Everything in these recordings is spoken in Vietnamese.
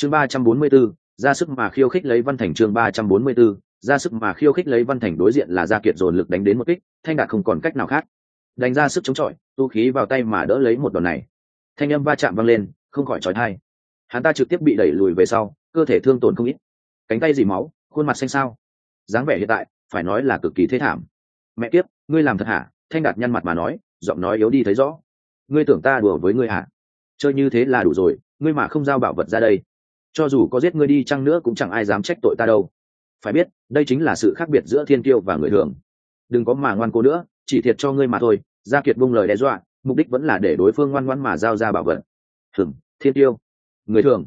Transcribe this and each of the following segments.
chương ba trăm bốn mươi 344, ra sức mà khiêu khích lấy văn thành chương ba trăm bốn mươi 344, ra sức mà khiêu khích lấy văn thành đối diện là gia kiệt dồn lực đánh đến một kích thanh đạt không còn cách nào khác. Đánh ra sức chống chọi tu khí vào tay mà đỡ lấy một đòn này. Thanh âm va chạm văng lên không khỏi trói thai hắn ta trực tiếp bị đẩy lùi về sau cơ thể thương tổn không ít. Cánh tay dì máu khuôn mặt xanh xao. Dáng vẻ hiện tại phải nói là cực kỳ thế thảm. Mẹ kiếp ngươi làm thật hả? Thanh đạt nhăn mặt mà nói giọng nói yếu đi thấy rõ. Ngươi tưởng ta đùa với ngươi hả? Chơi như thế là đủ rồi ngươi mà không giao bảo vật ra đây cho dù có giết ngươi đi chăng nữa cũng chẳng ai dám trách tội ta đâu. Phải biết, đây chính là sự khác biệt giữa thiên tiêu và người thường. Đừng có mà ngoan cố nữa, chỉ thiệt cho ngươi mà thôi, gia kiệt bung lời đe dọa, mục đích vẫn là để đối phương ngoan ngoan mà giao ra bảo vật. Hừng thiên tiêu người thường.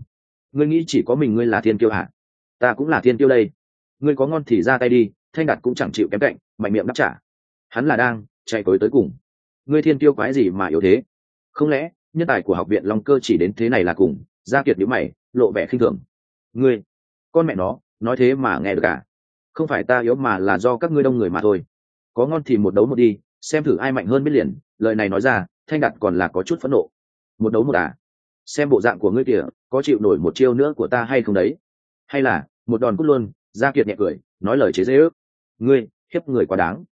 Ngươi nghĩ chỉ có mình ngươi là thiên tiêu hả? Ta cũng là thiên tiêu đây. Ngươi có ngon thì ra tay đi, thanh đạt cũng chẳng chịu kém cạnh, mạnh miệng đáp trả. Hắn là đang chạy tối tới cùng. Ngươi thiên tiêu quái gì mà yếu thế? Không lẽ, nhân tài của học viện long cơ chỉ đến thế này là cùng, gia kiệt nhữ mày lộ vẻ khinh thường. Ngươi, con mẹ nó, nói thế mà nghe được à? Không phải ta yếu mà là do các ngươi đông người mà thôi. Có ngon thì một đấu một đi, xem thử ai mạnh hơn biết liền. Lời này nói ra, thanh đạt còn là có chút phẫn nộ. Một đấu một à? Xem bộ dạng của ngươi kìa, có chịu nổi một chiêu nữa của ta hay không đấy? Hay là, một đòn cút luôn, gia kiệt nhẹ cười, nói lời chế dễ ước. Ngươi, hiếp người quá đáng.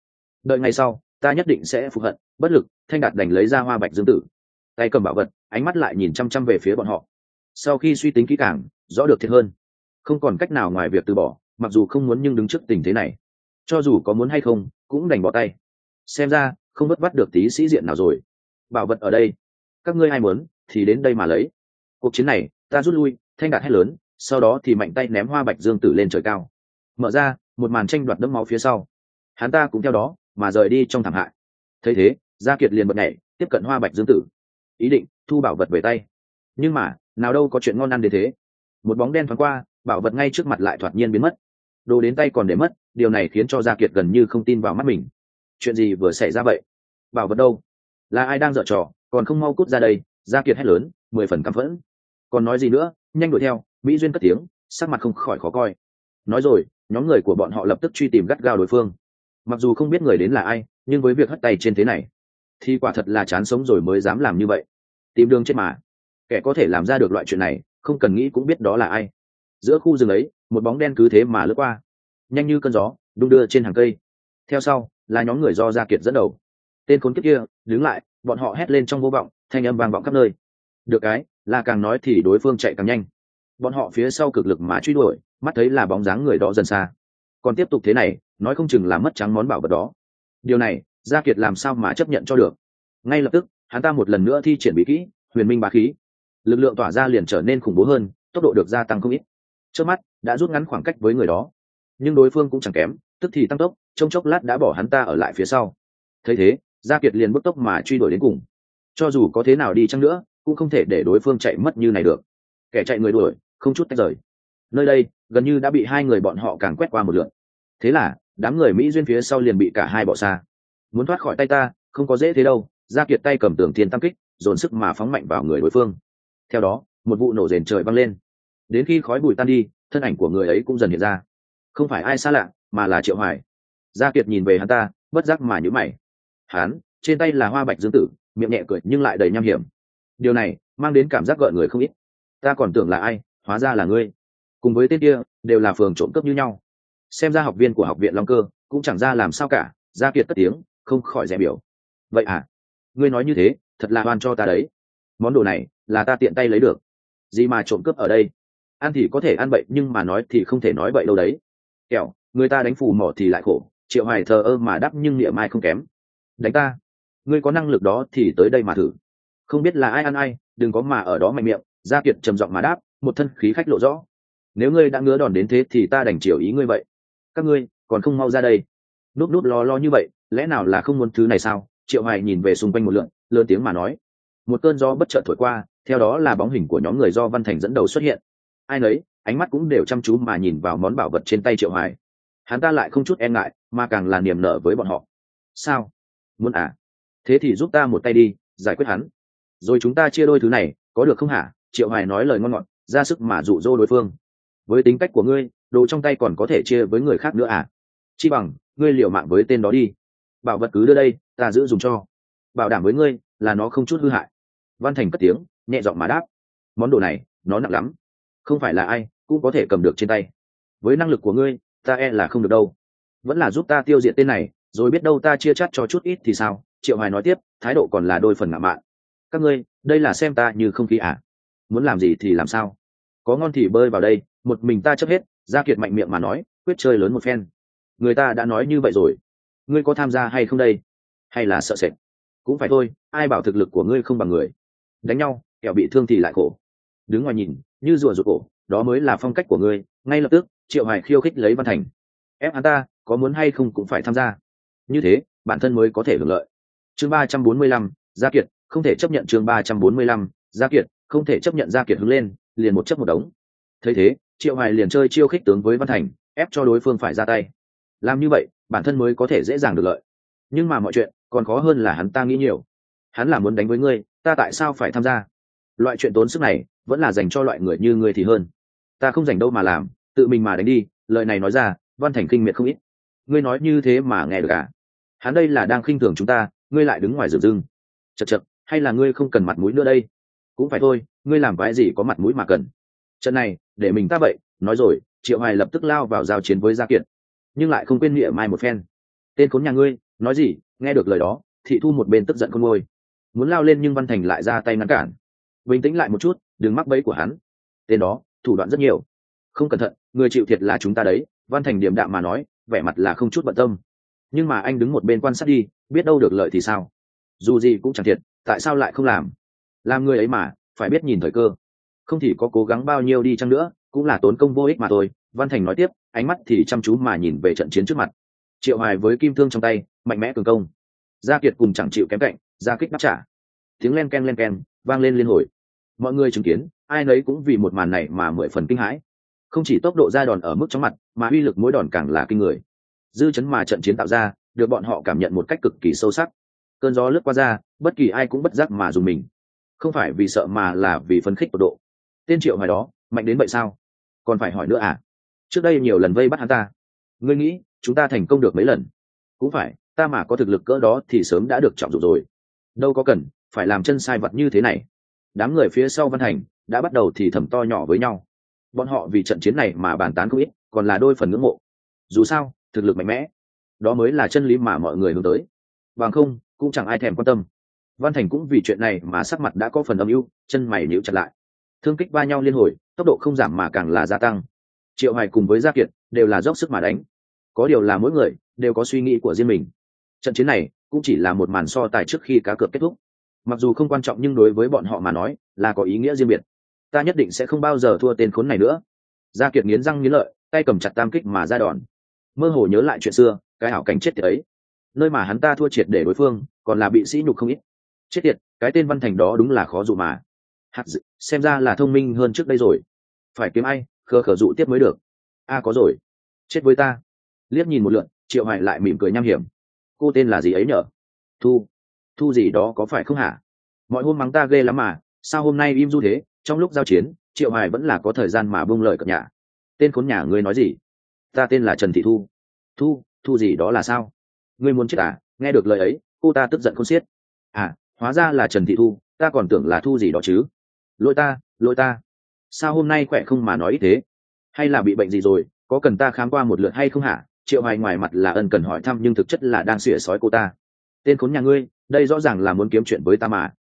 Đợi ngày sau, ta nhất định sẽ phục hận. Bất lực, thanh đạt đành lấy ra hoa bạch dương tử. Tay cầm bảo vật, ánh mắt lại nhìn chăm chăm về phía bọn họ sau khi suy tính kỹ càng, rõ được thiệt hơn. Không còn cách nào ngoài việc từ bỏ, mặc dù không muốn nhưng đứng trước tình thế này. Cho dù có muốn hay không, cũng đành bỏ tay. Xem ra, không vất vắt được tí sĩ diện nào rồi. Bảo vật ở đây. Các ngươi ai muốn, thì đến đây mà lấy. Cuộc chiến này, ta rút lui, thanh đạt hét lớn, sau đó thì mạnh tay ném hoa bạch dương tử lên trời cao. Mở ra, một màn tranh đoạt đẫm máu phía sau. Hắn ta cũng theo đó, mà rời đi trong thảm hại. Thấy thế, gia kiệt liền bật nhảy, tiếp cận hoa bạch dương tử. Ý định, thu bảo vật về tay. Nhưng mà nào đâu có chuyện ngon ăn đến thế. Một bóng đen thoáng qua, bảo vật ngay trước mặt lại thoạt nhiên biến mất. Đồ đến tay còn để mất, điều này khiến cho gia kiệt gần như không tin vào mắt mình. Chuyện gì vừa xảy ra vậy? Bảo vật đâu? Là ai đang dở trò? Còn không mau cút ra đây, gia kiệt hét lớn, mười phần căm phẫn. Còn nói gì nữa, nhanh đuổi theo, mỹ duyên cất tiếng, sắc mặt không khỏi khó coi. Nói rồi, nhóm người của bọn họ lập tức truy tìm gắt gao đối phương. Mặc dù không biết người đến là ai, nhưng với việc hất tay trên thế này, thì quả thật là chán sống rồi mới dám làm như vậy. Tìm đường chết mà kẻ có thể làm ra được loại chuyện này, không cần nghĩ cũng biết đó là ai. Giữa khu rừng ấy, một bóng đen cứ thế mà lướt qua. Nhanh như cơn gió, đung đưa trên hàng cây. Theo sau, là nhóm người do gia kiệt dẫn đầu. Tên khốn kiếp kia, đứng lại, bọn họ hét lên trong vô vọng, thanh âm vang vọng khắp nơi. Được cái, là càng nói thì đối phương chạy càng nhanh. Bọn họ phía sau cực lực mà truy đuổi, mắt thấy là bóng dáng người đó dần xa. Còn tiếp tục thế này, nói không chừng là mất trắng món bảo vật đó. Điều này, gia kiệt làm sao mà chấp nhận cho được? Ngay lập tức, hắn ta một lần nữa thi triển bí kỹ, huyền minh bá khí lực lượng tỏa ra liền trở nên khủng bố hơn, tốc độ được gia tăng không ít. Trước mắt, đã rút ngắn khoảng cách với người đó. Nhưng đối phương cũng chẳng kém, tức thì tăng tốc, trong chốc lát đã bỏ hắn ta ở lại phía sau. Thấy thế, gia kiệt liền bức tốc mà truy đuổi đến cùng. Cho dù có thế nào đi chăng nữa, cũng không thể để đối phương chạy mất như này được. Kẻ chạy người đuổi, không chút tách rời. Nơi đây, gần như đã bị hai người bọn họ càng quét qua một lượt. Thế là, đám người mỹ duyên phía sau liền bị cả hai bỏ xa. Muốn thoát khỏi tay ta, không có dễ thế đâu. Gia kiệt tay cầm tường thiên tam kích, dồn sức mà phóng mạnh vào người đối phương theo đó, một vụ nổ rền trời văng lên. Đến khi khói bụi tan đi, thân ảnh của người ấy cũng dần hiện ra. Không phải ai xa lạ, mà là triệu hoài. Gia kiệt nhìn về hắn ta, bất giác mà nhữ mày. Hắn, trên tay là hoa bạch dương tử, miệng nhẹ cười nhưng lại đầy nham hiểm. Điều này mang đến cảm giác gợn người không ít. Ta còn tưởng là ai, hóa ra là ngươi. Cùng với tên kia, đều là phường trộm cướp như nhau. Xem ra học viên của học viện long cơ cũng chẳng ra làm sao cả, gia kiệt cất tiếng, không khỏi rẻ biểu. Vậy à? Ngươi nói như thế, thật là oan cho ta đấy. Món đồ này là ta tiện tay lấy được. Gì mà trộm cướp ở đây? Ăn thì có thể ăn bậy, nhưng mà nói thì không thể nói bậy đâu đấy. Kẹo, người ta đánh phù mỏ thì lại khổ, triệu hoài thờ ơ mà đắp nhưng niệm ai không kém. Đánh ta. Ngươi có năng lực đó thì tới đây mà thử. Không biết là ai ăn ai, đừng có mà ở đó mạnh miệng, gia kiệt trầm giọng mà đáp, một thân khí khách lộ rõ. Nếu ngươi đã ngứa đòn đến thế thì ta đành chiều ý ngươi vậy. Các ngươi, còn không mau ra đây. Núp núp lo lo như vậy, lẽ nào là không muốn thứ này sao? Triệu hoài nhìn về xung quanh một lượn, lớn tiếng mà nói một cơn gió bất chợt thổi qua, theo đó là bóng hình của nhóm người do văn thành dẫn đầu xuất hiện. Ai nấy, ánh mắt cũng đều chăm chú mà nhìn vào món bảo vật trên tay triệu hoài hắn ta lại không chút e ngại, mà càng là niềm nở với bọn họ. Sao? Muốn à? Thế thì giúp ta một tay đi, giải quyết hắn. Rồi chúng ta chia đôi thứ này, có được không hả? Triệu hoài nói lời ngon ngọt, ra sức mà dụ dỗ đối phương. Với tính cách của ngươi, đồ trong tay còn có thể chia với người khác nữa à? Chi bằng, ngươi liều mạng với tên đó đi. Bảo vật cứ đưa đây, ta giữ dùng cho. Bảo đảm với ngươi, là nó không chút hư hại văn thành cất tiếng, nhẹ giọng mà đáp. Món đồ này, nó nặng lắm. Không phải là ai cũng có thể cầm được trên tay. Với năng lực của ngươi, ta e là không được đâu. Vẫn là giúp ta tiêu diệt tên này, rồi biết đâu ta chia chắt cho chút ít thì sao? Triệu hoài nói tiếp, thái độ còn là đôi phần ngạo mạn. Các ngươi, đây là xem ta như không khí à? Muốn làm gì thì làm sao? Có ngon thì bơi vào đây, một mình ta chấp hết, gia kiệt mạnh miệng mà nói, quyết chơi lớn một phen. Người ta đã nói như vậy rồi. Ngươi có tham gia hay không đây? Hay là sợ sệt? Cũng phải thôi, ai bảo thực lực của ngươi không bằng người? Đánh nhau, kẻo bị thương thì lại khổ. Đứng ngoài nhìn, như rùa rụt cổ, đó mới là phong cách của ngươi, ngay lập tức, triệu hoài khiêu khích lấy văn thành. Ép hắn ta, có muốn hay không cũng phải tham gia. Như thế, bản thân mới có thể hưởng lợi. Chương ba trăm bốn mươi lăm, gia kiệt, không thể chấp nhận chương ba trăm bốn mươi lăm, gia kiệt, không thể chấp nhận gia kiệt hứng lên, liền một chấp một đống. Thấy thế, triệu hoài liền chơi chiêu khích tướng với văn thành, ép cho đối phương phải ra tay. Làm như vậy, bản thân mới có thể dễ dàng được lợi. Nhưng mà mọi chuyện, còn khó hơn là hắn ta nghĩ nhiều hắn là muốn đánh với ngươi, ta tại sao phải tham gia? Loại chuyện tốn sức này, vẫn là dành cho loại người như ngươi thì hơn. Ta không dành đâu mà làm, tự mình mà đánh đi, lời này nói ra, văn thành kinh miệt không ít. Ngươi nói như thế mà nghe được à? Hắn đây là đang khinh thường chúng ta, ngươi lại đứng ngoài rừng rưng. Chật chật, hay là ngươi không cần mặt mũi nữa đây? Cũng phải thôi, ngươi làm cái gì có mặt mũi mà cần. Trận này, để mình ta vậy, nói rồi, triệu hoài lập tức lao vào giao chiến với gia kiệt. Nhưng lại không quên nghĩa mai một phen. Tên khốn nhà ngươi, nói gì, nghe được lời đó, thị thu một bên tức giận con môi muốn lao lên nhưng văn thành lại ra tay ngăn cản. Bình tĩnh lại một chút, đừng mắc bẫy của hắn. Tên đó, thủ đoạn rất nhiều. Không cẩn thận, người chịu thiệt là chúng ta đấy, văn thành điểm đạm mà nói, vẻ mặt là không chút bận tâm. Nhưng mà anh đứng một bên quan sát đi, biết đâu được lợi thì sao? Dù gì cũng chẳng thiệt, tại sao lại không làm? Làm người ấy mà, phải biết nhìn thời cơ. Không thì có cố gắng bao nhiêu đi chăng nữa, cũng là tốn công vô ích mà thôi. Văn thành nói tiếp, ánh mắt thì chăm chú mà nhìn về trận chiến trước mặt. Triệu hoài với kim thương trong tay, mạnh mẽ cường công. Gia kiệt cùng chẳng chịu kém cạnh gia kích đáp trả. Tiếng len ken len ken vang lên liên hồi. Mọi người chứng kiến, ai nấy cũng vì một màn này mà mười phần kinh hãi. Không chỉ tốc độ ra đòn ở mức chóng mặt, mà uy lực mỗi đòn càng là kinh người. Dư chấn mà trận chiến tạo ra, được bọn họ cảm nhận một cách cực kỳ sâu sắc. Cơn gió lướt qua ra, bất kỳ ai cũng bất giác mà dùng mình. Không phải vì sợ mà là vì phấn khích tột độ. Tên triệu hoài đó, mạnh đến vậy sao? Còn phải hỏi nữa à? Trước đây nhiều lần vây bắt hắn ta. Ngươi nghĩ, chúng ta thành công được mấy lần? Cũng phải, ta mà có thực lực cỡ đó thì sớm đã được trọng dụng rồi đâu có cần, phải làm chân sai vật như thế này. Đám người phía sau văn thành đã bắt đầu thì thầm to nhỏ với nhau. Bọn họ vì trận chiến này mà bàn tán không ít, còn là đôi phần ngưỡng mộ. Dù sao, thực lực mạnh mẽ, đó mới là chân lý mà mọi người hướng tới. Bằng không, cũng chẳng ai thèm quan tâm. Văn thành cũng vì chuyện này mà sắc mặt đã có phần âm mưu chân mày níu chặt lại. Thương kích va nhau liên hồi, tốc độ không giảm mà càng là gia tăng. Triệu hoài cùng với gia kiệt đều là dốc sức mà đánh. Có điều là mỗi người đều có suy nghĩ của riêng mình. Trận chiến này cũng chỉ là một màn so tài trước khi cá cược kết thúc. Mặc dù không quan trọng nhưng đối với bọn họ mà nói, là có ý nghĩa riêng biệt. Ta nhất định sẽ không bao giờ thua tên khốn này nữa. Gia kiệt nghiến răng nghiến lợi, tay cầm chặt tam kích mà ra đòn. Mơ hồ nhớ lại chuyện xưa, cái ảo cảnh chết tiệt ấy. Nơi mà hắn ta thua triệt để đối phương, còn là bị sĩ nhục không ít. Chết tiệt, cái tên văn thành đó đúng là khó dụ mà. Hạt dự, xem ra là thông minh hơn trước đây rồi. Phải kiếm ai, khờ khờ dụ tiếp mới được. A, có rồi. Chết với ta. Liếc nhìn một lượn triệu hoài lại mỉm cười nham hiểm cô tên là gì ấy nhở? Thu. Thu gì đó có phải không hả? Mọi hôm mắng ta ghê lắm mà, sao hôm nay im du thế? Trong lúc giao chiến, triệu hoài vẫn là có thời gian mà bông lời cập nhà tên khốn nhà ngươi nói gì? Ta tên là trần thị thu. Thu thu gì đó là sao? Ngươi muốn chết à? Nghe được lời ấy, cô ta tức giận không xiết. À hóa ra là trần thị thu, ta còn tưởng là thu gì đó chứ. Lỗi ta lỗi ta. Sao hôm nay khỏe không mà nói ít thế? Hay là bị bệnh gì rồi, có cần ta khám qua một lượt hay không hả? Triệu hoài ngoài mặt là ân cần hỏi thăm nhưng thực chất là đang xỉa sói cô ta. Tên khốn nhà ngươi, đây rõ ràng là muốn kiếm chuyện với ta mà.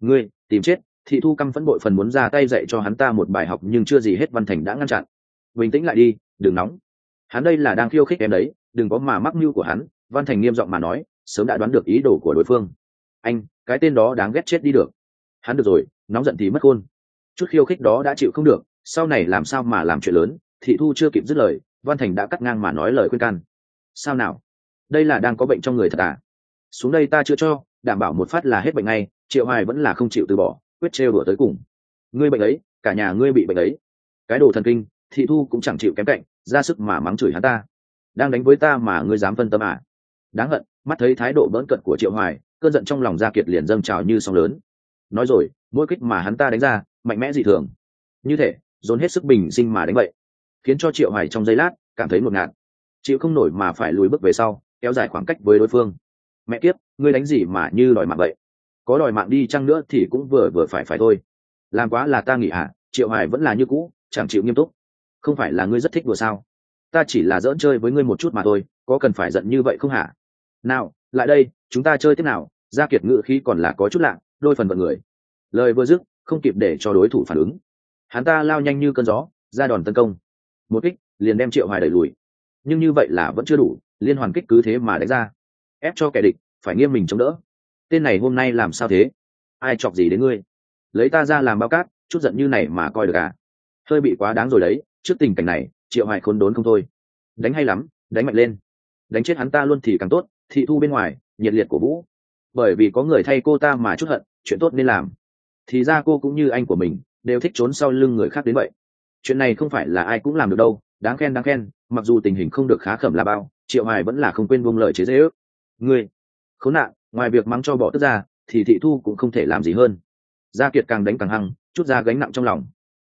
Ngươi, tìm chết, thị thu căm phẫn bội phần muốn ra tay dạy cho hắn ta một bài học nhưng chưa gì hết văn thành đã ngăn chặn. Bình tĩnh lại đi, đừng nóng. Hắn đây là đang khiêu khích em đấy, đừng có mà mắc mưu của hắn, văn thành nghiêm giọng mà nói, sớm đã đoán được ý đồ của đối phương. Anh, cái tên đó đáng ghét chết đi được. Hắn được rồi, nóng giận thì mất khôn chút khiêu khích đó đã chịu không được, sau này làm sao mà làm chuyện lớn, thị thu chưa kịp dứt lời văn thành đã cắt ngang mà nói lời khuyên can. Sao nào? Đây là đang có bệnh trong người thật à? Xuống đây ta chữa cho, đảm bảo một phát là hết bệnh ngay, triệu hoài vẫn là không chịu từ bỏ, quyết trêu đùa tới cùng. Ngươi bệnh ấy, cả nhà ngươi bị bệnh ấy. Cái đồ thần kinh, thị thu cũng chẳng chịu kém cạnh, ra sức mà mắng chửi hắn ta. Đang đánh với ta mà ngươi dám phân tâm à? Đáng hận, mắt thấy thái độ bỡn cận của triệu hoài, cơn giận trong lòng gia kiệt liền dâng trào như sóng lớn. Nói rồi, mỗi kích mà hắn ta đánh ra, mạnh mẽ dị thường. Như thể, dồn hết sức bình sinh mà đánh vậy khiến cho triệu hoài trong giây lát cảm thấy ngột ngạt. Chịu không nổi mà phải lùi bước về sau, kéo dài khoảng cách với đối phương. Mẹ kiếp, ngươi đánh gì mà như đòi mạng vậy? Có đòi mạng đi chăng nữa thì cũng vừa vừa phải phải thôi. Làm quá là ta nghỉ hả? Triệu hoài vẫn là như cũ, chẳng chịu nghiêm túc. Không phải là ngươi rất thích đùa sao? Ta chỉ là dỡn chơi với ngươi một chút mà thôi, có cần phải giận như vậy không hả? Nào, lại đây, chúng ta chơi thế nào. Gia kiệt ngự khi còn là có chút lạ, đôi phần vận người. Lời vừa dứt, không kịp để cho đối thủ phản ứng. Hắn ta lao nhanh như cơn gió, ra đòn tấn công một kích, liền đem triệu hoài đẩy lùi. Nhưng như vậy là vẫn chưa đủ, liên hoàn kích cứ thế mà đánh ra. Ép cho kẻ địch, phải nghiêm mình chống đỡ. Tên này hôm nay làm sao thế? Ai chọc gì đến ngươi? Lấy ta ra làm bao cát, chút giận như này mà coi được à? Hơi bị quá đáng rồi đấy, trước tình cảnh này, triệu hoài khốn đốn không thôi. Đánh hay lắm, đánh mạnh lên. Đánh chết hắn ta luôn thì càng tốt, thị thu bên ngoài, nhiệt liệt của vũ. Bởi vì có người thay cô ta mà chút hận, chuyện tốt nên làm. Thì ra cô cũng như anh của mình, đều thích trốn sau lưng người khác đến vậy chuyện này không phải là ai cũng làm được đâu, đáng khen đáng khen, mặc dù tình hình không được khá khẩm là bao, triệu hoài vẫn là không quên buông lời chế dễ ước ngươi, khốn nạn, ngoài việc mắng cho bỏ tức ra, thì thị thu cũng không thể làm gì hơn. Gia kiệt càng đánh càng hăng, chút ra gánh nặng trong lòng.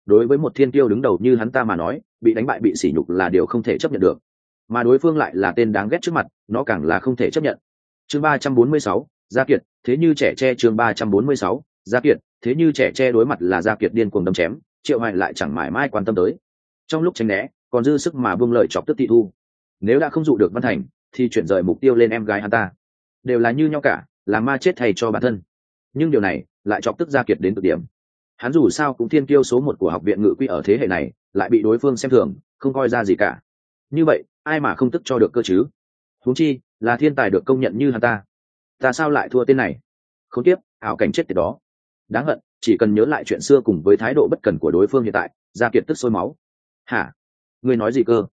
Đối với một thiên tiêu đứng đầu như hắn ta mà nói, bị đánh bại, bị sỉ nhục là điều không thể chấp nhận được. Mà đối phương lại là tên đáng ghét trước mặt, nó càng là không thể chấp nhận. Chương ba trăm bốn mươi sáu, gia kiệt, thế như trẻ tre chương ba trăm bốn mươi sáu, gia kiệt, thế như trẻ tre đối mặt là gia kiệt điên cuồng đâm chém triệu hoài lại chẳng mãi mai quan tâm tới. Trong lúc tránh né, còn dư sức mà buông lời chọc tức thị thu. Nếu đã không dụ được văn thành, thì chuyển rời mục tiêu lên em gái hắn ta. Đều là như nhau cả, là ma chết thầy cho bản thân. Nhưng điều này lại chọc tức gia kiệt đến cực điểm. Hắn dù sao cũng thiên kiêu số một của học viện ngự quy ở thế hệ này, lại bị đối phương xem thường, không coi ra gì cả. Như vậy, ai mà không tức cho được cơ chứ? Huống chi, là thiên tài được công nhận như hắn ta. Ta sao lại thua tên này? Không tiếp ảo cảnh chết tiệt đó. Đáng hận chỉ cần nhớ lại chuyện xưa cùng với thái độ bất cần của đối phương hiện tại gia kiệt tức sôi máu. Hả? Ngươi nói gì cơ?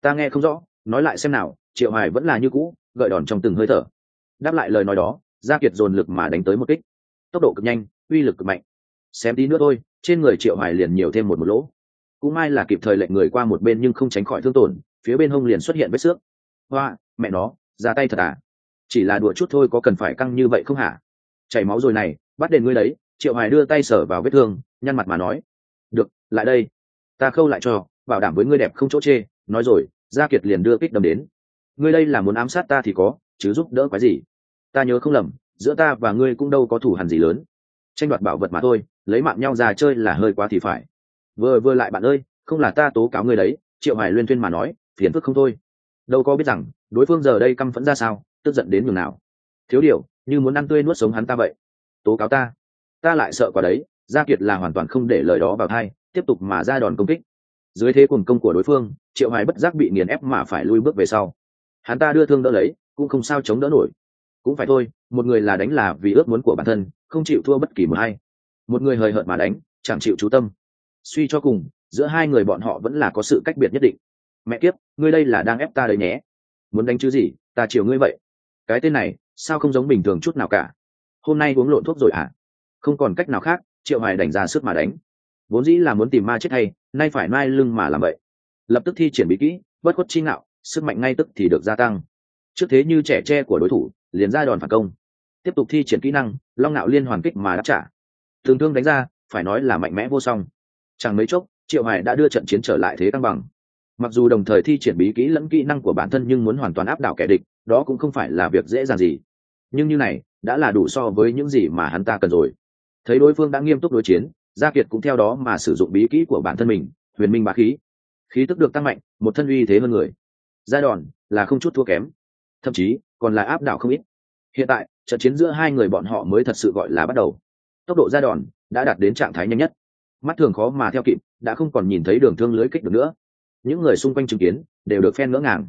Ta nghe không rõ, nói lại xem nào, triệu hoài vẫn là như cũ, gợi đòn trong từng hơi thở. Đáp lại lời nói đó gia kiệt dồn lực mà đánh tới một kích. Tốc độ cực nhanh, uy lực cực mạnh. Xem tí nữa thôi, trên người triệu hoài liền nhiều thêm một một lỗ. Cũng may là kịp thời lệnh người qua một bên nhưng không tránh khỏi thương tổn, phía bên hông liền xuất hiện vết xước. Hoa, mẹ nó, ra tay thật à? Chỉ là đùa chút thôi có cần phải căng như vậy không hả? Chảy máu rồi này, bắt đền ngươi đấy triệu hoài đưa tay sở vào vết thương, nhăn mặt mà nói, được, lại đây. Ta khâu lại cho, bảo đảm với ngươi đẹp không chỗ chê. Nói rồi, gia kiệt liền đưa kích đầm đến. Ngươi đây là muốn ám sát ta thì có, chứ giúp đỡ quái gì? Ta nhớ không lầm, giữa ta và ngươi cũng đâu có thủ hằn gì lớn. Tranh đoạt bảo vật mà thôi, lấy mạng nhau ra chơi là hơi quá thì phải. Vừa vừa lại bạn ơi, không là ta tố cáo ngươi đấy. Triệu hoài luyên thuyên mà nói, phiền phức không thôi. Đâu có biết rằng, đối phương giờ đây căm phẫn ra sao, tức giận đến nhường nào. Thiếu điều, như muốn ăn tươi nuốt sống hắn ta vậy. Tố cáo ta ta lại sợ quả đấy, gia kiệt là hoàn toàn không để lời đó vào thai, tiếp tục mà ra đòn công kích. Dưới thế cùng công của đối phương, triệu hoài bất giác bị nghiền ép mà phải lui bước về sau. Hắn ta đưa thương đỡ lấy, cũng không sao chống đỡ nổi. Cũng phải thôi, một người là đánh là vì ước muốn của bản thân, không chịu thua bất kỳ một hay một người hời hợt mà đánh, chẳng chịu chú tâm. Suy cho cùng, giữa hai người bọn họ vẫn là có sự cách biệt nhất định. Mẹ kiếp, ngươi đây là đang ép ta đấy nhé. Muốn đánh chứ gì, ta chiều ngươi vậy. Cái tên này, sao không giống bình thường chút nào cả? Hôm nay uống lộn thuốc rồi à không còn cách nào khác, triệu hoài đành ra sức mà đánh. Vốn dĩ là muốn tìm ma chết hay, nay phải mai lưng mà làm vậy. Lập tức thi triển bí kỹ, bất khuất chi ngạo, sức mạnh ngay tức thì được gia tăng. Trước thế như trẻ tre của đối thủ, liền ra đòn phản công. Tiếp tục thi triển kỹ năng, long ngạo liên hoàn kích mà đáp trả. Thường thương đánh ra, phải nói là mạnh mẽ vô song. Chẳng mấy chốc, triệu hoài đã đưa trận chiến trở lại thế cân bằng. Mặc dù đồng thời thi triển bí kỹ lẫn kỹ năng của bản thân nhưng muốn hoàn toàn áp đảo kẻ địch, đó cũng không phải là việc dễ dàng gì. Nhưng như này, đã là đủ so với những gì mà hắn ta cần rồi thấy đối phương đã nghiêm túc đối chiến, gia kiệt cũng theo đó mà sử dụng bí kỹ của bản thân mình, huyền minh bá khí. Khí tức được tăng mạnh, một thân uy thế hơn người. Giai đòn là không chút thua kém. Thậm chí, còn là áp đảo không ít. Hiện tại, trận chiến giữa hai người bọn họ mới thật sự gọi là bắt đầu. Tốc độ gia đòn đã đạt đến trạng thái nhanh nhất. Mắt thường khó mà theo kịp, đã không còn nhìn thấy đường thương lưới kích được nữa. Những người xung quanh chứng kiến, đều được phen ngỡ ngàng.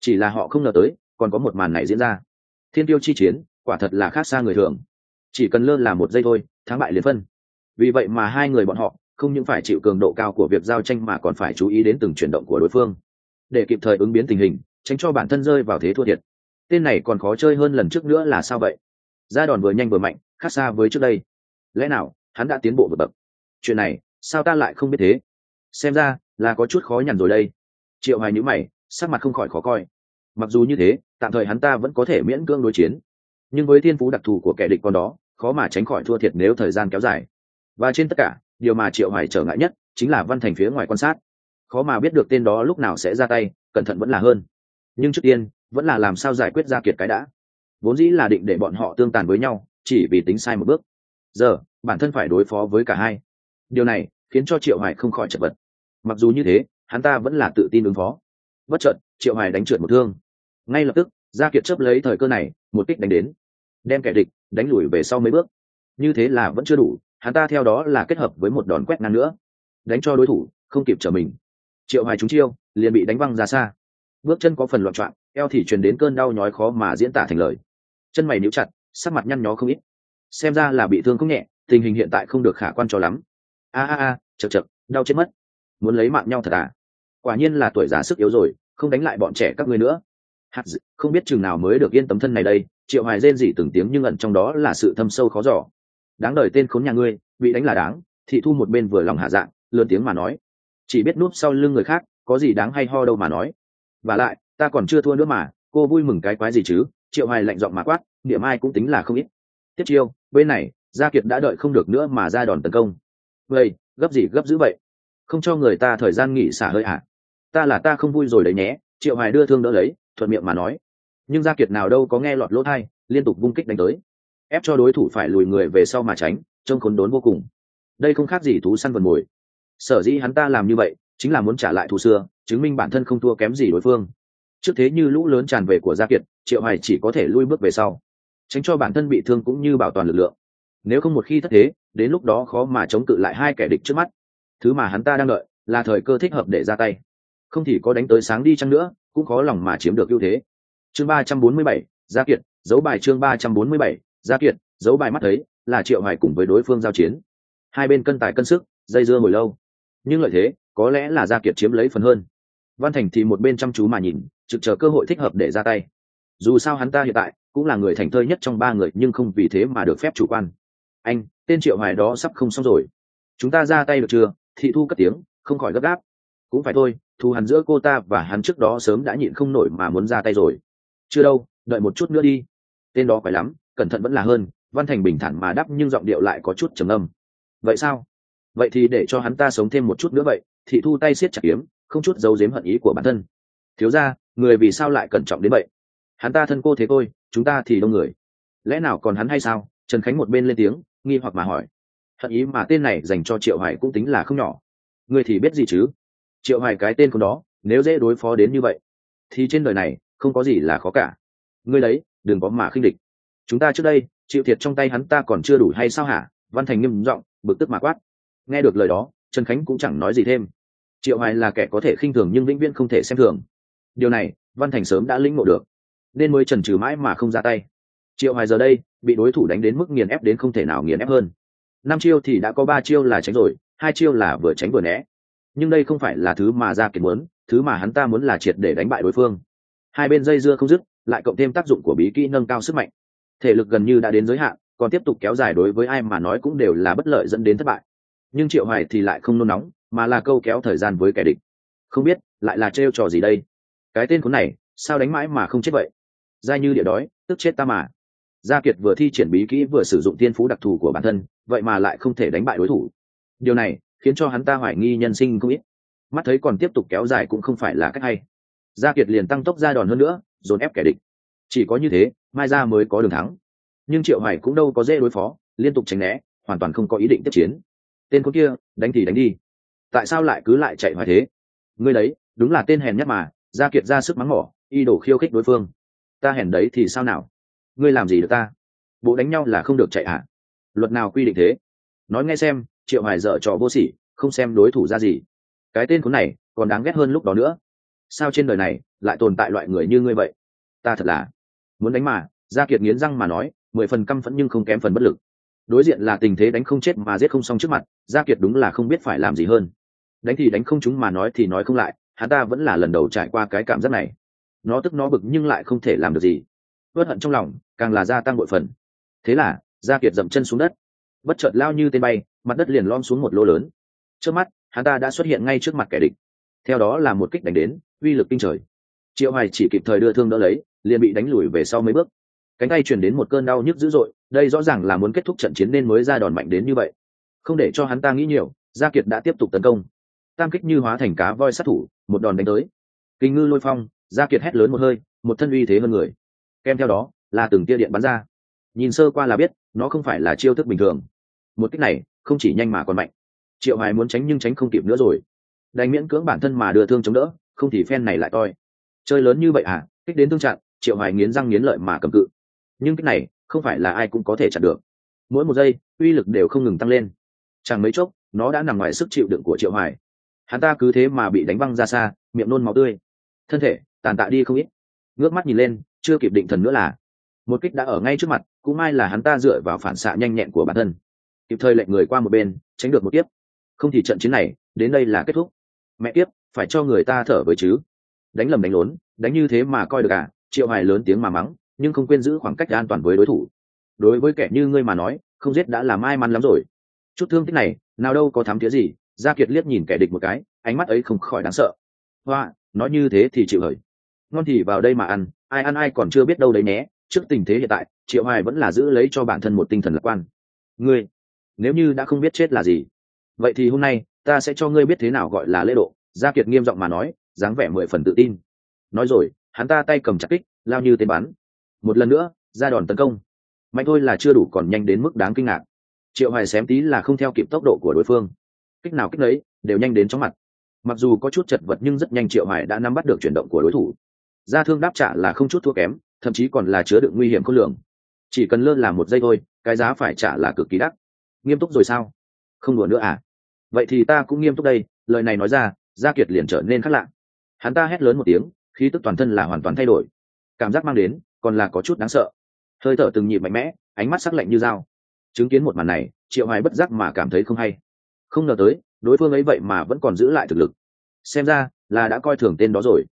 Chỉ là họ không ngờ tới, còn có một màn này diễn ra. Thiên tiêu chi chiến, quả thật là khác xa người thường chỉ cần lơ là một giây thôi, thắng bại liền phân. Vì vậy mà hai người bọn họ không những phải chịu cường độ cao của việc giao tranh mà còn phải chú ý đến từng chuyển động của đối phương. Để kịp thời ứng biến tình hình, tránh cho bản thân rơi vào thế thua thiệt. Tên này còn khó chơi hơn lần trước nữa là sao vậy? Ra đòn vừa nhanh vừa mạnh, khác xa với trước đây. Lẽ nào, hắn đã tiến bộ vượt bậc? Chuyện này, sao ta lại không biết thế? Xem ra, là có chút khó nhằn rồi đây. Triệu hoài nhữ mày, sắc mặt không khỏi khó coi. Mặc dù như thế, tạm thời hắn ta vẫn có thể miễn cưỡng đối chiến. Nhưng với thiên phú đặc thù của kẻ địch con đó khó mà tránh khỏi thua thiệt nếu thời gian kéo dài. Và trên tất cả, điều mà triệu hoài trở ngại nhất chính là văn thành phía ngoài quan sát. Khó mà biết được tên đó lúc nào sẽ ra tay, cẩn thận vẫn là hơn. Nhưng trước tiên, vẫn là làm sao giải quyết ra kiệt cái đã. Vốn dĩ là định để bọn họ tương tàn với nhau, chỉ vì tính sai một bước. Giờ, bản thân phải đối phó với cả hai. Điều này khiến cho triệu hoài không khỏi chật vật. Mặc dù như thế, hắn ta vẫn là tự tin ứng phó. Bất chợt, triệu hoài đánh trượt một thương. Ngay lập tức gia kiệt chớp lấy thời cơ này, một kích đánh đến. Đem kẻ địch đánh lùi về sau mấy bước. Như thế là vẫn chưa đủ, hắn ta theo đó là kết hợp với một đòn quét ngang nữa. Đánh cho đối thủ, không kịp trở mình. Triệu hoài trúng chiêu, liền bị đánh văng ra xa. Bước chân có phần loạn trọn eo thì truyền đến cơn đau nhói khó mà diễn tả thành lời. Chân mày níu chặt, sắc mặt nhăn nhó không ít. Xem ra là bị thương không nhẹ, tình hình hiện tại không được khả quan cho lắm. A a a chật chật đau chết mất. Muốn lấy mạng nhau thật à? Quả nhiên là tuổi già sức yếu rồi, không đánh lại bọn trẻ các ngươi nữa hạt dự, không biết chừng nào mới được yên tấm thân này đây triệu hoài rên rỉ từng tiếng nhưng ẩn trong đó là sự thâm sâu khó giỏ đáng đời tên khốn nhà ngươi bị đánh là đáng thị thu một bên vừa lòng hạ dạng lớn tiếng mà nói. Chỉ biết núp sau lưng người khác có gì đáng hay ho đâu mà nói. Và lại ta còn chưa thua nữa mà cô vui mừng cái quái gì chứ? Triệu hoài lạnh giọng mà quát điểm ai cũng tính là không ít. Tiếp chiêu bên này gia kiệt đã đợi không được nữa mà ra đòn tấn công. Vậy gấp gì gấp dữ vậy? Không cho người ta thời gian nghỉ xả hơi à ta là ta không vui rồi đấy nhé triệu hoài đưa thương đỡ lấy thuận miệng mà nói. Nhưng gia kiệt nào đâu có nghe lọt lỗ thai, liên tục vung kích đánh tới. Ép cho đối thủ phải lùi người về sau mà tránh, trông khốn đốn vô cùng. Đây không khác gì thú săn vần mồi. Sở dĩ hắn ta làm như vậy, chính là muốn trả lại thù xưa, chứng minh bản thân không thua kém gì đối phương. Trước thế như lũ lớn tràn về của gia kiệt, triệu hoài chỉ có thể lui bước về sau. Tránh cho bản thân bị thương cũng như bảo toàn lực lượng. Nếu không một khi thất thế, đến lúc đó khó mà chống cự lại hai kẻ địch trước mắt. Thứ mà hắn ta đang đợi, là thời cơ thích hợp để ra tay. Không thì có đánh tới sáng đi chăng nữa cũng khó lòng mà chiếm được ưu thế. Chương ba trăm bốn mươi bảy, gia kiệt dấu bài chương ba trăm bốn mươi bảy, gia kiệt dấu bài mắt thấy, là triệu hoài cùng với đối phương giao chiến. Hai bên cân tài cân sức, dây dưa ngồi lâu. Nhưng lợi thế, có lẽ là gia kiệt chiếm lấy phần hơn. Văn thành thì một bên chăm chú mà nhìn, trực chờ cơ hội thích hợp để ra tay. Dù sao hắn ta hiện tại, cũng là người thành thơi nhất trong ba người, nhưng không vì thế mà được phép chủ quan. Anh, tên triệu hoài đó sắp không xong rồi. Chúng ta ra tay được chưa? Thị thu cất tiếng, không khỏi gấp gáp. Cũng phải thôi thu hắn giữa cô ta và hắn trước đó sớm đã nhịn không nổi mà muốn ra tay rồi. Chưa đâu, đợi một chút nữa đi. Tên đó phải lắm, cẩn thận vẫn là hơn, văn thành bình thản mà đáp nhưng giọng điệu lại có chút trầm âm vậy sao? Vậy thì để cho hắn ta sống thêm một chút nữa vậy, thị thu tay siết chặt kiếm, không chút giấu giếm hận ý của bản thân. Thiếu ra người vì sao lại cẩn trọng đến vậy? Hắn ta thân cô thế tôi chúng ta thì đông người. Lẽ nào còn hắn hay sao? Trần khánh một bên lên tiếng, nghi hoặc mà hỏi. Hận ý mà tên này dành cho triệu hải cũng tính là không nhỏ. Người thì biết gì chứ? Triệu hải cái tên con đó, nếu dễ đối phó đến như vậy, thì trên đời này không có gì là khó cả. Ngươi đấy, đừng có mà khinh địch. Chúng ta trước đây, chịu thiệt trong tay hắn ta còn chưa đủ hay sao hả? Văn thành nghiêm giọng, bực tức mà quát. Nghe được lời đó, trần khánh cũng chẳng nói gì thêm. Triệu hoài là kẻ có thể khinh thường nhưng vĩnh viễn không thể xem thường. Điều này, văn thành sớm đã lĩnh ngộ được, nên mới trần trừ mãi mà không ra tay. Triệu hoài giờ đây, bị đối thủ đánh đến mức nghiền ép đến không thể nào nghiền ép hơn. Năm chiêu thì đã có ba chiêu là tránh rồi, hai chiêu là vừa tránh vừa né nhưng đây không phải là thứ mà gia kiệt muốn, thứ mà hắn ta muốn là triệt để đánh bại đối phương. Hai bên dây dưa không dứt, lại cộng thêm tác dụng của bí kỹ nâng cao sức mạnh. Thể lực gần như đã đến giới hạn, còn tiếp tục kéo dài đối với ai mà nói cũng đều là bất lợi dẫn đến thất bại. Nhưng triệu hoài thì lại không nôn nóng, mà là câu kéo thời gian với kẻ địch. Không biết, lại là trêu trò gì đây? Cái tên khốn này, sao đánh mãi mà không chết vậy? Ra như địa đói, tức chết ta mà. Gia kiệt vừa thi triển bí kỹ vừa sử dụng tiên phú đặc thù của bản thân, vậy mà lại không thể đánh bại đối thủ. Điều này khiến cho hắn ta hoài nghi nhân sinh không ít. Mắt thấy còn tiếp tục kéo dài cũng không phải là cách hay. Gia kiệt liền tăng tốc ra đòn hơn nữa, dồn ép kẻ địch. Chỉ có như thế, mai ra mới có đường thắng. Nhưng triệu hoài cũng đâu có dễ đối phó, liên tục tránh né, hoàn toàn không có ý định tiếp chiến. Tên con kia, đánh thì đánh đi. Tại sao lại cứ lại chạy hoài thế? Ngươi đấy, đúng là tên hèn nhất mà, gia kiệt ra sức mắng mỏ y đổ khiêu khích đối phương. Ta hèn đấy thì sao nào? Ngươi làm gì được ta? Bộ đánh nhau là không được chạy hả? Luật nào quy định thế? Nói nghe xem triệu hoài dở trò vô sỉ, không xem đối thủ ra gì. Cái tên khốn này, còn đáng ghét hơn lúc đó nữa. Sao trên đời này lại tồn tại loại người như ngươi vậy? Ta thật là muốn đánh mà, gia kiệt nghiến răng mà nói, mười phần căm phẫn nhưng không kém phần bất lực. Đối diện là tình thế đánh không chết mà giết không xong trước mặt, gia kiệt đúng là không biết phải làm gì hơn. Đánh thì đánh không chúng mà nói thì nói không lại, hắn ta vẫn là lần đầu trải qua cái cảm giác này. Nó tức nó bực nhưng lại không thể làm được gì. Ướt hận trong lòng, càng là gia tăng bội phần. Thế là, gia kiệt dậm chân xuống đất bất chợt lao như tên bay, mặt đất liền lom xuống một lô lớn. Trước mắt, hắn ta đã xuất hiện ngay trước mặt kẻ địch. Theo đó là một kích đánh đến, uy lực kinh trời. Triệu hoài chỉ kịp thời đưa thương đỡ lấy, liền bị đánh lùi về sau mấy bước. Cánh tay chuyển đến một cơn đau nhức dữ dội, đây rõ ràng là muốn kết thúc trận chiến nên mới ra đòn mạnh đến như vậy. Không để cho hắn ta nghĩ nhiều, gia kiệt đã tiếp tục tấn công. Tam kích như hóa thành cá voi sát thủ, một đòn đánh tới. Kinh ngư lôi phong, gia kiệt hét lớn một hơi, một thân uy thế hơn người. Kèm theo đó, là từng tia điện bắn ra. Nhìn sơ qua là biết, nó không phải là chiêu thức bình thường một kích này, không chỉ nhanh mà còn mạnh. Triệu hoài muốn tránh nhưng tránh không kịp nữa rồi. Đành miễn cưỡng bản thân mà đưa thương chống đỡ, không thì phen này lại coi. chơi lớn như vậy à kích đến thương chặn, triệu hoài nghiến răng nghiến lợi mà cầm cự. Nhưng cái này, không phải là ai cũng có thể chặn được. Mỗi một giây, uy lực đều không ngừng tăng lên. Chẳng mấy chốc, nó đã nằm ngoài sức chịu đựng của triệu hoài. Hắn ta cứ thế mà bị đánh văng ra xa, miệng nôn máu tươi. Thân thể, tàn tạ đi không ít. Ngước mắt nhìn lên, chưa kịp định thần nữa là, một kích đã ở ngay trước mặt, cũng may là hắn ta dựa vào phản xạ nhanh nhẹn của bản thân kịp thời lệnh người qua một bên, tránh được một tiếp không thì trận chiến này, đến đây là kết thúc. Mẹ tiếp phải cho người ta thở với chứ. Đánh lầm đánh lốn, đánh như thế mà coi được à triệu hoài lớn tiếng mà mắng, nhưng không quên giữ khoảng cách an toàn với đối thủ. Đối với kẻ như ngươi mà nói, không giết đã là may mắn lắm rồi. Chút thương tích này, nào đâu có thám tía gì, gia kiệt liếc nhìn kẻ địch một cái, ánh mắt ấy không khỏi đáng sợ. Hoa, nói như thế thì chịu hời. Ngon thì vào đây mà ăn, ai ăn ai còn chưa biết đâu đấy nhé. Trước tình thế hiện tại, triệu hoài vẫn là giữ lấy cho bản thân một tinh thần lạc quan. Ngươi nếu như đã không biết chết là gì. Vậy thì hôm nay, ta sẽ cho ngươi biết thế nào gọi là lễ độ. Gia kiệt nghiêm giọng mà nói, dáng vẻ mười phần tự tin. Nói rồi, hắn ta tay cầm chặt kích, lao như tên bắn. Một lần nữa, ra đòn tấn công. Mạnh thôi là chưa đủ còn nhanh đến mức đáng kinh ngạc. Triệu hoài xém tí là không theo kịp tốc độ của đối phương. Kích nào kích nấy, đều nhanh đến chóng mặt. Mặc dù có chút chật vật nhưng rất nhanh triệu hoài đã nắm bắt được chuyển động của đối thủ. Ra thương đáp trả là không chút thua kém, thậm chí còn là chứa đựng nguy hiểm khôn lường. Chỉ cần lơ là một giây thôi, cái giá phải trả là cực kỳ đắt nghiêm túc rồi sao? Không đùa nữa à? Vậy thì ta cũng nghiêm túc đây, lời này nói ra, gia kiệt liền trở nên khác lạ. Hắn ta hét lớn một tiếng, khí tức toàn thân là hoàn toàn thay đổi. Cảm giác mang đến, còn là có chút đáng sợ. Hơi thở từng nhịp mạnh mẽ, ánh mắt sắc lạnh như dao. Chứng kiến một màn này, triệu hoài bất giác mà cảm thấy không hay. Không ngờ tới, đối phương ấy vậy mà vẫn còn giữ lại thực lực. Xem ra, là đã coi thường tên đó rồi.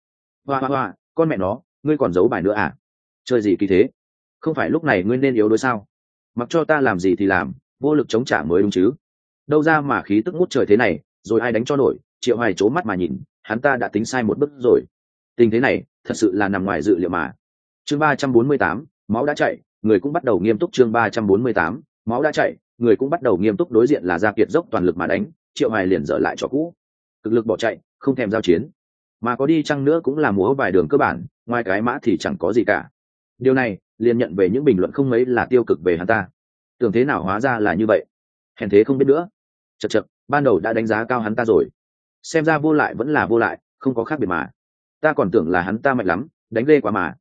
Hoa hoa hoa, con mẹ nó, ngươi còn giấu bài nữa à? Chơi gì kỳ thế? Không phải lúc này ngươi nên yếu đuối sao? Mặc cho ta làm gì thì làm vô lực chống trả mới đúng chứ. Đâu ra mà khí tức ngút trời thế này, rồi ai đánh cho nổi, triệu hoài c mắt mà nhìn, hắn ta đã tính sai một bước rồi. Tình thế này, thật sự là nằm ngoài dự liệu mà. Chương ba trăm bốn mươi tám, máu đã chạy, người cũng bắt đầu nghiêm túc chương ba trăm bốn mươi tám, máu đã chạy, người cũng bắt đầu nghiêm túc đối diện là gia kiệt dốc toàn lực mà đánh, triệu hoài liền dở lại cho cũ. Cực lực bỏ chạy, không thèm giao chiến. Mà có đi chăng nữa cũng là múa vài đường cơ bản, ngoài cái mã thì chẳng có gì cả. Điều này, liền nhận về những bình luận không mấy là tiêu cực về hắn ta tưởng thế nào hóa ra là như vậy. Hèn thế không biết nữa. Chật chật ban đầu đã đánh giá cao hắn ta rồi. Xem ra vô lại vẫn là vô lại, không có khác biệt mà. Ta còn tưởng là hắn ta mạnh lắm, đánh lê quá mà.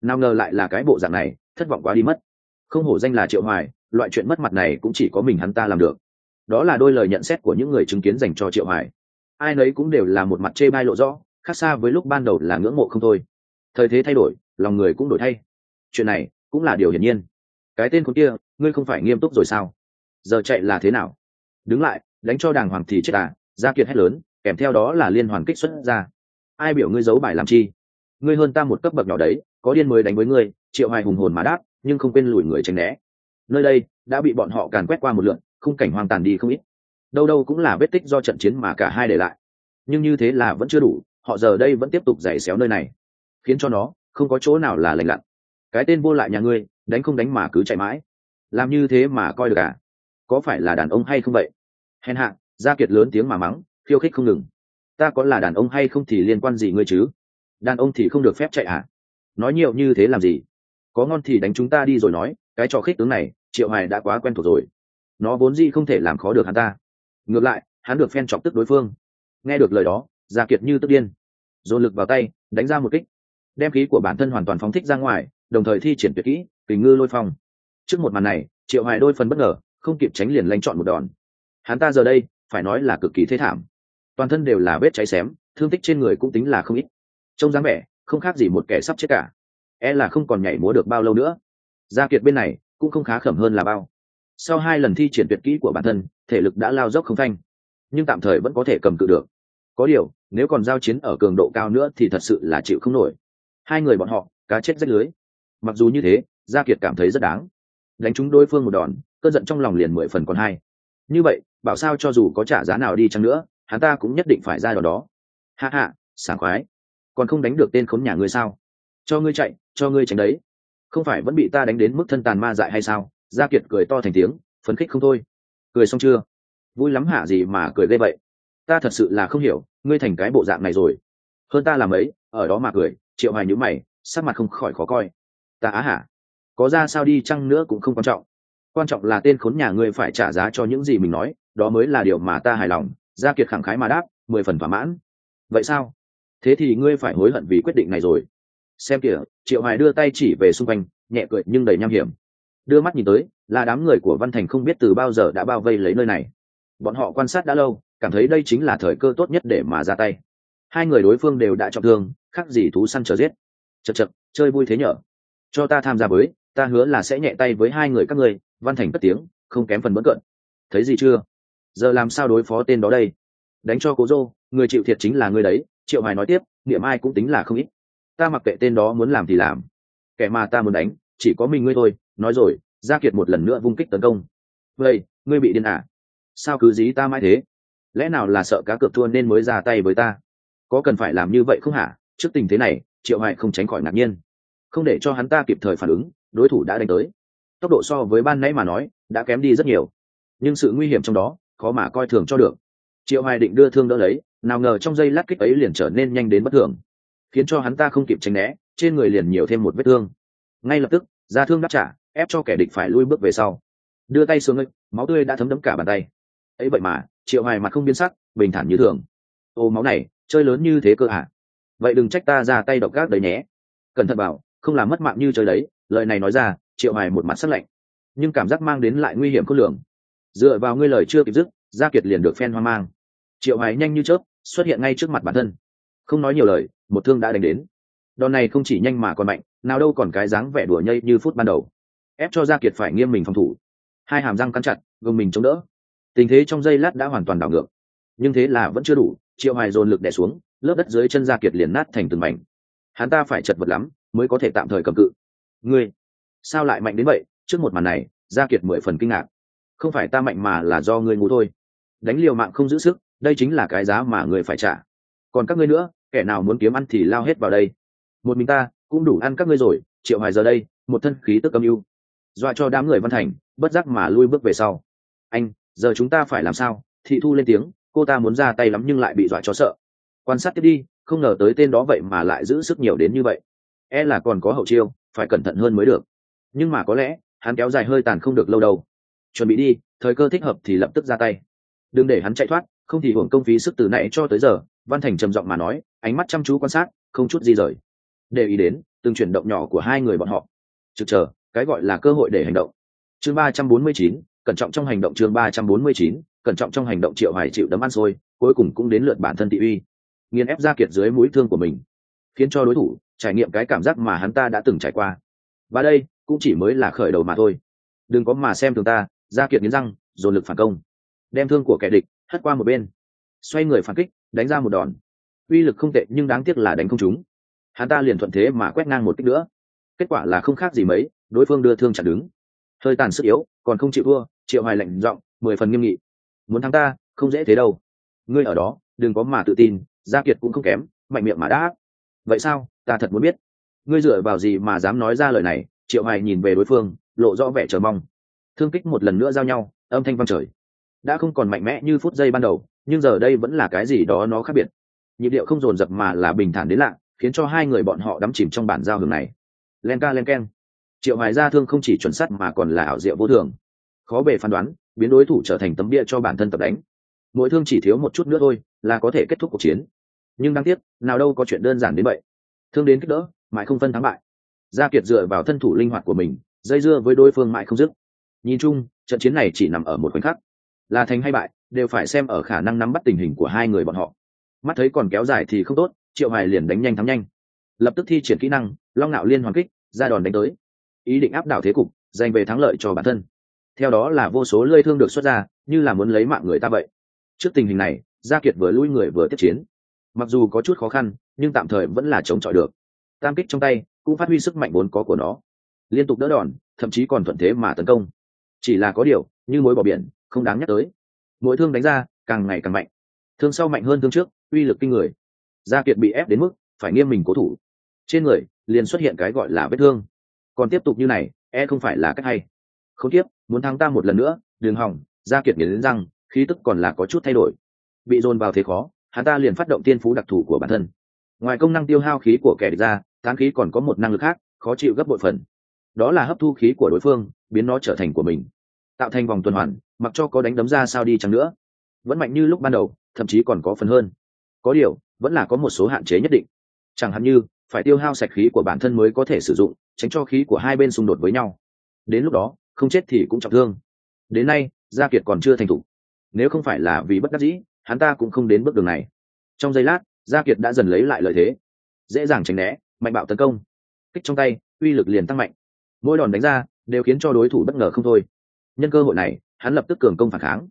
Nào ngờ lại là cái bộ dạng này, thất vọng quá đi mất. Không hổ danh là triệu hoài, loại chuyện mất mặt này cũng chỉ có mình hắn ta làm được. Đó là đôi lời nhận xét của những người chứng kiến dành cho triệu hoài. Ai nấy cũng đều là một mặt chê bai lộ rõ, khác xa với lúc ban đầu là ngưỡng mộ không thôi. Thời thế thay đổi, lòng người cũng đổi thay. Chuyện này cũng là điều hiển nhiên. Cái tên con kia ngươi không phải nghiêm túc rồi sao? Giờ chạy là thế nào? Đứng lại, đánh cho đàng hoàng thì chết à gia kiệt hét lớn, kèm theo đó là liên hoàn kích xuất ra. Ai biểu ngươi giấu bài làm chi? Ngươi hơn ta một cấp bậc nhỏ đấy, có điên mới đánh với ngươi, triệu hoài hùng hồn mà đáp, nhưng không quên lùi người tránh né. Nơi đây, đã bị bọn họ càn quét qua một lượn, khung cảnh hoang tàn đi không ít. Đâu đâu cũng là vết tích do trận chiến mà cả hai để lại. Nhưng như thế là vẫn chưa đủ, họ giờ đây vẫn tiếp tục giày xéo nơi này. Khiến cho nó không có chỗ nào là lành lặn. Cái tên vô lại nhà ngươi, đánh không đánh mà cứ chạy mãi làm như thế mà coi được à? Có phải là đàn ông hay không vậy? Hèn hạ, gia kiệt lớn tiếng mà mắng, khiêu khích không ngừng. Ta có là đàn ông hay không thì liên quan gì ngươi chứ? Đàn ông thì không được phép chạy à? Nói nhiều như thế làm gì? Có ngon thì đánh chúng ta đi rồi nói, cái trò khích tướng này, triệu hoài đã quá quen thuộc rồi. Nó vốn gì không thể làm khó được hắn ta. Ngược lại, hắn được phen chọc tức đối phương. Nghe được lời đó, gia kiệt như tức điên. Dồn lực vào tay, đánh ra một kích. Đem khí của bản thân hoàn toàn phóng thích ra ngoài, đồng thời thi triển tuyệt kỹ, kình ngư lôi phong trước một màn này, triệu hoài đôi phần bất ngờ, không kịp tránh liền lanh chọn một đòn. Hắn ta giờ đây, phải nói là cực kỳ thế thảm. Toàn thân đều là vết cháy xém, thương tích trên người cũng tính là không ít. Trông dáng vẻ, không khác gì một kẻ sắp chết cả. E là không còn nhảy múa được bao lâu nữa. Gia kiệt bên này, cũng không khá khẩm hơn là bao. Sau hai lần thi triển tuyệt kỹ của bản thân, thể lực đã lao dốc không thanh nhưng tạm thời vẫn có thể cầm cự được. Có điều, nếu còn giao chiến ở cường độ cao nữa thì thật sự là chịu không nổi. Hai người bọn họ, cá chết rách lưới. Mặc dù như thế, gia kiệt cảm thấy rất đáng đánh trúng đối phương một đòn, cơn giận trong lòng liền mười phần còn hai. Như vậy, bảo sao cho dù có trả giá nào đi chăng nữa, hắn ta cũng nhất định phải ra đòn đó. Hạ hạ sảng khoái. Còn không đánh được tên khốn nhà ngươi sao? Cho ngươi chạy, cho ngươi tránh đấy. Không phải vẫn bị ta đánh đến mức thân tàn ma dại hay sao? Gia kiệt cười to thành tiếng, phấn khích không thôi. Cười xong chưa? Vui lắm hả gì mà cười ghê vậy? Ta thật sự là không hiểu, ngươi thành cái bộ dạng này rồi. Hơn ta làm ấy, ở đó mà cười, triệu hoài nhữ mày, sắc mặt không khỏi khó coi. Ta á hả? Có ra sao đi chăng nữa cũng không quan trọng. Quan trọng là tên khốn nhà ngươi phải trả giá cho những gì mình nói, đó mới là điều mà ta hài lòng, gia kiệt khẳng khái mà đáp, mười phần thỏa mãn. Vậy sao? Thế thì ngươi phải hối hận vì quyết định này rồi. Xem kìa, triệu hoài đưa tay chỉ về xung quanh, nhẹ cười nhưng đầy nham hiểm. Đưa mắt nhìn tới, là đám người của văn thành không biết từ bao giờ đã bao vây lấy nơi này. Bọn họ quan sát đã lâu, cảm thấy đây chính là thời cơ tốt nhất để mà ra tay. Hai người đối phương đều đã trọng thương, khác gì thú săn chờ giết. Chật chật chơi vui thế nhở. Cho ta tham gia với ta hứa là sẽ nhẹ tay với hai người các ngươi, văn thành cất tiếng, không kém phần bất cận. Thấy gì chưa? Giờ làm sao đối phó tên đó đây? Đánh cho cố dô, người chịu thiệt chính là người đấy, triệu hoài nói tiếp, niệm ai cũng tính là không ít. Ta mặc kệ tên đó muốn làm thì làm. Kẻ mà ta muốn đánh, chỉ có mình ngươi thôi, nói rồi, gia kiệt một lần nữa vung kích tấn công. Vậy, ngươi bị điên à? Sao cứ dí ta mãi thế? Lẽ nào là sợ cá cược thua nên mới ra tay với ta? Có cần phải làm như vậy không hả? Trước tình thế này, triệu hoài không tránh khỏi ngạc nhiên. Không để cho hắn ta kịp thời phản ứng đối thủ đã đánh tới. Tốc độ so với ban nãy mà nói, đã kém đi rất nhiều. Nhưng sự nguy hiểm trong đó, khó mà coi thường cho được. Triệu hoài định đưa thương đỡ lấy, nào ngờ trong giây lát kích ấy liền trở nên nhanh đến bất thường. Khiến cho hắn ta không kịp tránh né, trên người liền nhiều thêm một vết thương. Ngay lập tức, ra thương đáp trả, ép cho kẻ địch phải lui bước về sau. Đưa tay xuống ngực, máu tươi đã thấm đẫm cả bàn tay. Ấy vậy mà, triệu hoài mặt không biến sắc, bình thản như thường. Ô, máu này, chơi lớn như thế cơ hả? Vậy đừng trách ta ra tay độc gác đấy nhé. Cẩn thận bảo, không làm mất mạng như chơi đấy lời này nói ra, triệu hoài một mặt sắc lạnh, nhưng cảm giác mang đến lại nguy hiểm khôn lường. Dựa vào ngươi lời chưa kịp dứt, gia kiệt liền được phen hoang mang. Triệu hoài nhanh như chớp, xuất hiện ngay trước mặt bản thân. Không nói nhiều lời, một thương đã đánh đến. Đòn này không chỉ nhanh mà còn mạnh, nào đâu còn cái dáng vẻ đùa nhây như phút ban đầu. Ép cho gia kiệt phải nghiêm mình phòng thủ. Hai hàm răng cắn chặt, gồng mình chống đỡ. Tình thế trong giây lát đã hoàn toàn đảo ngược. Nhưng thế là vẫn chưa đủ, triệu hoài dồn lực đè xuống, lớp đất dưới chân gia kiệt liền nát thành từng mảnh. Hắn ta phải chật vật lắm, mới có thể tạm thời cầm cự ngươi, sao lại mạnh đến vậy? Trước một màn này, gia kiệt mười phần kinh ngạc. Không phải ta mạnh mà là do ngươi ngu thôi. Đánh liều mạng không giữ sức, đây chính là cái giá mà người phải trả. Còn các ngươi nữa, kẻ nào muốn kiếm ăn thì lao hết vào đây. Một mình ta, cũng đủ ăn các ngươi rồi, triệu hoài giờ đây, một thân khí tức âm mưu dọa cho đám người văn thành, bất giác mà lui bước về sau. Anh, giờ chúng ta phải làm sao? Thị thu lên tiếng, cô ta muốn ra tay lắm nhưng lại bị dọa cho sợ. Quan sát tiếp đi, không ngờ tới tên đó vậy mà lại giữ sức nhiều đến như vậy e là còn có hậu chiêu, phải cẩn thận hơn mới được. Nhưng mà có lẽ, hắn kéo dài hơi tàn không được lâu đâu. Chuẩn bị đi, thời cơ thích hợp thì lập tức ra tay. Đừng để hắn chạy thoát, không thì hưởng công phí sức từ nãy cho tới giờ, văn thành trầm giọng mà nói, ánh mắt chăm chú quan sát, không chút di rời. Để ý đến, từng chuyển động nhỏ của hai người bọn họ. Trực chờ, cái gọi là cơ hội để hành động. Chương ba trăm bốn mươi chín, cẩn trọng trong hành động chương ba trăm bốn mươi chín, cẩn trọng trong hành động triệu hoài chịu đấm ăn xôi, cuối cùng cũng đến lượt bản thân thị uy. Nghiền ép ra kiệt dưới mũi thương của mình, khiến cho đối thủ trải nghiệm cái cảm giác mà hắn ta đã từng trải qua. Và đây, cũng chỉ mới là khởi đầu mà thôi. Đừng có mà xem thường ta ra kiệt nghiến răng, dồn lực phản công. Đem thương của kẻ địch, hất qua một bên. Xoay người phản kích, đánh ra một đòn. Uy lực không tệ, nhưng đáng tiếc là đánh không trúng. Hắn ta liền thuận thế mà quét ngang một kích nữa. Kết quả là không khác gì mấy, đối phương đưa thương chặt đứng. Hơi tàn sức yếu, còn không chịu thua, triệu hoài lạnh giọng, mười phần nghiêm nghị. Muốn thắng ta, không dễ thế đâu. Ngươi ở đó, đừng có mà tự tin, gia kiệt cũng không kém, mạnh miệng mà đã vậy sao? Ta thật muốn biết. Ngươi dựa vào gì mà dám nói ra lời này? Triệu hoài nhìn về đối phương, lộ rõ vẻ chờ mong. Thương kích một lần nữa giao nhau, âm thanh vang trời. Đã không còn mạnh mẽ như phút giây ban đầu, nhưng giờ đây vẫn là cái gì đó nó khác biệt. Nhịp điệu không dồn dập mà là bình thản đến lạ, khiến cho hai người bọn họ đắm chìm trong bản giao hưởng này. Len ca len keng. Triệu hoài gia thương không chỉ chuẩn sắt mà còn là ảo diệu vô thường. Khó bề phán đoán, biến đối thủ trở thành tấm bia cho bản thân tập đánh. Mỗi thương chỉ thiếu một chút nữa thôi, là có thể kết thúc cuộc chiến nhưng đáng tiếc, nào đâu có chuyện đơn giản đến vậy. Thương đến kích đỡ, mãi không phân thắng bại. Gia kiệt dựa vào thân thủ linh hoạt của mình, dây dưa với đối phương mãi không dứt. Nhìn chung, trận chiến này chỉ nằm ở một khoảnh khắc. Là thành hay bại, đều phải xem ở khả năng nắm bắt tình hình của hai người bọn họ. Mắt thấy còn kéo dài thì không tốt, triệu hoài liền đánh nhanh thắng nhanh. Lập tức thi triển kỹ năng, long ngạo liên hoàn kích, ra đòn đánh tới. Ý định áp đảo thế cục, giành về thắng lợi cho bản thân. Theo đó là vô số lơi thương được xuất ra, như là muốn lấy mạng người ta vậy. Trước tình hình này, gia kiệt vừa lui người vừa tiếp chiến mặc dù có chút khó khăn, nhưng tạm thời vẫn là chống chọi được. Tam kích trong tay cũng phát huy sức mạnh vốn có của nó. Liên tục đỡ đòn, thậm chí còn thuận thế mà tấn công. Chỉ là có điều, như mối bỏ biển, không đáng nhắc tới. Mỗi thương đánh ra, càng ngày càng mạnh. Thương sau mạnh hơn thương trước, uy lực kinh người. Gia kiệt bị ép đến mức phải nghiêm mình cố thủ. Trên người, liền xuất hiện cái gọi là vết thương. Còn tiếp tục như này e không phải là cách hay. Không tiếp, muốn thắng ta một lần nữa đường hỏng, gia kiệt nghiến răng, khí tức còn là có chút thay đổi. Bị dồn vào thế khó hắn ta liền phát động tiên phú đặc thù của bản thân. Ngoài công năng tiêu hao khí của kẻ địch ra tán khí còn có một năng lực khác, khó chịu gấp bội phần. Đó là hấp thu khí của đối phương, biến nó trở thành của mình. Tạo thành vòng tuần hoàn, mặc cho có đánh đấm ra sao đi chăng nữa. Vẫn mạnh như lúc ban đầu, thậm chí còn có phần hơn. Có điều, vẫn là có một số hạn chế nhất định. Chẳng hạn như, phải tiêu hao sạch khí của bản thân mới có thể sử dụng, tránh cho khí của hai bên xung đột với nhau. Đến lúc đó, không chết thì cũng trọng thương. Đến nay, gia kiệt còn chưa thành thủ. Nếu không phải là vì bất đắc dĩ hắn ta cũng không đến bước đường này. Trong giây lát, gia kiệt đã dần lấy lại lợi thế. Dễ dàng tránh né, mạnh bạo tấn công. Kích trong tay, uy lực liền tăng mạnh. Mỗi đòn đánh ra, đều khiến cho đối thủ bất ngờ không thôi. Nhân cơ hội này, hắn lập tức cường công phản kháng.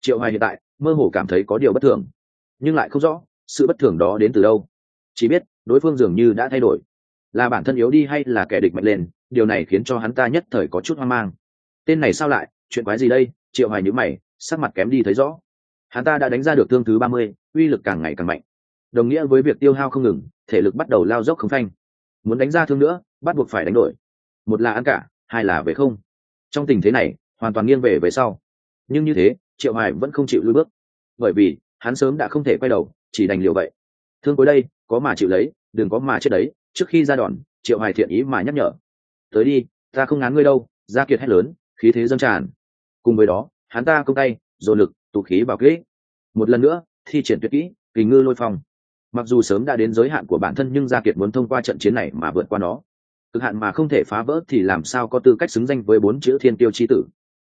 Triệu hoài hiện tại, mơ hồ cảm thấy có điều bất thường. Nhưng lại không rõ, sự bất thường đó đến từ đâu. Chỉ biết, đối phương dường như đã thay đổi. Là bản thân yếu đi hay là kẻ địch mạnh lên, điều này khiến cho hắn ta nhất thời có chút hoang mang. Tên này sao lại, chuyện quái gì đây? Triệu hoài nhữ mày, sắc mặt kém đi thấy rõ hắn ta đã đánh ra được thương thứ ba mươi, uy lực càng ngày càng mạnh. Đồng nghĩa với việc tiêu hao không ngừng, thể lực bắt đầu lao dốc không phanh. Muốn đánh ra thương nữa, bắt buộc phải đánh đổi. Một là ăn cả, hai là về không. Trong tình thế này, hoàn toàn nghiêng về về sau. Nhưng như thế, triệu Hải vẫn không chịu lui bước. Bởi vì, hắn sớm đã không thể quay đầu, chỉ đành liều vậy. Thương cuối đây, có mà chịu lấy, đừng có mà chết đấy. Trước khi ra đòn, triệu Hải thiện ý mà nhắc nhở. Tới đi, ta không ngán ngươi đâu ra kiệt hét lớn, khí thế dâng tràn. Cùng với đó, hắn ta công tay, dồn lực tụ khí bảo kỹ. Một lần nữa, thi triển tuyệt kỹ kình ngư lôi phong. Mặc dù sớm đã đến giới hạn của bản thân nhưng gia kiệt muốn thông qua trận chiến này mà vượt qua nó. Cực hạn mà không thể phá vỡ thì làm sao có tư cách xứng danh với bốn chữ thiên tiêu chi tử?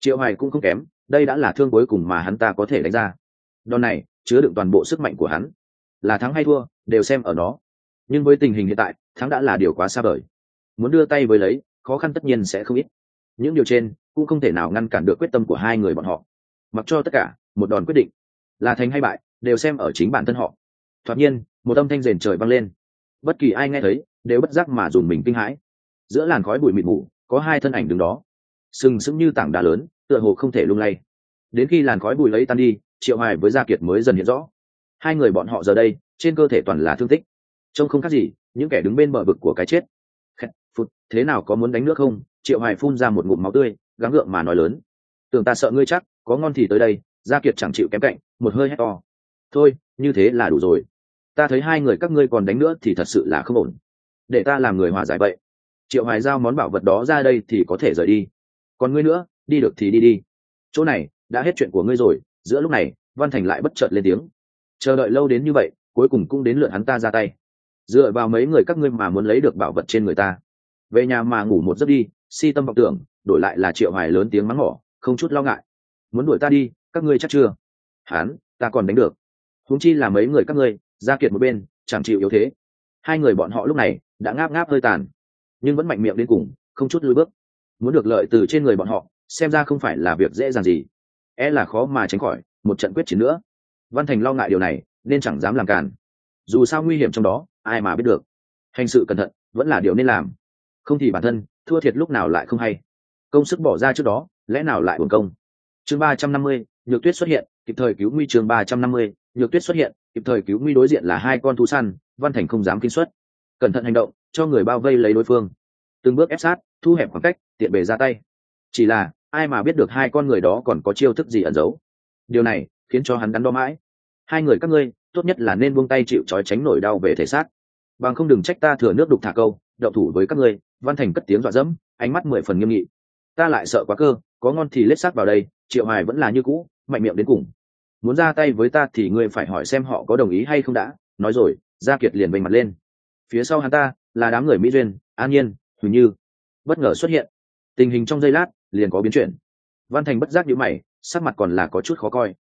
Triệu hoài cũng không kém, đây đã là thương cuối cùng mà hắn ta có thể đánh ra. Đòn này, chứa đựng toàn bộ sức mạnh của hắn. Là thắng hay thua, đều xem ở nó. Nhưng với tình hình hiện tại, thắng đã là điều quá xa vời. Muốn đưa tay với lấy, khó khăn tất nhiên sẽ không ít. Những điều trên, cũng không thể nào ngăn cản được quyết tâm của hai người bọn họ. Mặc cho tất cả một đòn quyết định. Là thành hay bại đều xem ở chính bản thân họ. Thoạt nhiên một âm thanh rền trời vang lên. Bất kỳ ai nghe thấy đều bất giác mà dùng mình kinh hãi. Giữa làn khói bụi mịt mù có hai thân ảnh đứng đó. Sừng sững như tảng đá lớn tựa hồ không thể lung lay. Đến khi làn khói bụi lấy tan đi triệu hoài với gia kiệt mới dần hiện rõ. Hai người bọn họ giờ đây trên cơ thể toàn là thương tích. Trông không khác gì những kẻ đứng bên bờ vực của cái chết. Khét, phụt thế nào có muốn đánh nước không? Triệu hoài phun ra một ngụm máu tươi gắng gượng mà nói lớn. Tưởng ta sợ ngươi chắc có ngon thì tới đây gia kiệt chẳng chịu kém cạnh, một hơi hét to. Thôi, như thế là đủ rồi. Ta thấy hai người các ngươi còn đánh nữa thì thật sự là không ổn. Để ta làm người hòa giải vậy. Triệu hoài giao món bảo vật đó ra đây thì có thể rời đi. Còn ngươi nữa, đi được thì đi đi. Chỗ này, đã hết chuyện của ngươi rồi, giữa lúc này, văn thành lại bất chợt lên tiếng. Chờ đợi lâu đến như vậy, cuối cùng cũng đến lượt hắn ta ra tay. Dựa vào mấy người các ngươi mà muốn lấy được bảo vật trên người ta. Về nhà mà ngủ một giấc đi, si tâm vọng tưởng, đổi lại là triệu hoài lớn tiếng mắng mỏ, không chút lo ngại. Muốn đuổi ta đi các ngươi chắc chưa? Hán, ta còn đánh được. Huống chi là mấy người các ngươi ra kiệt một bên, chẳng chịu yếu thế. Hai người bọn họ lúc này đã ngáp ngáp hơi tàn, nhưng vẫn mạnh miệng đến cùng, không chút lùi bước. Muốn được lợi từ trên người bọn họ, xem ra không phải là việc dễ dàng gì. E là khó mà tránh khỏi, một trận quyết chiến nữa. Văn thành lo ngại điều này, nên chẳng dám làm cản dù sao nguy hiểm trong đó, ai mà biết được. Hành sự cẩn thận, vẫn là điều nên làm. Không thì bản thân, thua thiệt lúc nào lại không hay. Công sức bỏ ra trước đó, lẽ nào lại uổng công? Chương ba trăm năm mươi nhược tuyết xuất hiện, kịp thời cứu nguy chương ba trăm năm mươi, nhược tuyết xuất hiện, kịp thời cứu nguy đối diện là hai con thú săn, văn thành không dám kinh xuất. Cẩn thận hành động, cho người bao vây lấy đối phương. Từng bước ép sát, thu hẹp khoảng cách, tiện bề ra tay. Chỉ là, ai mà biết được hai con người đó còn có chiêu thức gì ẩn giấu. Điều này, khiến cho hắn đắn đo mãi. Hai người các ngươi, tốt nhất là nên buông tay chịu trói tránh nổi đau về thể xác. Bằng không đừng trách ta thừa nước đục thả câu đậu thủ với các ngươi, văn thành cất tiếng dọa dẫm, ánh mắt mười phần nghiêm nghị. Ta lại sợ quá cơ, có ngon thì lết xác vào đây, triệu hoài vẫn là như cũ mạnh miệng đến cùng. Muốn ra tay với ta thì ngươi phải hỏi xem họ có đồng ý hay không đã. Nói rồi, gia kiệt liền vênh mặt lên. Phía sau hắn ta là đám người mỹ duyên, an nhiên huỳnh như. Bất ngờ xuất hiện. Tình hình trong giây lát liền có biến chuyển. Văn thành bất giác nhữ mày, sắc mặt còn là có chút khó coi.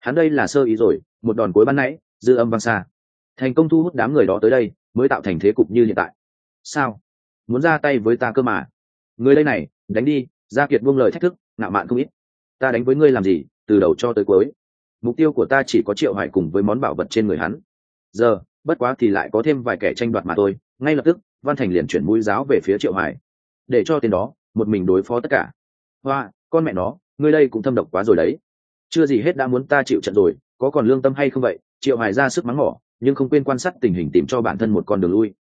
Hắn đây là sơ ý rồi, một đòn cuối ban nãy, dư âm vang xa. Thành công thu hút đám người đó tới đây, mới tạo thành thế cục như hiện tại. Sao? Muốn ra tay với ta cơ mà. Người đây này, đánh đi, gia kiệt buông lời thách thức, ngạo mạn không ít. Ta đánh với ngươi làm gì? Từ đầu cho tới cuối. Mục tiêu của ta chỉ có triệu hải cùng với món bảo vật trên người hắn. Giờ bất quá thì lại có thêm vài kẻ tranh đoạt mà thôi. Ngay lập tức văn thành liền chuyển mũi giáo về phía triệu hải, để cho tên đó một mình đối phó tất cả. Hoa con mẹ nó ngươi đây cũng thâm độc quá rồi đấy. Chưa gì hết đã muốn ta chịu trận rồi có còn lương tâm hay không vậy? Triệu hải ra sức mắng mỏ nhưng không quên quan sát tình hình tìm cho bản thân một con đường lui.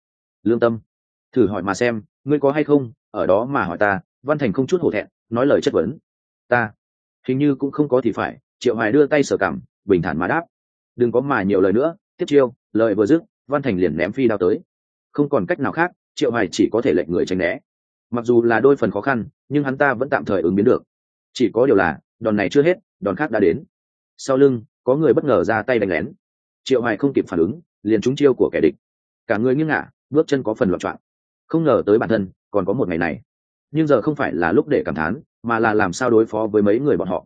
Lương tâm. Thử hỏi mà xem ngươi có hay không? Ở đó mà hỏi ta văn thành không chút hổ thẹn nói lời chất vấn. Ta hình như cũng không có thì phải, triệu hoài đưa tay sở cảm bình thản mà đáp. Đừng có mà nhiều lời nữa, tiếp chiêu, lời vừa dứt, văn thành liền ném phi đao tới. Không còn cách nào khác, triệu hoài chỉ có thể lệnh người tránh né. Mặc dù là đôi phần khó khăn, nhưng hắn ta vẫn tạm thời ứng biến được. Chỉ có điều là, đòn này chưa hết, đòn khác đã đến. Sau lưng, có người bất ngờ ra tay đánh lén. Triệu hoài không kịp phản ứng, liền trúng chiêu của kẻ địch. Cả người nghiêng ngả, bước chân có phần loạn trọn không ngờ tới bản thân, còn có một ngày này nhưng giờ không phải là lúc để cảm thán, mà là làm sao đối phó với mấy người bọn họ.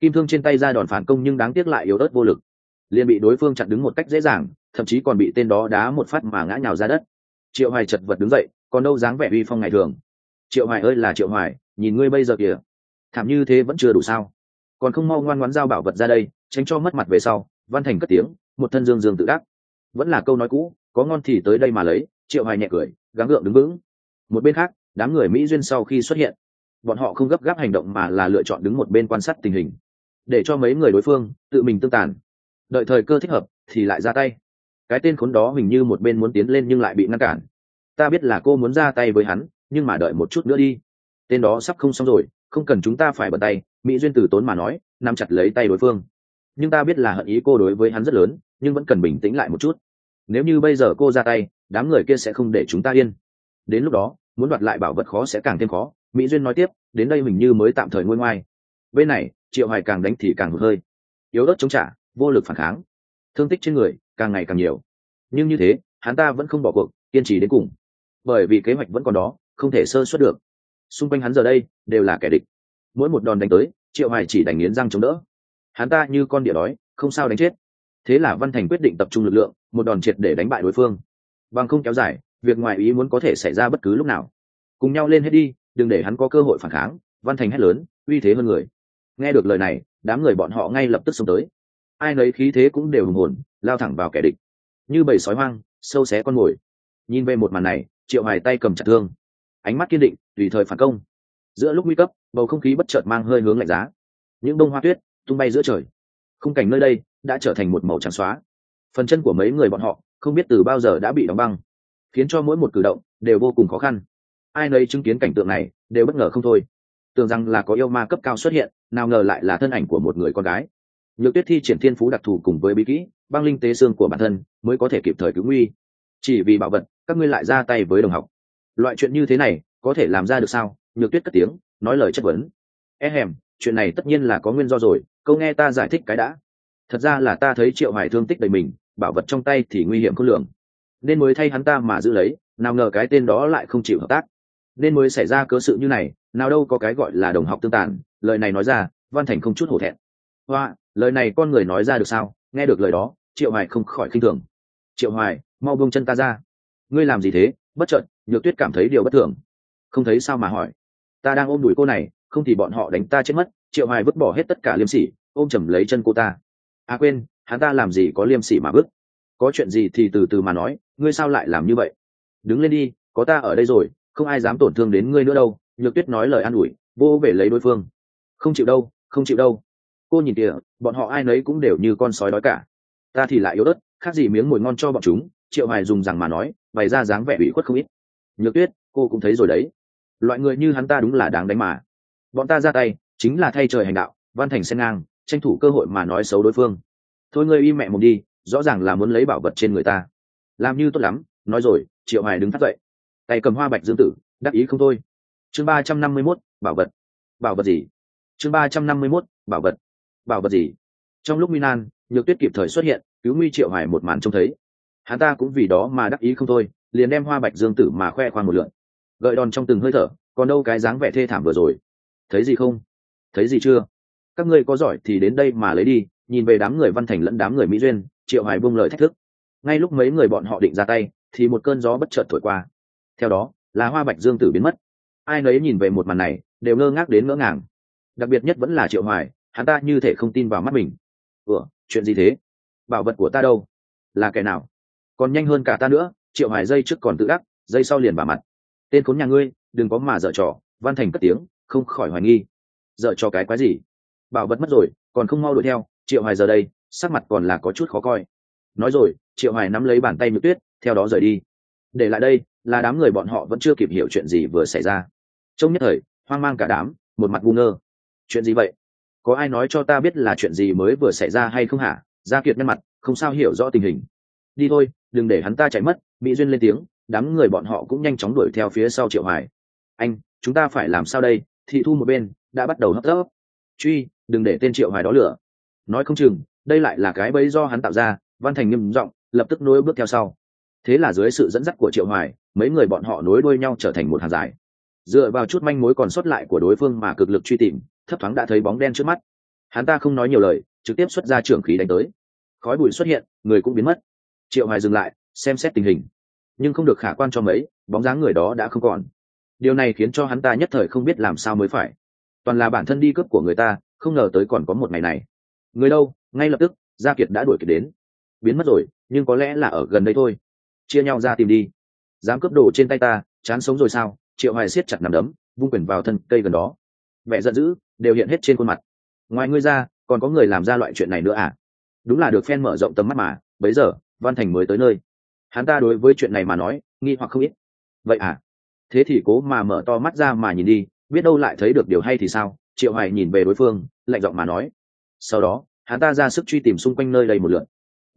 Kim thương trên tay ra đòn phản công nhưng đáng tiếc lại yếu ớt vô lực. Liền bị đối phương chặn đứng một cách dễ dàng, thậm chí còn bị tên đó đá một phát mà ngã nhào ra đất. Triệu hoài chật vật đứng dậy, còn đâu dáng vẻ uy phong ngày thường. Triệu hoài ơi là triệu hoài, nhìn ngươi bây giờ kìa. Thảm như thế vẫn chưa đủ sao. Còn không mau ngoan ngoãn giao bảo vật ra đây, tránh cho mất mặt về sau, văn thành cất tiếng, một thân dương dương tự đắc. Vẫn là câu nói cũ, có ngon thì tới đây mà lấy, triệu hoài nhẹ cười, gắng gượng đứng vững. Một bên khác đám người mỹ duyên sau khi xuất hiện, bọn họ không gấp gáp hành động mà là lựa chọn đứng một bên quan sát tình hình, để cho mấy người đối phương tự mình tương tàn. Đợi thời cơ thích hợp thì lại ra tay. Cái tên khốn đó hình như một bên muốn tiến lên nhưng lại bị ngăn cản. Ta biết là cô muốn ra tay với hắn, nhưng mà đợi một chút nữa đi. Tên đó sắp không xong rồi, không cần chúng ta phải bật tay, mỹ duyên từ tốn mà nói, nắm chặt lấy tay đối phương. Nhưng ta biết là hận ý cô đối với hắn rất lớn, nhưng vẫn cần bình tĩnh lại một chút. Nếu như bây giờ cô ra tay, đám người kia sẽ không để chúng ta yên. Đến lúc đó muốn đoạt lại bảo vật khó sẽ càng thêm khó. Mỹ duyên nói tiếp, đến đây mình như mới tạm thời ngôi ngoai. Bên này, triệu hoài càng đánh thì càng hụt hơi. Yếu đất chống trả, vô lực phản kháng. Thương tích trên người, càng ngày càng nhiều. Nhưng như thế, hắn ta vẫn không bỏ cuộc, kiên trì đến cùng. Bởi vì kế hoạch vẫn còn đó, không thể sơ xuất được. Xung quanh hắn giờ đây, đều là kẻ địch. Mỗi một đòn đánh tới, triệu hoài chỉ đành nghiến răng chống đỡ. Hắn ta như con địa đói, không sao đánh chết. Thế là văn thành quyết định tập trung lực lượng, một đòn triệt để đánh bại đối phương. Bằng không kéo dài việc ngoài ý muốn có thể xảy ra bất cứ lúc nào. Cùng nhau lên hết đi, đừng để hắn có cơ hội phản kháng, văn thành hét lớn, uy thế hơn người. Nghe được lời này, đám người bọn họ ngay lập tức xông tới. Ai nấy khí thế cũng đều hùng hồn, lao thẳng vào kẻ địch. Như bầy sói hoang, sâu xé con mồi. Nhìn về một màn này, triệu hoài tay cầm chặt thương. Ánh mắt kiên định, tùy thời phản công. Giữa lúc nguy cấp, bầu không khí bất chợt mang hơi hướng lạnh giá. Những bông hoa tuyết tung bay giữa trời. Khung cảnh nơi đây đã trở thành một màu trắng xóa. Phần chân của mấy người bọn họ không biết từ bao giờ đã bị đóng băng khiến cho mỗi một cử động đều vô cùng khó khăn. Ai nấy chứng kiến cảnh tượng này đều bất ngờ không thôi. Tưởng rằng là có yêu ma cấp cao xuất hiện, nào ngờ lại là thân ảnh của một người con gái. Nhược tuyết thi triển thiên phú đặc thù cùng với bí kỹ, băng linh tế xương của bản thân mới có thể kịp thời cứu nguy. Chỉ vì bảo vật, các ngươi lại ra tay với đồng học. Loại chuyện như thế này có thể làm ra được sao? Nhược tuyết cất tiếng, nói lời chất vấn. E hèm, chuyện này tất nhiên là có nguyên do rồi, câu nghe ta giải thích cái đã. Thật ra là ta thấy triệu hải thương tích đầy mình, bảo vật trong tay thì nguy hiểm khôn lường nên mới thay hắn ta mà giữ lấy, nào ngờ cái tên đó lại không chịu hợp tác. Nên mới xảy ra cớ sự như này, nào đâu có cái gọi là đồng học tương tàn, lời này nói ra, văn thành không chút hổ thẹn. Hoa, lời này con người nói ra được sao? Nghe được lời đó, triệu hoài không khỏi khinh thường. Triệu hoài, mau buông chân ta ra. Ngươi làm gì thế? Bất chợt, nhược tuyết cảm thấy điều bất thường. Không thấy sao mà hỏi. Ta đang ôm đuổi cô này, không thì bọn họ đánh ta chết mất. Triệu hoài vứt bỏ hết tất cả liêm sỉ, ôm chầm lấy chân cô ta. À quên, hắn ta làm gì có liêm sỉ mà vứt? Có chuyện gì thì từ từ mà nói ngươi sao lại làm như vậy? Đứng lên đi, có ta ở đây rồi, không ai dám tổn thương đến ngươi nữa đâu. Nhược tuyết nói lời an ủi, vô về lấy đối phương. Không chịu đâu, không chịu đâu. Cô nhìn kìa, bọn họ ai nấy cũng đều như con sói đói cả. Ta thì lại yếu đất khác gì miếng mồi ngon cho bọn chúng, triệu hoài dùng rằng mà nói, bày ra dáng vẻ ủy khuất không ít. Nhược tuyết, cô cũng thấy rồi đấy. Loại người như hắn ta đúng là đáng đánh mà. Bọn ta ra tay, chính là thay trời hành đạo văn thành xen ngang, tranh thủ cơ hội mà nói xấu đối phương. Thôi ngươi im mẹ một đi, rõ ràng là muốn lấy bảo vật trên người ta làm như tốt lắm, nói rồi, triệu hoài đứng phát dậy. Tay cầm hoa bạch dương tử, đắc ý không thôi. Chương ba trăm năm mươi mốt, bảo vật. Bảo vật gì? Chương ba trăm năm mươi mốt, bảo vật. Bảo vật gì? Trong lúc nguy nan, nhược tuyết kịp thời xuất hiện, cứu nguy triệu hoài một màn trông thấy. Hắn ta cũng vì đó mà đắc ý không thôi, liền đem hoa bạch dương tử mà khoe khoang một lượn. Gợi đòn trong từng hơi thở, còn đâu cái dáng vẻ thê thảm vừa rồi. Thấy gì không? Thấy gì chưa? Các ngươi có giỏi thì đến đây mà lấy đi, nhìn về đám người văn thành lẫn đám người mỹ duyên, triệu hoài buông lời thách thức ngay lúc mấy người bọn họ định ra tay, thì một cơn gió bất chợt thổi qua. Theo đó, là hoa bạch dương tử biến mất. Ai nấy nhìn về một màn này, đều ngơ ngác đến ngỡ ngàng. Đặc biệt nhất vẫn là triệu hoài, hắn ta như thể không tin vào mắt mình. Ủa, chuyện gì thế? Bảo vật của ta đâu? Là kẻ nào? Còn nhanh hơn cả ta nữa, triệu hoài dây trước còn tự đắc, dây sau liền bà mặt. Tên khốn nhà ngươi, đừng có mà dở trò, văn thành cất tiếng, không khỏi hoài nghi. Dở trò cái quái gì? Bảo vật mất rồi, còn không mau đuổi theo, triệu hoài giờ đây, sắc mặt còn là có chút khó coi nói rồi, triệu hoài nắm lấy bàn tay nhược tuyết, theo đó rời đi. Để lại đây, là đám người bọn họ vẫn chưa kịp hiểu chuyện gì vừa xảy ra. Trong nhất thời, hoang mang cả đám, một mặt ngu ngơ. Chuyện gì vậy? Có ai nói cho ta biết là chuyện gì mới vừa xảy ra hay không hả? Gia kiệt nét mặt, không sao hiểu rõ tình hình. Đi thôi, đừng để hắn ta chạy mất, mỹ duyên lên tiếng, đám người bọn họ cũng nhanh chóng đuổi theo phía sau triệu hoài. Anh, chúng ta phải làm sao đây? Thị thu một bên, đã bắt đầu hấp tấp. Truy, đừng để tên triệu hoài đó lửa. Nói không chừng, đây lại là cái bẫy do hắn tạo ra văn thành nghiêm giọng, lập tức nối bước theo sau. Thế là dưới sự dẫn dắt của triệu hoài, mấy người bọn họ nối đuôi nhau trở thành một hàng dài. Dựa vào chút manh mối còn sót lại của đối phương mà cực lực truy tìm, thấp thoáng đã thấy bóng đen trước mắt. Hắn ta không nói nhiều lời, trực tiếp xuất ra trưởng khí đánh tới. Khói bụi xuất hiện, người cũng biến mất. Triệu hoài dừng lại, xem xét tình hình. Nhưng không được khả quan cho mấy, bóng dáng người đó đã không còn. Điều này khiến cho hắn ta nhất thời không biết làm sao mới phải. Toàn là bản thân đi cướp của người ta, không ngờ tới còn có một ngày này. Người đâu, ngay lập tức, gia kiệt đã đuổi kịp đến biến mất rồi, nhưng có lẽ là ở gần đây thôi. Chia nhau ra tìm đi. Dám cướp đồ trên tay ta, chán sống rồi sao? Triệu hoài siết chặt nằm đấm, vung quyền vào thân cây gần đó. Vẻ giận dữ đều hiện hết trên khuôn mặt. Ngoài ngươi ra, còn có người làm ra loại chuyện này nữa à? Đúng là được phen mở rộng tầm mắt mà, bấy giờ, văn thành mới tới nơi. Hắn ta đối với chuyện này mà nói, nghi hoặc không ít. Vậy à? Thế thì cố mà mở to mắt ra mà nhìn đi, biết đâu lại thấy được điều hay thì sao? Triệu hoài nhìn về đối phương, lạnh giọng mà nói. Sau đó, hắn ta ra sức truy tìm xung quanh nơi đây một lượt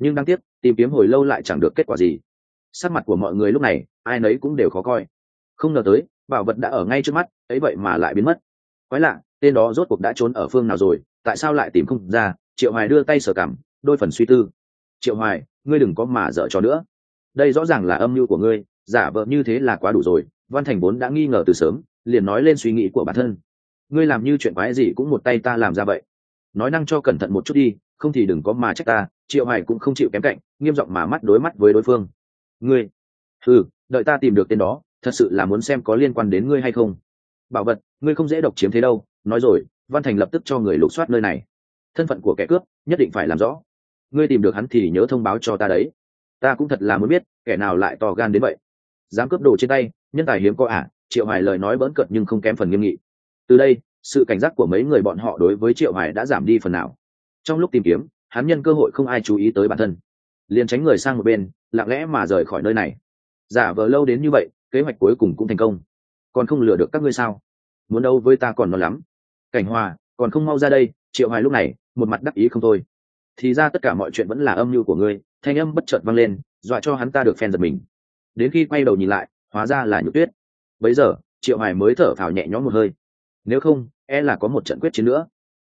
nhưng đáng tiếc, tìm kiếm hồi lâu lại chẳng được kết quả gì. Sắc mặt của mọi người lúc này, ai nấy cũng đều khó coi. Không ngờ tới, bảo vật đã ở ngay trước mắt, ấy vậy mà lại biến mất. Quái lạ, tên đó rốt cuộc đã trốn ở phương nào rồi, tại sao lại tìm không ra? Triệu hoài đưa tay sờ cảm, đôi phần suy tư. Triệu hoài, ngươi đừng có mà dở cho nữa. Đây rõ ràng là âm mưu của ngươi, giả vợ như thế là quá đủ rồi, văn thành vốn đã nghi ngờ từ sớm, liền nói lên suy nghĩ của bản thân. Ngươi làm như chuyện quái gì cũng một tay ta làm ra vậy. Nói năng cho cẩn thận một chút đi không thì đừng có mà trách ta triệu Hải cũng không chịu kém cạnh nghiêm giọng mà mắt đối mắt với đối phương. Ngươi ừ đợi ta tìm được tên đó thật sự là muốn xem có liên quan đến ngươi hay không. Bảo vật ngươi không dễ độc chiếm thế đâu nói rồi văn thành lập tức cho người lục soát nơi này. Thân phận của kẻ cướp nhất định phải làm rõ. Ngươi tìm được hắn thì nhớ thông báo cho ta đấy. Ta cũng thật là muốn biết kẻ nào lại to gan đến vậy. Dám cướp đồ trên tay nhân tài hiếm có ả à, triệu Hải lời nói bỡn cợt nhưng không kém phần nghiêm nghị. Từ đây sự cảnh giác của mấy người bọn họ đối với triệu Hải đã giảm đi phần nào trong lúc tìm kiếm, hắn nhân cơ hội không ai chú ý tới bản thân. Liền tránh người sang một bên, lặng lẽ mà rời khỏi nơi này. Giả vờ lâu đến như vậy, kế hoạch cuối cùng cũng thành công. Còn không lừa được các ngươi sao? Muốn đâu với ta còn non lắm. Cảnh hòa, còn không mau ra đây, triệu hoài lúc này, một mặt đắc ý không thôi. Thì ra tất cả mọi chuyện vẫn là âm mưu của ngươi, thanh âm bất chợt vang lên, dọa cho hắn ta được phen giật mình. Đến khi quay đầu nhìn lại, hóa ra là nhược tuyết. Bấy giờ, triệu hoài mới thở phào nhẹ nhõm một hơi. Nếu không e là có một trận quyết chiến nữa.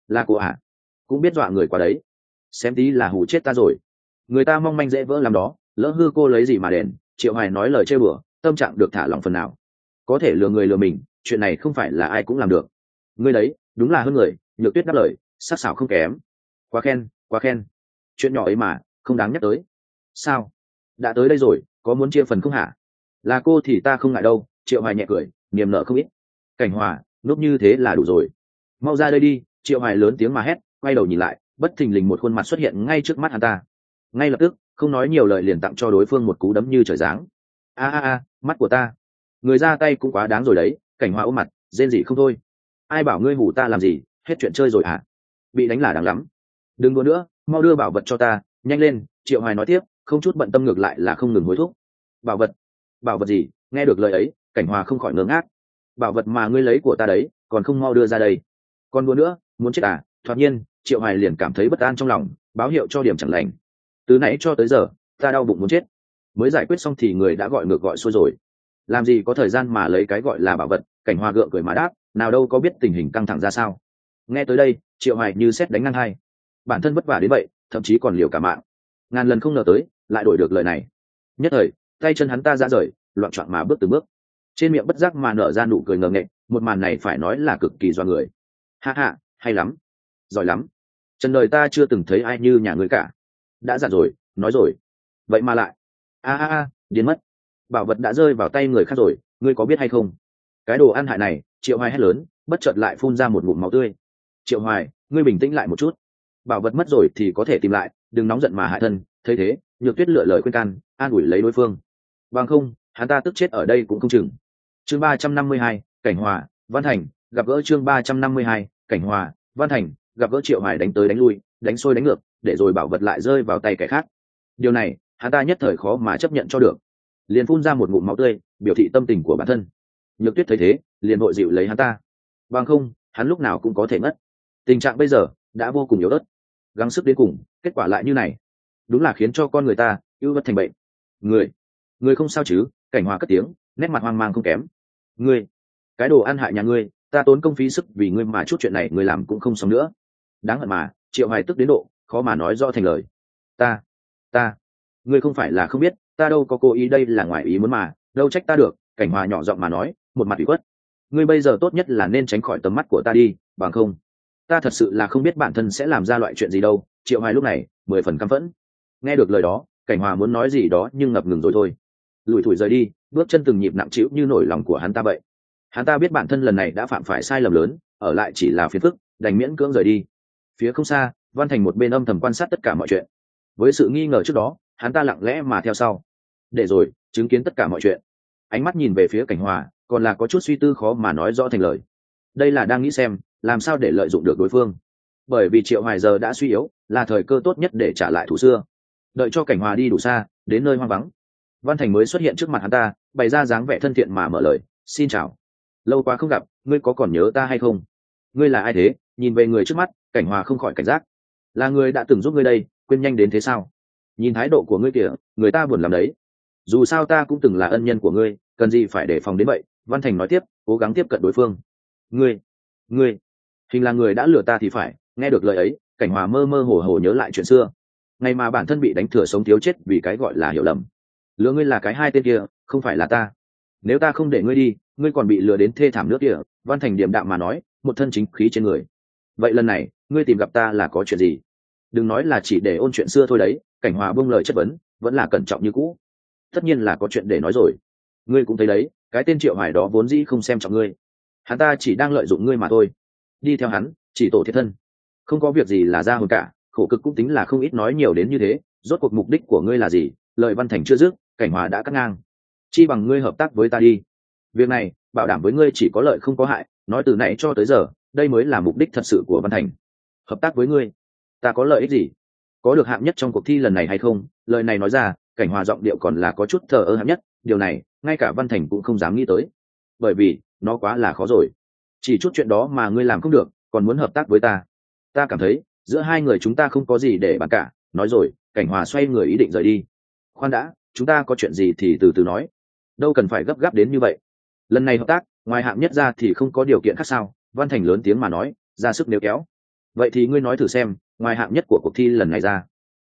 Là cô à cũng biết dọa người qua đấy. Xem tí là hù chết ta rồi. Người ta mong manh dễ vỡ làm đó, lỡ hư cô lấy gì mà đền, triệu hoài nói lời chơi bừa, tâm trạng được thả lỏng phần nào. Có thể lừa người lừa mình, chuyện này không phải là ai cũng làm được. Ngươi đấy, đúng là hơn người, nhược tuyết đáp lời, sắc sảo không kém. Quá khen quá khen. Chuyện nhỏ ấy mà, không đáng nhắc tới. Sao? Đã tới đây rồi, có muốn chia phần không hả? Là cô thì ta không ngại đâu, triệu hoài nhẹ cười, niềm nở không ít. Cảnh hòa, núp như thế là đủ rồi. Mau ra đây đi, triệu hoài lớn tiếng mà hét quay đầu nhìn lại, bất thình lình một khuôn mặt xuất hiện ngay trước mắt hắn ta. Ngay lập tức, không nói nhiều lời liền tặng cho đối phương một cú đấm như trời giáng. A a a, mắt của ta. Người ra tay cũng quá đáng rồi đấy, cảnh Hoa ôm mặt, rên gì không thôi. Ai bảo ngươi hủ ta làm gì, hết chuyện chơi rồi à? bị đánh là đáng lắm. Đừng đùa nữa, mau đưa bảo vật cho ta, nhanh lên, triệu hoài nói tiếp, không chút bận tâm ngược lại là không ngừng hối thúc. Bảo vật? Bảo vật gì? Nghe được lời ấy, cảnh hòa không khỏi ngớ ngác. Bảo vật mà ngươi lấy của ta đấy, còn không mau đưa ra đây. Còn đùa nữa, muốn chết à? Thoạt nhiên triệu hoài liền cảm thấy bất an trong lòng, báo hiệu cho điểm chẳng lành. Từ nãy cho tới giờ, ta đau bụng muốn chết. Mới giải quyết xong thì người đã gọi ngược gọi xuôi rồi. Làm gì có thời gian mà lấy cái gọi là bảo vật, cảnh hoa gượng cười mà đáp, nào đâu có biết tình hình căng thẳng ra sao. Nghe tới đây, triệu hoài như xét đánh ngang hai. Bản thân vất vả đến vậy, thậm chí còn liều cả mạng. Ngàn lần không ngờ tới, lại đổi được lời này. Nhất thời, tay chân hắn ta ra rời, loạn trọn mà bước từng bước. Trên miệng bất giác mà nở ra nụ cười ngờ nghệch, một màn này phải nói là cực kỳ do người. Ha ha, hay lắm. Giỏi lắm trần đời ta chưa từng thấy ai như nhà ngươi cả. Đã dặn rồi, nói rồi. Vậy mà lại. A a a, điên mất. Bảo vật đã rơi vào tay người khác rồi, ngươi có biết hay không? Cái đồ ăn hại này, triệu hoài hét lớn, bất chợt lại phun ra một ngụm máu tươi. Triệu hoài, ngươi bình tĩnh lại một chút. Bảo vật mất rồi thì có thể tìm lại, đừng nóng giận mà hại thân, thấy thế, nhược tuyết lựa lời khuyên can, an ủi lấy đối phương. Bằng không, hắn ta tức chết ở đây cũng không chừng. Chương ba trăm năm mươi hai, cảnh hòa, văn thành, gặp gỡ chương ba trăm năm mươi hai, cảnh hòa, văn thành gặp gỡ triệu hoài đánh tới đánh lui, đánh sôi đánh ngược, để rồi bảo vật lại rơi vào tay kẻ khác. Điều này, hắn ta nhất thời khó mà chấp nhận cho được. Liền phun ra một ngụm máu tươi, biểu thị tâm tình của bản thân. Nhược tuyết thấy thế, liền hội dịu lấy hắn ta. Bằng không, hắn lúc nào cũng có thể mất. Tình trạng bây giờ đã vô cùng yếu ớt. Gắng sức đến cùng, kết quả lại như này. Đúng là khiến cho con người ta ưu bất thành bệnh. Người người không sao chứ, cảnh hòa cất tiếng, nét mặt hoang mang không kém. Ngươi cái đồ ăn hại nhà ngươi, ta tốn công phí sức vì ngươi mà chút chuyện này ngươi làm cũng không sống nữa đáng hận mà, triệu hoài tức đến độ, khó mà nói rõ thành lời. Ta ta, ngươi không phải là không biết, ta đâu có cố ý, đây là ngoài ý muốn mà, đâu trách ta được, cảnh hòa nhỏ giọng mà nói, một mặt ủy khuất. Ngươi bây giờ tốt nhất là nên tránh khỏi tầm mắt của ta đi, bằng không, ta thật sự là không biết bản thân sẽ làm ra loại chuyện gì đâu, triệu hoài lúc này, mười phần căm phẫn. Nghe được lời đó, cảnh hòa muốn nói gì đó nhưng ngập ngừng rồi thôi. Lùi thủi rời đi, bước chân từng nhịp nặng trĩu như nổi lòng của hắn ta vậy. Hắn ta biết bản thân lần này đã phạm phải sai lầm lớn, ở lại chỉ là phiền phức, đành miễn cưỡng rời đi phía không xa, văn thành một bên âm thầm quan sát tất cả mọi chuyện. Với sự nghi ngờ trước đó, hắn ta lặng lẽ mà theo sau. Để rồi, chứng kiến tất cả mọi chuyện. Ánh mắt nhìn về phía cảnh hòa, còn là có chút suy tư khó mà nói rõ thành lời. Đây là đang nghĩ xem, làm sao để lợi dụng được đối phương. Bởi vì triệu hoài giờ đã suy yếu, là thời cơ tốt nhất để trả lại thủ xưa. Đợi cho cảnh hòa đi đủ xa, đến nơi hoang vắng. Văn thành mới xuất hiện trước mặt hắn ta, bày ra dáng vẻ thân thiện mà mở lời, xin chào. Lâu quá không gặp, ngươi có còn nhớ ta hay không? Ngươi là ai thế? Nhìn về người trước mắt, cảnh hòa không khỏi cảnh giác. Là người đã từng giúp ngươi đây, quên nhanh đến thế sao? Nhìn thái độ của ngươi kìa, người ta buồn làm đấy. Dù sao ta cũng từng là ân nhân của ngươi, cần gì phải đề phòng đến vậy? Văn thành nói tiếp, cố gắng tiếp cận đối phương. Ngươi ngươi, hình là người đã lừa ta thì phải, nghe được lời ấy, cảnh hòa mơ mơ hồ hồ nhớ lại chuyện xưa. Ngày mà bản thân bị đánh thừa sống thiếu chết vì cái gọi là hiểu lầm. Lừa ngươi là cái hai tên kia, không phải là ta. Nếu ta không để ngươi đi, ngươi còn bị lừa đến thê thảm nước kia. Văn thành điểm đạm mà nói, một thân chính khí trên người vậy lần này, ngươi tìm gặp ta là có chuyện gì? Đừng nói là chỉ để ôn chuyện xưa thôi đấy, cảnh hòa bông lời chất vấn, vẫn là cẩn trọng như cũ. Tất nhiên là có chuyện để nói rồi. Ngươi cũng thấy đấy, cái tên triệu hải đó vốn dĩ không xem trọng ngươi. Hắn ta chỉ đang lợi dụng ngươi mà thôi. Đi theo hắn, chỉ tổ thiết thân. Không có việc gì là ra hồn cả, khổ cực cũng tính là không ít nói nhiều đến như thế, rốt cuộc mục đích của ngươi là gì? Lợi văn thành chưa dứt, cảnh hòa đã cắt ngang. Chi bằng ngươi hợp tác với ta đi. Việc này, bảo đảm với ngươi chỉ có lợi không có hại, nói từ nãy cho tới giờ đây mới là mục đích thật sự của văn thành. Hợp tác với ngươi, ta có lợi ích gì? Có được hạng nhất trong cuộc thi lần này hay không? Lời này nói ra, cảnh hòa giọng điệu còn là có chút thờ ơ hạng nhất, điều này, ngay cả văn thành cũng không dám nghĩ tới. Bởi vì, nó quá là khó rồi. Chỉ chút chuyện đó mà ngươi làm không được, còn muốn hợp tác với ta. Ta cảm thấy, giữa hai người chúng ta không có gì để bàn cả. Nói rồi, cảnh hòa xoay người ý định rời đi. Khoan đã, chúng ta có chuyện gì thì từ từ nói. Đâu cần phải gấp gáp đến như vậy. Lần này hợp tác, ngoài hạng nhất ra thì không có điều kiện khác sao? Văn thành lớn tiếng mà nói, ra sức nếu kéo. Vậy thì ngươi nói thử xem, ngoài hạng nhất của cuộc thi lần này ra,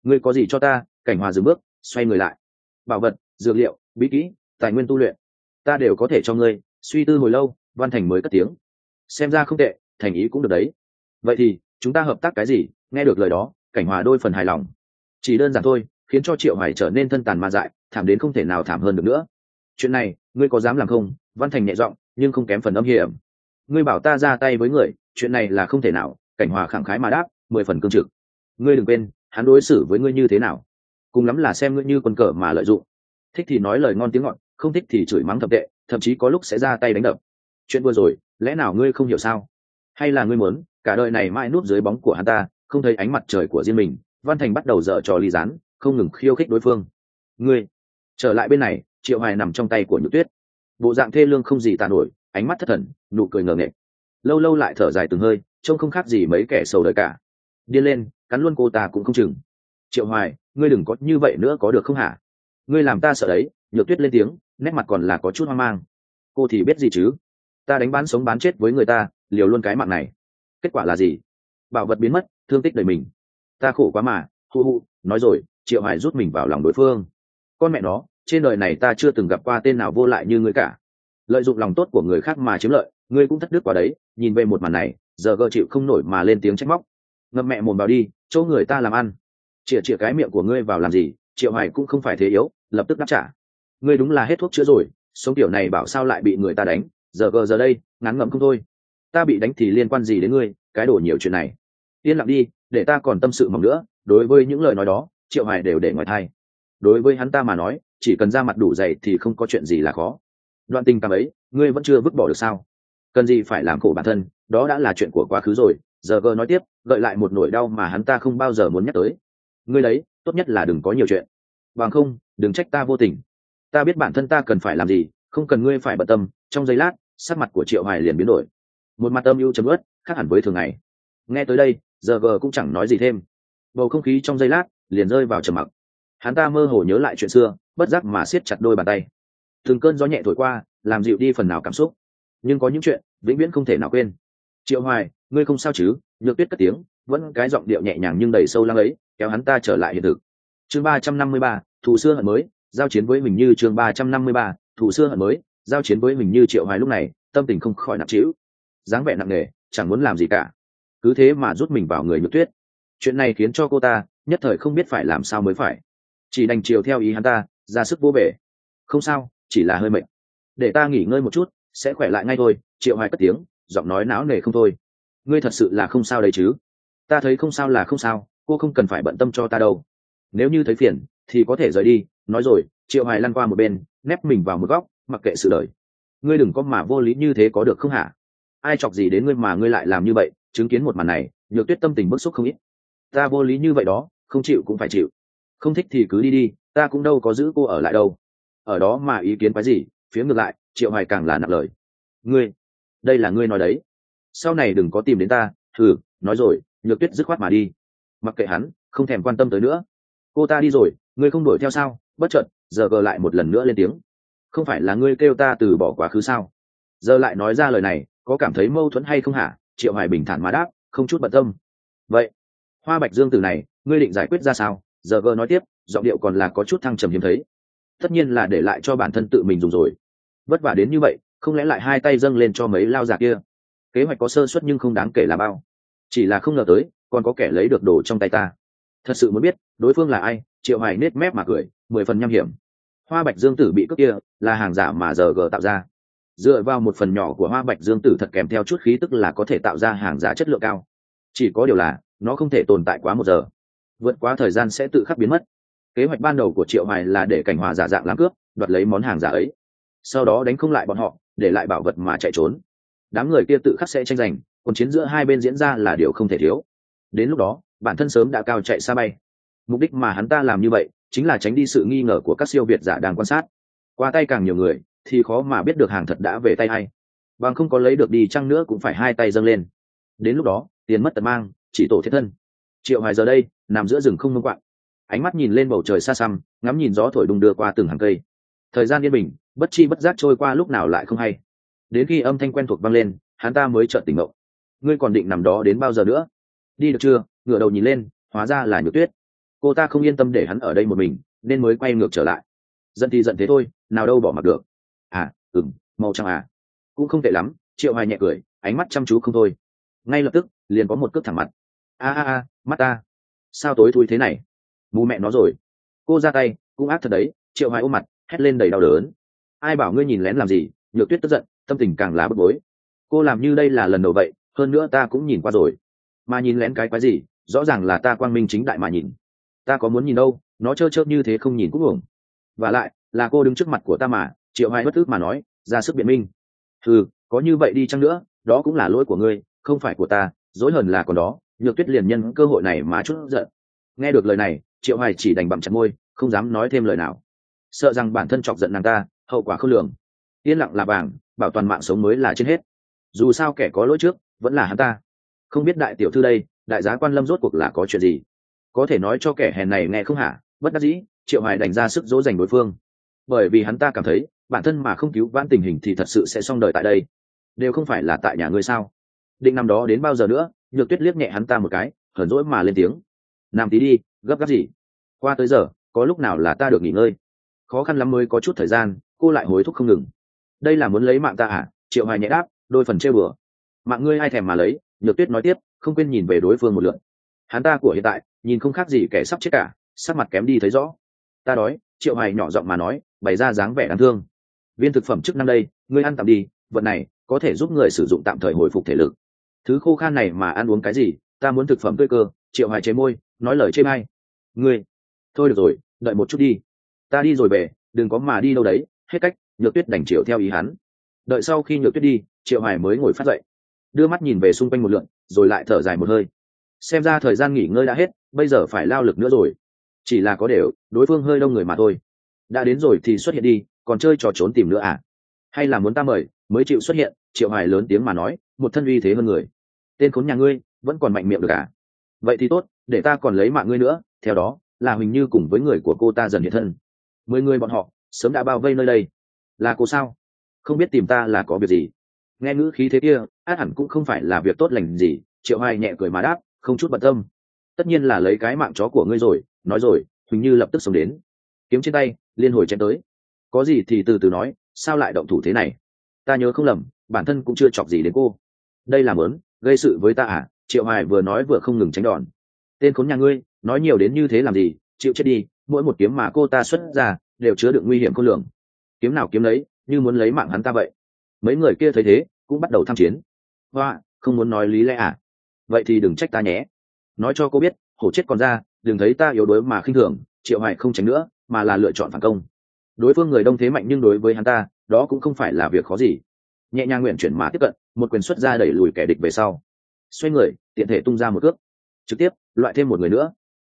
ngươi có gì cho ta, cảnh hòa dừng bước, xoay người lại. Bảo vật, dược liệu, bí kỹ, tài nguyên tu luyện. Ta đều có thể cho ngươi, suy tư hồi lâu, văn thành mới cất tiếng. Xem ra không tệ, thành ý cũng được đấy. Vậy thì, chúng ta hợp tác cái gì? Nghe được lời đó, cảnh hòa đôi phần hài lòng. Chỉ đơn giản thôi, khiến cho triệu hải trở nên thân tàn ma dại, thảm đến không thể nào thảm hơn được nữa. Chuyện này, ngươi có dám làm không? Văn thành nhẹ giọng, nhưng không kém phần âm hiểm ngươi bảo ta ra tay với người, chuyện này là không thể nào, cảnh hòa khẳng khái mà đáp, mười phần cương trực. Ngươi đừng quên, hắn đối xử với ngươi như thế nào? Cùng lắm là xem ngươi như quân cờ mà lợi dụng. Thích thì nói lời ngon tiếng ngọt, không thích thì chửi mắng thập tệ, thậm chí có lúc sẽ ra tay đánh đập. Chuyện vừa rồi, lẽ nào ngươi không hiểu sao? Hay là ngươi muốn, cả đời này mãi núp dưới bóng của hắn ta, không thấy ánh mặt trời của riêng mình, văn thành bắt đầu dở trò ly rán không ngừng khiêu khích đối phương. Ngươi, trở lại bên này, triệu hoài nằm trong tay của nhược tuyết. Bộ dạng thê lương không gì tàn nổi ánh mắt thất thần, nụ cười ngờ nghệ lâu lâu lại thở dài từng hơi, trông không khác gì mấy kẻ sầu đời cả. Điên lên, cắn luôn cô ta cũng không chừng. Triệu hoài, ngươi đừng có như vậy nữa có được không hả? Ngươi làm ta sợ đấy, nhược tuyết lên tiếng, nét mặt còn là có chút hoang mang. Cô thì biết gì chứ? Ta đánh bán sống bán chết với người ta, liều luôn cái mạng này. Kết quả là gì? Bảo vật biến mất, thương tích đời mình. Ta khổ quá mà, hu hu, nói rồi, triệu hoài rút mình vào lòng đối phương. Con mẹ nó, trên đời này ta chưa từng gặp qua tên nào vô lại như ngươi cả lợi dụng lòng tốt của người khác mà chiếm lợi, ngươi cũng thất đức quá đấy, nhìn về một màn này, giờ gờ chịu không nổi mà lên tiếng trách móc. Ngậm mẹ mồm vào đi, chỗ người ta làm ăn. Chĩa chĩa cái miệng của ngươi vào làm gì, triệu hoài cũng không phải thế yếu, lập tức đáp trả. Ngươi đúng là hết thuốc chữa rồi, sống tiểu này bảo sao lại bị người ta đánh, giờ gờ giờ đây, ngắn ngậm không thôi. Ta bị đánh thì liên quan gì đến ngươi, cái đổ nhiều chuyện này. Yên lặng đi, để ta còn tâm sự mỏng nữa, đối với những lời nói đó, triệu hoài đều để ngoài thai đối với hắn ta mà nói, chỉ cần ra mặt đủ dày thì không có chuyện gì là khó đoạn tình cảm ấy, ngươi vẫn chưa vứt bỏ được sao? Cần gì phải làm khổ bản thân, đó đã là chuyện của quá khứ rồi. Giờ gờ nói tiếp, gợi lại một nỗi đau mà hắn ta không bao giờ muốn nhắc tới. Ngươi đấy, tốt nhất là đừng có nhiều chuyện. Bằng không, đừng trách ta vô tình. Ta biết bản thân ta cần phải làm gì, không cần ngươi phải bận tâm. Trong giây lát, sắc mặt của triệu hoài liền biến đổi. Một mặt âm ưu chấm ướt khác hẳn với thường ngày. Nghe tới đây, giờ gờ cũng chẳng nói gì thêm. Bầu không khí trong giây lát liền rơi vào trầm mặc. Hắn ta mơ hồ nhớ lại chuyện xưa, bất giác mà siết chặt đôi bàn tay từng cơn gió nhẹ thổi qua, làm dịu đi phần nào cảm xúc. Nhưng có những chuyện, vĩnh viễn không thể nào quên. Triệu hoài, ngươi không sao chứ? Nhược tuyết cất tiếng, vẫn cái giọng điệu nhẹ nhàng nhưng đầy sâu lăng ấy, kéo hắn ta trở lại hiện thực. Chương ba trăm năm mươi ba, thủ xưa hận mới, giao chiến với mình như chương ba trăm năm mươi ba, thủ xưa hận mới, giao chiến với mình như triệu hoài lúc này, tâm tình không khỏi nặng trĩu. Dáng vẻ nặng nề, chẳng muốn làm gì cả. Cứ thế mà rút mình vào người nhược tuyết. Chuyện này khiến cho cô ta, nhất thời không biết phải làm sao mới phải. Chỉ đành chiều theo ý hắn ta, ra sức vô bể. Không sao chỉ là hơi mệt. Để ta nghỉ ngơi một chút, sẽ khỏe lại ngay thôi, triệu hoài cất tiếng, giọng nói não nề không thôi. Ngươi thật sự là không sao đấy chứ? Ta thấy không sao là không sao, cô không cần phải bận tâm cho ta đâu. Nếu như thấy phiền, thì có thể rời đi. Nói rồi, triệu hoài lăn qua một bên, nép mình vào một góc, mặc kệ sự đời. Ngươi đừng có mà vô lý như thế có được không hả? Ai chọc gì đến ngươi mà ngươi lại làm như vậy, chứng kiến một màn này, nhược tuyết tâm tình bức xúc không ít. Ta vô lý như vậy đó, không chịu cũng phải chịu. Không thích thì cứ đi đi, ta cũng đâu có giữ cô ở lại đâu ở đó mà ý kiến cái gì, phía ngược lại, triệu hoài càng là nặng lời. Ngươi, đây là ngươi nói đấy. Sau này đừng có tìm đến ta, thử, nói rồi, nhược tuyết dứt khoát mà đi. Mặc kệ hắn, không thèm quan tâm tới nữa. Cô ta đi rồi, ngươi không đuổi theo sao? Bất chợt, giờ gờ lại một lần nữa lên tiếng. Không phải là ngươi kêu ta từ bỏ quá khứ sao? Giờ lại nói ra lời này, có cảm thấy mâu thuẫn hay không hả? Triệu hoài bình thản mà đáp, không chút bận tâm. Vậy, hoa bạch dương từ này, ngươi định giải quyết ra sao? Giờ gờ nói tiếp, giọng điệu còn là có chút thăng trầm hiếm thấy tất nhiên là để lại cho bản thân tự mình dùng rồi. Vất vả đến như vậy, không lẽ lại hai tay dâng lên cho mấy lao giả kia? Kế hoạch có sơ suất nhưng không đáng kể là bao. Chỉ là không ngờ tới, còn có kẻ lấy được đồ trong tay ta. Thật sự muốn biết, đối phương là ai, triệu hoài nết mép mà cười, mười phần nham hiểm. Hoa bạch dương tử bị cướp kia, là hàng giả mà giờ g tạo ra. Dựa vào một phần nhỏ của hoa bạch dương tử thật kèm theo chút khí tức là có thể tạo ra hàng giả chất lượng cao. Chỉ có điều là, nó không thể tồn tại quá một giờ. Vượt quá thời gian sẽ tự khắc biến mất kế hoạch ban đầu của triệu hoài là để cảnh hòa giả dạng làm cướp, đoạt lấy món hàng giả ấy. Sau đó đánh không lại bọn họ, để lại bảo vật mà chạy trốn. Đám người kia tự khắc sẽ tranh giành, còn chiến giữa hai bên diễn ra là điều không thể thiếu. Đến lúc đó, bản thân sớm đã cao chạy xa bay. Mục đích mà hắn ta làm như vậy, chính là tránh đi sự nghi ngờ của các siêu việt giả đang quan sát. Qua tay càng nhiều người, thì khó mà biết được hàng thật đã về tay hay bằng không có lấy được đi chăng nữa cũng phải hai tay dâng lên. Đến lúc đó, tiền mất tật mang, chỉ tổ thiết thân. Triệu hoài giờ đây, nằm giữa rừng không mông quạng ánh mắt nhìn lên bầu trời xa xăm, ngắm nhìn gió thổi đùng đưa qua từng hàng cây. Thời gian yên bình, bất chi bất giác trôi qua lúc nào lại không hay. Đến khi âm thanh quen thuộc vang lên, hắn ta mới chợt tỉnh ngộ. Ngươi còn định nằm đó đến bao giờ nữa? Đi được chưa? Ngửa đầu nhìn lên, hóa ra là nhược tuyết. Cô ta không yên tâm để hắn ở đây một mình, nên mới quay ngược trở lại. Giận thì giận thế thôi, nào đâu bỏ mặc được. À ừng màu trắng à? Cũng không tệ lắm, triệu hoài nhẹ cười, ánh mắt chăm chú không thôi. Ngay lập tức, liền có một cước thẳng mặt. A a a, mắt ta. Sao tối thui thế này? Mù mẹ nó rồi. Cô ra tay, cũng ác thật đấy, triệu hoài ôm mặt, hét lên đầy đau đớn. Ai bảo ngươi nhìn lén làm gì? Nhược tuyết tức giận, tâm tình càng lá bức bối. Cô làm như đây là lần đầu vậy, hơn nữa ta cũng nhìn qua rồi. Mà nhìn lén cái quái gì? Rõ ràng là ta quang minh chính đại mà nhìn. Ta có muốn nhìn đâu? Nó trơ trơ như thế không nhìn cũng hưởng và lại, là cô đứng trước mặt của ta mà, triệu hoài bất ức mà nói, ra sức biện minh. Ừ có như vậy đi chăng nữa, đó cũng là lỗi của ngươi, không phải của ta, dối hờn là còn đó. Nhược tuyết liền nhân cơ hội này mà chút giận. Nghe được lời này triệu hoài chỉ đành bặm chặt môi, không dám nói thêm lời nào. Sợ rằng bản thân chọc giận nàng ta, hậu quả không lường. Yên lặng là vàng bảo toàn mạng sống mới là trên hết. Dù sao kẻ có lỗi trước, vẫn là hắn ta. Không biết đại tiểu thư đây, đại giá quan lâm rốt cuộc là có chuyện gì? Có thể nói cho kẻ hèn này nghe không hả? Bất đắc dĩ, triệu hoài đành ra sức dỗ dành đối phương. Bởi vì hắn ta cảm thấy, bản thân mà không cứu vãn tình hình thì thật sự sẽ xong đời tại đây. Đều không phải là tại nhà ngươi sao? Định năm đó đến bao giờ nữa, nhược tuyết liếc nhẹ hắn ta một cái, hờn dỗi mà lên tiếng. Nam tí đi gấp gáp gì? Qua tới giờ, có lúc nào là ta được nghỉ ngơi? Khó khăn lắm mới có chút thời gian, cô lại hối thúc không ngừng. Đây là muốn lấy mạng ta à triệu hoài nhẹ đáp, đôi phần trêu bừa mạng ngươi ai thèm mà lấy? Nhược tuyết nói tiếp, không quên nhìn về đối phương một lượt hắn ta của hiện tại, nhìn không khác gì kẻ sắp chết cả, sắc mặt kém đi thấy rõ. Ta đói, triệu hoài nhỏ giọng mà nói, bày ra dáng vẻ đáng thương. Viên thực phẩm chức năng đây, ngươi ăn tạm đi, vật này, có thể giúp người sử dụng tạm thời hồi phục thể lực. Thứ khô khan này mà ăn uống cái gì, ta muốn thực phẩm tươi cơ. Triệu hoài chế môi, nói lời chê may ngươi. Thôi được rồi, đợi một chút đi. Ta đi rồi về đừng có mà đi đâu đấy. Hết cách, nhược tuyết đành chịu theo ý hắn. Đợi sau khi nhược tuyết đi, triệu hoài mới ngồi phát dậy. Đưa mắt nhìn về xung quanh một lượn, rồi lại thở dài một hơi. Xem ra thời gian nghỉ ngơi đã hết, bây giờ phải lao lực nữa rồi. Chỉ là có đều, đối phương hơi đông người mà thôi. Đã đến rồi thì xuất hiện đi, còn chơi trò trốn tìm nữa à? Hay là muốn ta mời, mới chịu xuất hiện? Triệu hoài lớn tiếng mà nói, một thân uy thế hơn người. Tên khốn nhà ngươi, vẫn còn mạnh miệng được à? Vậy thì tốt, để ta còn lấy mạng ngươi nữa, theo đó, là huỳnh như cùng với người của cô ta dần hiện thân. Mười người bọn họ, sớm đã bao vây nơi đây. Là cô sao? Không biết tìm ta là có việc gì. Nghe ngữ khí thế kia, át hẳn cũng không phải là việc tốt lành gì, triệu hoài nhẹ cười mà đáp, không chút bận tâm. Tất nhiên là lấy cái mạng chó của ngươi rồi, nói rồi, huỳnh như lập tức sống đến. Kiếm trên tay, liên hồi chém tới. Có gì thì từ từ nói, sao lại động thủ thế này? Ta nhớ không lầm, bản thân cũng chưa chọc gì đến cô. Đây là mớn, gây sự với ta à? Triệu hoài vừa nói vừa không ngừng tránh đòn. Tên khốn nhà ngươi, nói nhiều đến như thế làm gì? Chịu chết đi, mỗi một kiếm mà cô ta xuất ra đều chứa đựng nguy hiểm khôn lường. Kiếm nào kiếm lấy như muốn lấy mạng hắn ta vậy. Mấy người kia thấy thế, cũng bắt đầu tham chiến. Hoa, không muốn nói lý lẽ à? Vậy thì đừng trách ta nhé. Nói cho cô biết, hổ chết còn ra, đừng thấy ta yếu đuối mà khinh thường, triệu hoài không tránh nữa, mà là lựa chọn phản công. Đối phương người đông thế mạnh nhưng đối với hắn ta, đó cũng không phải là việc khó gì. Nhẹ nhàng nguyện chuyển mà tiếp cận, một quyền xuất ra đẩy lùi kẻ địch về sau xoay người tiện thể tung ra một cước. Trực tiếp loại thêm một người nữa.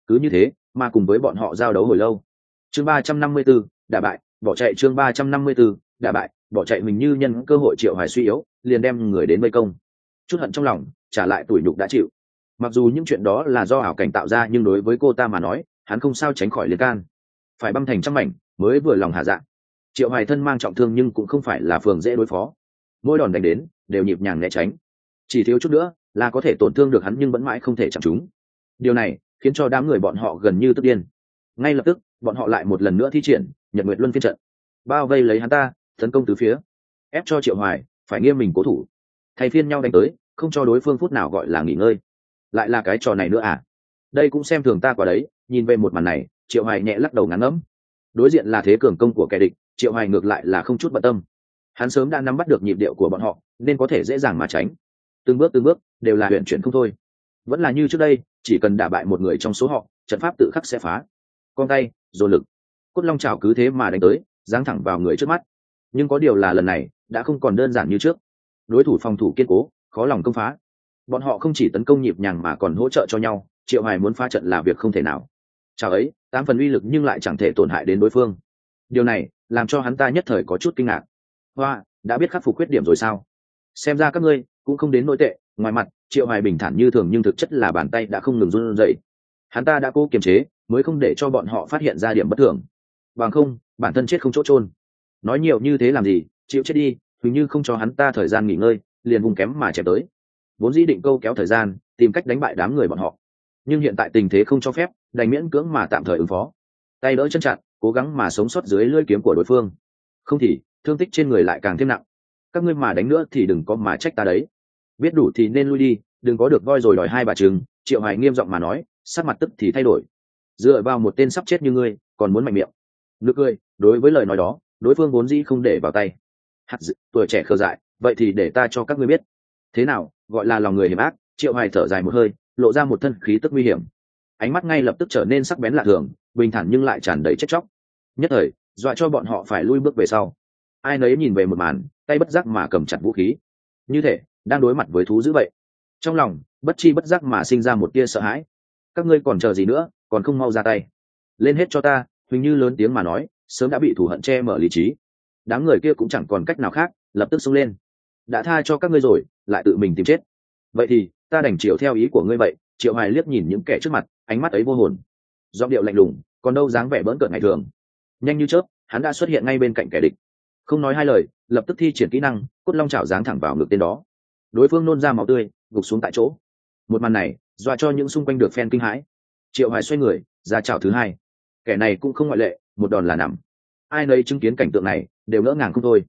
Cứ như thế mà cùng với bọn họ giao đấu hồi lâu. Chương ba trăm năm mươi 354, đả bại bỏ chạy chương ba trăm năm mươi 354, đả bại bỏ chạy mình như nhân cơ hội triệu hoài suy yếu liền đem người đến vây công. Chút hận trong lòng trả lại tuổi nhục đã chịu. Mặc dù những chuyện đó là do ảo cảnh tạo ra nhưng đối với cô ta mà nói hắn không sao tránh khỏi liên can. Phải băm thành trăm mảnh mới vừa lòng hạ dạng triệu hoài thân mang trọng thương nhưng cũng không phải là phường dễ đối phó. Mỗi đòn đánh đến đều nhịp nhàng né tránh. Chỉ thiếu chút nữa là có thể tổn thương được hắn nhưng vẫn mãi không thể chạm chúng điều này khiến cho đám người bọn họ gần như tức điên. Ngay lập tức, bọn họ lại một lần nữa thi triển nhật nguyệt luân phiên trận. Bao vây lấy hắn ta, tấn công từ phía, ép cho triệu hoài phải nghiêm mình cố thủ. Thay phiên nhau đánh tới, không cho đối phương phút nào gọi là nghỉ ngơi. Lại là cái trò này nữa à? Đây cũng xem thường ta quả đấy, nhìn về một màn này, triệu hoài nhẹ lắc đầu ngắn ngẫm đối diện là thế cường công của kẻ địch, triệu hoài ngược lại là không chút bận tâm. Hắn sớm đã nắm bắt được nhịp điệu của bọn họ, nên có thể dễ dàng mà tránh từng bước từng bước, đều là huyện chuyển không thôi. Vẫn là như trước đây, chỉ cần đả bại một người trong số họ, trận pháp tự khắc sẽ phá. Con tay dồn lực. Cốt long trào cứ thế mà đánh tới, giáng thẳng vào người trước mắt. Nhưng có điều là lần này, đã không còn đơn giản như trước. Đối thủ phòng thủ kiên cố, khó lòng công phá. Bọn họ không chỉ tấn công nhịp nhàng mà còn hỗ trợ cho nhau, triệu hoài muốn phá trận là việc không thể nào. Chào ấy, tám phần uy lực nhưng lại chẳng thể tổn hại đến đối phương. Điều này, làm cho hắn ta nhất thời có chút kinh ngạc. Hoa, đã biết khắc phục khuyết điểm rồi sao? Xem ra các ngươi cũng không đến nỗi tệ, ngoài mặt, triệu hoài bình thản như thường nhưng thực chất là bàn tay đã không ngừng run rẩy. Hắn ta đã cố kiềm chế, mới không để cho bọn họ phát hiện ra điểm bất thường. Bằng không, bản thân chết không chỗ trôn nói nhiều như thế làm gì chịu chết đi, hình như không cho hắn ta thời gian nghỉ ngơi, liền vùng kém mà chém tới. Vốn dĩ định câu kéo thời gian, tìm cách đánh bại đám người bọn họ. Nhưng hiện tại tình thế không cho phép, đành miễn cưỡng mà tạm thời ứng phó. Tay đỡ chân chặn, cố gắng mà sống sót dưới lưỡi kiếm của đối phương. Không thì, thương tích trên người lại càng thêm nặng. Các ngươi mà đánh nữa thì đừng có mà trách ta đấy biết đủ thì nên lui đi đừng có được voi rồi đòi hai bà chừng triệu hoài nghiêm giọng mà nói sắc mặt tức thì thay đổi. Dựa vào một tên sắp chết như ngươi còn muốn mạnh miệng. Nực cười đối với lời nói đó đối phương vốn dĩ không để vào tay. Hạt dự, tuổi trẻ khờ dại vậy thì để ta cho các ngươi biết. Thế nào gọi là lòng người hiểm ác triệu hoài thở dài một hơi lộ ra một thân khí tức nguy hiểm. Ánh mắt ngay lập tức trở nên sắc bén lạ thường bình thản nhưng lại tràn đầy chết chóc. Nhất thời dọa cho bọn họ phải lui bước về sau. Ai nấy nhìn về một màn tay bất giác mà cầm chặt vũ khí. Như thể đang đối mặt với thú dữ vậy. Trong lòng, bất chi bất giác mà sinh ra một tia sợ hãi. Các ngươi còn chờ gì nữa, còn không mau ra tay. Lên hết cho ta, huỳnh như lớn tiếng mà nói, sớm đã bị thù hận che mở lý trí. Đám người kia cũng chẳng còn cách nào khác, lập tức xông lên. Đã tha cho các ngươi rồi, lại tự mình tìm chết. Vậy thì, ta đành chiều theo ý của ngươi vậy, triệu hoài liếc nhìn những kẻ trước mặt, ánh mắt ấy vô hồn. Giọng điệu lạnh lùng, còn đâu dáng vẻ bỡn cợt ngày thường. Nhanh như chớp, hắn đã xuất hiện ngay bên cạnh kẻ địch. Không nói hai lời, lập tức thi triển kỹ năng, cốt long chảo giáng thẳng vào ngực tên đó đối phương nôn ra máu tươi, gục xuống tại chỗ. Một màn này, dọa cho những xung quanh được phen kinh hãi. Triệu hoài xoay người, ra chào thứ hai. Kẻ này cũng không ngoại lệ, một đòn là nằm. Ai nấy chứng kiến cảnh tượng này, đều ngỡ ngàng không thôi.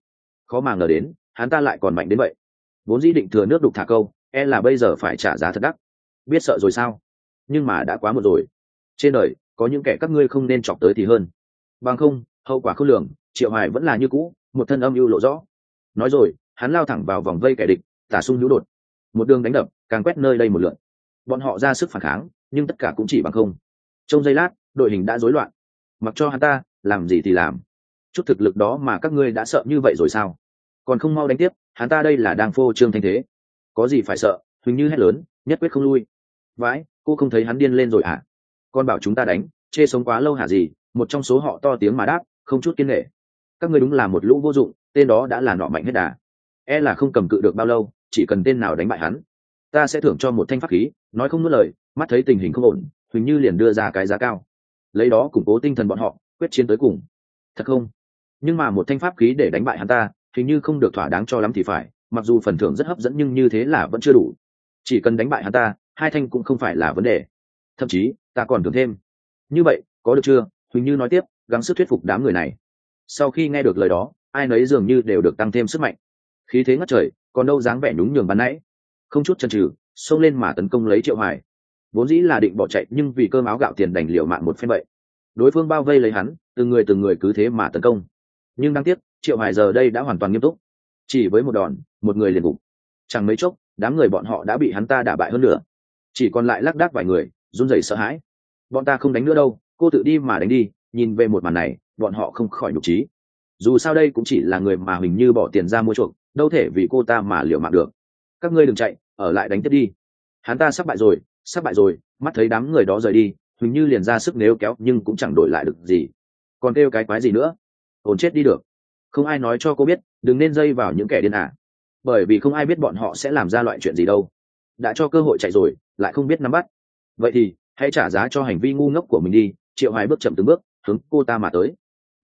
Khó mà ngờ đến, hắn ta lại còn mạnh đến vậy. Vốn dĩ định thừa nước đục thả câu e là bây giờ phải trả giá thật đắt. Biết sợ rồi sao? Nhưng mà đã quá một rồi. Trên đời, có những kẻ các ngươi không nên chọc tới thì hơn. Bằng không, hậu quả không lường, triệu hoài vẫn là như cũ, một thân âm ưu lộ rõ. Nói rồi, hắn lao thẳng vào vòng vây kẻ địch tả sung hữu đột. Một đường đánh đập, càng quét nơi đây một lượn. Bọn họ ra sức phản kháng, nhưng tất cả cũng chỉ bằng không. Trong giây lát, đội hình đã rối loạn. Mặc cho hắn ta, làm gì thì làm. Chút thực lực đó mà các ngươi đã sợ như vậy rồi sao? Còn không mau đánh tiếp, hắn ta đây là đang phô trương thanh thế. Có gì phải sợ huỳnh như hét lớn, nhất quyết không lui. Vãi, cô không thấy hắn điên lên rồi à con bảo chúng ta đánh, chê sống quá lâu hả gì? Một trong số họ to tiếng mà đáp, không chút kiên nghệ các ngươi đúng là một lũ vô dụng, tên đó đã là nọ mạnh hết đà. E là không cầm cự được bao lâu chỉ cần tên nào đánh bại hắn, ta sẽ thưởng cho một thanh pháp khí, nói không nuốt lời, mắt thấy tình hình không ổn, huỳnh như liền đưa ra cái giá cao. Lấy đó củng cố tinh thần bọn họ, quyết chiến tới cùng. Thật không? Nhưng mà một thanh pháp khí để đánh bại hắn ta hình như không được thỏa đáng cho lắm thì phải, mặc dù phần thưởng rất hấp dẫn nhưng như thế là vẫn chưa đủ. Chỉ cần đánh bại hắn ta, hai thanh cũng không phải là vấn đề. Thậm chí, ta còn thưởng thêm. Như vậy, có được chưa? Huỳnh như nói tiếp, gắng sức thuyết phục đám người này. Sau khi nghe được lời đó, ai nấy dường như đều được tăng thêm sức mạnh khí thế ngất trời, còn đâu dáng vẻ nhúng nhường bắn nãy. Không chút chần trừ xông lên mà tấn công lấy triệu hoài. Vốn dĩ là định bỏ chạy, nhưng vì cơm áo gạo tiền đành liều mạng một phen vậy. Đối phương bao vây lấy hắn từng người từng người cứ thế mà tấn công. Nhưng đáng tiếc, triệu hoài giờ đây đã hoàn toàn nghiêm túc. Chỉ với một đòn, một người liền gục. Chẳng mấy chốc, đám người bọn họ đã bị hắn ta đả bại hơn nữa chỉ còn lại lác đác vài người, run rẩy sợ hãi. Bọn ta không đánh nữa đâu, cô tự đi mà đánh đi, nhìn về một màn này, bọn họ không khỏi nhục trí dù sao đây cũng chỉ là người mà hình như bỏ tiền ra mua chuộc đâu thể vì cô ta mà liều mạng được. Các ngươi đừng chạy, ở lại đánh tiếp đi. Hắn ta sắp bại rồi, sắp bại rồi, mắt thấy đám người đó rời đi huỳnh như liền ra sức nếu kéo, nhưng cũng chẳng đổi lại được gì. Còn kêu cái quái gì nữa? Ổn chết đi được. Không ai nói cho cô biết, đừng nên dây vào những kẻ điên à. bởi vì không ai biết bọn họ sẽ làm ra loại chuyện gì đâu. Đã cho cơ hội chạy rồi, lại không biết nắm bắt. Vậy thì, hãy trả giá cho hành vi ngu ngốc của mình đi, triệu hoài bước chậm từng bước, hướng cô ta mà tới.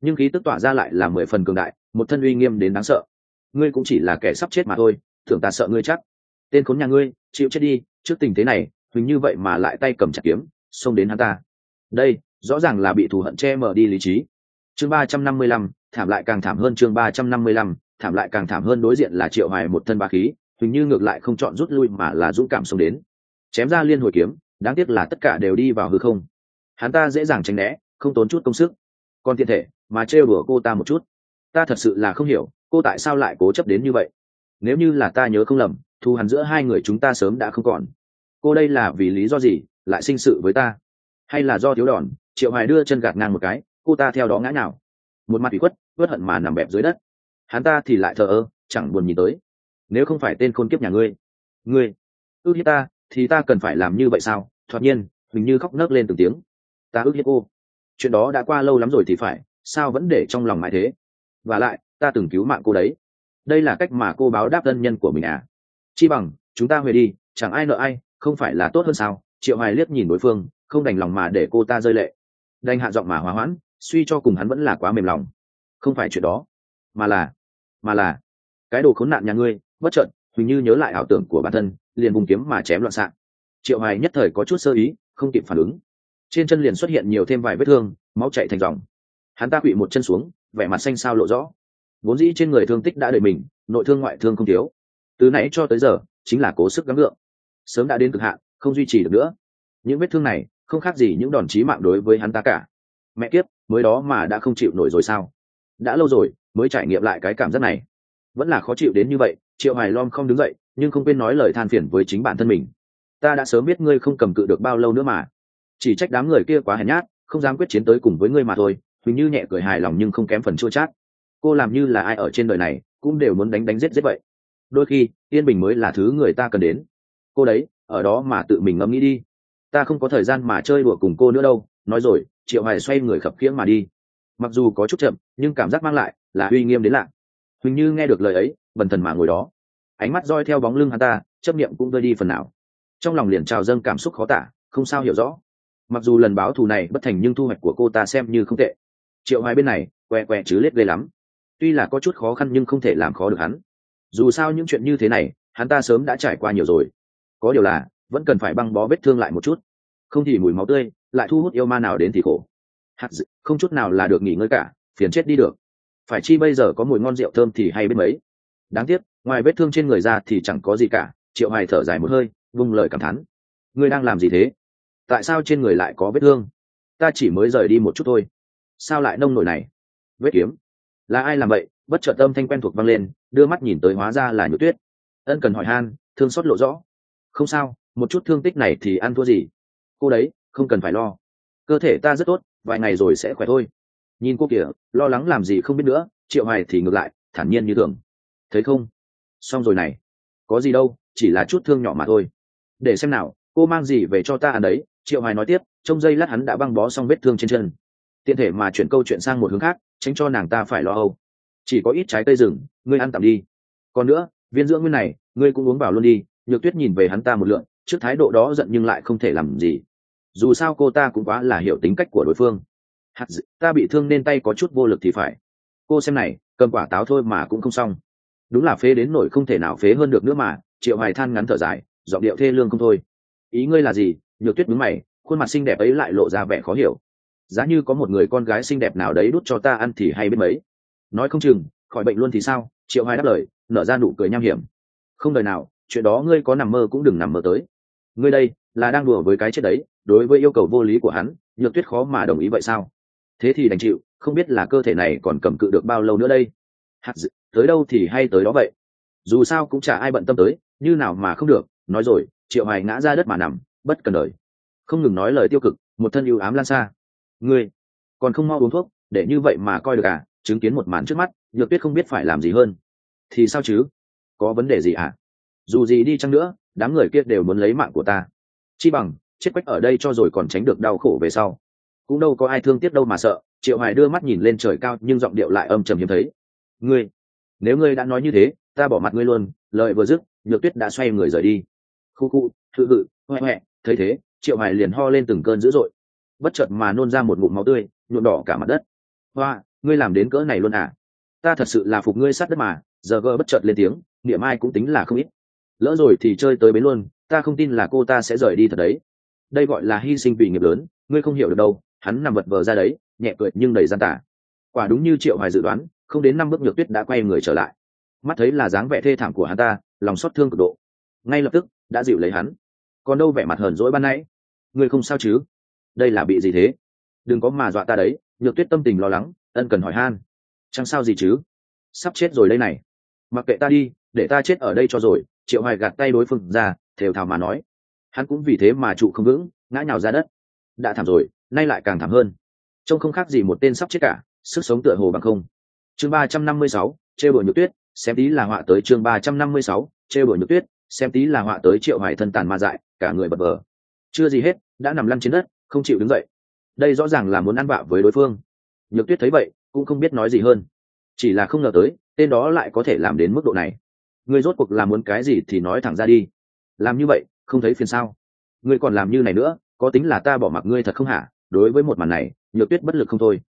Nhưng khí tức tỏa ra lại là mười phần cường đại, một thân uy nghiêm đến đáng sợ ngươi cũng chỉ là kẻ sắp chết mà thôi tưởng ta sợ ngươi chắc. Tên khốn nhà ngươi, chịu chết đi, trước tình thế này huỳnh như vậy mà lại tay cầm chặt kiếm, xông đến hắn ta. Đây, rõ ràng là bị thù hận che mở đi lý trí. Chương ba trăm năm mươi lăm, thảm lại càng thảm hơn chương ba trăm năm mươi lăm, thảm lại càng thảm hơn đối diện là triệu hoài một thân ba khí huỳnh như ngược lại không chọn rút lui mà là dũng cảm xông đến. Chém ra liên hồi kiếm, đáng tiếc là tất cả đều đi vào hư không. Hắn ta dễ dàng tránh né, không tốn chút công sức. Còn tiện thể, mà trêu đùa cô ta một chút. Ta thật sự là không hiểu cô tại sao lại cố chấp đến như vậy? Nếu như là ta nhớ không lầm, thù hằn giữa hai người chúng ta sớm đã không còn. Cô đây là vì lý do gì, lại sinh sự với ta? Hay là do thiếu đòn? Triệu hoài đưa chân gạt ngang một cái, cô ta theo đó ngã nào một mặt bị khuất vớt hận mà nằm bẹp dưới đất. Hắn ta thì lại thờ ơ, chẳng buồn nhìn tới. Nếu không phải tên khôn kiếp nhà ngươi ngươi, ước hiếp ta, thì ta cần phải làm như vậy sao? Thoạt nhiên, hình như khóc nấc lên từng tiếng. Ta ước hiếp cô. Chuyện đó đã qua lâu lắm rồi thì phải, sao vẫn để trong lòng mãi thế? Và lại ta từng cứu mạng cô đấy. Đây là cách mà cô báo đáp thân nhân của mình à? Chi bằng, chúng ta về đi, chẳng ai nợ ai, không phải là tốt hơn sao? Triệu hoài liếc nhìn đối phương, không đành lòng mà để cô ta rơi lệ. Đành hạ giọng mà hòa hoãn, suy cho cùng hắn vẫn là quá mềm lòng. Không phải chuyện đó, mà là mà là, cái đồ khốn nạn nhà ngươi, bất trận hình như nhớ lại ảo tưởng của bản thân, liền vùng kiếm mà chém loạn xạ. Triệu hoài nhất thời có chút sơ ý, không kịp phản ứng. Trên chân liền xuất hiện nhiều thêm vài vết thương, máu chạy thành dòng. Hắn ta quỵ một chân xuống, vẻ mặt xanh xao lộ rõ vốn dĩ trên người thương tích đã đợi mình, nội thương ngoại thương không thiếu. Từ nãy cho tới giờ, chính là cố sức gắng gượng. Sớm đã đến cực hạn, không duy trì được nữa. Những vết thương này, không khác gì những đòn chí mạng đối với hắn ta cả. Mẹ kiếp, mới đó mà đã không chịu nổi rồi sao? Đã lâu rồi, mới trải nghiệm lại cái cảm giác này. Vẫn là khó chịu đến như vậy, triệu hoài lom không đứng dậy, nhưng không quên nói lời than phiền với chính bản thân mình. Ta đã sớm biết ngươi không cầm cự được bao lâu nữa mà. Chỉ trách đám người kia quá hèn nhát, không dám quyết chiến tới cùng với ngươi mà thôi. Huỳnh như nhẹ cười hài lòng nhưng không kém phần chua chát cô làm như là ai ở trên đời này, cũng đều muốn đánh đánh giết giết vậy. Đôi khi, yên bình mới là thứ người ta cần đến. Cô đấy, ở đó mà tự mình ngẫm nghĩ đi. Ta không có thời gian mà chơi đùa cùng cô nữa đâu, nói rồi, triệu hoài xoay người khập khiễng mà đi. Mặc dù có chút chậm, nhưng cảm giác mang lại là uy nghiêm đến lạ. Huỳnh như nghe được lời ấy, bần thần mà ngồi đó. Ánh mắt roi theo bóng lưng hắn ta, chấp niệm cũng rơi đi phần nào. Trong lòng liền trào dâng cảm xúc khó tả, không sao hiểu rõ. Mặc dù lần báo thù này bất thành nhưng thu hoạch của cô ta xem như không tệ. Triệu hoài bên này, que que chứ lết ghê lắm tuy là có chút khó khăn nhưng không thể làm khó được hắn. Dù sao những chuyện như thế này hắn ta sớm đã trải qua nhiều rồi. Có điều là vẫn cần phải băng bó vết thương lại một chút. Không thì mùi máu tươi lại thu hút yêu ma nào đến thì khổ. Hạt dự, không chút nào là được nghỉ ngơi cả phiền chết đi được. Phải chi bây giờ có mùi ngon rượu thơm thì hay biết mấy. Đáng tiếc ngoài vết thương trên người ra thì chẳng có gì cả triệu hoài thở dài một hơi vung lời cảm thán. Ngươi đang làm gì thế? Tại sao trên người lại có vết thương? Ta chỉ mới rời đi một chút thôi. Sao lại nông nổi này? Vết kiếm là ai làm vậy? Bất chợt âm thanh quen thuộc vang lên, đưa mắt nhìn tới hóa ra là nhược tuyết. Ân cần hỏi han, thương xót lộ rõ. Không sao, một chút thương tích này thì ăn thua gì. Cô đấy, không cần phải lo. Cơ thể ta rất tốt, vài ngày rồi sẽ khỏe thôi. Nhìn cô kìa, lo lắng làm gì không biết nữa, triệu hoài thì ngược lại, thản nhiên như thường. Thấy không? Xong rồi này. Có gì đâu, chỉ là chút thương nhỏ mà thôi. Để xem nào, cô mang gì về cho ta ăn đấy? Triệu hoài nói tiếp, trong giây lát hắn đã băng bó xong vết thương trên chân. Tiện thể mà chuyển câu chuyện sang một hướng khác tránh cho nàng ta phải lo âu. Chỉ có ít trái cây rừng, ngươi ăn tạm đi. Còn nữa, viên dưỡng nguyên này, ngươi cũng uống vào luôn đi, nhược tuyết nhìn về hắn ta một lượng trước thái độ đó giận nhưng lại không thể làm gì. Dù sao cô ta cũng quá là hiểu tính cách của đối phương. Hạt d... ta bị thương nên tay có chút vô lực thì phải. Cô xem này, cầm quả táo thôi mà cũng không xong. Đúng là phế đến nổi không thể nào phế hơn được nữa mà, triệu hoài than ngắn thở dài, giọng điệu thê lương không thôi. Ý ngươi là gì? Nhược tuyết mướn mày, khuôn mặt xinh đẹp ấy lại lộ ra vẻ khó hiểu giá như có một người con gái xinh đẹp nào đấy đút cho ta ăn thì hay biết mấy. Nói không chừng, khỏi bệnh luôn thì sao? Triệu hoài đáp lời, nở ra nụ cười nham hiểm. Không đời nào, chuyện đó ngươi có nằm mơ cũng đừng nằm mơ tới. Ngươi đây, là đang đùa với cái chết đấy, đối với yêu cầu vô lý của hắn, nhược tuyết khó mà đồng ý vậy sao? Thế thì đành chịu, không biết là cơ thể này còn cầm cự được bao lâu nữa đây. Hạt dự, tới đâu thì hay tới đó vậy? Dù sao cũng chả ai bận tâm tới, như nào mà không được. Nói rồi, triệu hoài ngã ra đất mà nằm, bất cần đời. Không ngừng nói lời tiêu cực, một thân ưu ám lan xa ngươi, còn không mau uống thuốc, để như vậy mà coi được à? Chứng kiến một màn trước mắt, nhược tuyết không biết phải làm gì hơn. Thì sao chứ? Có vấn đề gì à? Dù gì đi chăng nữa, đám người kia đều muốn lấy mạng của ta. Chi bằng, chết quách ở đây cho rồi còn tránh được đau khổ về sau. Cũng đâu có ai thương tiếc đâu mà sợ, triệu hoài đưa mắt nhìn lên trời cao, nhưng giọng điệu lại âm trầm hiếm thấy. Ngươi, nếu ngươi đã nói như thế, ta bỏ mặt ngươi luôn, lời vừa dứt, nhược tuyết đã xoay người rời đi. Khu khu, thự hự huệ huệ thấy thế, triệu hoài liền ho lên từng cơn dữ dội bất chợt mà nôn ra một ngụm máu tươi, nhuộm đỏ cả mặt đất. Hoa, ngươi làm đến cỡ này luôn à? Ta thật sự là phục ngươi sát đất mà. Giờ gờ bất chợt lên tiếng, niệm ai cũng tính là không ít. Lỡ rồi thì chơi tới bến luôn, ta không tin là cô ta sẽ rời đi thật đấy. Đây gọi là hy sinh vì nghiệp lớn, ngươi không hiểu được đâu, hắn nằm vật vờ ra đấy, nhẹ cười nhưng đầy gian tả quả đúng như triệu hoài dự đoán, không đến năm bước nhược tuyết đã quay người trở lại. Mắt thấy là dáng vẻ thê thảm của hắn ta, lòng xót thương cực độ. Ngay lập tức, đã dịu lấy hắn. Còn đâu vẻ mặt hờn dỗi ban nãy? Ngươi không sao chứ? Đây là bị gì thế? Đừng có mà dọa ta đấy nhược tuyết tâm tình lo lắng ân cần hỏi han. Chẳng sao gì chứ? Sắp chết rồi đây này. Mặc kệ ta đi để ta chết ở đây cho rồi triệu hoài gạt tay đối phương ra thều thào mà nói. Hắn cũng vì thế mà trụ không vững ngã nhào ra đất. Đã thảm rồi nay lại càng thảm hơn. Trông không khác gì một tên sắp chết cả sức sống tựa hồ bằng không. Chương ba trăm năm mươi sáu trêu bừa nhược tuyết xem tí là họa tới chương ba trăm năm mươi sáu trêu bừa nhược tuyết xem tí là họa tới triệu hoài thân tàn ma dại cả người bật bờ, chưa gì hết đã nằm lăn trên đất không chịu đứng dậy. Đây rõ ràng là muốn ăn vạ với đối phương. Nhược tuyết thấy vậy, cũng không biết nói gì hơn. Chỉ là không ngờ tới, tên đó lại có thể làm đến mức độ này. Người rốt cuộc làm muốn cái gì thì nói thẳng ra đi. Làm như vậy, không thấy phiền sao? Ngươi còn làm như này nữa, có tính là ta bỏ mặc ngươi thật không hả? Đối với một màn này, nhược tuyết bất lực không thôi.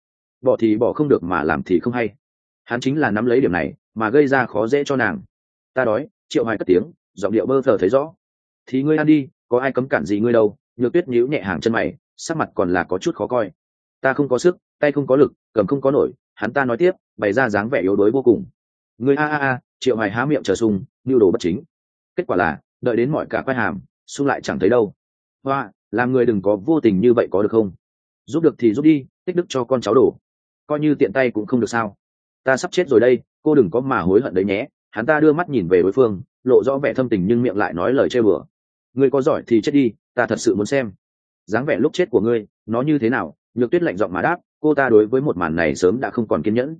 Bỏ thì bỏ không được mà làm thì không hay. Hắn chính là nắm lấy điểm này, mà gây ra khó dễ cho nàng. Ta đói, triệu hoài cất tiếng, giọng điệu bơ phờ thấy rõ. Thì ngươi ăn đi, có ai cấm cản gì ngươi đâu? Nhược tuyết nhíu nhẹ hàng chân mày sắc mặt còn là có chút khó coi. Ta không có sức, tay không có lực, cầm không có nổi, hắn ta nói tiếp, bày ra dáng vẻ yếu đuối vô cùng. Người a a a, triệu hoài há miệng trở sung nhu đồ bất chính. Kết quả là, đợi đến mọi cả quay hàm, sung lại chẳng thấy đâu. Hoa, làm người đừng có vô tình như vậy có được không? Giúp được thì giúp đi, tích đức cho con cháu đổ. Coi như tiện tay cũng không được sao. Ta sắp chết rồi đây, cô đừng có mà hối hận đấy nhé. Hắn ta đưa mắt nhìn về đối phương, lộ rõ vẻ thâm tình nhưng miệng lại nói lời chơi bừa. Ngươi có giỏi thì chết đi, ta thật sự muốn xem dáng vẻ lúc chết của ngươi, nó như thế nào? Nhược tuyết lạnh giọng mà đáp, cô ta đối với một màn này sớm đã không còn kiên nhẫn.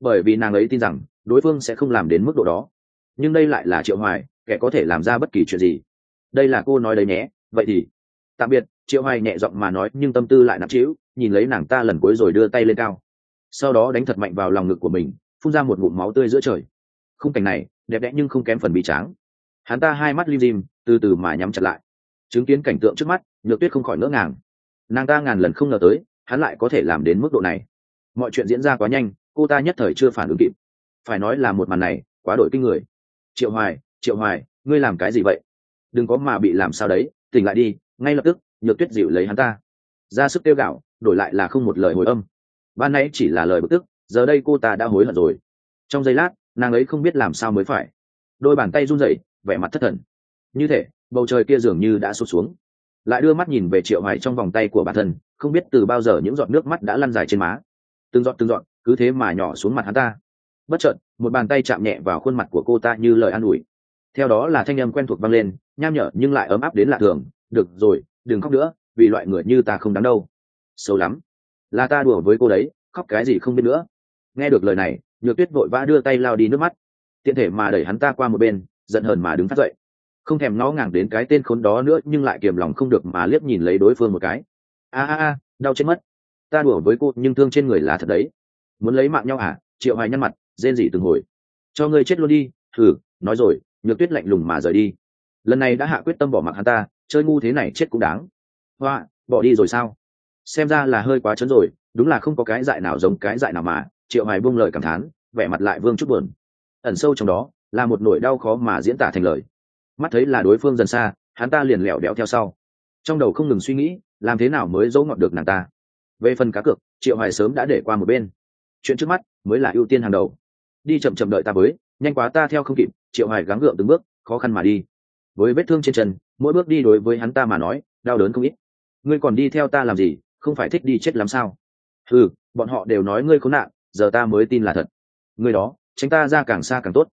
Bởi vì nàng ấy tin rằng, đối phương sẽ không làm đến mức độ đó. Nhưng đây lại là triệu hoài, kẻ có thể làm ra bất kỳ chuyện gì? Đây là cô nói đấy nhé, vậy thì, tạm biệt, triệu hoài nhẹ giọng mà nói, nhưng tâm tư lại nặng trĩu, nhìn lấy nàng ta lần cuối rồi đưa tay lên cao. Sau đó đánh thật mạnh vào lòng ngực của mình, phun ra một ngụm máu tươi giữa trời. Khung cảnh này, đẹp đẽ nhưng không kém phần bị tráng. Hắn ta hai mắt lim dim, từ từ mà nhắm chặt lại. Chứng kiến cảnh tượng trước mắt nhược tuyết không khỏi ngỡ ngàng. Nàng ta ngàn lần không ngờ tới, hắn lại có thể làm đến mức độ này. Mọi chuyện diễn ra quá nhanh, cô ta nhất thời chưa phản ứng kịp. Phải nói là một màn này, quá đổi kinh người. Triệu hoài triệu hoài, ngươi làm cái gì vậy? Đừng có mà bị làm sao đấy, tỉnh lại đi, ngay lập tức, nhược tuyết dịu lấy hắn ta. Ra sức tiêu gạo, đổi lại là không một lời hồi âm. Ban nãy chỉ là lời bực tức, giờ đây cô ta đã hối hận rồi. Trong giây lát, nàng ấy không biết làm sao mới phải. Đôi bàn tay run rẩy, vẻ mặt thất thần. Như thể, bầu trời kia dường như đã sụt xuống lại đưa mắt nhìn về triệu hoài trong vòng tay của bản thân, không biết từ bao giờ những giọt nước mắt đã lăn dài trên má. Từng giọt từng giọt, cứ thế mà nhỏ xuống mặt hắn ta. Bất chợt, một bàn tay chạm nhẹ vào khuôn mặt của cô ta như lời an ủi. Theo đó là thanh âm quen thuộc vang lên, nham nhở nhưng lại ấm áp đến lạ thường. Được rồi, đừng khóc nữa, vì loại người như ta không đáng đâu. Xấu lắm. Là ta đùa với cô đấy, khóc cái gì không biết nữa. Nghe được lời này, nhược tuyết vội vã đưa tay lao đi nước mắt. Tiện thể mà đẩy hắn ta qua một bên, giận hờn mà đứng phát dậy không thèm ngó ngàng đến cái tên khốn đó nữa, nhưng lại kiềm lòng không được mà liếc nhìn lấy đối phương một cái. A a a, đau chết mất. Ta đùa với cô, nhưng thương trên người là thật đấy. Muốn lấy mạng nhau à? triệu hoài nhăn mặt, rên rỉ từng hồi. Cho ngươi chết luôn đi. Thử nói rồi, nhược tuyết lạnh lùng mà rời đi. Lần này đã hạ quyết tâm bỏ mặc hắn ta, chơi ngu thế này chết cũng đáng. Hoa, bỏ đi rồi sao? Xem ra là hơi quá chấn rồi, đúng là không có cái dại nào giống cái dại nào mà. Triệu hoài buông lời cảm thán, vẻ mặt lại vương chút buồn. Ẩn sâu trong đó, là một nỗi đau khó mà diễn tả thành lời mắt thấy là đối phương dần xa, hắn ta liền lẻo đéo theo sau. Trong đầu không ngừng suy nghĩ, làm thế nào mới dấu ngọt được nàng ta. Về phần cá cược, triệu hoài sớm đã để qua một bên. Chuyện trước mắt mới là ưu tiên hàng đầu. Đi chậm chậm đợi ta với, nhanh quá ta theo không kịp, triệu hoài gắng gượng từng bước, khó khăn mà đi. Với vết thương trên chân, mỗi bước đi đối với hắn ta mà nói, đau đớn không ít. Ngươi còn đi theo ta làm gì, không phải thích đi chết làm sao? Ừ bọn họ đều nói ngươi khốn nạn, giờ ta mới tin là thật. Ngươi đó, tránh ta ra càng xa càng tốt.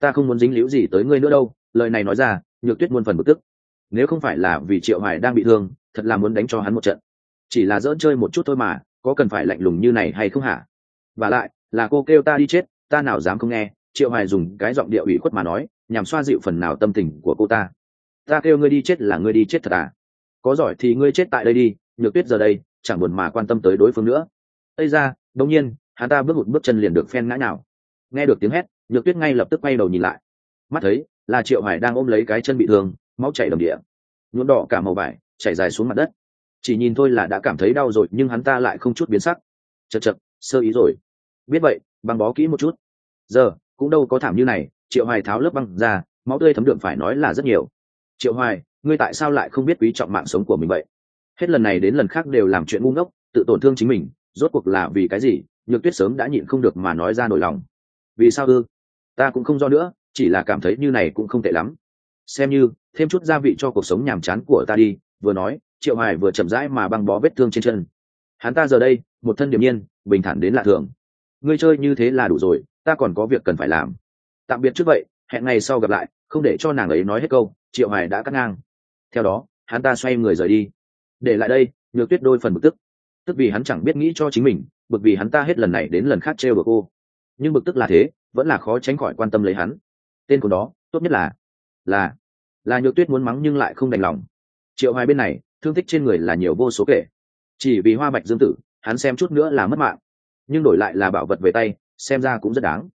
Ta không muốn dính líu gì tới ngươi nữa đâu lời này nói ra, nhược tuyết muôn phần bực tức. Nếu không phải là vì triệu hoài đang bị thương, thật là muốn đánh cho hắn một trận. Chỉ là dỡn chơi một chút thôi mà, có cần phải lạnh lùng như này hay không hả? Và lại, là cô kêu ta đi chết, ta nào dám không nghe, triệu hoài dùng cái giọng địa ủy khuất mà nói, nhằm xoa dịu phần nào tâm tình của cô ta. Ta kêu ngươi đi chết là ngươi đi chết thật à? Có giỏi thì ngươi chết tại đây đi, nhược tuyết giờ đây, chẳng buồn mà quan tâm tới đối phương nữa. Ây ra đông nhiên, hắn ta bước một bước chân liền được phen ngã nào nghe được tiếng hét, nhược tuyết ngay lập tức quay đầu nhìn lại. Mắt thấy là triệu hải đang ôm lấy cái chân bị thương, máu chảy đầm địa. Nhuộm đỏ cả màu vải, chảy dài xuống mặt đất. Chỉ nhìn thôi là đã cảm thấy đau rồi, nhưng hắn ta lại không chút biến sắc. Chật chật sơ ý rồi. Biết vậy, băng bó kỹ một chút. Giờ, cũng đâu có thảm như này, triệu hoài tháo lớp băng ra, máu tươi thấm đượm phải nói là rất nhiều. Triệu hoài, ngươi tại sao lại không biết quý trọng mạng sống của mình vậy? Hết lần này đến lần khác đều làm chuyện ngu ngốc, tự tổn thương chính mình, rốt cuộc là vì cái gì? Nhược tuyết sớm đã nhịn không được mà nói ra nổi lòng. Vì sao ư? Ta cũng không do nữa chỉ là cảm thấy như này cũng không tệ lắm. Xem như, thêm chút gia vị cho cuộc sống nhàm chán của ta đi, vừa nói, triệu hoài vừa chậm rãi mà băng bó vết thương trên chân. Hắn ta giờ đây, một thân điềm nhiên, bình thản đến lạ thường. Ngươi chơi như thế là đủ rồi, ta còn có việc cần phải làm. Tạm biệt trước vậy, hẹn ngày sau gặp lại, không để cho nàng ấy nói hết câu, triệu hoài đã cắt ngang. Theo đó, hắn ta xoay người rời đi. Để lại đây, nhược tuyết đôi phần bực tức. Tức vì hắn chẳng biết nghĩ cho chính mình, bực vì hắn ta hết lần này đến lần khác trêu được cô. Nhưng bực tức là thế, vẫn là khó tránh khỏi quan tâm lấy hắn tên của đó, tốt nhất là là là nhược tuyết muốn mắng nhưng lại không đành lòng. Triệu hoài bên này, thương tích trên người là nhiều vô số kể. Chỉ vì hoa bạch dương tử, hắn xem chút nữa là mất mạng. Nhưng đổi lại là bảo vật về tay, xem ra cũng rất đáng.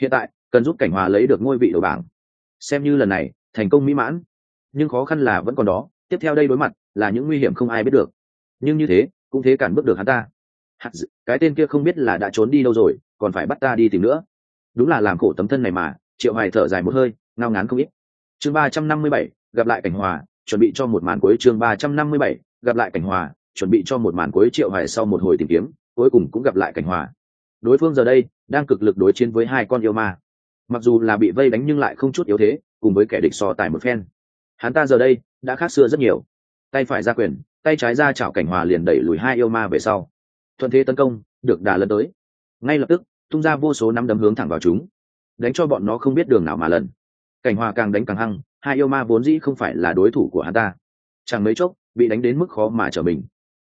Hiện tại, cần giúp cảnh hòa lấy được ngôi vị đầu bảng. Xem như lần này, thành công mỹ mãn. Nhưng khó khăn là vẫn còn đó, tiếp theo đây đối mặt, là những nguy hiểm không ai biết được. Nhưng như thế, cũng thế cản bước được hắn ta. Cái tên kia không biết là đã trốn đi đâu rồi, còn phải bắt ta đi tìm nữa. Đúng là làm khổ tấm thân này mà triệu hoài thở dài một hơi, ngao ngán không ít. Chương ba trăm năm mươi bảy, gặp lại cảnh hòa, chuẩn bị cho một màn cuối. Chương ba trăm năm mươi bảy, gặp lại cảnh hòa, chuẩn bị cho một màn cuối. Triệu hoài sau một hồi tìm kiếm, cuối cùng cũng gặp lại cảnh hòa. Đối phương giờ đây, đang cực lực đối chiến với hai con yêu ma. Mặc dù là bị vây đánh nhưng lại không chút yếu thế, cùng với kẻ địch so tài một phen. Hắn ta giờ đây, đã khác xưa rất nhiều. Tay phải ra quyền, tay trái ra chảo cảnh hòa liền đẩy lùi hai yêu ma về sau. Thuận thế tấn công, được đà lần tới. Ngay lập tức, tung ra vô số năm đấm hướng thẳng vào chúng đánh cho bọn nó không biết đường nào mà lần. Cảnh hòa càng đánh càng hăng, hai yêu ma vốn dĩ không phải là đối thủ của hắn ta. Chẳng mấy chốc, bị đánh đến mức khó mà trở mình.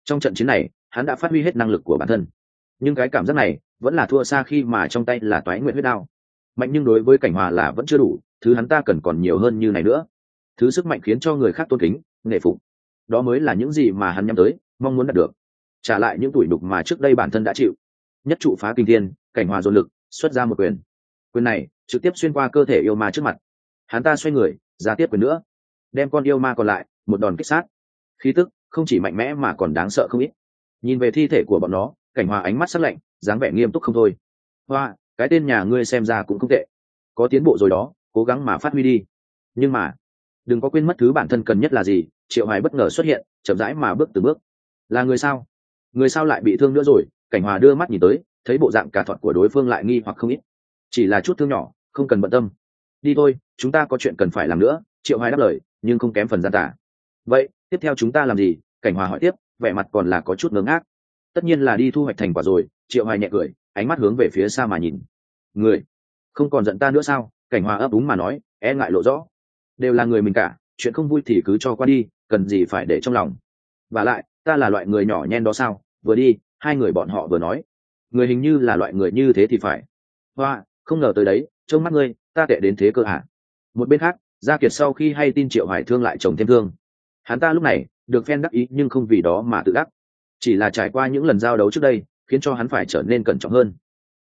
Trong trận chiến này, hắn đã phát huy hết năng lực của bản thân. Nhưng cái cảm giác này, vẫn là thua xa khi mà trong tay là toái nguyện huyết đao. Mạnh nhưng đối với cảnh hòa là vẫn chưa đủ, thứ hắn ta cần còn nhiều hơn như này nữa. Thứ sức mạnh khiến cho người khác tôn kính, nể phục. Đó mới là những gì mà hắn nhắm tới, mong muốn đạt được. Trả lại những tuổi đục mà trước đây bản thân đã chịu. Nhất trụ phá kinh thiên, cảnh hòa dồn lực, xuất ra một quyền quyền này trực tiếp xuyên qua cơ thể yêu ma trước mặt. Hắn ta xoay người, ra tiếp quyền nữa. Đem con yêu ma còn lại, một đòn kích sát. Khí tức không chỉ mạnh mẽ mà còn đáng sợ không ít. Nhìn về thi thể của bọn nó, cảnh hòa ánh mắt sắc lạnh, dáng vẻ nghiêm túc không thôi. Hoa, cái tên nhà ngươi xem ra cũng không tệ. Có tiến bộ rồi đó, cố gắng mà phát huy đi. Nhưng mà, đừng có quên mất thứ bản thân cần nhất là gì, triệu hoài bất ngờ xuất hiện, chậm rãi mà bước từ bước. Là người sao? Người sao lại bị thương nữa rồi? Cảnh hòa đưa mắt nhìn tới, thấy bộ dạng cà thuật của đối phương lại nghi hoặc không ít chỉ là chút thương nhỏ, không cần bận tâm. Đi thôi, chúng ta có chuyện cần phải làm nữa, triệu hoài đáp lời, nhưng không kém phần gian tả. Vậy, tiếp theo chúng ta làm gì? Cảnh hòa hỏi tiếp, vẻ mặt còn là có chút ngớ ngác. Tất nhiên là đi thu hoạch thành quả rồi, triệu hoài nhẹ cười, ánh mắt hướng về phía xa mà nhìn. Người, không còn giận ta nữa sao? Cảnh hòa ấp úng mà nói e ngại lộ rõ. Đều là người mình cả, chuyện không vui thì cứ cho qua đi, cần gì phải để trong lòng. Và lại, ta là loại người nhỏ nhen đó sao? Vừa đi, hai người bọn họ vừa nói. Người hình như là loại người như thế thì phải. Hoa không ngờ tới đấy, trông mắt ngươi, ta tệ đến thế cơ à? một bên khác, gia kiệt sau khi hay tin triệu hoài thương lại chồng thêm thương. Hắn ta lúc này, được phen đắc ý nhưng không vì đó mà tự đắc. Chỉ là trải qua những lần giao đấu trước đây, khiến cho hắn phải trở nên cẩn trọng hơn.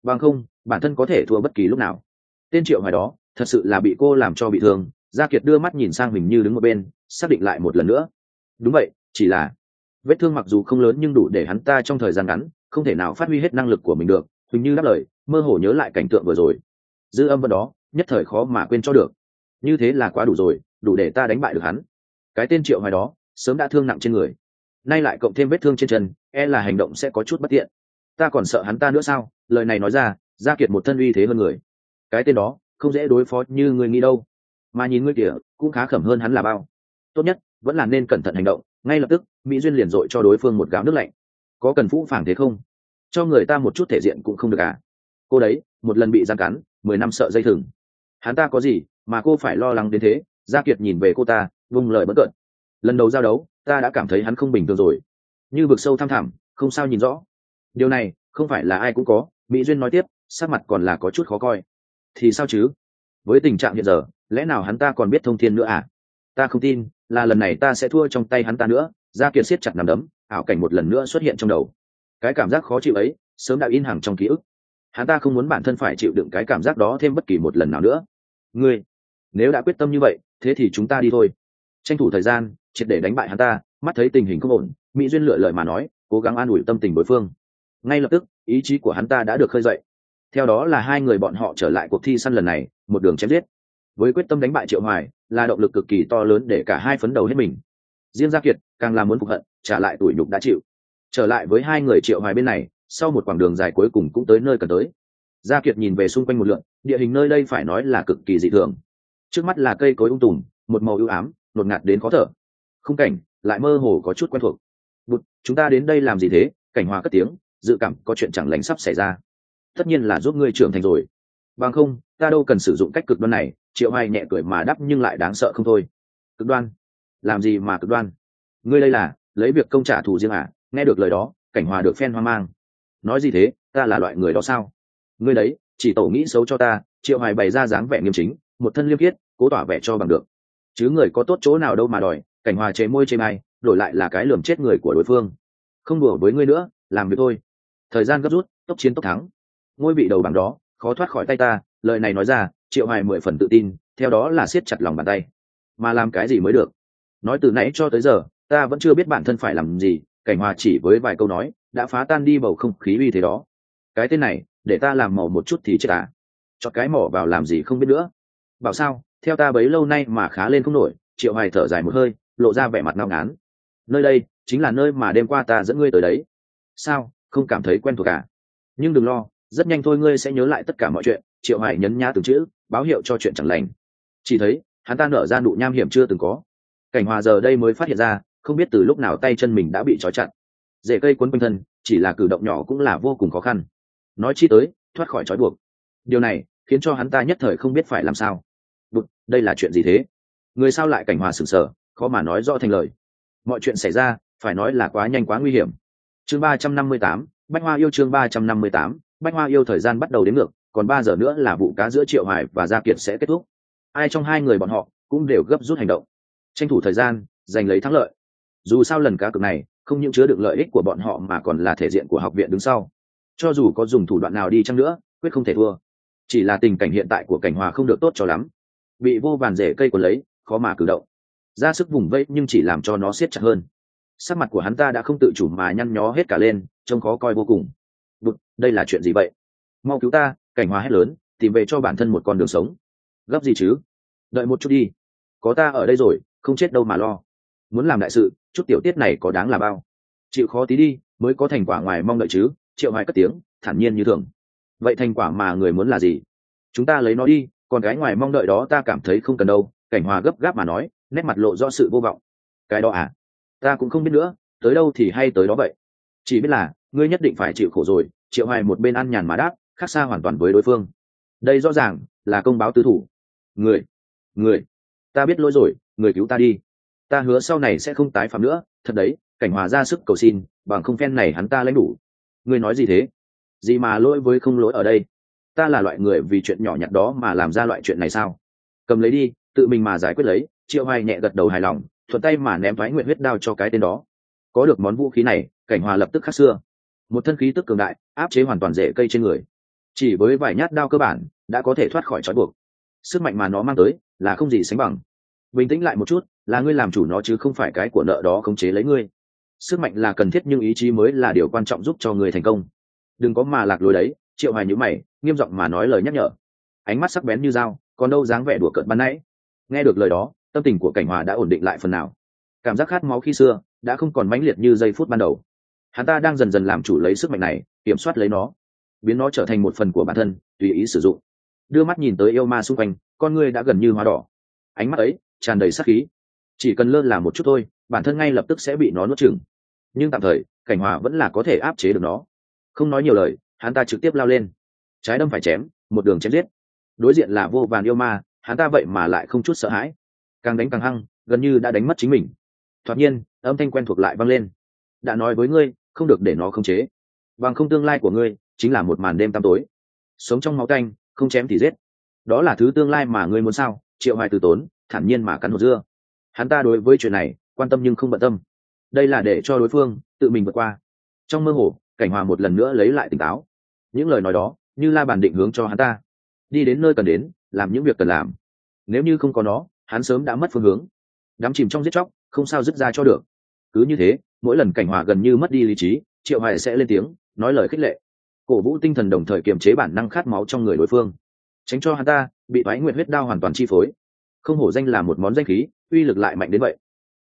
Bằng không, bản thân có thể thua bất kỳ lúc nào. Tên triệu hoài đó, thật sự là bị cô làm cho bị thương. Gia kiệt đưa mắt nhìn sang mình như đứng một bên, xác định lại một lần nữa. Đúng vậy, chỉ là vết thương mặc dù không lớn nhưng đủ để hắn ta trong thời gian ngắn, không thể nào phát huy hết năng lực của mình được huỳnh như đáp lời, mơ hồ nhớ lại cảnh tượng vừa rồi. Dư âm vân đó, nhất thời khó mà quên cho được. Như thế là quá đủ rồi, đủ để ta đánh bại được hắn. Cái tên triệu hoài đó, sớm đã thương nặng trên người. Nay lại cộng thêm vết thương trên chân e là hành động sẽ có chút bất tiện. Ta còn sợ hắn ta nữa sao? Lời này nói ra, gia kiệt một thân uy thế hơn người. Cái tên đó, không dễ đối phó như người nghĩ đâu. Mà nhìn ngươi kìa, cũng khá khẩm hơn hắn là bao. Tốt nhất, vẫn là nên cẩn thận hành động. Ngay lập tức, mỹ duyên liền dội cho đối phương một gáo nước lạnh. Có cần phũ phàng thế không? Cho người ta một chút thể diện cũng không được à. Cô đấy, một lần bị gian cắn, mười năm sợ dây thừng. Hắn ta có gì mà cô phải lo lắng đến thế? Gia kiệt nhìn về cô ta, vung lời bất cận. Lần đầu giao đấu, ta đã cảm thấy hắn không bình thường rồi. Như vực sâu thăm thẳm, không sao nhìn rõ. Điều này, không phải là ai cũng có, mỹ duyên nói tiếp, sắc mặt còn là có chút khó coi. Thì sao chứ? Với tình trạng hiện giờ, lẽ nào hắn ta còn biết thông thiên nữa à? Ta không tin, là lần này ta sẽ thua trong tay hắn ta nữa. Gia kiệt siết chặt nằm đấm, ảo cảnh một lần nữa xuất hiện trong đầu cái cảm giác khó chịu ấy sớm đã in hàng trong ký ức. Hắn ta không muốn bản thân phải chịu đựng cái cảm giác đó thêm bất kỳ một lần nào nữa. Ngươi, nếu đã quyết tâm như vậy, thế thì chúng ta đi thôi. Tranh thủ thời gian, triệt để đánh bại hắn ta, mắt thấy tình hình không ổn, mỹ duyên lựa lời mà nói, cố gắng an ủi tâm tình đối phương. Ngay lập tức, ý chí của hắn ta đã được khơi dậy. Theo đó là hai người bọn họ trở lại cuộc thi săn lần này, một đường chém giết. Với quyết tâm đánh bại triệu hoài, là động lực cực kỳ to lớn để cả hai phấn đầu hết mình. Riêng gia kiệt càng là muốn phục hận, trả lại tuổi nhục đã chịu trở lại với hai người triệu hoài bên này, sau một quãng đường dài cuối cùng cũng tới nơi cần tới. Gia kiệt nhìn về xung quanh một lượn, địa hình nơi đây phải nói là cực kỳ dị thường. Trước mắt là cây cối ung tùm, một màu ưu ám nột ngạt đến khó thở. Khung cảnh lại mơ hồ có chút quen thuộc. Bụt, chúng ta đến đây làm gì thế? Cảnh hòa cất tiếng, dự cảm có chuyện chẳng lành sắp xảy ra. Tất nhiên là giúp ngươi trưởng thành rồi. Bằng không, ta đâu cần sử dụng cách cực đoan này, triệu hoài nhẹ cười mà đắp nhưng lại đáng sợ không thôi. Cực đoan? Làm gì mà cực đoan? Ngươi đây là, lấy việc công trả thù riêng à? Nghe được lời đó, cảnh hòa được phen hoang mang. Nói gì thế, ta là loại người đó sao? Ngươi đấy, chỉ tổ nghĩ xấu cho ta, triệu hoài bày ra dáng vẻ nghiêm chính, một thân liêm khiết, cố tỏa vẻ cho bằng được. Chứ người có tốt chỗ nào đâu mà đòi, cảnh hòa chế môi chế mai, đổi lại là cái lườm chết người của đối phương. Không đùa với ngươi nữa, làm việc thôi. Thời gian gấp rút, tốc chiến tốc thắng. Ngôi vị đầu bằng đó, khó thoát khỏi tay ta, lời này nói ra, triệu hoài mười phần tự tin, theo đó là siết chặt lòng bàn tay. Mà làm cái gì mới được? Nói từ nãy cho tới giờ, ta vẫn chưa biết bản thân phải làm gì cảnh hòa chỉ với vài câu nói, đã phá tan đi bầu không khí uy thế đó. Cái tên này, để ta làm mỏ một chút thì chết à? Cho cái mỏ vào làm gì không biết nữa. Bảo sao, theo ta bấy lâu nay mà khá lên không nổi, triệu hoài thở dài một hơi, lộ ra vẻ mặt ngao ngán. Nơi đây, chính là nơi mà đêm qua ta dẫn ngươi tới đấy. Sao, không cảm thấy quen thuộc cả nhưng đừng lo, rất nhanh thôi ngươi sẽ nhớ lại tất cả mọi chuyện, triệu hoài nhấn nhá từng chữ, báo hiệu cho chuyện chẳng lành. Chỉ thấy, hắn ta nở ra nụ nham hiểm chưa từng có. Cảnh hòa giờ đây mới phát hiện ra không biết từ lúc nào tay chân mình đã bị trói chặt. Rễ cây cuốn quanh thân chỉ là cử động nhỏ cũng là vô cùng khó khăn. Nói chi tới thoát khỏi trói buộc. Điều này khiến cho hắn ta nhất thời không biết phải làm sao. Bụt, đây là chuyện gì thế? Người sao lại cảnh hòa sừng sờ khó mà nói rõ thành lời. Mọi chuyện xảy ra phải nói là quá nhanh quá nguy hiểm. Chương ba trăm năm mươi tám bách hoa yêu chương ba trăm năm mươi tám bách hoa yêu thời gian bắt đầu đến ngược còn ba giờ nữa là vụ cá giữa triệu hải và gia kiệt sẽ kết thúc. Ai trong hai người bọn họ cũng đều gấp rút hành động. Tranh thủ thời gian giành lấy thắng lợi dù sao lần cá cược này, không những chứa được lợi ích của bọn họ mà còn là thể diện của học viện đứng sau. Cho dù có dùng thủ đoạn nào đi chăng nữa, quyết không thể thua. Chỉ là tình cảnh hiện tại của cảnh hòa không được tốt cho lắm. Bị vô vàn rễ cây còn lấy, khó mà cử động. Ra sức vùng vẫy nhưng chỉ làm cho nó siết chặt hơn. Sắc mặt của hắn ta đã không tự chủ mà nhăn nhó hết cả lên, trông khó coi vô cùng. Bụt, đây là chuyện gì vậy? Mau cứu ta, cảnh hòa hét lớn, tìm về cho bản thân một con đường sống. Gấp gì chứ? Đợi một chút đi. Có ta ở đây rồi, không chết đâu mà lo muốn làm đại sự, chút tiểu tiết này có đáng là bao? Chịu khó tí đi, mới có thành quả ngoài mong đợi chứ, triệu hoài cất tiếng, thản nhiên như thường. Vậy thành quả mà người muốn là gì? Chúng ta lấy nó đi, còn cái ngoài mong đợi đó ta cảm thấy không cần đâu, cảnh hòa gấp gáp mà nói, nét mặt lộ rõ sự vô vọng. Cái đó à? Ta cũng không biết nữa, tới đâu thì hay tới đó vậy? Chỉ biết là, ngươi nhất định phải chịu khổ rồi, triệu hoài một bên ăn nhàn mà đáp, khác xa hoàn toàn với đối phương. Đây rõ ràng là công báo tứ thủ. Người người, ta biết lỗi rồi, người cứu ta đi ta hứa sau này sẽ không tái phạm nữa, thật đấy, cảnh hòa ra sức cầu xin, bằng không phen này hắn ta lãnh đủ. Ngươi nói gì thế? Gì mà lỗi với không lỗi ở đây? Ta là loại người vì chuyện nhỏ nhặt đó mà làm ra loại chuyện này sao? Cầm lấy đi, tự mình mà giải quyết lấy, triệu hoài nhẹ gật đầu hài lòng, thuận tay mà ném thoái nguyện huyết đao cho cái tên đó. Có được món vũ khí này, cảnh hòa lập tức khác xưa. Một thân khí tức cường đại, áp chế hoàn toàn rễ cây trên người. Chỉ với vài nhát đao cơ bản, đã có thể thoát khỏi trói buộc. Sức mạnh mà nó mang tới, là không gì sánh bằng bình tĩnh lại một chút, là ngươi làm chủ nó chứ không phải cái của nợ đó khống chế lấy ngươi. Sức mạnh là cần thiết nhưng ý chí mới là điều quan trọng giúp cho người thành công. Đừng có mà lạc lối đấy, triệu hoài nhữ mày, nghiêm giọng mà nói lời nhắc nhở. Ánh mắt sắc bén như dao, còn đâu dáng vẻ đùa cợt ban nãy. Nghe được lời đó, tâm tình của cảnh hòa đã ổn định lại phần nào. Cảm giác khát máu khi xưa, đã không còn mãnh liệt như giây phút ban đầu. Hắn ta đang dần dần làm chủ lấy sức mạnh này, kiểm soát lấy nó. Biến nó trở thành một phần của bản thân, tùy ý sử dụng. Đưa mắt nhìn tới yêu ma xung quanh, con ngươi đã gần như hóa đỏ ánh mắt ấy tràn đầy sát khí. Chỉ cần lơ là một chút thôi, bản thân ngay lập tức sẽ bị nó nuốt chửng. Nhưng tạm thời, cảnh hòa vẫn là có thể áp chế được nó. Không nói nhiều lời, hắn ta trực tiếp lao lên. Trái đâm phải chém, một đường chém giết. Đối diện là vô vàn yêu ma, hắn ta vậy mà lại không chút sợ hãi. Càng đánh càng hăng, gần như đã đánh mất chính mình. Thoạt nhiên, âm thanh quen thuộc lại vang lên. Đã nói với ngươi, không được để nó không chế. Bằng không tương lai của ngươi, chính là một màn đêm tăm tối. Sống trong máu canh không chém thì giết. Đó là thứ tương lai mà ngươi muốn sao? Triệu hoài từ tốn, thản nhiên mà cắn hột dưa. Hắn ta đối với chuyện này, quan tâm nhưng không bận tâm. Đây là để cho đối phương, tự mình vượt qua. Trong mơ hồ, cảnh hòa một lần nữa lấy lại tỉnh táo. Những lời nói đó, như la bàn định hướng cho hắn ta. Đi đến nơi cần đến, làm những việc cần làm. Nếu như không có nó, hắn sớm đã mất phương hướng. Đắm chìm trong giết chóc, không sao dứt ra cho được. Cứ như thế, mỗi lần cảnh hòa gần như mất đi lý trí, triệu hoài sẽ lên tiếng, nói lời khích lệ. Cổ vũ tinh thần đồng thời kiềm chế bản năng khát máu trong người đối phương tránh cho hắn ta, bị thoái nguyện huyết đao hoàn toàn chi phối. Không hổ danh là một món danh khí, uy lực lại mạnh đến vậy.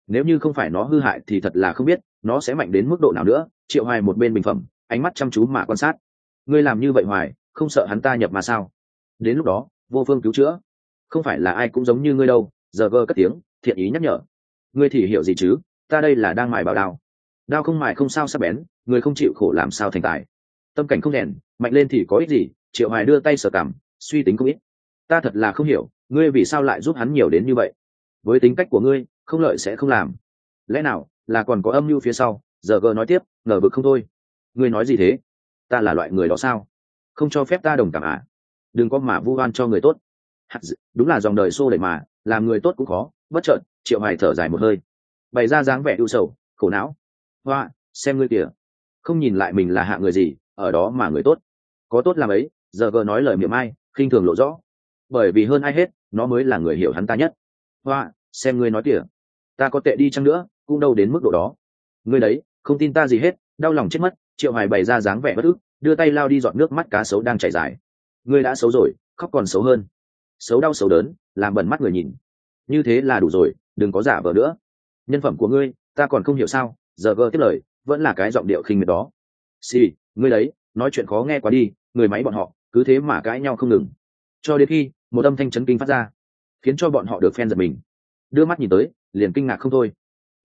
Nếu như không phải nó hư hại thì thật là không biết, nó sẽ mạnh đến mức độ nào nữa, triệu hoài một bên bình phẩm, ánh mắt chăm chú mà quan sát. Ngươi làm như vậy hoài, không sợ hắn ta nhập mà sao? Đến lúc đó, vô phương cứu chữa. Không phải là ai cũng giống như ngươi đâu, giờ vơ cất tiếng, thiện ý nhắc nhở. Ngươi thì hiểu gì chứ, ta đây là đang mài bảo đao. Đao không mài không sao sắp bén, người không chịu khổ làm sao thành tài. Tâm cảnh không đèn, mạnh lên thì có ích gì, triệu hoài đưa tay sờ cảm suy tính không ít. Ta thật là không hiểu, ngươi vì sao lại giúp hắn nhiều đến như vậy? Với tính cách của ngươi, không lợi sẽ không làm. Lẽ nào là còn có âm mưu phía sau? Giờ gờ nói tiếp, ngờ vực không thôi. Ngươi nói gì thế? Ta là loại người đó sao? Không cho phép ta đồng cảm à? Đừng có mà vu oan cho người tốt. Đúng là dòng đời xô đẩy mà, làm người tốt cũng khó, bất chợt, triệu hoài thở dài một hơi. Bày ra dáng vẻ ưu sầu, khổ não. Hoa, xem ngươi kìa. Không nhìn lại mình là hạ người gì, ở đó mà người tốt. Có tốt làm ấy, giờ gờ nói lời miệng ai khinh thường lộ rõ. Bởi vì hơn ai hết, nó mới là người hiểu hắn ta nhất. Hoa, xem ngươi nói kìa. Ta có tệ đi chăng nữa, cũng đâu đến mức độ đó. Ngươi đấy, không tin ta gì hết, đau lòng chết mất, triệu hoài bày ra dáng vẻ bất ức, đưa tay lao đi dọn nước mắt cá sấu đang chảy dài. Ngươi đã xấu rồi, khóc còn xấu hơn. Xấu đau xấu đớn, làm bẩn mắt người nhìn. Như thế là đủ rồi, đừng có giả vờ nữa. Nhân phẩm của ngươi, ta còn không hiểu sao, giờ vờ tiếp lời, vẫn là cái giọng điệu khinh miệt đó. Xì, ngươi đấy, nói chuyện khó nghe quá đi, người máy bọn họ cứ thế mà cãi nhau không ngừng. Cho đến khi, một âm thanh chấn kinh phát ra, khiến cho bọn họ được phen giật mình. Đưa mắt nhìn tới, liền kinh ngạc không thôi.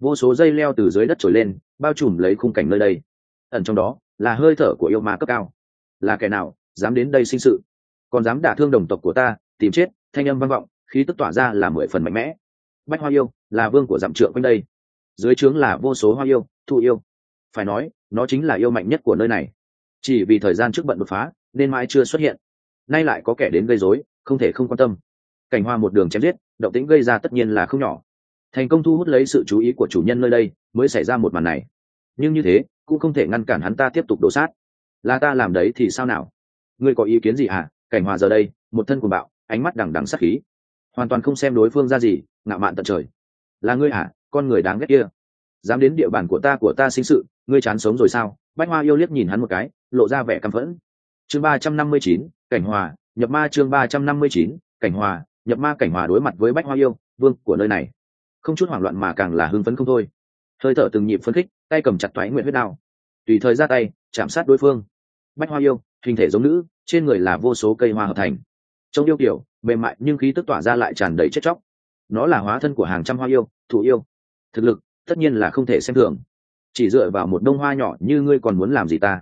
Vô số dây leo từ dưới đất trồi lên, bao trùm lấy khung cảnh nơi đây. Ẩn trong đó, là hơi thở của yêu ma cấp cao. Là kẻ nào, dám đến đây sinh sự? Còn dám đả thương đồng tộc của ta, tìm chết, thanh âm vang vọng, khí tức tỏa ra là mười phần mạnh mẽ. Bách hoa yêu, là vương của dặm trượng quanh đây. Dưới trướng là vô số hoa yêu thụ yêu. Phải nói, nó chính là yêu mạnh nhất của nơi này. Chỉ vì thời gian trước bận đột phá nên mãi chưa xuất hiện. Nay lại có kẻ đến gây rối, không thể không quan tâm. Cảnh hoa một đường chém giết, động tĩnh gây ra tất nhiên là không nhỏ. Thành công thu hút lấy sự chú ý của chủ nhân nơi đây, mới xảy ra một màn này. Nhưng như thế, cũng không thể ngăn cản hắn ta tiếp tục đổ sát. Là ta làm đấy thì sao nào? Ngươi có ý kiến gì hả? Cảnh hòa giờ đây, một thân cuồng bạo, ánh mắt đằng đằng sắc khí. Hoàn toàn không xem đối phương ra gì, ngạo mạn tận trời. Là ngươi hả? Con người đáng ghét kia. Dám đến địa bàn của ta của ta sinh sự, ngươi chán sống rồi sao? Bách hoa yêu liếc nhìn hắn một cái, lộ ra vẻ căm phẫn chương ba trăm năm mươi chín, cảnh hòa, nhập ma chương ba trăm năm mươi chín, cảnh hòa, nhập ma cảnh hòa đối mặt với bách hoa yêu, vương của nơi này. Không chút hoảng loạn mà càng là hưng phấn không thôi. Hơi thở từng nhịp phấn khích, tay cầm chặt thoái nguyện huyết đao. Tùy thời ra tay, chạm sát đối phương. Bách hoa yêu, hình thể giống nữ, trên người là vô số cây hoa hợp thành. Trông yêu kiểu, mềm mại nhưng khí tức tỏa ra lại tràn đầy chết chóc. Nó là hóa thân của hàng trăm hoa yêu, thụ yêu. Thực lực, tất nhiên là không thể xem thường. Chỉ dựa vào một đông hoa nhỏ như ngươi còn muốn làm gì ta?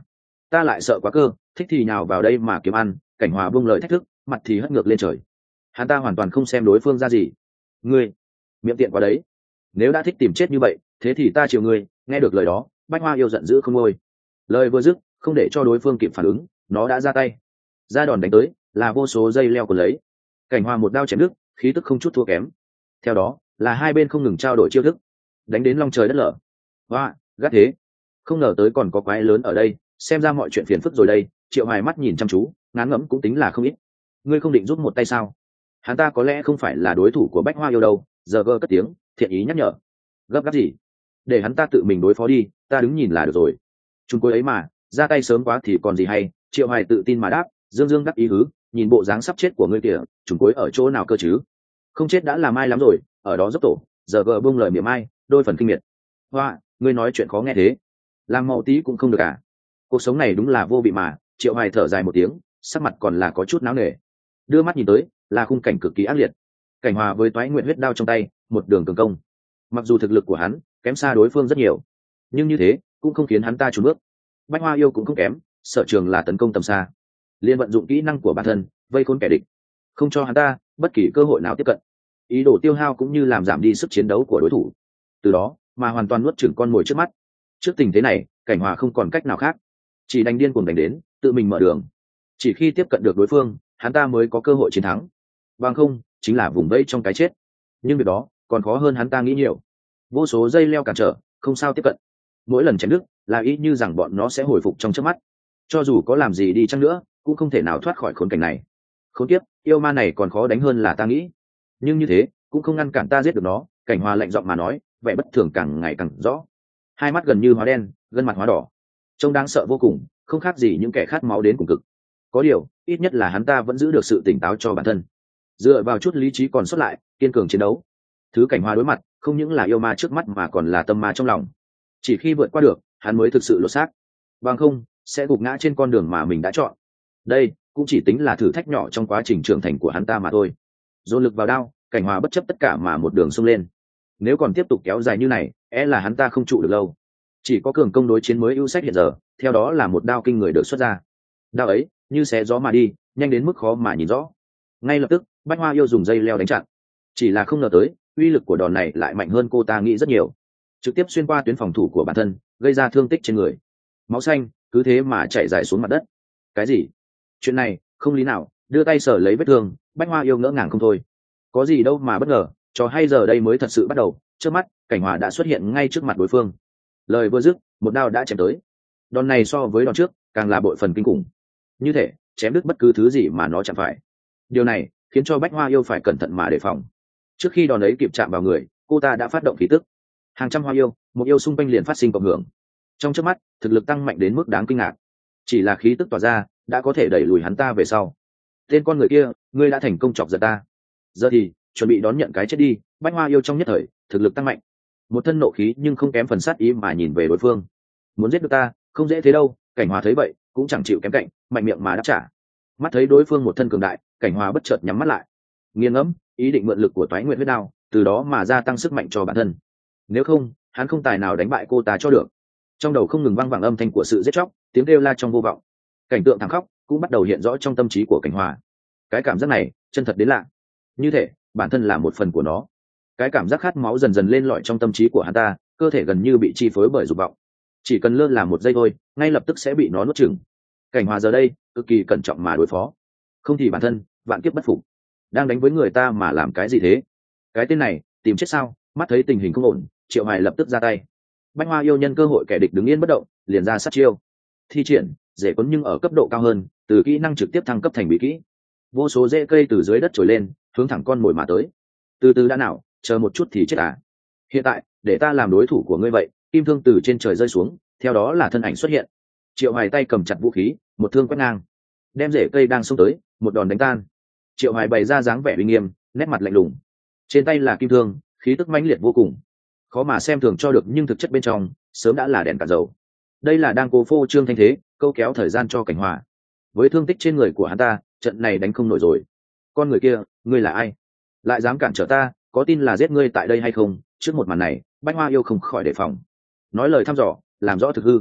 Ta lại sợ quá cơ, thích thì nào vào đây mà kiếm ăn, cảnh hòa buông lời thách thức, mặt thì hất ngược lên trời. Hắn ta hoàn toàn không xem đối phương ra gì. Ngươi, miệng tiện quá đấy. Nếu đã thích tìm chết như vậy, thế thì ta chiều ngươi, nghe được lời đó, bách hoa yêu giận dữ không ngôi lời vừa dứt, không để cho đối phương kịp phản ứng, nó đã ra tay. Ra đòn đánh tới, là vô số dây leo còn lấy. Cảnh hoa một đao chém đứt, khí tức không chút thua kém. Theo đó, là hai bên không ngừng trao đổi chiêu thức. Đánh đến long trời đất lở. Hoa, gắt thế. Không ngờ tới còn có quái lớn ở đây xem ra mọi chuyện phiền phức rồi đây, triệu hoài mắt nhìn chăm chú, ngán ngẫm cũng tính là không ít. Ngươi không định giúp một tay sao? Hắn ta có lẽ không phải là đối thủ của bách hoa yêu đâu, giờ gơ cất tiếng, thiện ý nhắc nhở. Gấp gáp gì? Để hắn ta tự mình đối phó đi, ta đứng nhìn là được rồi. Chúng cuối ấy mà, ra tay sớm quá thì còn gì hay, triệu hoài tự tin mà đáp, dương dương đắc ý hứ, nhìn bộ dáng sắp chết của ngươi kìa, chúng cuối ở chỗ nào cơ chứ? Không chết đã làm ai lắm rồi, ở đó dốc tổ, giờ gờ bung lời miệng ai đôi phần kinh miệt. Hoa, ngươi nói chuyện khó nghe thế. Làm màu tí cũng không được à? Cuộc sống này đúng là vô vị mà, triệu hoài thở dài một tiếng, sắc mặt còn là có chút náo nề. Đưa mắt nhìn tới, là khung cảnh cực kỳ ác liệt. Cảnh hòa với toái nguyện huyết đao trong tay, một đường cường công. Mặc dù thực lực của hắn kém xa đối phương rất nhiều, nhưng như thế cũng không khiến hắn ta trùn bước. Bách hoa yêu cũng không kém, sở trường là tấn công tầm xa. Liên vận dụng kỹ năng của bản thân, vây khốn kẻ địch. Không cho hắn ta bất kỳ cơ hội nào tiếp cận. Ý đồ tiêu hao cũng như làm giảm đi sức chiến đấu của đối thủ. Từ đó, mà hoàn toàn nuốt chửng con mồi trước mắt. Trước tình thế này, cảnh hòa không còn cách nào khác chỉ đánh điên cuồng đánh đến, tự mình mở đường. Chỉ khi tiếp cận được đối phương, hắn ta mới có cơ hội chiến thắng. Bằng không, chính là vùng vẫy trong cái chết. Nhưng việc đó, còn khó hơn hắn ta nghĩ nhiều. Vô số dây leo cản trở, không sao tiếp cận. Mỗi lần chém đứt, là ý như rằng bọn nó sẽ hồi phục trong chớp mắt. Cho dù có làm gì đi chăng nữa, cũng không thể nào thoát khỏi khốn cảnh này. Khốn kiếp, yêu ma này còn khó đánh hơn là ta nghĩ. Nhưng như thế, cũng không ngăn cản ta giết được nó, cảnh hòa lạnh giọng mà nói, vẻ bất thường càng ngày càng rõ. Hai mắt gần như hóa đen, gân mặt hóa đỏ trông đáng sợ vô cùng, không khác gì những kẻ khát máu đến cùng cực. Có điều, ít nhất là hắn ta vẫn giữ được sự tỉnh táo cho bản thân. Dựa vào chút lý trí còn sót lại, kiên cường chiến đấu. Thứ cảnh hoa đối mặt, không những là yêu ma trước mắt mà còn là tâm ma trong lòng. Chỉ khi vượt qua được, hắn mới thực sự lột xác. Bằng không, sẽ gục ngã trên con đường mà mình đã chọn. Đây, cũng chỉ tính là thử thách nhỏ trong quá trình trưởng thành của hắn ta mà thôi. Dồn lực vào đao, cảnh hòa bất chấp tất cả mà một đường xông lên. Nếu còn tiếp tục kéo dài như này e là hắn ta không trụ được lâu chỉ có cường công đối chiến mới ưu sách hiện giờ, theo đó là một đao kinh người được xuất ra. Đao ấy, như xé gió mà đi, nhanh đến mức khó mà nhìn rõ. Ngay lập tức, bách hoa yêu dùng dây leo đánh chặn. Chỉ là không ngờ tới, uy lực của đòn này lại mạnh hơn cô ta nghĩ rất nhiều. Trực tiếp xuyên qua tuyến phòng thủ của bản thân, gây ra thương tích trên người. Máu xanh, cứ thế mà chạy dài xuống mặt đất. Cái gì? Chuyện này, không lý nào, đưa tay sở lấy vết thương, bách hoa yêu ngỡ ngàng không thôi. Có gì đâu mà bất ngờ, cho hay giờ đây mới thật sự bắt đầu, trước mắt, cảnh hòa đã xuất hiện ngay trước mặt đối phương lời vừa dứt, một đao đã chém tới. Đòn này so với đòn trước, càng là bội phần kinh khủng. Như thể, chém đứt bất cứ thứ gì mà nó chạm phải. Điều này khiến cho bách hoa yêu phải cẩn thận mà đề phòng. Trước khi đòn ấy kịp chạm vào người, cô ta đã phát động khí tức. Hàng trăm hoa yêu, một yêu xung quanh liền phát sinh cộng hưởng. Trong trước mắt, thực lực tăng mạnh đến mức đáng kinh ngạc. Chỉ là khí tức tỏa ra, đã có thể đẩy lùi hắn ta về sau. Tên con người kia, ngươi đã thành công chọc giật ta. Giờ thì, chuẩn bị đón nhận cái chết đi. Bách hoa yêu trong nhất thời, thực lực tăng mạnh một thân nộ khí nhưng không kém phần sát ý mà nhìn về đối phương. Muốn giết được ta, không dễ thế đâu, cảnh hòa thấy vậy, cũng chẳng chịu kém cạnh, mạnh miệng mà đáp trả. Mắt thấy đối phương một thân cường đại, cảnh hòa bất chợt nhắm mắt lại. Nghiêng ngẫm, ý định mượn lực của toái nguyện huyết đao, từ đó mà gia tăng sức mạnh cho bản thân. Nếu không, hắn không tài nào đánh bại cô ta cho được. Trong đầu không ngừng vang vẳng âm thanh của sự giết chóc, tiếng kêu la trong vô vọng. Cảnh tượng thẳng khóc cũng bắt đầu hiện rõ trong tâm trí của cảnh hòa. Cái cảm giác này, chân thật đến lạ. Như thể, bản thân là một phần của nó cái cảm giác khát máu dần dần lên lọi trong tâm trí của hắn ta, cơ thể gần như bị chi phối bởi dục vọng. Chỉ cần lơ là một giây thôi, ngay lập tức sẽ bị nó nuốt chừng cảnh hòa giờ đây, cực kỳ cẩn trọng mà đối phó. Không thì bản thân, vạn kiếp bất phục. Đang đánh với người ta mà làm cái gì thế? Cái tên này, tìm chết sao? Mắt thấy tình hình không ổn, triệu hoài lập tức ra tay. Bách hoa yêu nhân cơ hội kẻ địch đứng yên bất động, liền ra sát chiêu. Thi triển dễ quấn nhưng ở cấp độ cao hơn, từ kỹ năng trực tiếp thăng cấp thành bị kỹ. Vô số rễ cây từ dưới đất trồi lên, hướng thẳng con mồi mà tới. Từ từ đã nào chờ một chút thì chết à. Hiện tại, để ta làm đối thủ của ngươi vậy, kim thương từ trên trời rơi xuống, theo đó là thân ảnh xuất hiện. Triệu hoài tay cầm chặt vũ khí, một thương quét ngang. Đem rễ cây đang xông tới, một đòn đánh tan. Triệu hoài bày ra dáng vẻ uy nghiêm, nét mặt lạnh lùng. Trên tay là kim thương, khí tức mãnh liệt vô cùng. Khó mà xem thường cho được, nhưng thực chất bên trong, sớm đã là đèn cả dầu. Đây là đang cố phô trương thanh thế, câu kéo thời gian cho cảnh hòa. Với thương tích trên người của hắn ta, trận này đánh không nổi rồi. Con người kia, ngươi là ai? Lại dám cản trở ta có tin là giết ngươi tại đây hay không, trước một màn này, bách hoa yêu không khỏi đề phòng. Nói lời thăm dò, làm rõ thực hư.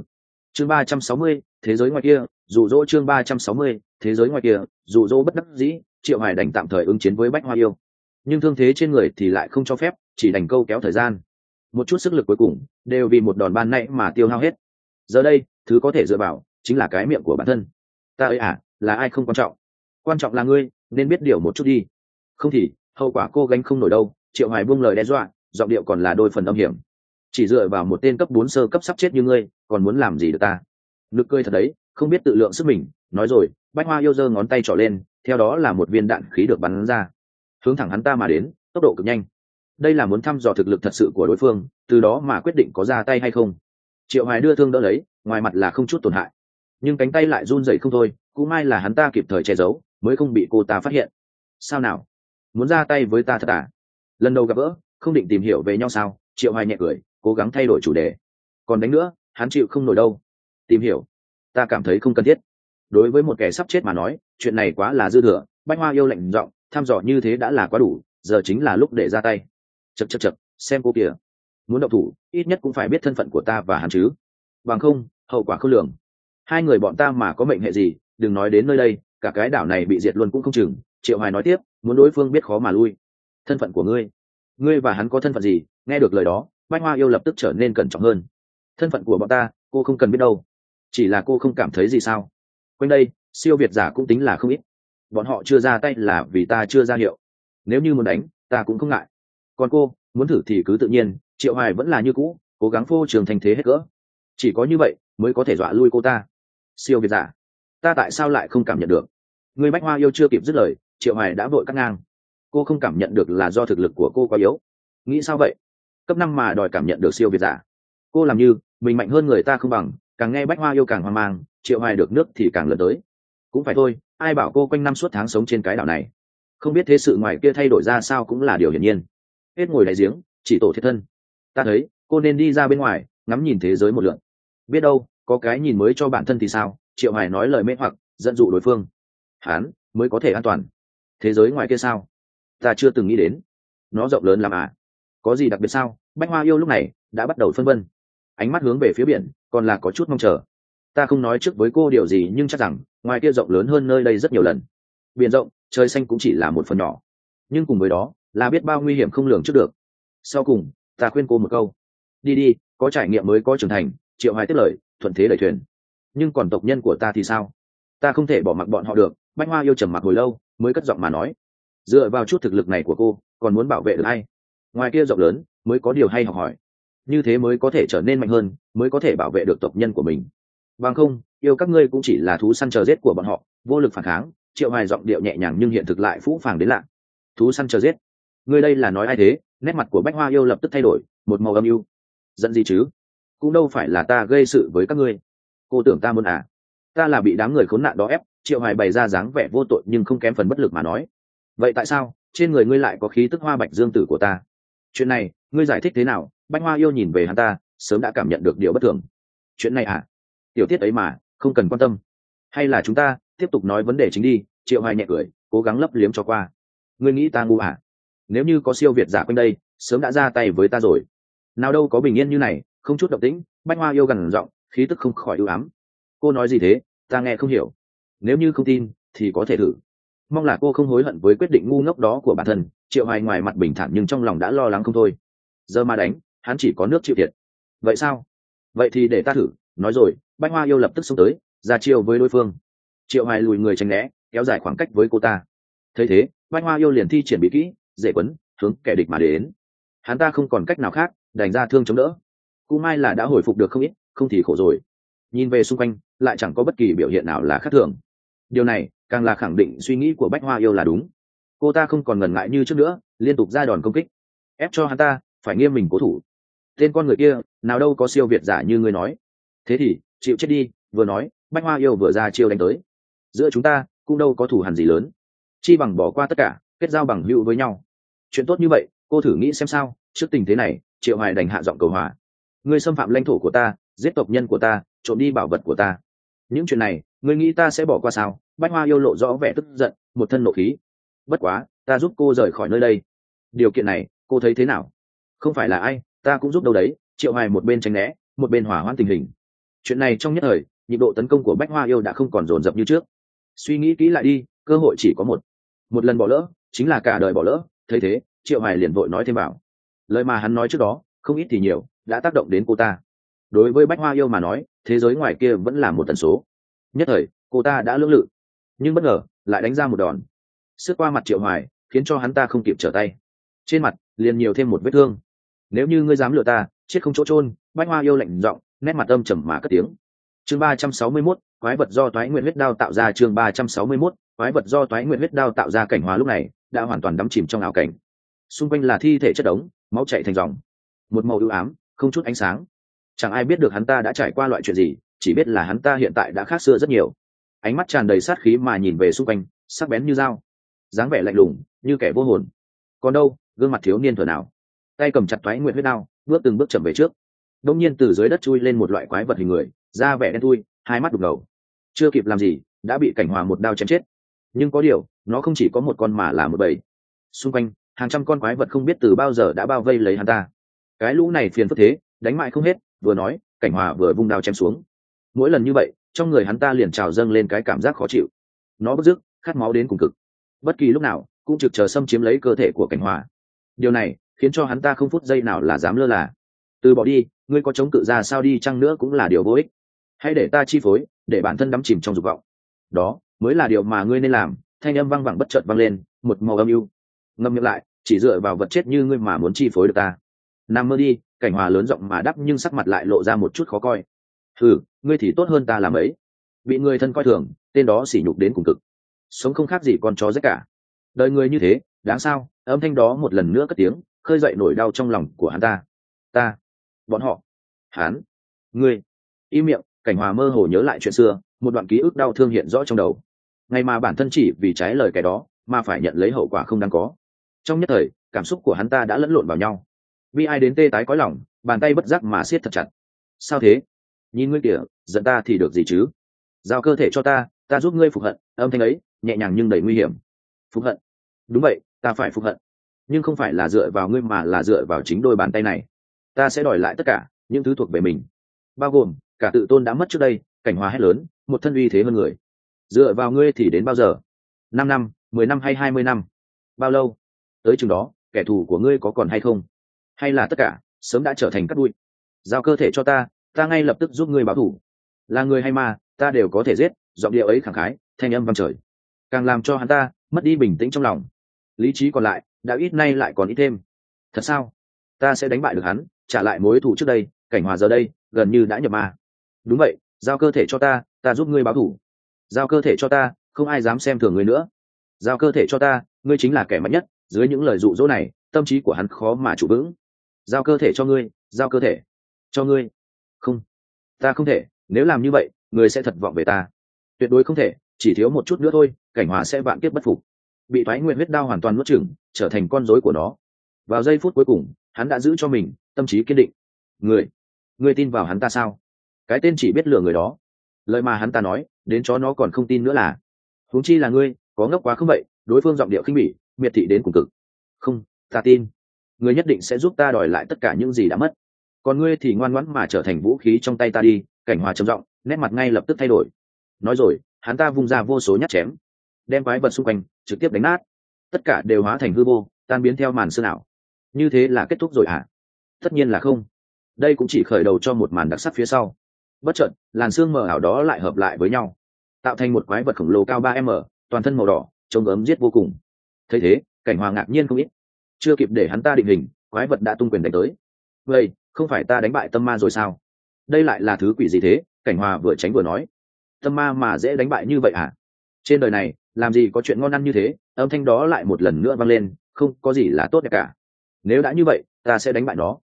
Chương ba trăm sáu mươi, thế giới ngoài kia dù dỗ chương ba trăm sáu mươi, thế giới ngoài kia dù dỗ bất đắc dĩ, triệu hải đành tạm thời ứng chiến với bách hoa yêu. Nhưng thương thế trên người thì lại không cho phép, chỉ đành câu kéo thời gian. Một chút sức lực cuối cùng, đều vì một đòn ban nãy mà tiêu hao hết. Giờ đây, thứ có thể dựa vào, chính là cái miệng của bản thân. Ta ấy à là ai không quan trọng? Quan trọng là ngươi, nên biết điều một chút đi. Không thì, hậu quả cô gánh không nổi đâu triệu hoài buông lời đe dọa, giọng điệu còn là đôi phần âm hiểm. Chỉ dựa vào một tên cấp bốn sơ cấp sắp chết như ngươi, còn muốn làm gì được ta? Nực cười thật đấy, không biết tự lượng sức mình, nói rồi, bách hoa yêu giơ ngón tay trỏ lên, theo đó là một viên đạn khí được bắn ra. Hướng thẳng hắn ta mà đến, tốc độ cực nhanh. Đây là muốn thăm dò thực lực thật sự của đối phương, từ đó mà quyết định có ra tay hay không. Triệu hoài đưa thương đỡ lấy, ngoài mặt là không chút tổn hại. Nhưng cánh tay lại run rẩy không thôi, cũng may là hắn ta kịp thời che giấu, mới không bị cô ta phát hiện. Sao nào? Muốn ra tay với ta thật à? Lần đầu gặp gỡ, không định tìm hiểu về nhau sao? Triệu hoài nhẹ cười, cố gắng thay đổi chủ đề. Còn đánh nữa, hắn chịu không nổi đâu. Tìm hiểu. Ta cảm thấy không cần thiết. Đối với một kẻ sắp chết mà nói, chuyện này quá là dư thừa. Bách hoa yêu lạnh giọng, tham dò như thế đã là quá đủ, giờ chính là lúc để ra tay. Chật chật chật xem cô kìa. Muốn động thủ, ít nhất cũng phải biết thân phận của ta và hắn chứ. Bằng không, hậu quả không lường. Hai người bọn ta mà có mệnh hệ gì, đừng nói đến nơi đây, cả cái đảo này bị diệt luôn cũng không chừng. Triệu hoài nói tiếp, muốn đối phương biết khó mà lui thân phận của ngươi. Ngươi và hắn có thân phận gì? Nghe được lời đó, bách hoa yêu lập tức trở nên cẩn trọng hơn. Thân phận của bọn ta, cô không cần biết đâu. Chỉ là cô không cảm thấy gì sao? Quanh đây, siêu việt giả cũng tính là không ít. Bọn họ chưa ra tay là vì ta chưa ra hiệu. Nếu như muốn đánh, ta cũng không ngại. Còn cô, muốn thử thì cứ tự nhiên, triệu hoài vẫn là như cũ, cố gắng phô trường thành thế hết cỡ. Chỉ có như vậy mới có thể dọa lui cô ta. Siêu việt giả, ta tại sao lại không cảm nhận được? Người bách hoa yêu chưa kịp dứt lời, triệu hoài đã vội cắt ngang cô không cảm nhận được là do thực lực của cô quá yếu. Nghĩ sao vậy? Cấp năm mà đòi cảm nhận được siêu việt giả. Cô làm như, mình mạnh hơn người ta không bằng, càng nghe bách hoa yêu càng hoang mang, triệu hoài được nước thì càng lớn tới. Cũng phải thôi, ai bảo cô quanh năm suốt tháng sống trên cái đảo này? Không biết thế sự ngoài kia thay đổi ra sao cũng là điều hiển nhiên. Hết ngồi đại giếng, chỉ tổ thiết thân. Ta thấy, cô nên đi ra bên ngoài, ngắm nhìn thế giới một lượn. Biết đâu, có cái nhìn mới cho bản thân thì sao? Triệu hoài nói lời mê hoặc dẫn dụ đối phương. Hán mới có thể an toàn. Thế giới ngoài kia sao? Ta chưa từng nghĩ đến. Nó rộng lớn làm à? Có gì đặc biệt sao? Bách hoa yêu lúc này đã bắt đầu phân vân. Ánh mắt hướng về phía biển, còn là có chút mong chờ. Ta không nói trước với cô điều gì, nhưng chắc rằng ngoài kia rộng lớn hơn nơi đây rất nhiều lần. Biển rộng, trời xanh cũng chỉ là một phần nhỏ. Nhưng cùng với đó, là biết bao nguy hiểm không lường trước được. Sau cùng, ta khuyên cô một câu. Đi đi, có trải nghiệm mới có trưởng thành, triệu hoài tiết lời, thuận thế đẩy thuyền. Nhưng còn tộc nhân của ta thì sao? Ta không thể bỏ mặc bọn họ được, bách hoa yêu trầm mặc hồi lâu, mới cất giọng mà nói dựa vào chút thực lực này của cô, còn muốn bảo vệ được ai? Ngoài kia rộng lớn, mới có điều hay học hỏi. Như thế mới có thể trở nên mạnh hơn, mới có thể bảo vệ được tộc nhân của mình. Bằng không, yêu các ngươi cũng chỉ là thú săn chờ giết của bọn họ, vô lực phản kháng, triệu hoài giọng điệu nhẹ nhàng nhưng hiện thực lại phũ phàng đến lạ. Thú săn chờ giết. Ngươi đây là nói ai thế? Nét mặt của bách hoa yêu lập tức thay đổi, một màu âm yêu giận gì chứ? Cũng đâu phải là ta gây sự với các ngươi. Cô tưởng ta muốn à? Ta là bị đám người khốn nạn đó ép, triệu hoài bày ra dáng vẻ vô tội nhưng không kém phần bất lực mà nói vậy tại sao? Trên người ngươi lại có khí tức hoa bạch dương tử của ta. Chuyện này, ngươi giải thích thế nào? Bách hoa yêu nhìn về hắn ta, sớm đã cảm nhận được điều bất thường. Chuyện này à? Tiểu tiết ấy mà, không cần quan tâm. Hay là chúng ta tiếp tục nói vấn đề chính đi, triệu hoài nhẹ cười, cố gắng lấp liếm cho qua. Ngươi nghĩ ta ngu à? Nếu như có siêu việt giả quanh đây, sớm đã ra tay với ta rồi. Nào đâu có bình yên như này, không chút động tĩnh, bách hoa yêu gần giọng, khí tức không khỏi ưu ám. Cô nói gì thế? Ta nghe không hiểu. Nếu như không tin, thì có thể thử mong là cô không hối hận với quyết định ngu ngốc đó của bản thân, triệu hoài ngoài mặt bình thản nhưng trong lòng đã lo lắng không thôi. Giờ mà đánh, hắn chỉ có nước chịu thiệt. Vậy sao? Vậy thì để ta thử, nói rồi, bách hoa yêu lập tức xông tới, ra chiêu với đối phương. Triệu hoài lùi người tránh né, kéo dài khoảng cách với cô ta. Thấy thế, bách hoa yêu liền thi triển bị kỹ, dễ quấn, hướng kẻ địch mà đến. Hắn ta không còn cách nào khác, đành ra thương chống đỡ. Cú mai là đã hồi phục được không ít, không thì khổ rồi. Nhìn về xung quanh, lại chẳng có bất kỳ biểu hiện nào là khác thường. Điều này càng là khẳng định suy nghĩ của bách hoa yêu là đúng. Cô ta không còn ngần ngại như trước nữa, liên tục ra đòn công kích. Ép cho hắn ta, phải nghiêm mình cố thủ. Tên con người kia, nào đâu có siêu việt giả như ngươi nói. Thế thì, chịu chết đi, vừa nói, bách hoa yêu vừa ra chiêu đánh tới. Giữa chúng ta, cũng đâu có thủ hẳn gì lớn. Chi bằng bỏ qua tất cả, kết giao bằng hữu với nhau. Chuyện tốt như vậy, cô thử nghĩ xem sao, trước tình thế này, triệu hoài đành hạ giọng cầu hòa. Ngươi xâm phạm lãnh thổ của ta, giết tộc nhân của ta, trộm đi bảo vật của ta. Những chuyện này, ngươi nghĩ ta sẽ bỏ qua sao? Bách hoa yêu lộ rõ vẻ tức giận, một thân nộ khí. Bất quá, ta giúp cô rời khỏi nơi đây. Điều kiện này, cô thấy thế nào? Không phải là ai, ta cũng giúp đâu đấy, triệu hoài một bên tránh né, một bên hỏa hoãn tình hình. Chuyện này trong nhất thời, nhịp độ tấn công của bách hoa yêu đã không còn dồn dập như trước. Suy nghĩ kỹ lại đi, cơ hội chỉ có một. Một lần bỏ lỡ, chính là cả đời bỏ lỡ, thấy thế, triệu hoài liền vội nói thêm bảo lời mà hắn nói trước đó, không ít thì nhiều, đã tác động đến cô ta. Đối với bách hoa yêu mà nói, thế giới ngoài kia vẫn là một tần số. Nhất thời, cô ta đã lưỡng lự nhưng bất ngờ lại đánh ra một đòn. Sức qua mặt triệu hoài khiến cho hắn ta không kịp trở tay. Trên mặt liền nhiều thêm một vết thương. Nếu như ngươi dám lừa ta chết không chỗ trôn bách hoa yêu lạnh giọng nét mặt âm trầm mà cất tiếng. Chương ba trăm sáu mươi 361, quái vật do toái nguyện huyết đao tạo ra chương ba trăm sáu mươi 361, quái vật do toái nguyện huyết đao tạo ra cảnh hóa lúc này đã hoàn toàn đắm chìm trong ảo cảnh. Xung quanh là thi thể chất đống máu chảy thành dòng. Một màu ưu ám không chút ánh sáng. Chẳng ai biết được hắn ta đã trải qua loại chuyện gì chỉ biết là hắn ta hiện tại đã khác xưa rất nhiều ánh mắt tràn đầy sát khí mà nhìn về xung quanh, sắc bén như dao, dáng vẻ lạnh lùng, như kẻ vô hồn. Còn đâu, gương mặt thiếu niên thuở nào tay cầm chặt thoái nguyện huyết đao, bước từng bước chậm về trước. Đông nhiên từ dưới đất chui lên một loại quái vật hình người, da vẻ đen thui, hai mắt đục ngầu. Chưa kịp làm gì, đã bị cảnh hòa một đao chém chết. Nhưng có điều, nó không chỉ có một con mà là một bầy. Xung quanh, hàng trăm con quái vật không biết từ bao giờ đã bao vây lấy hắn ta. Cái lũ này phiền phức thế, đánh mại không hết, vừa nói, cảnh hòa vừa vung đao chém xuống. Mỗi lần như vậy trong người hắn ta liền trào dâng lên cái cảm giác khó chịu. Nó bất dứt khát máu đến cùng cực. Bất kỳ lúc nào, cũng trực chờ xâm chiếm lấy cơ thể của cảnh hòa. Điều này khiến cho hắn ta không phút giây nào là dám lơ là. Từ bỏ đi, ngươi có chống cự ra sao đi chăng nữa cũng là điều vô ích. Hãy để ta chi phối, để bản thân đắm chìm trong dục vọng. Đó mới là điều mà ngươi nên làm, thanh âm văng vẳng bất chợt vang lên, một màu âm mưu ngâm miệng lại, chỉ dựa vào vật chết như ngươi mà muốn chi phối được ta. Nằm mơ đi, cảnh hòa lớn rộng mà đắp nhưng sắc mặt lại lộ ra một chút khó coi thử ngươi thì tốt hơn ta làm ấy. Bị người thân coi thường, tên đó sỉ nhục đến cùng cực. Sống không khác gì con chó rách cả. Đời người như thế, đáng sao? Âm thanh đó một lần nữa cất tiếng, khơi dậy nỗi đau trong lòng của hắn ta. Ta, bọn họ, hắn, ngươi. Im miệng, cảnh hòa mơ hồ nhớ lại chuyện xưa, một đoạn ký ức đau thương hiện rõ trong đầu. Ngày mà bản thân chỉ vì trái lời cái đó, mà phải nhận lấy hậu quả không đáng có. Trong nhất thời, cảm xúc của hắn ta đã lẫn lộn vào nhau. Vì ai đến tê tái có lòng, bàn tay bất giác mà siết thật chặt. Sao thế? Nhìn ngươi kìa, giận ta thì được gì chứ? Giao cơ thể cho ta ta giúp ngươi phục hận, âm thanh ấy nhẹ nhàng nhưng đầy nguy hiểm. Phục hận? Đúng vậy, ta phải phục hận. Nhưng không phải là dựa vào ngươi mà là dựa vào chính đôi bàn tay này. Ta sẽ đòi lại tất cả, những thứ thuộc về mình. Bao gồm, cả tự tôn đã mất trước đây, cảnh hòa hét lớn, một thân uy thế hơn người. Dựa vào ngươi thì đến bao giờ? Năm năm, mười năm hay hai mươi năm? Bao lâu? Tới chừng đó, kẻ thù của ngươi có còn hay không? Hay là tất cả, sớm đã trở thành cắt đuôi giao cơ thể cho ta ta ngay lập tức giúp ngươi báo thù là người hay ma, ta đều có thể giết, giọng điệu ấy khẳng khái, thanh âm vang trời. Càng làm cho hắn ta mất đi bình tĩnh trong lòng. Lý trí còn lại, đã ít nay lại còn ít thêm. Thật sao? Ta sẽ đánh bại được hắn, trả lại mối thù trước đây, cảnh hòa giờ đây, gần như đã nhập ma. Đúng vậy, giao cơ thể cho ta ta giúp ngươi báo thù giao cơ thể cho ta, không ai dám xem thường ngươi nữa. Giao cơ thể cho ta, ngươi chính là kẻ mạnh nhất, dưới những lời dụ dỗ này, tâm trí của hắn khó mà chủ vững. Giao cơ thể cho ngươi, giao cơ thể. Cho ngươi không. Ta không thể, nếu làm như vậy, người sẽ thật vọng về ta. Tuyệt đối không thể, chỉ thiếu một chút nữa thôi, cảnh hòa sẽ vạn kiếp bất phục. Bị thoái nguyện huyết đao hoàn toàn nuốt chửng, trở thành con rối của nó. Vào giây phút cuối cùng, hắn đã giữ cho mình tâm trí kiên định. Người người tin vào hắn ta sao? Cái tên chỉ biết lừa người đó. Lời mà hắn ta nói, đến chó nó còn không tin nữa là, huống chi là ngươi, có ngốc quá không vậy? Đối phương giọng điệu khinh bỉ, miệt thị đến cùng cực. Không, ta tin. Người nhất định sẽ giúp ta đòi lại tất cả những gì đã mất còn ngươi thì ngoan ngoãn mà trở thành vũ khí trong tay ta đi, cảnh hòa trầm giọng, nét mặt ngay lập tức thay đổi. Nói rồi, hắn ta vung ra vô số nhát chém, đem quái vật xung quanh, trực tiếp đánh nát. Tất cả đều hóa thành hư vô, tan biến theo màn sương ảo. Như thế là kết thúc rồi à tất nhiên là không. Đây cũng chỉ khởi đầu cho một màn đặc sắc phía sau. Bất chợt, làn xương mờ ảo đó lại hợp lại với nhau, tạo thành một quái vật khổng lồ cao ba m, toàn thân màu đỏ, trông gớm giết vô cùng. Thấy thế, cảnh hòa ngạc nhiên không ít. Chưa kịp để hắn ta định hình, quái vật đã tung quyền đánh tới. Vậy không phải ta đánh bại tâm ma rồi sao? Đây lại là thứ quỷ gì thế? Cảnh hòa vừa tránh vừa nói. Tâm ma mà dễ đánh bại như vậy à trên đời này, làm gì có chuyện ngon ăn như thế? Âm thanh đó lại một lần nữa vang lên, không có gì là tốt đẹp cả. Nếu đã như vậy, ta sẽ đánh bại nó.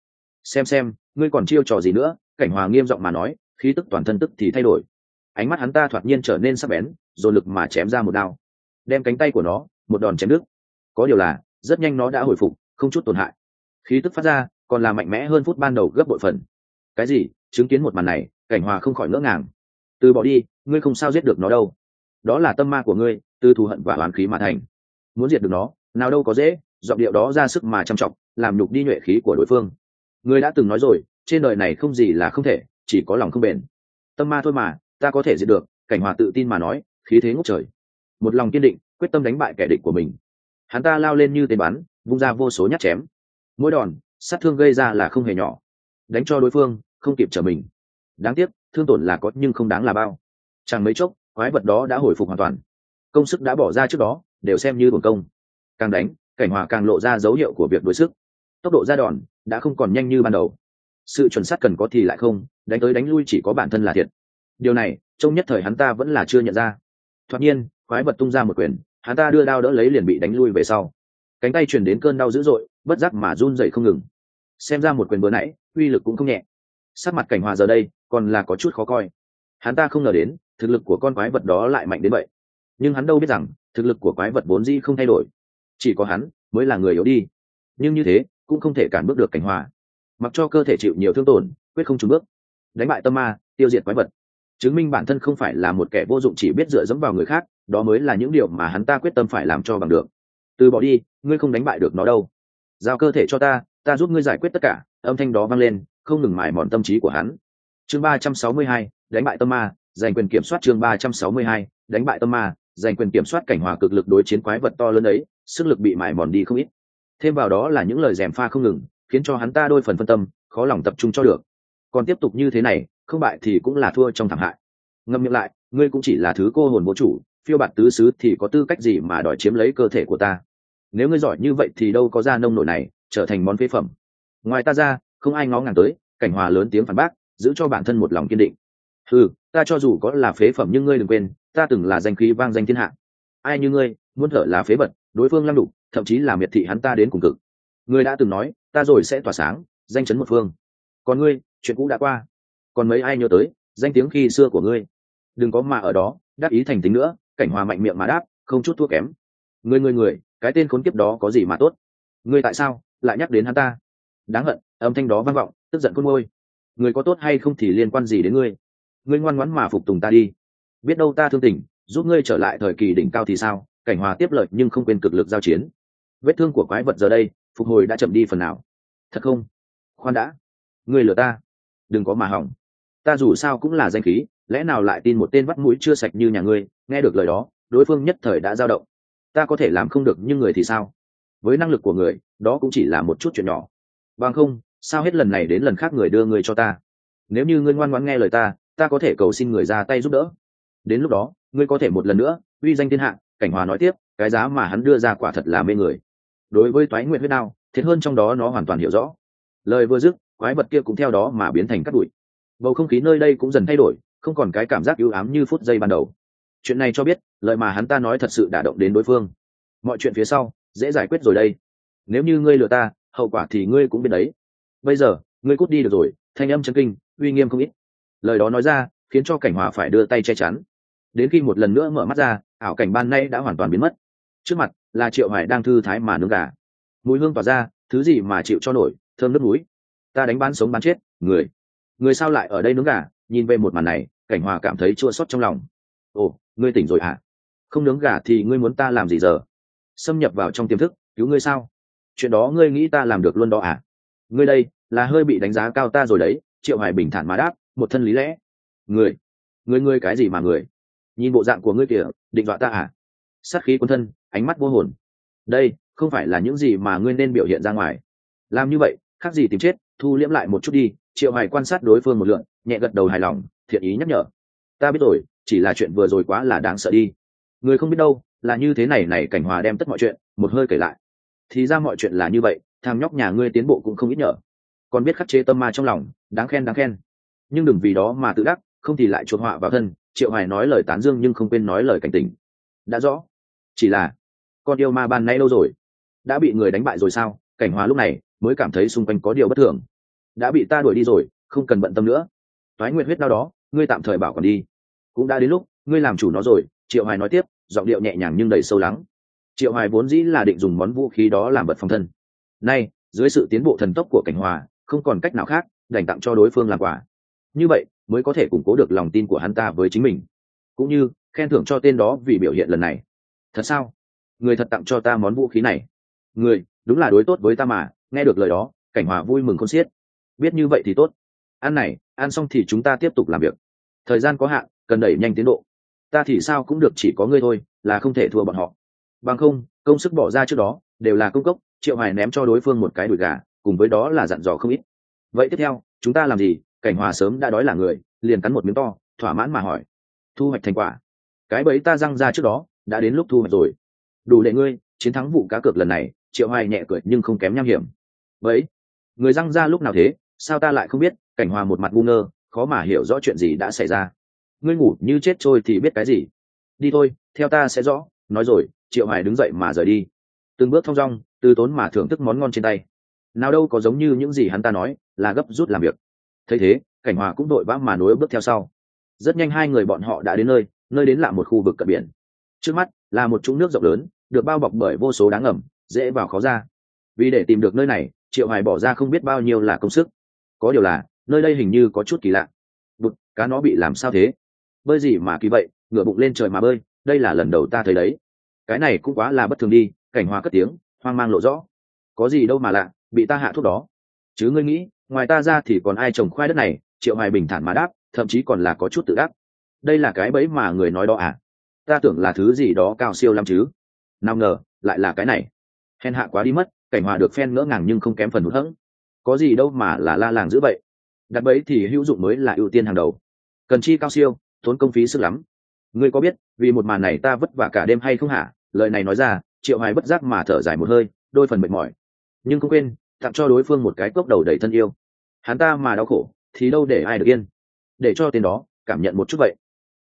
Xem xem, ngươi còn chiêu trò gì nữa? Cảnh hòa nghiêm giọng mà nói, khí tức toàn thân tức thì thay đổi. Ánh mắt hắn ta thoạt nhiên trở nên sắc bén, dồn lực mà chém ra một đao. Đem cánh tay của nó, một đòn chém nước. có điều là, rất nhanh nó đã hồi phục, không chút tổn hại. Khí tức phát ra còn là mạnh mẽ hơn phút ban đầu gấp bội phần. Cái gì? Chứng kiến một màn này, cảnh hòa không khỏi ngỡ ngàng. Từ bỏ đi, ngươi không sao giết được nó đâu. Đó là tâm ma của ngươi, từ thù hận và oán khí mà thành. Muốn diệt được nó, nào đâu có dễ, giọng điệu đó ra sức mà chăm trọng làm nhục đi nhuệ khí của đối phương. Ngươi đã từng nói rồi, trên đời này không gì là không thể, chỉ có lòng không bền. Tâm ma thôi mà, ta có thể diệt được, cảnh hòa tự tin mà nói, khí thế ngốc trời. Một lòng kiên định, quyết tâm đánh bại kẻ địch của mình. Hắn ta lao lên như tên bắn, vung ra vô số nhát chém. Mỗi đòn sát thương gây ra là không hề nhỏ. Đánh cho đối phương, không kịp trở mình. Đáng tiếc, thương tổn là có nhưng không đáng là bao. Chẳng mấy chốc, quái vật đó đã hồi phục hoàn toàn. Công sức đã bỏ ra trước đó, đều xem như hồn công. Càng đánh, cảnh hòa càng lộ ra dấu hiệu của việc đối sức. Tốc độ ra đòn đã không còn nhanh như ban đầu. Sự chuẩn xác cần có thì lại không, đánh tới đánh lui chỉ có bản thân là thiệt. Điều này, trong nhất thời hắn ta vẫn là chưa nhận ra. Thoạt nhiên, quái vật tung ra một quyền, hắn ta đưa đao đỡ lấy liền bị đánh lui về sau. Cánh tay truyền đến cơn đau dữ dội, bất giác mà run dậy không ngừng xem ra một quyền bữa nãy, uy lực cũng không nhẹ. Sắc mặt cảnh hòa giờ đây còn là có chút khó coi. Hắn ta không ngờ đến, thực lực của con quái vật đó lại mạnh đến vậy. Nhưng hắn đâu biết rằng, thực lực của quái vật vốn di không thay đổi. Chỉ có hắn mới là người yếu đi. Nhưng như thế, cũng không thể cản bước được cảnh hòa. Mặc cho cơ thể chịu nhiều thương tổn, quyết không trúng bước. Đánh bại tâm ma, tiêu diệt quái vật. Chứng minh bản thân không phải là một kẻ vô dụng chỉ biết dựa dẫm vào người khác, đó mới là những điều mà hắn ta quyết tâm phải làm cho bằng được. Từ bỏ đi, ngươi không đánh bại được nó đâu. Giao cơ thể cho ta ta giúp ngươi giải quyết tất cả, âm thanh đó vang lên, không ngừng mài mòn tâm trí của hắn. Chương ba trăm sáu mươi hai, đánh bại tâm ma, giành quyền kiểm soát chương ba trăm sáu mươi hai, đánh bại tâm ma, giành quyền kiểm soát cảnh hòa cực lực đối chiến quái vật to lớn ấy, sức lực bị mài mòn đi không ít. Thêm vào đó là những lời gièm pha không ngừng, khiến cho hắn ta đôi phần phân tâm, khó lòng tập trung cho được. Còn tiếp tục như thế này, không bại thì cũng là thua trong thảm hại. Ngâm miệng lại, ngươi cũng chỉ là thứ cô hồn vô chủ, phiêu bạt tứ xứ thì có tư cách gì mà đòi chiếm lấy cơ thể của ta? Nếu ngươi giỏi như vậy thì đâu có ra nông nổi này trở thành món phế phẩm. Ngoài ta ra, không ai ngó ngàng tới, cảnh hòa lớn tiếng phản bác, giữ cho bản thân một lòng kiên định. Ừ ta cho dù có là phế phẩm nhưng ngươi đừng quên, ta từng là danh khí vang danh thiên hạ. Ai như ngươi, muốn thở là phế vật, đối phương lăng đục, thậm chí là miệt thị hắn ta đến cùng cực. Ngươi đã từng nói, ta rồi sẽ tỏa sáng, danh chấn một phương. Còn ngươi, chuyện cũ đã qua. Còn mấy ai nhớ tới, danh tiếng khi xưa của ngươi. Đừng có mà ở đó đáp ý thành tính nữa, cảnh hòa mạnh miệng mà đáp, không chút thua kém. Người người người cái tên khốn kiếp đó có gì mà tốt? Ngươi tại sao? Lại nhắc đến hắn ta. Đáng hận, âm thanh đó vang vọng, tức giận côn môi. Người có tốt hay không thì liên quan gì đến ngươi? Ngươi ngoan ngoãn mà phục tùng ta đi. Biết đâu ta thương tình, giúp ngươi trở lại thời kỳ đỉnh cao thì sao? Cảnh hòa tiếp lợi nhưng không quên cực lực giao chiến. Vết thương của quái vật giờ đây, phục hồi đã chậm đi phần nào. Thật không? Khoan đã. Ngươi lừa ta. Đừng có mà hỏng. Ta dù sao cũng là danh khí, lẽ nào lại tin một tên vắt mũi chưa sạch như nhà ngươi? Nghe được lời đó, đối phương nhất thời đã dao động. Ta có thể làm không được nhưng người thì sao? Với năng lực của người, đó cũng chỉ là một chút chuyện nhỏ. Bằng không, sao hết lần này đến lần khác người đưa người cho ta? Nếu như ngươi ngoan ngoãn nghe lời ta ta có thể cầu xin người ra tay giúp đỡ. Đến lúc đó, ngươi có thể một lần nữa uy danh thiên hạ, cảnh hòa nói tiếp, cái giá mà hắn đưa ra quả thật là mê người. Đối với toái nguyện huyết đao, thiệt hơn trong đó nó hoàn toàn hiểu rõ. Lời vừa dứt, quái vật kia cũng theo đó mà biến thành cắt bụi. Bầu không khí nơi đây cũng dần thay đổi, không còn cái cảm giác ưu ám như phút giây ban đầu. Chuyện này cho biết, lời mà hắn ta nói thật sự đả động đến đối phương. Mọi chuyện phía sau dễ giải quyết rồi đây. Nếu như ngươi lừa ta, hậu quả thì ngươi cũng biết đấy. Bây giờ, ngươi cút đi được rồi, thanh âm chân kinh, uy nghiêm không ít. Lời đó nói ra, khiến cho cảnh hòa phải đưa tay che chắn. Đến khi một lần nữa mở mắt ra, ảo cảnh ban nay đã hoàn toàn biến mất. Trước mặt là triệu hải đang thư thái mà nướng gà. Mùi hương tỏa ra, thứ gì mà chịu cho nổi, thơm nước núi. Ta đánh bán sống bán chết, người. Người sao lại ở đây nướng gà? Nhìn về một màn này, cảnh hòa cảm thấy chua xót trong lòng. Ồ, ngươi tỉnh rồi hả? Không nướng gà thì ngươi muốn ta làm gì giờ? Xâm nhập vào trong tiềm thức, cứu ngươi sao? Chuyện đó ngươi nghĩ ta làm được luôn đó à? Ngươi đây, là hơi bị đánh giá cao ta rồi đấy, triệu hoài bình thản mà đáp, một thân lý lẽ. Người người ngươi cái gì mà người? Nhìn bộ dạng của ngươi kìa, định dọa ta à? Sát khí quân thân, ánh mắt vô hồn. Đây, không phải là những gì mà ngươi nên biểu hiện ra ngoài. Làm như vậy, khác gì tìm chết, thu liễm lại một chút đi, triệu hoài quan sát đối phương một lượn, nhẹ gật đầu hài lòng, thiện ý nhắc nhở. Ta biết rồi, chỉ là chuyện vừa rồi quá là đáng sợ đi. Người không biết đâu là như thế này này cảnh hòa đem tất mọi chuyện, một hơi kể lại. Thì ra mọi chuyện là như vậy, thằng nhóc nhà ngươi tiến bộ cũng không ít nhở còn biết khắc chế tâm ma trong lòng, đáng khen đáng khen. Nhưng đừng vì đó mà tự đắc, không thì lại chuột họa vào thân, triệu hoài nói lời tán dương nhưng không quên nói lời cảnh tỉnh. đã rõ. Chỉ là, con yêu ma ban nay lâu rồi. Đã bị người đánh bại rồi sao? Cảnh hòa lúc này mới cảm thấy xung quanh có điều bất thường. Đã bị ta đuổi đi rồi, không cần bận tâm nữa. Toái nguyện huyết đau đó, ngươi tạm thời bảo còn đi. Cũng đã đến lúc, ngươi làm chủ nó rồi, triệu hoài nói tiếp giọng điệu nhẹ nhàng nhưng đầy sâu lắng. Triệu hoài vốn dĩ là định dùng món vũ khí đó làm vật phòng thân. Nay, dưới sự tiến bộ thần tốc của cảnh hòa, không còn cách nào khác, đành tặng cho đối phương làm quà. Như vậy, mới có thể củng cố được lòng tin của hắn ta với chính mình. Cũng như, khen thưởng cho tên đó vì biểu hiện lần này. Thật sao? Người thật tặng cho ta món vũ khí này. Người, đúng là đối tốt với ta mà, nghe được lời đó, cảnh hòa vui mừng không xiết. Biết như vậy thì tốt. Ăn này, ăn xong thì chúng ta tiếp tục làm việc. Thời gian có hạn, cần đẩy nhanh tiến độ ta thì sao cũng được chỉ có ngươi thôi, là không thể thua bọn họ. Bằng không, công sức bỏ ra trước đó, đều là công cốc, triệu hoài ném cho đối phương một cái đùi gà, cùng với đó là dặn dò không ít. Vậy tiếp theo, chúng ta làm gì? Cảnh hòa sớm đã đói là người, liền cắn một miếng to, thỏa mãn mà hỏi. Thu hoạch thành quả. Cái bẫy ta răng ra trước đó, đã đến lúc thu hoạch rồi. Đủ để ngươi, chiến thắng vụ cá cược lần này, triệu hoài nhẹ cười nhưng không kém nham hiểm. Vậy người răng ra lúc nào thế? Sao ta lại không biết? Cảnh hòa một mặt ngu ngơ, khó mà hiểu rõ chuyện gì đã xảy ra ngươi ngủ như chết trôi thì biết cái gì? Đi thôi, theo ta sẽ rõ. Nói rồi, triệu hải đứng dậy mà rời đi. Từng bước thong dong, từ tốn mà thưởng thức món ngon trên tay. Nào đâu có giống như những gì hắn ta nói, là gấp rút làm việc. Thấy thế, cảnh hòa cũng đội vã mà nối bước theo sau. Rất nhanh hai người bọn họ đã đến nơi nơi đến là một khu vực cận biển. Trước mắt, là một trũng nước rộng lớn, được bao bọc bởi vô số đá ngầm, dễ vào khó ra. Vì để tìm được nơi này, triệu hải bỏ ra không biết bao nhiêu là công sức. Có điều là, nơi đây hình như có chút kỳ lạ. Bụt, cá nó bị làm sao thế? Bơi gì mà kỳ vậy ngựa bụng lên trời mà bơi, đây là lần đầu ta thấy đấy. Cái này cũng quá là bất thường đi, cảnh hoa cất tiếng, hoang mang lộ rõ. Có gì đâu mà lạ, bị ta hạ thuốc đó. Chứ ngươi nghĩ, ngoài ta ra thì còn ai trồng khoai đất này, triệu hoài bình thản mà đáp, thậm chí còn là có chút tự đáp đây là cái bẫy mà người nói đó à? Ta tưởng là thứ gì đó cao siêu lắm chứ. Nào ngờ, lại là cái này. Hèn hạ quá đi mất, cảnh hòa được phen ngỡ ngàng nhưng không kém phần hụt hẫng. Có gì đâu mà là la làng giữ vậy. Đặt bẫy thì hữu dụng mới là ưu tiên hàng đầu. Cần chi cao siêu tốn công phí sức lắm. Ngươi có biết, vì một màn này ta vất vả cả đêm hay không hả? Lời này nói ra, triệu hoài bất giác mà thở dài một hơi, đôi phần mệt mỏi. Nhưng không quên, tặng cho đối phương một cái cốc đầu đầy thân yêu. Hắn ta mà đau khổ, thì đâu để ai được yên? Để cho tên đó, cảm nhận một chút vậy.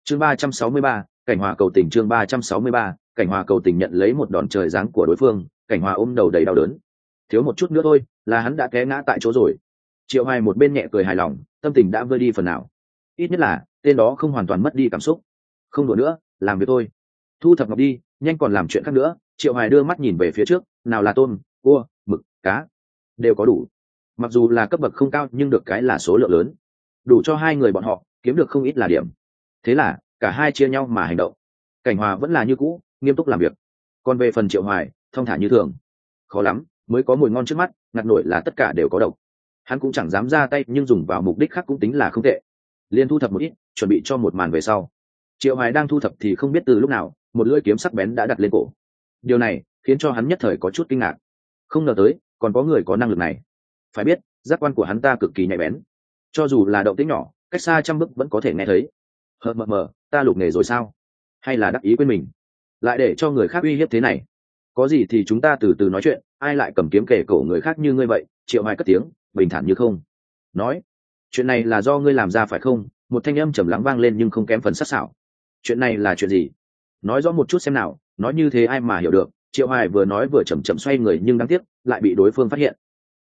Chương ba trăm sáu mươi ba, cảnh hòa cầu tình chương ba trăm sáu mươi ba, cảnh hòa cầu tình nhận lấy một đòn trời giáng của đối phương, cảnh hòa ôm đầu đầy đau đớn. Thiếu một chút nữa thôi, là hắn đã té ngã tại chỗ rồi. Triệu hoài một bên nhẹ cười hài lòng, tâm tình đã vơi đi phần nào. Ít nhất là tên đó không hoàn toàn mất đi cảm xúc. Không đùa nữa, làm việc thôi. Thu thập ngọc đi, nhanh còn làm chuyện khác nữa. Triệu hoài đưa mắt nhìn về phía trước, nào là tôm, cua, mực, cá, đều có đủ. Mặc dù là cấp bậc không cao, nhưng được cái là số lượng lớn. Đủ cho hai người bọn họ, kiếm được không ít là điểm. Thế là, cả hai chia nhau mà hành động. Cảnh hòa vẫn là như cũ, nghiêm túc làm việc. Còn về phần triệu hoài, thông thả như thường. Khó lắm, mới có mùi ngon trước mắt, ngặt nổi là tất cả đều có độc. Hắn cũng chẳng dám ra tay, nhưng dùng vào mục đích khác cũng tính là không tệ. Liên thu thập một ít chuẩn bị cho một màn về sau. Triệu hoài đang thu thập thì không biết từ lúc nào, một lưỡi kiếm sắc bén đã đặt lên cổ. Điều này khiến cho hắn nhất thời có chút kinh ngạc. Không ngờ tới, còn có người có năng lực này. Phải biết, giác quan của hắn ta cực kỳ nhạy bén. Cho dù là động tĩnh nhỏ, cách xa trăm bước vẫn có thể nghe thấy. Hờ, mờ mờ, ta lục nghề rồi sao? Hay là đắc ý quên mình? Lại để cho người khác uy hiếp thế này. Có gì thì chúng ta từ từ nói chuyện, ai lại cầm kiếm kể cổ người khác như ngươi vậy? Triệu hoài cất tiếng, bình thản như không. Nói, chuyện này là do ngươi làm ra phải không? Một thanh âm trầm lắng vang lên nhưng không kém phần sắc sảo. Chuyện này là chuyện gì? Nói rõ một chút xem nào, nói như thế ai mà hiểu được? Triệu hoài vừa nói vừa chậm chậm xoay người nhưng đáng tiếc, lại bị đối phương phát hiện.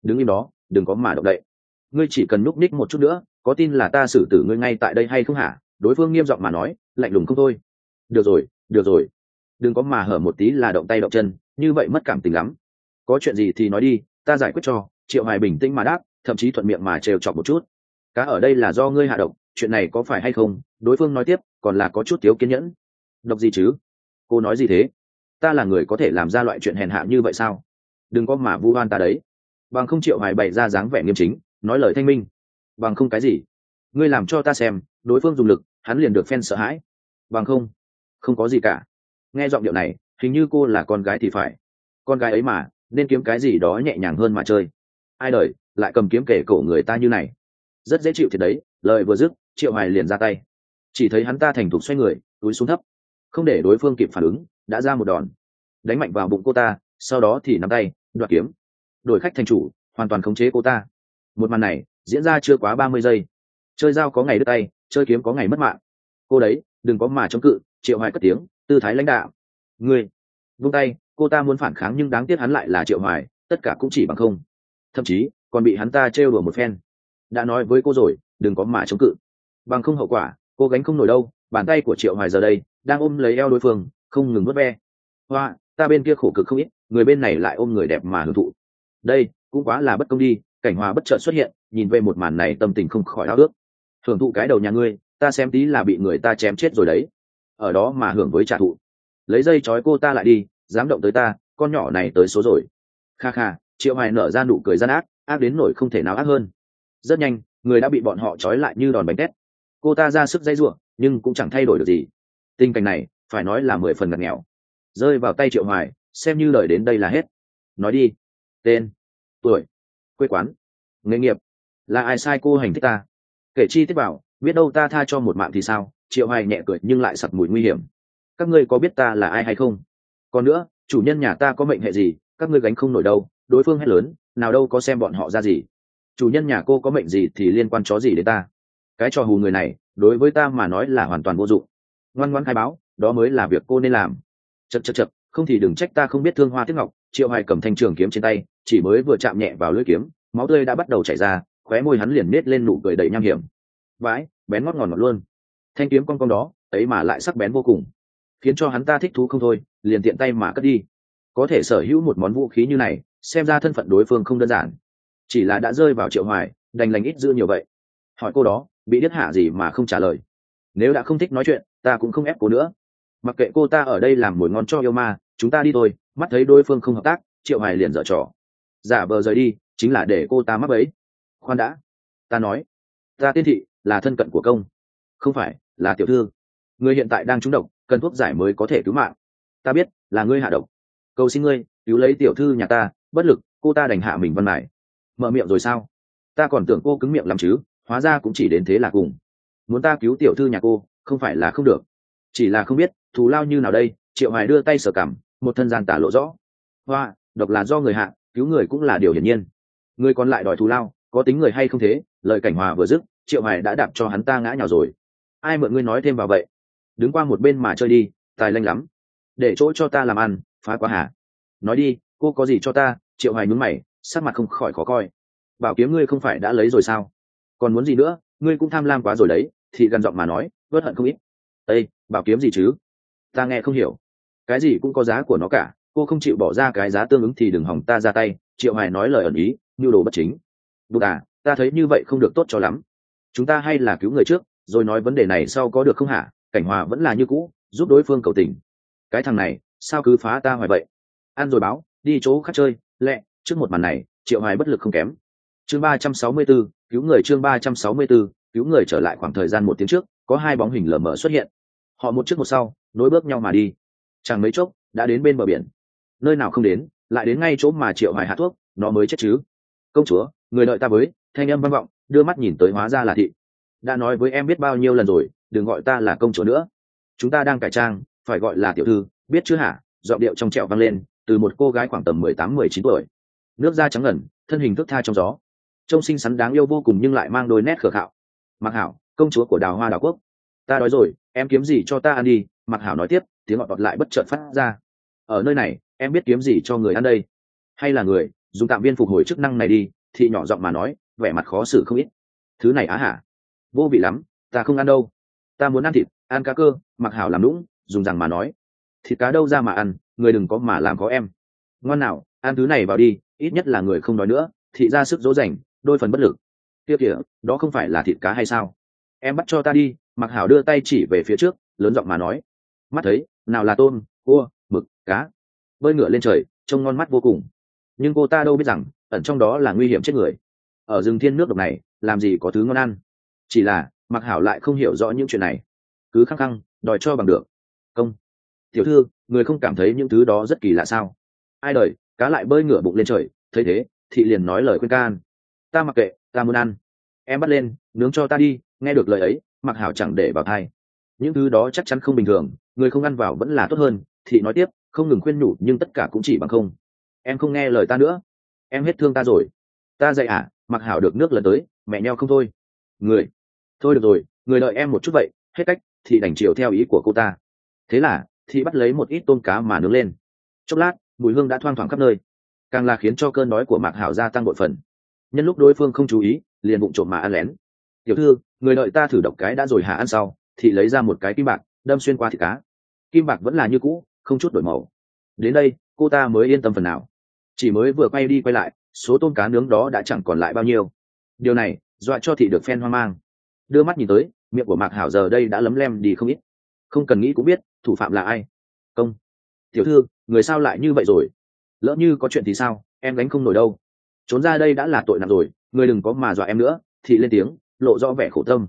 Đứng im đó, đừng có mà động đậy. Ngươi chỉ cần núp ních một chút nữa, có tin là ta xử tử ngươi ngay tại đây hay không hả? Đối phương nghiêm giọng mà nói, lạnh lùng không thôi. Được rồi được rồi. Đừng có mà hở một tí là động tay động chân, như vậy mất cảm tình lắm. Có chuyện gì thì nói đi, ta giải quyết cho. Triệu hoài bình tĩnh mà đáp, thậm chí thuận miệng mà trêu chọc một chút. Cá ở đây là do ngươi hạ độc chuyện này có phải hay không? Đối phương nói tiếp, còn là có chút thiếu kiên nhẫn. Độc gì chứ? Cô nói gì thế? Ta là người có thể làm ra loại chuyện hèn hạ như vậy sao? Đừng có mà vu oan ta đấy. Bằng không triệu hoài bày ra dáng vẻ nghiêm chính, nói lời thanh minh. Bằng không cái gì? Ngươi làm cho ta xem, đối phương dùng lực, hắn liền được phen sợ hãi. Bằng không không có gì cả. Nghe giọng điệu này, hình như cô là con gái thì phải. Con gái ấy mà, nên kiếm cái gì đó nhẹ nhàng hơn mà chơi. Ai đời, lại cầm kiếm kể cổ người ta như này. Rất dễ chịu thiệt đấy, lời vừa dứt triệu hoài liền ra tay. Chỉ thấy hắn ta thành thục xoay người, túi xuống thấp. Không để đối phương kịp phản ứng, đã ra một đòn. Đánh mạnh vào bụng cô ta, sau đó thì nắm tay, đoạt kiếm. Đổi khách thành chủ, hoàn toàn khống chế cô ta. Một màn này, diễn ra chưa quá ba mươi giây. Chơi dao có ngày đứt tay, chơi kiếm có ngày mất mạng. Cô đấy, đừng có mà chống cự, triệu hoài cất tiếng, tư thái lãnh đạo. Ngươi, vung tay, cô ta muốn phản kháng nhưng đáng tiếc hắn lại là triệu hoài, tất cả cũng chỉ bằng không. Thậm chí, còn bị hắn ta trêu đùa một phen. Đã nói với cô rồi, đừng có mà chống cự bằng không hậu quả, cô gánh không nổi đâu, bàn tay của triệu hoài giờ đây đang ôm lấy eo đối phương, không ngừng nuốt ve. Hoa, ta bên kia khổ cực không ít, người bên này lại ôm người đẹp mà hưởng thụ. Đây, cũng quá là bất công đi, cảnh hòa bất chợt xuất hiện, nhìn về một màn này tâm tình không khỏi ao ước. Hưởng thụ cái đầu nhà ngươi, ta xem tí là bị người ta chém chết rồi đấy. Ở đó mà hưởng với trả thụ lấy dây trói cô ta lại đi, dám động tới ta, con nhỏ này tới số rồi. Kha kha, triệu hoài nở ra nụ cười gian ác ác đến nổi không thể nào ác hơn. Rất nhanh, người đã bị bọn họ trói lại như đòn bánh tét cô ta ra sức dây ruộng nhưng cũng chẳng thay đổi được gì. Tình cảnh này, phải nói là mười phần ngặt nghèo. Rơi vào tay triệu hoài, xem như lời đến đây là hết. Nói đi. Tên. Tuổi. Quê quán. Nghề nghiệp. Là ai sai cô hành thích ta? Kể chi tiết bảo, biết đâu ta tha cho một mạng thì sao? Triệu hoài nhẹ cười nhưng lại sặc mùi nguy hiểm. Các ngươi có biết ta là ai hay không? Còn nữa, chủ nhân nhà ta có mệnh hệ gì? Các ngươi gánh không nổi đâu. Đối phương hét lớn, nào đâu có xem bọn họ ra gì. Chủ nhân nhà cô có mệnh gì thì liên quan chó gì đến ta? Cái trò hù người này, đối với ta mà nói là hoàn toàn vô dụng. Ngoan ngoan khai báo, đó mới là việc cô nên làm. Chật chật chật không thì đừng trách ta không biết thương hoa tiếc ngọc, triệu hoài cầm thanh trường kiếm trên tay, chỉ mới vừa chạm nhẹ vào lưỡi kiếm, máu tươi đã bắt đầu chảy ra, khóe môi hắn liền nết lên nụ cười đầy nham hiểm. Vãi, bén ngót ngọt ngọt luôn. Thanh kiếm con con đó, ấy mà lại sắc bén vô cùng. Khiến cho hắn ta thích thú không thôi, liền tiện tay mà cất đi. Có thể sở hữu một món vũ khí như này, xem ra thân phận đối phương không đơn giản. Chỉ là đã rơi vào triệu hoài, đành lành ít dư nhiều vậy. Hỏi cô đó bị điếc hạ gì mà không trả lời. Nếu đã không thích nói chuyện, ta cũng không ép cô nữa. Mặc kệ cô ta ở đây làm mồi ngon cho yêu ma, chúng ta đi thôi, mắt thấy đối phương không hợp tác, triệu hoài liền dở trò. Giả vờ rời đi, chính là để cô ta mắc ấy khoan đã. Ta nói. Ta tiên thị, là thân cận của công. Không phải, là tiểu thư. Người hiện tại đang trúng độc, cần thuốc giải mới có thể cứu mạng. Ta biết, là ngươi hạ độc. Cầu xin ngươi, cứu lấy tiểu thư nhà ta, bất lực, cô ta đành hạ mình văn mải mở miệng rồi sao? Ta còn tưởng cô cứng miệng làm chứ hóa ra cũng chỉ đến thế là cùng. Muốn ta cứu tiểu thư nhà cô, không phải là không được. Chỉ là không biết, thù lao như nào đây, triệu hoài đưa tay sờ cảm một thân gian tả lộ rõ. Hoa, độc là do người hạ, cứu người cũng là điều hiển nhiên. Người còn lại đòi thù lao, có tính người hay không thế, lời cảnh hòa vừa dứt, triệu hoài đã đạp cho hắn ta ngã nhào rồi. Ai mượn ngươi nói thêm vào vậy? Đứng qua một bên mà chơi đi, tài lanh lắm. Để chỗ cho ta làm ăn, phá quá hả? Nói đi, cô có gì cho ta? Triệu hoài nhún mày, sắc mặt không khỏi khó coi. Bảo kiếm ngươi không phải đã lấy rồi sao? Còn muốn gì nữa ngươi cũng tham lam quá rồi đấy thì gần giọng mà nói vớt hận không ít. Ê bảo kiếm gì chứ? Ta nghe không hiểu. Cái gì cũng có giá của nó cả cô không chịu bỏ ra cái giá tương ứng thì đừng hỏng ta ra tay triệu hoài nói lời ẩn ý như đồ bất chính. Bụt à ta thấy như vậy không được tốt cho lắm. Chúng ta hay là cứu người trước rồi nói vấn đề này sau có được không hả? Cảnh hòa vẫn là như cũ giúp đối phương cầu tình. Cái thằng này sao cứ phá ta hoài vậy? Ăn rồi báo đi chỗ khác chơi lẹ trước một màn này triệu hoài bất lực không kém. Chương ba trăm sáu mươi 364, cứu người chương ba trăm sáu mươi 364, cứu người trở lại khoảng thời gian một tiếng trước có hai bóng hình lờ mờ xuất hiện. Họ một trước một sau nối bước nhau mà đi. Chẳng mấy chốc đã đến bên bờ biển. Nơi nào không đến lại đến ngay chỗ mà triệu hoài hạ thuốc nó mới chết chứ. Công chúa người đợi ta với thanh âm vang vọng đưa mắt nhìn tới hóa ra là thị. Đã nói với em biết bao nhiêu lần rồi đừng gọi ta là công chúa nữa. Chúng ta đang cải trang phải gọi là tiểu thư biết chưa hả? Giọng điệu trong trẻo vang lên từ một cô gái khoảng tầm mười tám mười chín tuổi. Nước da trắng ngần thân hình thức tha trong gió trông xinh xắn đáng yêu vô cùng nhưng lại mang đôi nét khờ khạo. Mặc hảo, công chúa của đào hoa đào quốc. Ta đói rồi, em kiếm gì cho ta ăn đi? Mặc hảo nói tiếp, tiếng ngọt ngọt lại bất chợt phát ra. Ở nơi này, em biết kiếm gì cho người ăn đây? Hay là người, dùng tạm viên phục hồi chức năng này đi thì nhỏ giọng mà nói, vẻ mặt khó xử không ít. Thứ này á hả? Vô vị lắm, ta không ăn đâu. Ta muốn ăn thịt, ăn cá cơ, mặc hảo làm lũng dùng rằng mà nói. Thịt cá đâu ra mà ăn, người đừng có mà làm có em. Ngoan nào, ăn thứ này vào đi, ít nhất là người không nói nữa, thị ra sức dỗ dành đôi phần bất lực. Kia kìa, đó không phải là thịt cá hay sao? Em bắt cho ta đi mặc hảo đưa tay chỉ về phía trước, lớn giọng mà nói. Mắt thấy, nào là tôm, cua, mực, cá. Bơi ngựa lên trời, trông ngon mắt vô cùng. Nhưng cô ta đâu biết rằng, ẩn trong đó là nguy hiểm chết người. Ở rừng thiên nước độc này, làm gì có thứ ngon ăn? Chỉ là mặc hảo lại không hiểu rõ những chuyện này. Cứ khăng khăng, đòi cho bằng được. Công. Tiểu thư, người không cảm thấy những thứ đó rất kỳ lạ sao? Ai đời, cá lại bơi ngửa bụng lên trời, thấy thế, thị liền nói lời khuyên can ta mặc kệ, ta muốn ăn. Em bắt lên, nướng cho ta đi, nghe được lời ấy, mặc hảo chẳng để vào thai. Những thứ đó chắc chắn không bình thường, người không ăn vào vẫn là tốt hơn thị nói tiếp, không ngừng khuyên nhủ, nhưng tất cả cũng chỉ bằng không. Em không nghe lời ta nữa. Em hết thương ta rồi. Ta dạy à mặc hảo được nước lần tới, mẹ nheo không thôi. Người. Thôi được rồi, người đợi em một chút vậy, hết cách, thì đành chiều theo ý của cô ta. Thế là, thì bắt lấy một ít tôm cá mà nướng lên. Chốc lát, mùi hương đã thoang thoảng khắp nơi. Càng là khiến cho cơn đói của mạc hảo gia tăng bội phần nhân lúc đối phương không chú ý, liền bụng trộm mà ăn lén. Tiểu thư, người đợi ta thử độc cái đã rồi hạ ăn sau, thì lấy ra một cái kim bạc, đâm xuyên qua thịt cá. Kim bạc vẫn là như cũ, không chút đổi màu. Đến đây, cô ta mới yên tâm phần nào. Chỉ mới vừa quay đi quay lại, số tôm cá nướng đó đã chẳng còn lại bao nhiêu. Điều này, dọa cho thị được phen hoang mang. Đưa mắt nhìn tới, miệng của mạc hảo giờ đây đã lấm lem đi không ít. Không cần nghĩ cũng biết, thủ phạm là ai. Công, tiểu thư, người sao lại như vậy rồi? Lỡ như có chuyện thì sao, em gánh không nổi đâu trốn ra đây đã là tội nặng rồi, người đừng có mà dọa em nữa. Thị lên tiếng, lộ rõ vẻ khổ tâm.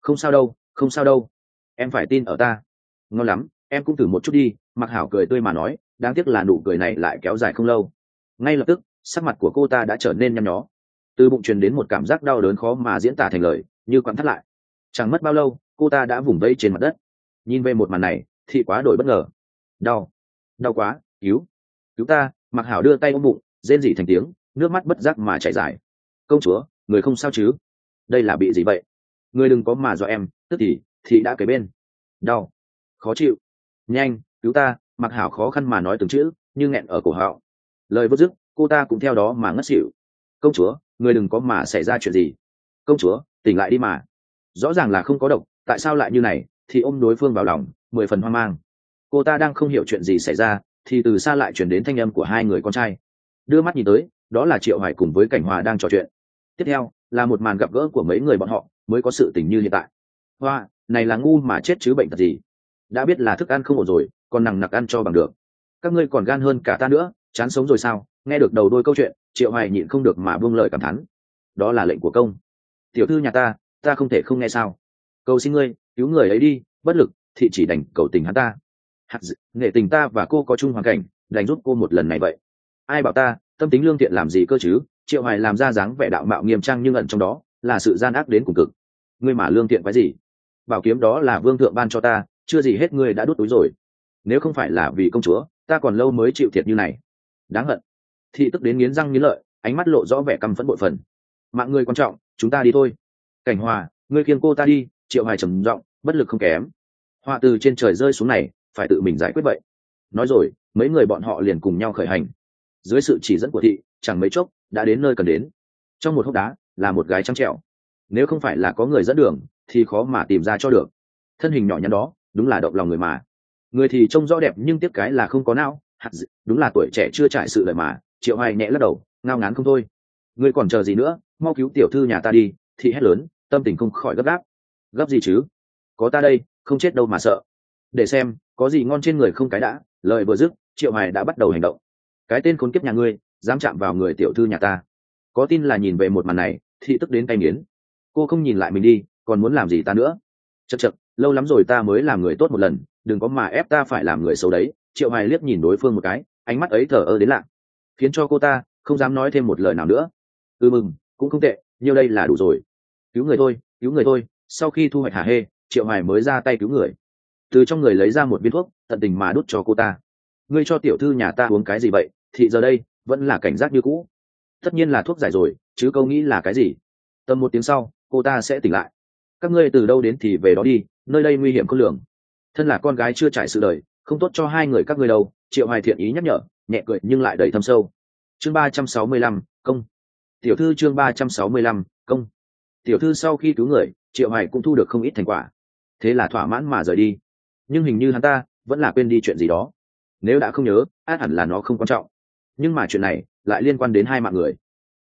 Không sao đâu, không sao đâu. Em phải tin ở ta. Ngon lắm, em cũng thử một chút đi. Mặc hảo cười tươi mà nói, đáng tiếc là nụ cười này lại kéo dài không lâu. Ngay lập tức, sắc mặt của cô ta đã trở nên nhăn nhó. Từ bụng truyền đến một cảm giác đau đớn khó mà diễn tả thành lời, như quặn thắt lại. Chẳng mất bao lâu, cô ta đã vùng vây trên mặt đất. Nhìn về một màn này, thị quá đổi bất ngờ. Đau đau quá, cứu cứu ta. Mặc hảo đưa tay ôm bụng, rên rỉ thành tiếng nước mắt bất giác mà chảy dài. Công chúa, người không sao chứ? Đây là bị gì vậy? Người đừng có mà dọa em, tức thì thì đã kể bên. Đau. Khó chịu. Nhanh, cứu ta, mặc hảo khó khăn mà nói từng chữ như nghẹn ở cổ họng. Lời vứt dứt, cô ta cũng theo đó mà ngất xỉu. Công chúa, người đừng có mà xảy ra chuyện gì. Công chúa, tỉnh lại đi mà. Rõ ràng là không có độc, tại sao lại như này? Thì ôm đối phương vào lòng, mười phần hoang mang. Cô ta đang không hiểu chuyện gì xảy ra, thì từ xa lại chuyển đến thanh âm của hai người con trai. Đưa mắt nhìn tới đó là triệu hải cùng với cảnh hòa đang trò chuyện. Tiếp theo là một màn gặp gỡ của mấy người bọn họ mới có sự tình như hiện tại. Hoa này là ngu mà chết chứ bệnh tật gì? Đã biết là thức ăn không ổn rồi còn nằng nặc ăn cho bằng được. Các ngươi còn gan hơn cả ta nữa chán sống rồi sao? Nghe được đầu đôi câu chuyện triệu hoài nhịn không được mà buông lời cảm thán. Đó là lệnh của công. Tiểu thư nhà ta ta không thể không nghe sao. Cầu xin ngươi cứu người ấy đi bất lực thị chỉ đành cầu tình hắn ta. Hạt dự, nghệ tình ta và cô có chung hoàn cảnh đành giúp cô một lần này vậy. Ai bảo ta tâm tính lương thiện làm gì cơ chứ? Triệu hoài làm ra dáng vẻ đạo mạo nghiêm trang nhưng ẩn trong đó là sự gian ác đến cùng cực. Ngươi mà lương thiện cái gì? Bảo kiếm đó là vương thượng ban cho ta, chưa gì hết ngươi đã đút túi rồi. Nếu không phải là vì công chúa, ta còn lâu mới chịu thiệt như này. Đáng hận. Thị tức đến nghiến răng nghiến lợi, ánh mắt lộ rõ vẻ căm phẫn bội phần. Mạng ngươi quan trọng, chúng ta đi thôi. Cảnh hòa, ngươi kiêng cô ta đi, triệu hoài trầm giọng, bất lực không kém. Họa từ trên trời rơi xuống này, phải tự mình giải quyết vậy. Nói rồi, mấy người bọn họ liền cùng nhau khởi hành dưới sự chỉ dẫn của thị chẳng mấy chốc đã đến nơi cần đến. Trong một hốc đá là một gái trắng trẹo nếu không phải là có người dẫn đường thì khó mà tìm ra cho được. Thân hình nhỏ nhắn đó đúng là động lòng người mà. Người thì trông rõ đẹp nhưng tiếc cái là không có não hạt dị, đúng là tuổi trẻ chưa trải sự lời mà triệu hoài nhẹ lắc đầu ngao ngán không thôi. Ngươi còn chờ gì nữa mau cứu tiểu thư nhà ta đi thị hét lớn tâm tình không khỏi gấp gáp. Gấp gì chứ? Có ta đây không chết đâu mà sợ. Để xem có gì ngon trên người không cái đã lời vừa dứt triệu hoài đã bắt đầu hành động cái tên khốn kiếp nhà ngươi, dám chạm vào người tiểu thư nhà ta. Có tin là nhìn về một màn này thị tức đến tay nghiến. Cô không nhìn lại mình đi, còn muốn làm gì ta nữa? Chật chật lâu lắm rồi ta mới làm người tốt một lần, đừng có mà ép ta phải làm người xấu đấy. Triệu hoài liếc nhìn đối phương một cái, ánh mắt ấy thở ơ đến lạ. Khiến cho cô ta không dám nói thêm một lời nào nữa. Ừ mừng, cũng không tệ nhiêu đây là đủ rồi. Cứu người thôi, cứu người thôi. Sau khi thu hoạch hà hê, triệu hoài mới ra tay cứu người. Từ trong người lấy ra một viên thuốc, tận tình mà đút cho cô ta. Ngươi cho tiểu thư nhà ta uống cái gì vậy? Thì giờ đây, vẫn là cảnh giác như cũ. Tất nhiên là thuốc giải rồi, chứ câu nghĩ là cái gì? Tầm một tiếng sau, cô ta sẽ tỉnh lại. Các ngươi từ đâu đến thì về đó đi, nơi đây nguy hiểm khôn lường. Thân là con gái chưa trải sự đời, không tốt cho hai người các ngươi đâu, triệu hoài thiện ý nhắc nhở, nhẹ cười nhưng lại đầy thâm sâu. Chương ba trăm sáu mươi lăm, công. Tiểu thư chương ba trăm sáu mươi lăm, công. Tiểu thư sau khi cứu người, triệu hoài cũng thu được không ít thành quả. Thế là thỏa mãn mà rời đi. Nhưng hình như hắn ta vẫn là quên đi chuyện gì đó. Nếu đã không nhớ, át hẳn là nó không quan trọng nhưng mà chuyện này lại liên quan đến hai mạng người.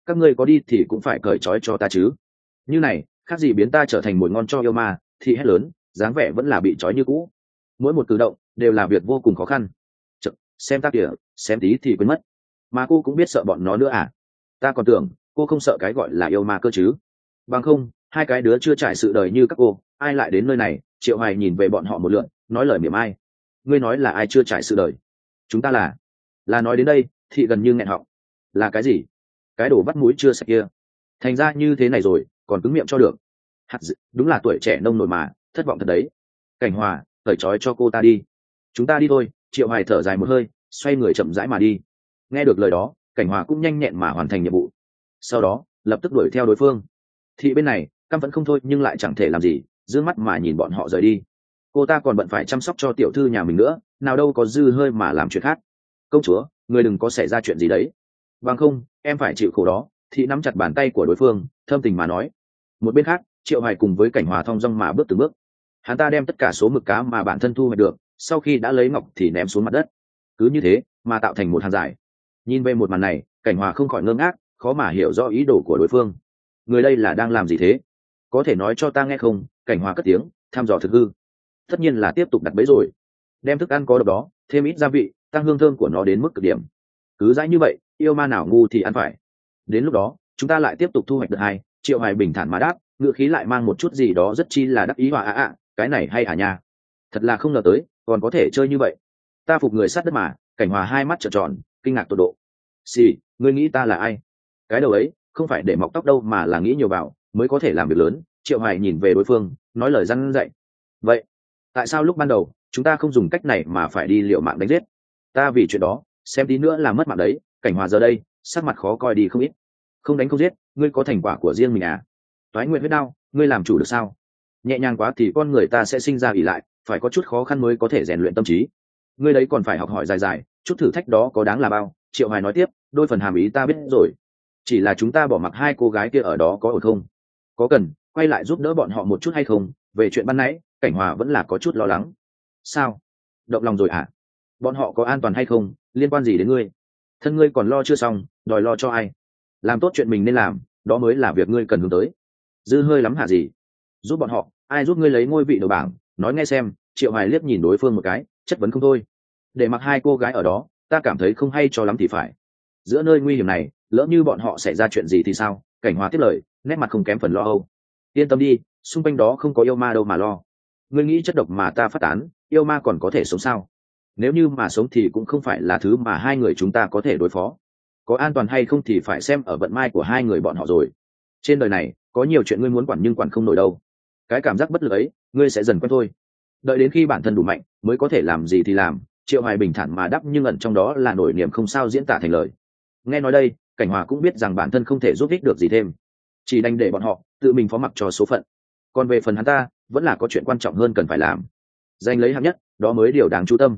Các ngươi có đi thì cũng phải cởi trói cho ta chứ. Như này khác gì biến ta trở thành mồi ngon cho yêu ma thì hét lớn dáng vẻ vẫn là bị trói như cũ. Mỗi một cử động đều là việc vô cùng khó khăn. Chợ, xem ta kìa xem tí thì quên mất. Mà cô cũng biết sợ bọn nó nữa à? Ta còn tưởng cô không sợ cái gọi là yêu ma cơ chứ. Bằng không hai cái đứa chưa trải sự đời như các cô ai lại đến nơi này? Triệu hoài nhìn về bọn họ một lượn nói lời miệng ai? Ngươi nói là ai chưa trải sự đời? Chúng ta là là nói đến đây thị gần như nghẹn họng. Là cái gì? Cái đồ bắt mũi chưa sạch kia. Thành ra như thế này rồi còn cứng miệng cho được. Hạt dự, đúng là tuổi trẻ nông nổi mà thất vọng thật đấy. Cảnh hòa cởi trói cho cô ta đi. Chúng ta đi thôi triệu hoài thở dài một hơi xoay người chậm rãi mà đi. Nghe được lời đó cảnh hòa cũng nhanh nhẹn mà hoàn thành nhiệm vụ. Sau đó lập tức đuổi theo đối phương. Thị bên này căm vẫn không thôi nhưng lại chẳng thể làm gì d mắt mà nhìn bọn họ rời đi. Cô ta còn bận phải chăm sóc cho tiểu thư nhà mình nữa nào đâu có dư hơi mà làm chuyện khác. Công chúa người đừng có xảy ra chuyện gì đấy. Bằng không, em phải chịu khổ đó. Thị nắm chặt bàn tay của đối phương, thâm tình mà nói. Một bên khác, triệu hoài cùng với cảnh hòa thong dong mà bước từng bước. Hắn ta đem tất cả số mực cá mà bản thân thu hoạch được, sau khi đã lấy ngọc thì ném xuống mặt đất. Cứ như thế mà tạo thành một hàng dài. Nhìn về một màn này, cảnh hòa không khỏi ngơ ngác, khó mà hiểu rõ ý đồ của đối phương. Người đây là đang làm gì thế? Có thể nói cho ta nghe không? Cảnh hòa cất tiếng, thăm dò thực hư. Tất nhiên là tiếp tục đặt bẫy rồi. Đem thức ăn có độc đó, thêm ít gia vị tăng hương thơm của nó đến mức cực điểm. Cứ dãi như vậy, yêu ma nào ngu thì ăn phải. Đến lúc đó, chúng ta lại tiếp tục thu hoạch được hai, triệu hoài bình thản mà đáp, ngựa khí lại mang một chút gì đó rất chi là đắc ý hòa ạ ạ, cái này hay à nha. Thật là không ngờ tới, còn có thể chơi như vậy. Ta phục người sát đất mà, cảnh hòa hai mắt trợn tròn, kinh ngạc tột độ. Xì, ngươi nghĩ ta là ai? Cái đầu ấy, không phải để mọc tóc đâu mà là nghĩ nhiều vào, mới có thể làm việc lớn, triệu hoài nhìn về đối phương, nói lời răn dạy. Vậy, tại sao lúc ban đầu, chúng ta không dùng cách này mà phải đi liệu mạng đánh giết? Ta vì chuyện đó, xem tí nữa là mất mạng đấy, cảnh hòa giờ đây, sắc mặt khó coi đi không ít. Không đánh không giết, ngươi có thành quả của riêng mình à? Toái nguyện huyết đau, ngươi làm chủ được sao? Nhẹ nhàng quá thì con người ta sẽ sinh ra ỉ lại, phải có chút khó khăn mới có thể rèn luyện tâm trí. Ngươi đấy còn phải học hỏi dài dài, chút thử thách đó có đáng là bao? Triệu hoài nói tiếp, đôi phần hàm ý ta biết rồi. Chỉ là chúng ta bỏ mặc hai cô gái kia ở đó có ổn không? Có cần, quay lại giúp đỡ bọn họ một chút hay không? Về chuyện ban nãy, cảnh hòa vẫn là có chút lo lắng. Sao? Động lòng rồi à bọn họ có an toàn hay không, liên quan gì đến ngươi? Thân ngươi còn lo chưa xong, đòi lo cho ai? Làm tốt chuyện mình nên làm, đó mới là việc ngươi cần hướng tới. Dư hơi lắm hả gì? Giúp bọn họ, ai giúp ngươi lấy ngôi vị đầu bảng? Nói nghe xem, triệu hoài liếc nhìn đối phương một cái, chất vấn không thôi. Để mặc hai cô gái ở đó, ta cảm thấy không hay cho lắm thì phải. Giữa nơi nguy hiểm này, lỡ như bọn họ xảy ra chuyện gì thì sao? Cảnh hòa tiếp lời, nét mặt không kém phần lo âu. Yên tâm đi, xung quanh đó không có yêu ma đâu mà lo. Ngươi nghĩ chất độc mà ta phát tán, yêu ma còn có thể sống sao? Nếu như mà sống thì cũng không phải là thứ mà hai người chúng ta có thể đối phó. Có an toàn hay không thì phải xem ở vận may của hai người bọn họ rồi. Trên đời này, có nhiều chuyện ngươi muốn quản nhưng quản không nổi đâu. Cái cảm giác bất lực ấy, ngươi sẽ dần quen thôi. Đợi đến khi bản thân đủ mạnh, mới có thể làm gì thì làm, triệu hoài bình thản mà đắp nhưng ẩn trong đó là nổi niềm không sao diễn tả thành lời. Nghe nói đây, cảnh hòa cũng biết rằng bản thân không thể giúp ích được gì thêm. Chỉ đành để bọn họ, tự mình phó mặc cho số phận. Còn về phần hắn ta, vẫn là có chuyện quan trọng hơn cần phải làm. Danh lấy hạng nhất, đó mới điều đáng chú tâm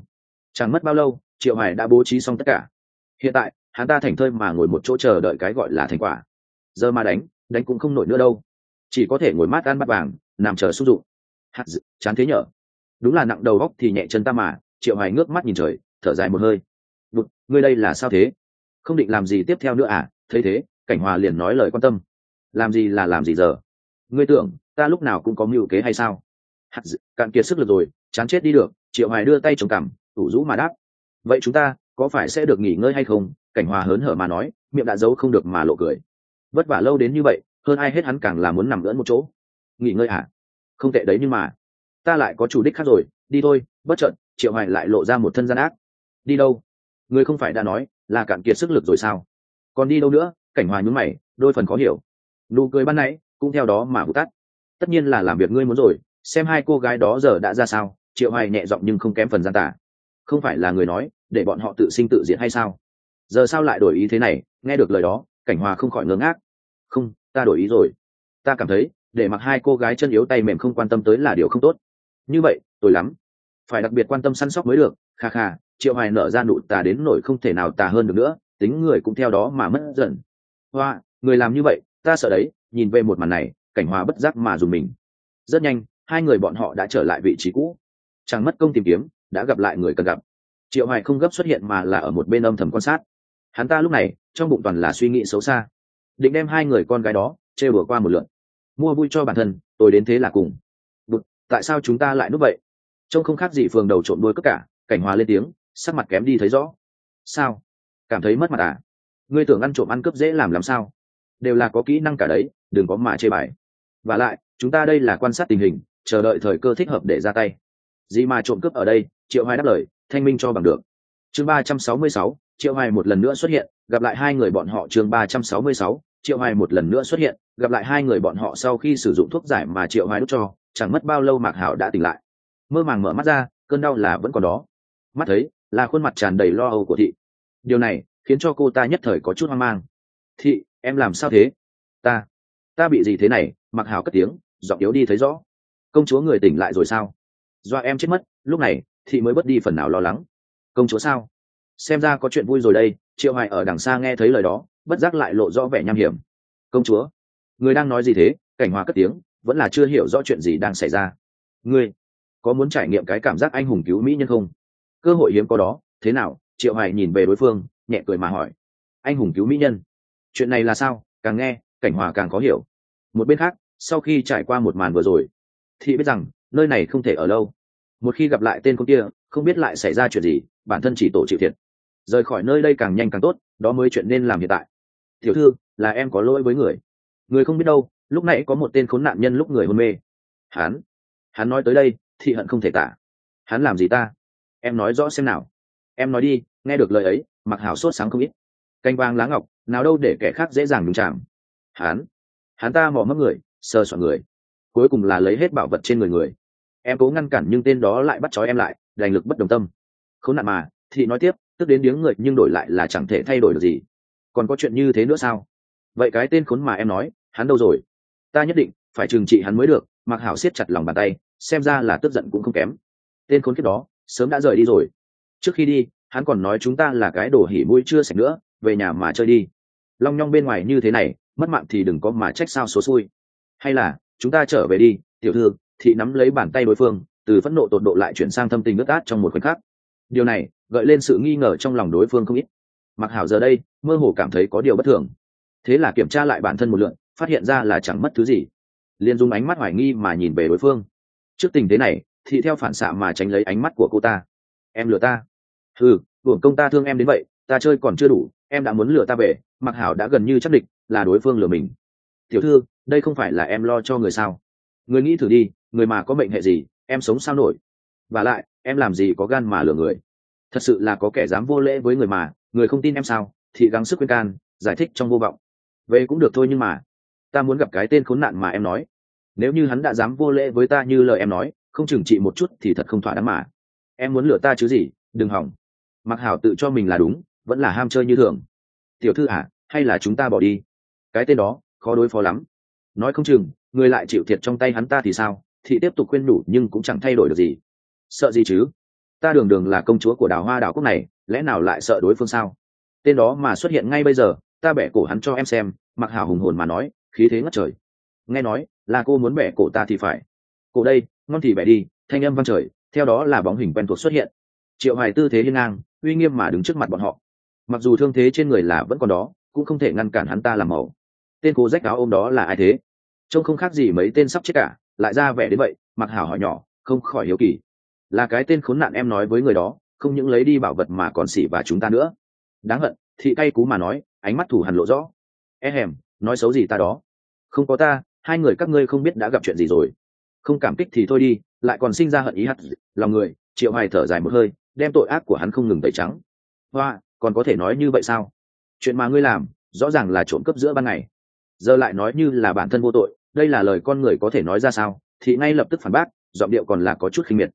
chẳng mất bao lâu triệu hải đã bố trí xong tất cả. Hiện tại hắn ta thành thơi mà ngồi một chỗ chờ đợi cái gọi là thành quả. Giờ mà đánh đánh cũng không nổi nữa đâu. Chỉ có thể ngồi mát ăn bắt vàng nằm chờ xúc dụng. Hạt dự, chán thế nhở. Đúng là nặng đầu góc thì nhẹ chân ta mà triệu hải ngước mắt nhìn trời thở dài một hơi. Bụt ngươi đây là sao thế? Không định làm gì tiếp theo nữa à? Thấy thế cảnh hòa liền nói lời quan tâm. Làm gì là làm gì giờ? Ngươi tưởng ta lúc nào cũng có mưu kế hay sao? Hạt dự, cạn kiệt sức lực rồi chán chết đi được triệu hải đưa tay chống cằm ủ rũ mà đáp. Vậy chúng ta có phải sẽ được nghỉ ngơi hay không? Cảnh hòa hớn hở mà nói, miệng đã giấu không được mà lộ cười. Vất vả lâu đến như vậy, hơn ai hết hắn càng là muốn nằm lẫn một chỗ. Nghỉ ngơi à không tệ đấy nhưng mà, ta lại có chủ đích khác rồi. Đi thôi, bất trận triệu hoài lại lộ ra một thân gian ác. Đi đâu? Người không phải đã nói là cạn kiệt sức lực rồi sao? Còn đi đâu nữa? Cảnh hòa nhún mày, đôi phần khó hiểu. Nụ cười ban nãy cũng theo đó mà hụt tắt. Tất nhiên là làm việc ngươi muốn rồi, xem hai cô gái đó giờ đã ra sao. Triệu hoài nhẹ giọng nhưng không kém phần gian tả không phải là người nói, để bọn họ tự sinh tự diệt hay sao? Giờ sao lại đổi ý thế này? Nghe được lời đó, cảnh hòa không khỏi ngớ ngác. Không, ta đổi ý rồi. Ta cảm thấy, để mặc hai cô gái chân yếu tay mềm không quan tâm tới là điều không tốt. Như vậy tôi lắm. Phải đặc biệt quan tâm săn sóc mới được. Kha kha, triệu hoài nở ra nụ tà đến nổi không thể nào tà hơn được nữa, tính người cũng theo đó mà mất dần. Hoa, người làm như vậy, ta sợ đấy. Nhìn về một màn này, cảnh hòa bất giác mà dùng mình. Rất nhanh, hai người bọn họ đã trở lại vị trí cũ. Chẳng mất công tìm kiếm đã gặp lại người cần gặp. Triệu hoài không gấp xuất hiện mà là ở một bên âm thầm quan sát. Hắn ta lúc này trong bụng toàn là suy nghĩ xấu xa. Định đem hai người con gái đó trêu bừa qua một lượt. Mua vui cho bản thân tôi đến thế là cùng. Bụt, tại sao chúng ta lại núp vậy? Trông không khác gì phường đầu trộm đuôi cất cả cảnh hòa lên tiếng sắc mặt kém đi thấy rõ. Sao? Cảm thấy mất mặt à? Ngươi tưởng ăn trộm ăn cướp dễ làm làm sao? Đều là có kỹ năng cả đấy đừng có mà chê bài. Và lại chúng ta đây là quan sát tình hình chờ đợi thời cơ thích hợp để ra tay gì mà trộm cướp ở đây? Triệu hoài đáp lời, thanh minh cho bằng được. Chương ba trăm sáu mươi sáu, triệu hoài một lần nữa xuất hiện, gặp lại hai người bọn họ. Chương ba trăm sáu mươi sáu, triệu hoài một lần nữa xuất hiện, gặp lại hai người bọn họ sau khi sử dụng thuốc giải mà triệu hoài đút cho, chẳng mất bao lâu mạc hảo đã tỉnh lại. Mơ màng mở mắt ra, cơn đau là vẫn còn đó. Mắt thấy, là khuôn mặt tràn đầy lo âu của thị. Điều này khiến cho cô ta nhất thời có chút hoang mang. Thị, em làm sao thế? Ta ta bị gì thế này? Mặc hảo cất tiếng, giọng yếu đi thấy rõ. Công chúa người tỉnh lại rồi sao? Do em chết mất, lúc này, thị mới bớt đi phần nào lo lắng. Công chúa sao? Xem ra có chuyện vui rồi đây, triệu hoài ở đằng xa nghe thấy lời đó, bất giác lại lộ rõ vẻ nham hiểm. Công chúa, người đang nói gì thế? Cảnh hòa cất tiếng, vẫn là chưa hiểu rõ chuyện gì đang xảy ra. Ngươi, có muốn trải nghiệm cái cảm giác anh hùng cứu mỹ nhân không? Cơ hội hiếm có đó, thế nào? Triệu hoài nhìn về đối phương, nhẹ cười mà hỏi. Anh hùng cứu mỹ nhân? Chuyện này là sao? Càng nghe, cảnh hòa càng khó hiểu. Một bên khác, sau khi trải qua một màn vừa rồi thì biết rằng nơi này không thể ở lâu. Một khi gặp lại tên con kia, không biết lại xảy ra chuyện gì, bản thân chỉ tổ chịu thiệt. Rời khỏi nơi đây càng nhanh càng tốt, đó mới chuyện nên làm hiện tại. Tiểu thư, là em có lỗi với người. Người không biết đâu, lúc nãy có một tên khốn nạn nhân lúc người hôn mê. Hắn hắn nói tới đây thị hận không thể tả. Hắn làm gì ta? Em nói rõ xem nào. Em nói đi, nghe được lời ấy, mặc hảo sốt sáng không ít. Canh vàng lá ngọc, nào đâu để kẻ khác dễ dàng đúng chạm hắn hắn ta mò mất người, sờ soạn người. Cuối cùng là lấy hết bảo vật trên người người em cố ngăn cản nhưng tên đó lại bắt trói em lại, đành lực bất đồng tâm. Khốn nạn mà thị nói tiếp, tức đến điếng người nhưng đổi lại là chẳng thể thay đổi được gì. Còn có chuyện như thế nữa sao? Vậy cái tên khốn mà em nói, hắn đâu rồi? Ta nhất định phải trừng trị hắn mới được, mặc hảo siết chặt lòng bàn tay, xem ra là tức giận cũng không kém. Tên khốn kiếp đó, sớm đã rời đi rồi. Trước khi đi, hắn còn nói chúng ta là cái đồ hỉ mũi chưa sạch nữa, về nhà mà chơi đi. Long nhong bên ngoài như thế này, mất mạng thì đừng có mà trách sao số xui. Hay là, chúng ta trở về đi, tiểu thư thị nắm lấy bàn tay đối phương, từ phẫn nộ tột độ lại chuyển sang thâm tình ướt át trong một khoảnh khắc. Điều này, gợi lên sự nghi ngờ trong lòng đối phương không ít. Mặc hảo giờ đây, mơ hồ cảm thấy có điều bất thường. Thế là kiểm tra lại bản thân một lượn, phát hiện ra là chẳng mất thứ gì. Liền dùng ánh mắt hoài nghi mà nhìn về đối phương. Trước tình thế này thị theo phản xạ mà tránh lấy ánh mắt của cô ta. Em lừa ta. Ừ hưởng công ta thương em đến vậy, ta chơi còn chưa đủ, em đã muốn lừa ta về, mặc hảo đã gần như chắc định là đối phương lừa mình. Tiểu thư, đây không phải là em lo cho người sao? Người nghĩ thử đi người mà có mệnh hệ gì, em sống sao nổi? Và lại, em làm gì có gan mà lừa người? Thật sự là có kẻ dám vô lễ với người mà, người không tin em sao? Thì gắng sức khuyên can, giải thích trong vô vọng. Về cũng được thôi nhưng mà, ta muốn gặp cái tên khốn nạn mà em nói. Nếu như hắn đã dám vô lễ với ta như lời em nói, không chừng trị một chút thì thật không thỏa đáng mà. Em muốn lừa ta chứ gì, đừng hỏng. Mặc hảo tự cho mình là đúng, vẫn là ham chơi như thường. Tiểu thư à hay là chúng ta bỏ đi? Cái tên đó, khó đối phó lắm. Nói không chừng, người lại chịu thiệt trong tay hắn ta thì sao? Thì tiếp tục khuyên đủ nhưng cũng chẳng thay đổi được gì. Sợ gì chứ? Ta đường đường là công chúa của đào hoa đảo quốc này, lẽ nào lại sợ đối phương sao? Tên đó mà xuất hiện ngay bây giờ, ta bẻ cổ hắn cho em xem, mặc hào hùng hồn mà nói, khí thế ngất trời. Nghe nói, là cô muốn bẻ cổ ta thì phải. Cổ đây, ngon thì bẻ đi, thanh âm vang trời, theo đó là bóng hình quen thuộc xuất hiện. Triệu hoài tư thế hiên ngang, uy nghiêm mà đứng trước mặt bọn họ. Mặc dù thương thế trên người là vẫn còn đó, cũng không thể ngăn cản hắn ta làm màu. Tên cố rách áo ôm đó là ai thế? Trông không khác gì mấy tên sắp chết cả lại ra vẻ đến vậy, mặc hảo hỏi nhỏ, không khỏi hiếu kỳ. Là cái tên khốn nạn em nói với người đó, không những lấy đi bảo vật mà còn xỉ và chúng ta nữa. Đáng hận, thị cay cú mà nói, ánh mắt thủ hẳn lộ rõ. E hèm, nói xấu gì ta đó? Không có ta, hai người các ngươi không biết đã gặp chuyện gì rồi. Không cảm kích thì thôi đi, lại còn sinh ra hận ý hắt lòng người, triệu hoài thở dài một hơi, đem tội ác của hắn không ngừng tẩy trắng. Hoa, còn có thể nói như vậy sao? Chuyện mà ngươi làm, rõ ràng là trộm cắp giữa ban ngày. Giờ lại nói như là bản thân vô tội đây là lời con người có thể nói ra sao? Thì ngay lập tức phản bác, giọng điệu còn là có chút khinh miệt.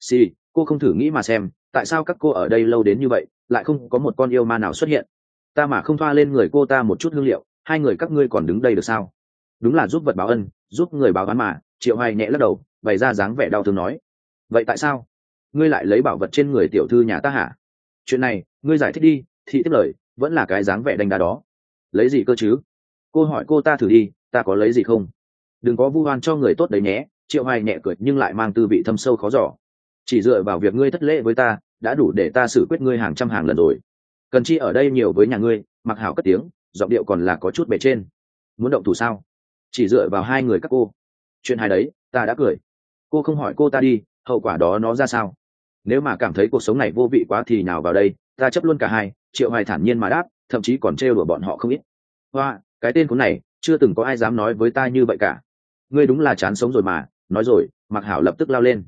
Si cô không thử nghĩ mà xem, tại sao các cô ở đây lâu đến như vậy, lại không có một con yêu ma nào xuất hiện? Ta mà không thoa lên người cô ta một chút hương liệu, hai người các ngươi còn đứng đây được sao? Đúng là giúp vật báo ân, giúp người báo oán mà, triệu hoài nhẹ lắc đầu, bày ra dáng vẻ đau thương nói. Vậy tại sao? Ngươi lại lấy bảo vật trên người tiểu thư nhà ta hả? Chuyện này, ngươi giải thích đi thị tiếp lời, vẫn là cái dáng vẻ đanh đá đó. Lấy gì cơ chứ? Cô hỏi cô ta thử đi, ta có lấy gì không? Đừng có vu oan cho người tốt đấy nhé, triệu hoài nhẹ cười nhưng lại mang tư vị thâm sâu khó giỏ chỉ dựa vào việc ngươi thất lễ với ta, đã đủ để ta xử quyết ngươi hàng trăm hàng lần rồi. Cần chi ở đây nhiều với nhà ngươi, mặc hảo cất tiếng, giọng điệu còn là có chút bề trên. Muốn động thủ sao? Chỉ dựa vào hai người các cô. Chuyện hai đấy, ta đã cười. Cô không hỏi cô ta đi, hậu quả đó nó ra sao? Nếu mà cảm thấy cuộc sống này vô vị quá thì nào vào đây, ta chấp luôn cả hai, triệu hoài thản nhiên mà đáp, thậm chí còn trêu đùa bọn họ không ít. Hoa, cái tên cuốn này, chưa từng có ai dám nói với ta như vậy cả ngươi đúng là chán sống rồi mà, nói rồi mặc hảo lập tức lao lên.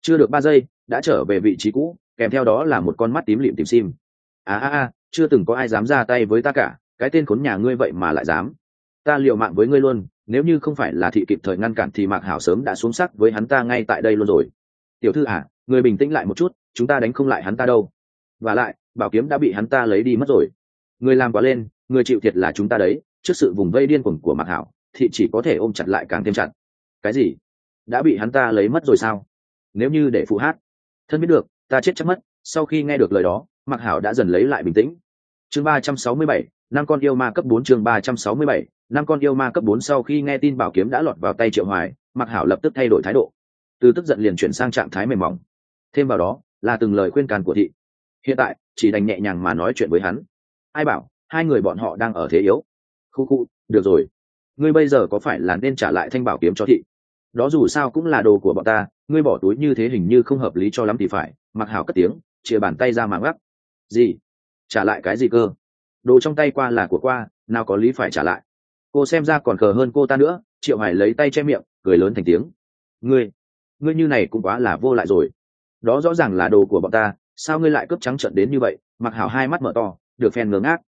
Chưa được ba giây, đã trở về vị trí cũ, kèm theo đó là một con mắt tím lịm tìm sim. À a a chưa từng có ai dám ra tay với ta cả, cái tên khốn nhà ngươi vậy mà lại dám. Ta liều mạng với ngươi luôn, nếu như không phải là thị kịp thời ngăn cản thì mạc hảo sớm đã xuống sắc với hắn ta ngay tại đây luôn rồi. Tiểu thư à người bình tĩnh lại một chút, chúng ta đánh không lại hắn ta đâu. Và lại, bảo kiếm đã bị hắn ta lấy đi mất rồi. Người làm quá lên, người chịu thiệt là chúng ta đấy, trước sự vùng vây điên cuồng của mạc hảo thì chỉ có thể ôm chặt lại càng thêm chặt. Cái gì? Đã bị hắn ta lấy mất rồi sao? Nếu như để phụ hát, thân biết được, ta chết chắc mất, sau khi nghe được lời đó, mạc hảo đã dần lấy lại bình tĩnh. Chương ba trăm sáu mươi bảy, năm con yêu ma cấp bốn chương ba trăm sáu mươi bảy, năm con yêu ma cấp bốn sau khi nghe tin bảo kiếm đã lọt vào tay triệu hoài, mạc hảo lập tức thay đổi thái độ. Từ tức giận liền chuyển sang trạng thái mềm mỏng. Thêm vào đó, là từng lời khuyên can của thị. Hiện tại, chỉ đành nhẹ nhàng mà nói chuyện với hắn. Ai bảo, hai người bọn họ đang ở thế yếu. Khu khu, được rồi ngươi bây giờ có phải là nên trả lại thanh bảo kiếm cho thị? Đó dù sao cũng là đồ của bọn ta, ngươi bỏ túi như thế hình như không hợp lý cho lắm thì phải, mặc hảo cất tiếng chia bàn tay ra mạng gắt gì? Trả lại cái gì cơ? Đồ trong tay qua là của qua, nào có lý phải trả lại. Cô xem ra còn khờ hơn cô ta nữa, triệu hải lấy tay che miệng, cười lớn thành tiếng. Ngươi ngươi như này cũng quá là vô lại rồi. Đó rõ ràng là đồ của bọn ta, sao ngươi lại cướp trắng trận đến như vậy? Mặc hảo hai mắt mở to, được phen ngớ ngác.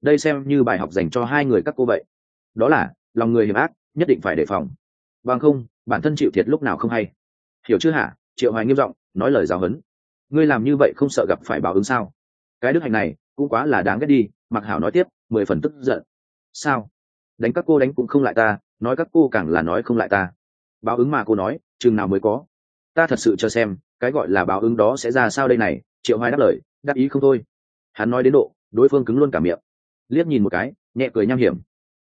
Đây xem như bài học dành cho hai người các cô vậy. Đó là lòng người hiểm ác, nhất định phải đề phòng. Bằng không, bản thân chịu thiệt lúc nào không hay. Hiểu chưa hả? Triệu hoài nghiêm giọng, nói lời giáo huấn. Ngươi làm như vậy không sợ gặp phải báo ứng sao? Cái đức hạnh này cũng quá là đáng ghét đi mặc hảo nói tiếp, mười phần tức giận. Sao? Đánh các cô đánh cũng không lại ta, nói các cô càng là nói không lại ta. Báo ứng mà cô nói, chừng nào mới có? Ta thật sự cho xem, cái gọi là báo ứng đó sẽ ra sao đây này, triệu hoài đáp lời, đáp ý không thôi. Hắn nói đến độ, đối phương cứng luôn cả miệng. Liếc nhìn một cái, nhẹ cười nham hiểm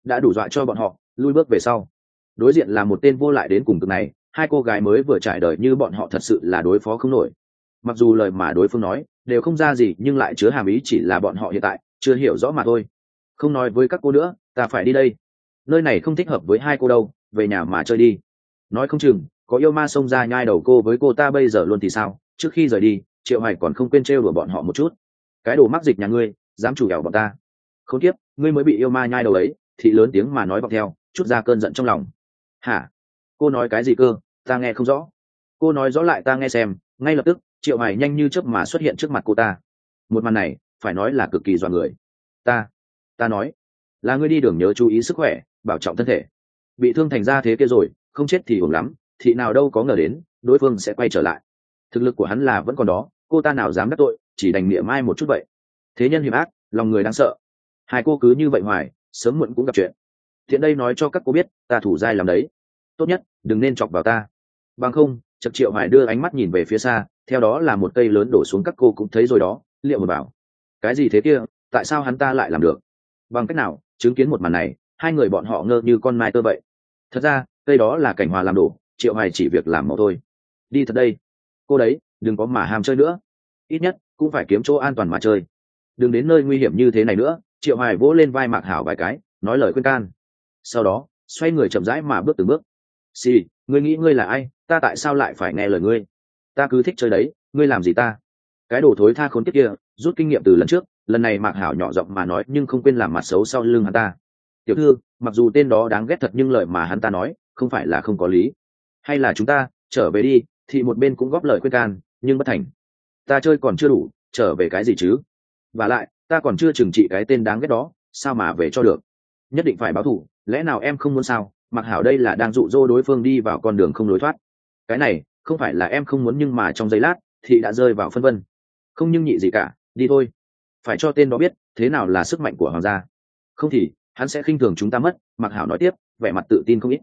đã đủ dọa cho bọn họ, lui bước về sau. Đối diện là một tên vô lại đến cùng cực này, hai cô gái mới vừa trải đời như bọn họ thật sự là đối phó không nổi. Mặc dù lời mà đối phương nói, đều không ra gì, nhưng lại chứa hàm ý chỉ là bọn họ hiện tại, chưa hiểu rõ mà thôi. Không nói với các cô nữa, ta phải đi đây. Nơi này không thích hợp với hai cô đâu, về nhà mà chơi đi. Nói không chừng, có yêu ma xông ra nhai đầu cô với cô ta bây giờ luôn thì sao? Trước khi rời đi, triệu hoài còn không quên trêu đùa bọn họ một chút. Cái đồ mắc dịch nhà ngươi, dám chủ đẻo bọn ta. Không tiếp, ngươi mới bị yêu ma nhai đầu ấy thì lớn tiếng mà nói vọng theo, chút ra cơn giận trong lòng. Hả? Cô nói cái gì cơ? Ta nghe không rõ. Cô nói rõ lại ta nghe xem, ngay lập tức, triệu hải nhanh như chớp mà xuất hiện trước mặt cô ta. Một màn này, phải nói là cực kỳ dọa người. Ta ta nói, là ngươi đi đường nhớ chú ý sức khỏe, bảo trọng thân thể. Bị thương thành ra thế kia rồi, không chết thì hưởng lắm, thị nào đâu có ngờ đến, đối phương sẽ quay trở lại. Thực lực của hắn là vẫn còn đó, cô ta nào dám đắc tội, chỉ đành niệm mai một chút vậy. Thế nhân hiểm ác, lòng người đáng sợ. Hai cô cứ như vậy hoài sớm muộn cũng gặp chuyện. Thiện đây nói cho các cô biết, ta thủ dai làm đấy. Tốt nhất, đừng nên chọc vào ta. Bằng không chật triệu hải đưa ánh mắt nhìn về phía xa, theo đó là một cây lớn đổ xuống các cô cũng thấy rồi đó, liệu một bảo, cái gì thế kia, tại sao hắn ta lại làm được? Bằng cách nào, chứng kiến một màn này, hai người bọn họ ngơ như con mai tơ vậy. Thật ra, cây đó là cảnh hòa làm đổ, triệu hải chỉ việc làm mẫu thôi. Đi thật đây. Cô đấy, đừng có mà ham chơi nữa. Ít nhất, cũng phải kiếm chỗ an toàn mà chơi. Đừng đến nơi nguy hiểm như thế này nữa triệu hoài vỗ lên vai mạc hảo vài cái, nói lời khuyên can. Sau đó, xoay người chậm rãi mà bước từng bước. Xì, ngươi nghĩ ngươi là ai? Ta tại sao lại phải nghe lời ngươi? Ta cứ thích chơi đấy, ngươi làm gì ta? Cái đồ thối tha khốn kiếp kia, rút kinh nghiệm từ lần trước, lần này mạc hảo nhỏ giọng mà nói nhưng không quên làm mặt xấu sau lưng hắn ta. Tiểu thư, mặc dù tên đó đáng ghét thật nhưng lời mà hắn ta nói, không phải là không có lý. Hay là chúng ta, trở về đi, thì một bên cũng góp lời khuyên can, nhưng bất thành. Ta chơi còn chưa đủ, trở về cái gì chứ? Và lại ta còn chưa trừng trị cái tên đáng ghét đó sao mà về cho được? Nhất định phải báo thù, lẽ nào em không muốn sao? Mặc hảo đây là đang dụ dỗ đối phương đi vào con đường không lối thoát. Cái này không phải là em không muốn nhưng mà trong giây lát thì đã rơi vào phân vân. Không nhưng nhị gì cả đi thôi. Phải cho tên đó biết thế nào là sức mạnh của hoàng gia. Không thì hắn sẽ khinh thường chúng ta mất mặc hảo nói tiếp vẻ mặt tự tin không ít.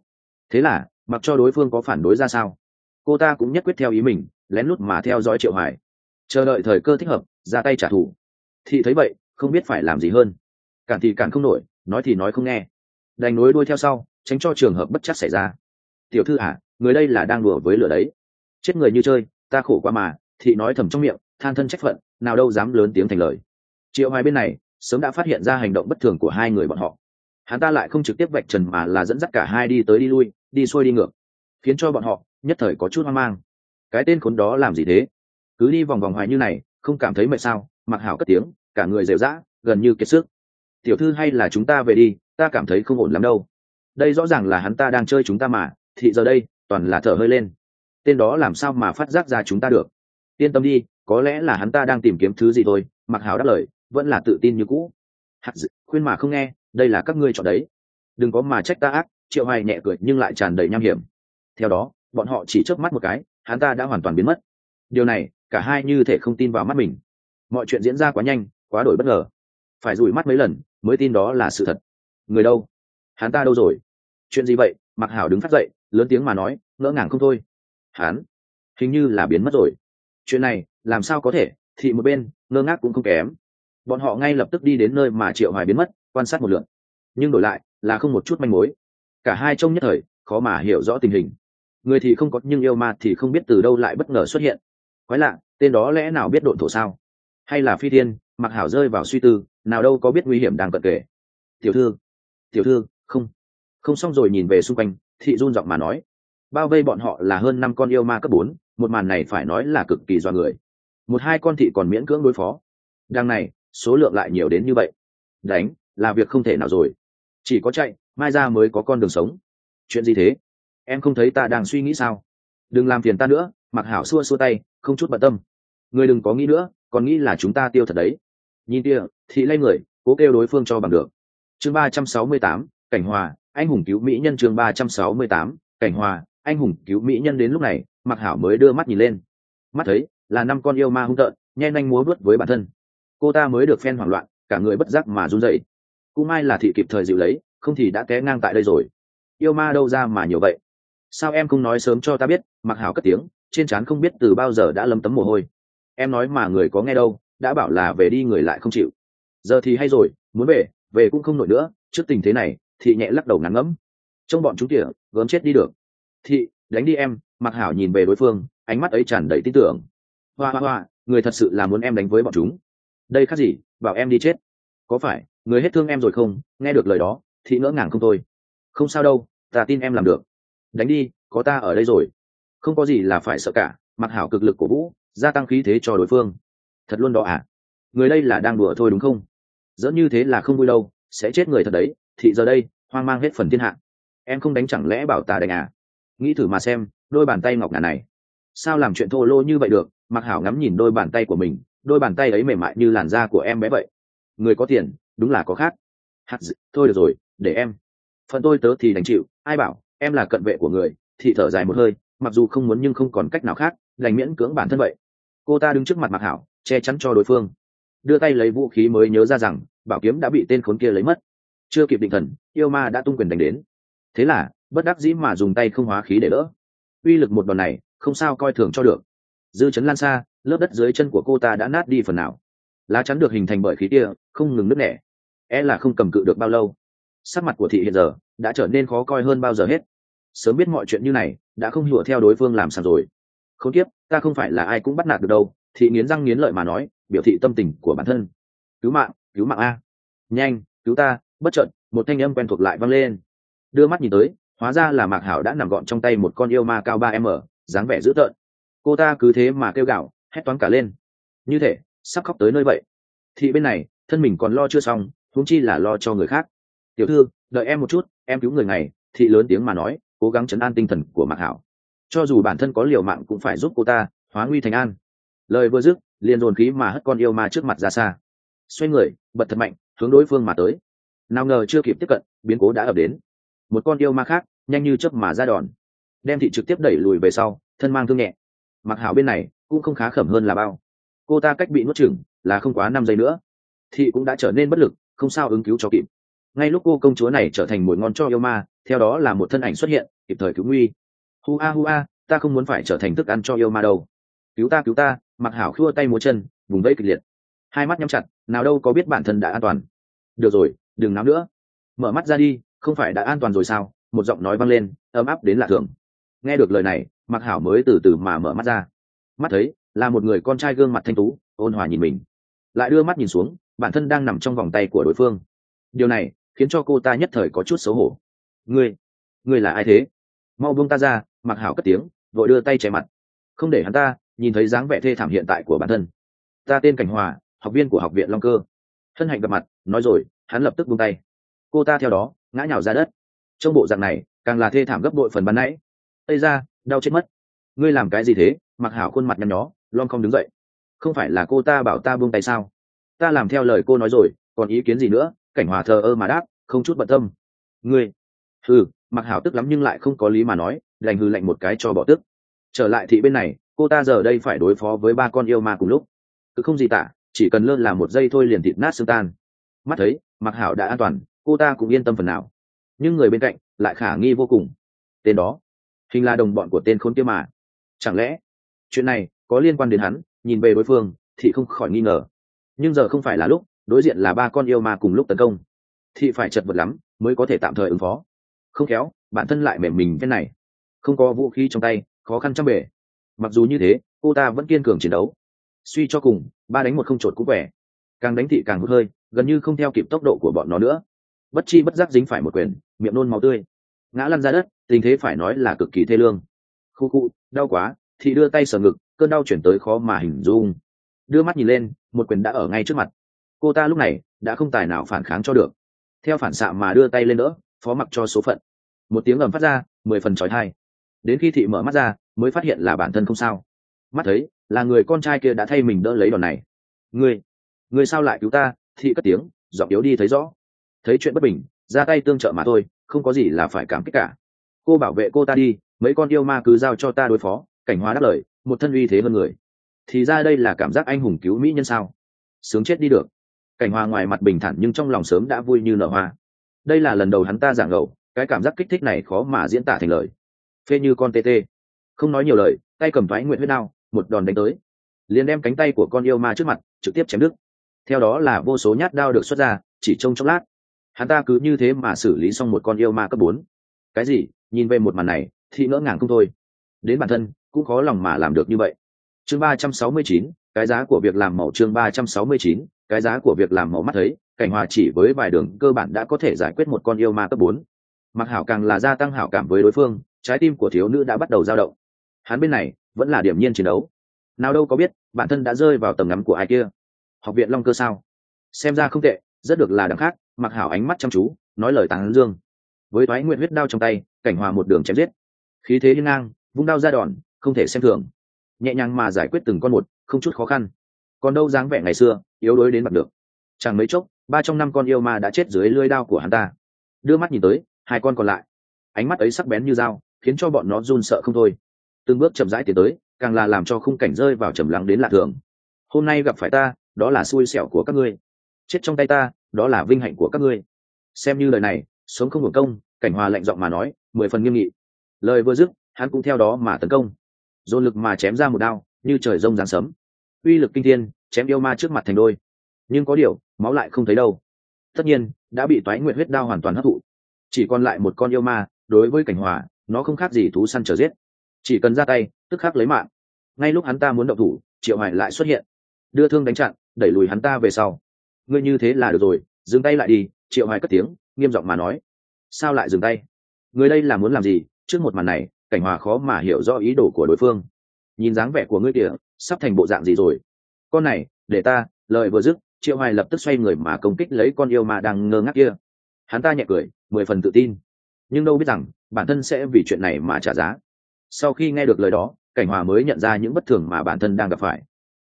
Thế là mặc cho đối phương có phản đối ra sao? Cô ta cũng nhất quyết theo ý mình lén lút mà theo dõi triệu hải chờ đợi thời cơ thích hợp ra tay trả thù. Thị thấy vậy không biết phải làm gì hơn. Cản thì cản không nổi, nói thì nói không nghe. Đành nối đuôi theo sau, tránh cho trường hợp bất chắc xảy ra. Tiểu thư à người đây là đang đùa với lửa đấy. Chết người như chơi, ta khổ quá mà, thị nói thầm trong miệng, than thân trách phận, nào đâu dám lớn tiếng thành lời. Triệu hoài bên này, sớm đã phát hiện ra hành động bất thường của hai người bọn họ. Hắn ta lại không trực tiếp vạch trần mà là dẫn dắt cả hai đi tới đi lui, đi xuôi đi ngược. Khiến cho bọn họ, nhất thời có chút hoang mang. Cái tên khốn đó làm gì thế? Cứ đi vòng vòng hoài như này, không cảm thấy mệt sao? Mặc hảo cất tiếng cả người rệu rã, gần như kiệt sức. Tiểu thư hay là chúng ta về đi, ta cảm thấy không ổn lắm đâu. Đây rõ ràng là hắn ta đang chơi chúng ta mà, thì giờ đây, toàn là thở hơi lên. Tên đó làm sao mà phát giác ra chúng ta được? Yên tâm đi, có lẽ là hắn ta đang tìm kiếm thứ gì thôi. Mặc hảo đáp lời, vẫn là tự tin như cũ. Hạt dự khuyên mà không nghe, đây là các ngươi chọn đấy. Đừng có mà trách ta ác. Triệu hoài nhẹ cười, nhưng lại tràn đầy nham hiểm. Theo đó, bọn họ chỉ chớp mắt một cái, hắn ta đã hoàn toàn biến mất. Điều này, cả hai như thể không tin vào mắt mình. Mọi chuyện diễn ra quá nhanh quá đổi bất ngờ. Phải rủi mắt mấy lần mới tin đó là sự thật. Người đâu? Hắn ta đâu rồi? Chuyện gì vậy? Mặc hảo đứng phát dậy, lớn tiếng mà nói, ngỡ ngàng không thôi. Hắn? Hình như là biến mất rồi. Chuyện này, làm sao có thể? Thị một bên, ngơ ngác cũng không kém. Bọn họ ngay lập tức đi đến nơi mà triệu hoài biến mất, quan sát một lượt. Nhưng đổi lại, là không một chút manh mối. Cả hai trông nhất thời, khó mà hiểu rõ tình hình. Người thì không có, nhưng yêu ma thì không biết từ đâu lại bất ngờ xuất hiện. Quái lạ, tên đó lẽ nào biết độn thổ sao? Hay là phi thiên, mặc hảo rơi vào suy tư, nào đâu có biết nguy hiểm đang cận kề. Tiểu thư tiểu thư, không. Không xong rồi nhìn về xung quanh, thị run giọng mà nói. Bao vây bọn họ là hơn năm con yêu ma cấp bốn, một màn này phải nói là cực kỳ do người. Một hai con thị còn miễn cưỡng đối phó. Đằng này, số lượng lại nhiều đến như vậy. Đánh, là việc không thể nào rồi. Chỉ có chạy, mai ra mới có con đường sống. Chuyện gì thế? Em không thấy ta đang suy nghĩ sao? Đừng làm phiền ta nữa, mặc hảo xua xua tay, không chút bận tâm. Người đừng có nghĩ nữa còn nghĩ là chúng ta tiêu thật đấy. Nhìn kia thị lay người, cố kêu đối phương cho bằng được. Chương ba trăm sáu mươi tám, cảnh hòa, anh hùng cứu mỹ nhân chương ba trăm sáu mươi tám, cảnh hòa, anh hùng cứu mỹ nhân đến lúc này mặc hảo mới đưa mắt nhìn lên. Mắt thấy, là năm con yêu ma hung tợn nhen nhanh múa vớt với bản thân. Cô ta mới được phen hoảng loạn, cả người bất giác mà run dậy cũng may là thị kịp thời dịu lấy, không thì đã té ngang tại đây rồi. Yêu ma đâu ra mà nhiều vậy? Sao em không nói sớm cho ta biết? Mặc hảo cất tiếng, trên trán không biết từ bao giờ đã lấm tấm mồ hôi em nói mà người có nghe đâu, đã bảo là về đi người lại không chịu. Giờ thì hay rồi, muốn về về cũng không nổi nữa, trước tình thế này thị nhẹ lắc đầu ngắn ngẫm. Trong bọn chúng tỉa, gớm chết đi được. Thị, đánh đi em, mặc hảo nhìn về đối phương, ánh mắt ấy tràn đầy tin tưởng. Hoa hoa hoa, người thật sự là muốn em đánh với bọn chúng. Đây khác gì, bảo em đi chết. Có phải, người hết thương em rồi không, nghe được lời đó thị ngỡ ngàng không thôi. Không sao đâu, ta tin em làm được. Đánh đi, có ta ở đây rồi. Không có gì là phải sợ cả, mặc hảo cực lực của vũ gia tăng khí thế cho đối phương. Thật luôn đó à? Người đây là đang đùa thôi đúng không? Dỡ như thế là không vui đâu, sẽ chết người thật đấy thị giờ đây, hoang mang hết phần thiên hạ. Em không đánh chẳng lẽ bảo ta đánh à? Nghĩ thử mà xem, đôi bàn tay ngọc ngà này. Sao làm chuyện thô lô như vậy được, mặc hảo ngắm nhìn đôi bàn tay của mình, đôi bàn tay ấy mềm mại như làn da của em bé vậy. Người có tiền, đúng là có khác. Hạt d... thôi được rồi, để em. Phần tôi tớ thì đành chịu, ai bảo, em là cận vệ của người thị thở dài một hơi, mặc dù không muốn nhưng không còn cách nào khác đành miễn cưỡng bản thân vậy. Cô ta đứng trước mặt mặc hảo, che chắn cho đối phương. Đưa tay lấy vũ khí mới nhớ ra rằng, bảo kiếm đã bị tên khốn kia lấy mất. Chưa kịp định thần, yêu ma đã tung quyền đánh đến. Thế là, bất đắc dĩ mà dùng tay không hóa khí để đỡ. Uy lực một đòn này, không sao coi thường cho được. Dư chấn lan xa, lớp đất dưới chân của cô ta đã nát đi phần nào. Lá chắn được hình thành bởi khí kia, không ngừng nứt nẻ. E là không cầm cự được bao lâu. Sắc mặt của thị hiện giờ, đã trở nên khó coi hơn bao giờ hết. Sớm biết mọi chuyện như này, đã không lùa theo đối phương làm sao rồi không tiếp ta không phải là ai cũng bắt nạt được đâu thị nghiến răng nghiến lợi mà nói biểu thị tâm tình của bản thân. Cứu mạng cứu mạng a. Nhanh cứu ta bất trợn, một thanh âm quen thuộc lại vang lên. Đưa mắt nhìn tới hóa ra là mạc hảo đã nằm gọn trong tay một con yêu ma cao ba m dáng vẻ dữ tợn. Cô ta cứ thế mà kêu gạo hét toán cả lên. Như thể sắp khóc tới nơi vậy. Thị bên này thân mình còn lo chưa xong huống chi là lo cho người khác. Tiểu thư đợi em một chút em cứu người này thị lớn tiếng mà nói cố gắng chấn an tinh thần của mạc hảo cho dù bản thân có liều mạng cũng phải giúp cô ta hóa nguy thành an. Lời vừa dứt, liền dồn khí mà hất con yêu ma trước mặt ra xa. Xoay người, bật thật mạnh, hướng đối phương mà tới. Nào ngờ chưa kịp tiếp cận, biến cố đã ập đến. Một con yêu ma khác, nhanh như chớp mà ra đòn. Đem thị trực tiếp đẩy lùi về sau, thân mang thương nhẹ. Mặc hảo bên này, cũng không khá khẩm hơn là bao. Cô ta cách bị nuốt chửng là không quá năm giây nữa. Thị cũng đã trở nên bất lực, không sao ứng cứu cho kịp. Ngay lúc cô công chúa này trở thành mồi ngon cho yêu ma, theo đó là một thân ảnh xuất hiện, kịp thời cứu nguy hu a hu a, ta không muốn phải trở thành thức ăn cho yêu ma đâu. Cứu ta cứu ta, mặc hảo khua tay múa chân, vùng vẫy kịch liệt. Hai mắt nhắm chặt, nào đâu có biết bản thân đã an toàn. Được rồi, đừng nắm nữa. Mở mắt ra đi, không phải đã an toàn rồi sao? Một giọng nói vang lên, ấm áp đến lạ thường. Nghe được lời này, mặc hảo mới từ từ mà mở mắt ra. Mắt thấy, là một người con trai gương mặt thanh tú, ôn hòa nhìn mình. Lại đưa mắt nhìn xuống, bản thân đang nằm trong vòng tay của đối phương. Điều này khiến cho cô ta nhất thời có chút xấu hổ. Ngươi ngươi là ai thế? Mau buông ta ra, mặc hảo cất tiếng, vội đưa tay che mặt. Không để hắn ta nhìn thấy dáng vẻ thê thảm hiện tại của bản thân. Ta tên cảnh hòa, học viên của học viện long cơ. Hân hạnh gặp mặt, nói rồi, hắn lập tức buông tay. Cô ta theo đó, ngã nhào ra đất. Trong bộ dạng này, càng là thê thảm gấp bội phần ban nãy. Ây ra đau chết mất. Ngươi làm cái gì thế? Mặc hảo khuôn mặt nhăn nhó lon không đứng dậy. Không phải là cô ta bảo ta buông tay sao? Ta làm theo lời cô nói rồi, còn ý kiến gì nữa? Cảnh hòa thờ ơ mà đáp, không chút bận tâm. Ngươi hừ, mặc hảo tức lắm nhưng lại không có lý mà nói, đành hư lạnh một cái cho bỏ tức. Trở lại thị bên này, cô ta giờ đây phải đối phó với ba con yêu ma cùng lúc. Cứ không gì tả, chỉ cần lơ là một giây thôi liền thịt nát xương tan. Mắt thấy, mặc hảo đã an toàn, cô ta cũng yên tâm phần nào. Nhưng người bên cạnh lại khả nghi vô cùng. Tên đó, hình là đồng bọn của tên khốn kia mà. Chẳng lẽ, chuyện này có liên quan đến hắn, nhìn về đối phương, thì không khỏi nghi ngờ. Nhưng giờ không phải là lúc, đối diện là ba con yêu ma cùng lúc tấn công. Thì phải chật vật lắm, mới có thể tạm thời ứng phó không khéo, bản thân lại mềm mình thế này. Không có vũ khí trong tay, khó khăn trăm bể. Mặc dù như thế, cô ta vẫn kiên cường chiến đấu. Suy cho cùng, ba đánh một không trột cũng khỏe. Càng đánh thị càng hụt hơi, gần như không theo kịp tốc độ của bọn nó nữa. Bất chi bất giác dính phải một quyền, miệng nôn máu tươi. Ngã lăn ra đất, tình thế phải nói là cực kỳ thê lương. Khu khu, đau quá, thì đưa tay sờ ngực, cơn đau chuyển tới khó mà hình dung. Đưa mắt nhìn lên, một quyền đã ở ngay trước mặt. Cô ta lúc này, đã không tài nào phản kháng cho được. Theo phản xạ mà đưa tay lên đỡ, phó mặc cho số phận một tiếng ầm phát ra, mười phần trói thai đến khi thị mở mắt ra, mới phát hiện là bản thân không sao. Mắt thấy, là người con trai kia đã thay mình đỡ lấy đòn này. Ngươi ngươi sao lại cứu ta? Thị cất tiếng, giọng yếu đi thấy rõ. Thấy chuyện bất bình, ra tay tương trợ mà thôi, không có gì là phải cảm kích cả. Cô bảo vệ cô ta đi, mấy con yêu ma cứ giao cho ta đối phó, cảnh hóa đáp lời, một thân uy thế hơn người. Thì ra đây là cảm giác anh hùng cứu mỹ nhân sao? Sướng chết đi được. Cảnh hòa ngoài mặt bình thản nhưng trong lòng sớm đã vui như nở hoa. Đây là lần đầu hắn ta giảng ngầu cái cảm giác kích thích này khó mà diễn tả thành lời. Phê như con tê tê. Không nói nhiều lời, tay cầm thoái nguyện huyết đao, một đòn đánh tới. Liền đem cánh tay của con yêu ma trước mặt, trực tiếp chém đứt. Theo đó là vô số nhát đao được xuất ra, chỉ trông chốc lát. Hắn ta cứ như thế mà xử lý xong một con yêu ma cấp bốn. Cái gì? Nhìn về một màn này, thì ngỡ ngàng không thôi. Đến bản thân, cũng khó lòng mà làm được như vậy. Chương ba trăm sáu mươi chín, cái giá của việc làm màu chương ba trăm sáu mươi chín, cái giá của việc làm màu mắt thấy, cảnh hòa chỉ với vài đường cơ bản đã có thể giải quyết một con yêu ma cấp bốn mặc hảo càng là gia tăng hảo cảm với đối phương, trái tim của thiếu nữ đã bắt đầu dao động. Hắn bên này, vẫn là điểm nhiên chiến đấu. Nào đâu có biết, bản thân đã rơi vào tầm ngắm của ai kia. Học viện long cơ sao? Xem ra không tệ, rất được là đằng khác, mặc hảo ánh mắt chăm chú, nói lời tán dương. Với thoái nguyện huyết đao trong tay, cảnh hòa một đường chém giết. Khí thế hiên ngang, vung đao ra đòn, không thể xem thường. Nhẹ nhàng mà giải quyết từng con một, không chút khó khăn. Còn đâu dáng vẻ ngày xưa, yếu đuối đến mặt được. Chẳng mấy chốc, ba trong năm con yêu ma đã chết dưới lưới đao của hắn ta. Đưa mắt nhìn tới hai con còn lại. Ánh mắt ấy sắc bén như dao, khiến cho bọn nó run sợ không thôi. Từng bước chậm rãi tiến tới, càng là làm cho khung cảnh rơi vào trầm lắng đến lạ thường. Hôm nay gặp phải ta, đó là xui xẻo của các ngươi. Chết trong tay ta, đó là vinh hạnh của các ngươi. Xem như lời này, sống không hưởng công, cảnh hòa lạnh giọng mà nói, mười phần nghiêm nghị. Lời vừa dứt, hắn cũng theo đó mà tấn công. Dồn lực mà chém ra một đao, như trời rông giáng sấm. Uy lực kinh thiên, chém yêu ma trước mặt thành đôi. Nhưng có điều, máu lại không thấy đâu. Tất nhiên, đã bị toái nguyện huyết đao hoàn toàn hấp thụ chỉ còn lại một con yêu ma, đối với cảnh hòa, nó không khác gì thú săn trở giết. Chỉ cần ra tay, tức khắc lấy mạng. Ngay lúc hắn ta muốn động thủ, triệu hoài lại xuất hiện. Đưa thương đánh chặn, đẩy lùi hắn ta về sau. Ngươi như thế là được rồi, dừng tay lại đi, triệu hoài cất tiếng, nghiêm giọng mà nói. Sao lại dừng tay? Người đây là muốn làm gì? Trước một màn này, cảnh hòa khó mà hiểu rõ ý đồ của đối phương. Nhìn dáng vẻ của ngươi kìa, sắp thành bộ dạng gì rồi? Con này, để ta, lời vừa dứt, triệu hoài lập tức xoay người mà công kích lấy con yêu ma đang ngơ ngác kia hắn ta nhẹ cười, mười phần tự tin. Nhưng đâu biết rằng, bản thân sẽ vì chuyện này mà trả giá. Sau khi nghe được lời đó, cảnh hòa mới nhận ra những bất thường mà bản thân đang gặp phải.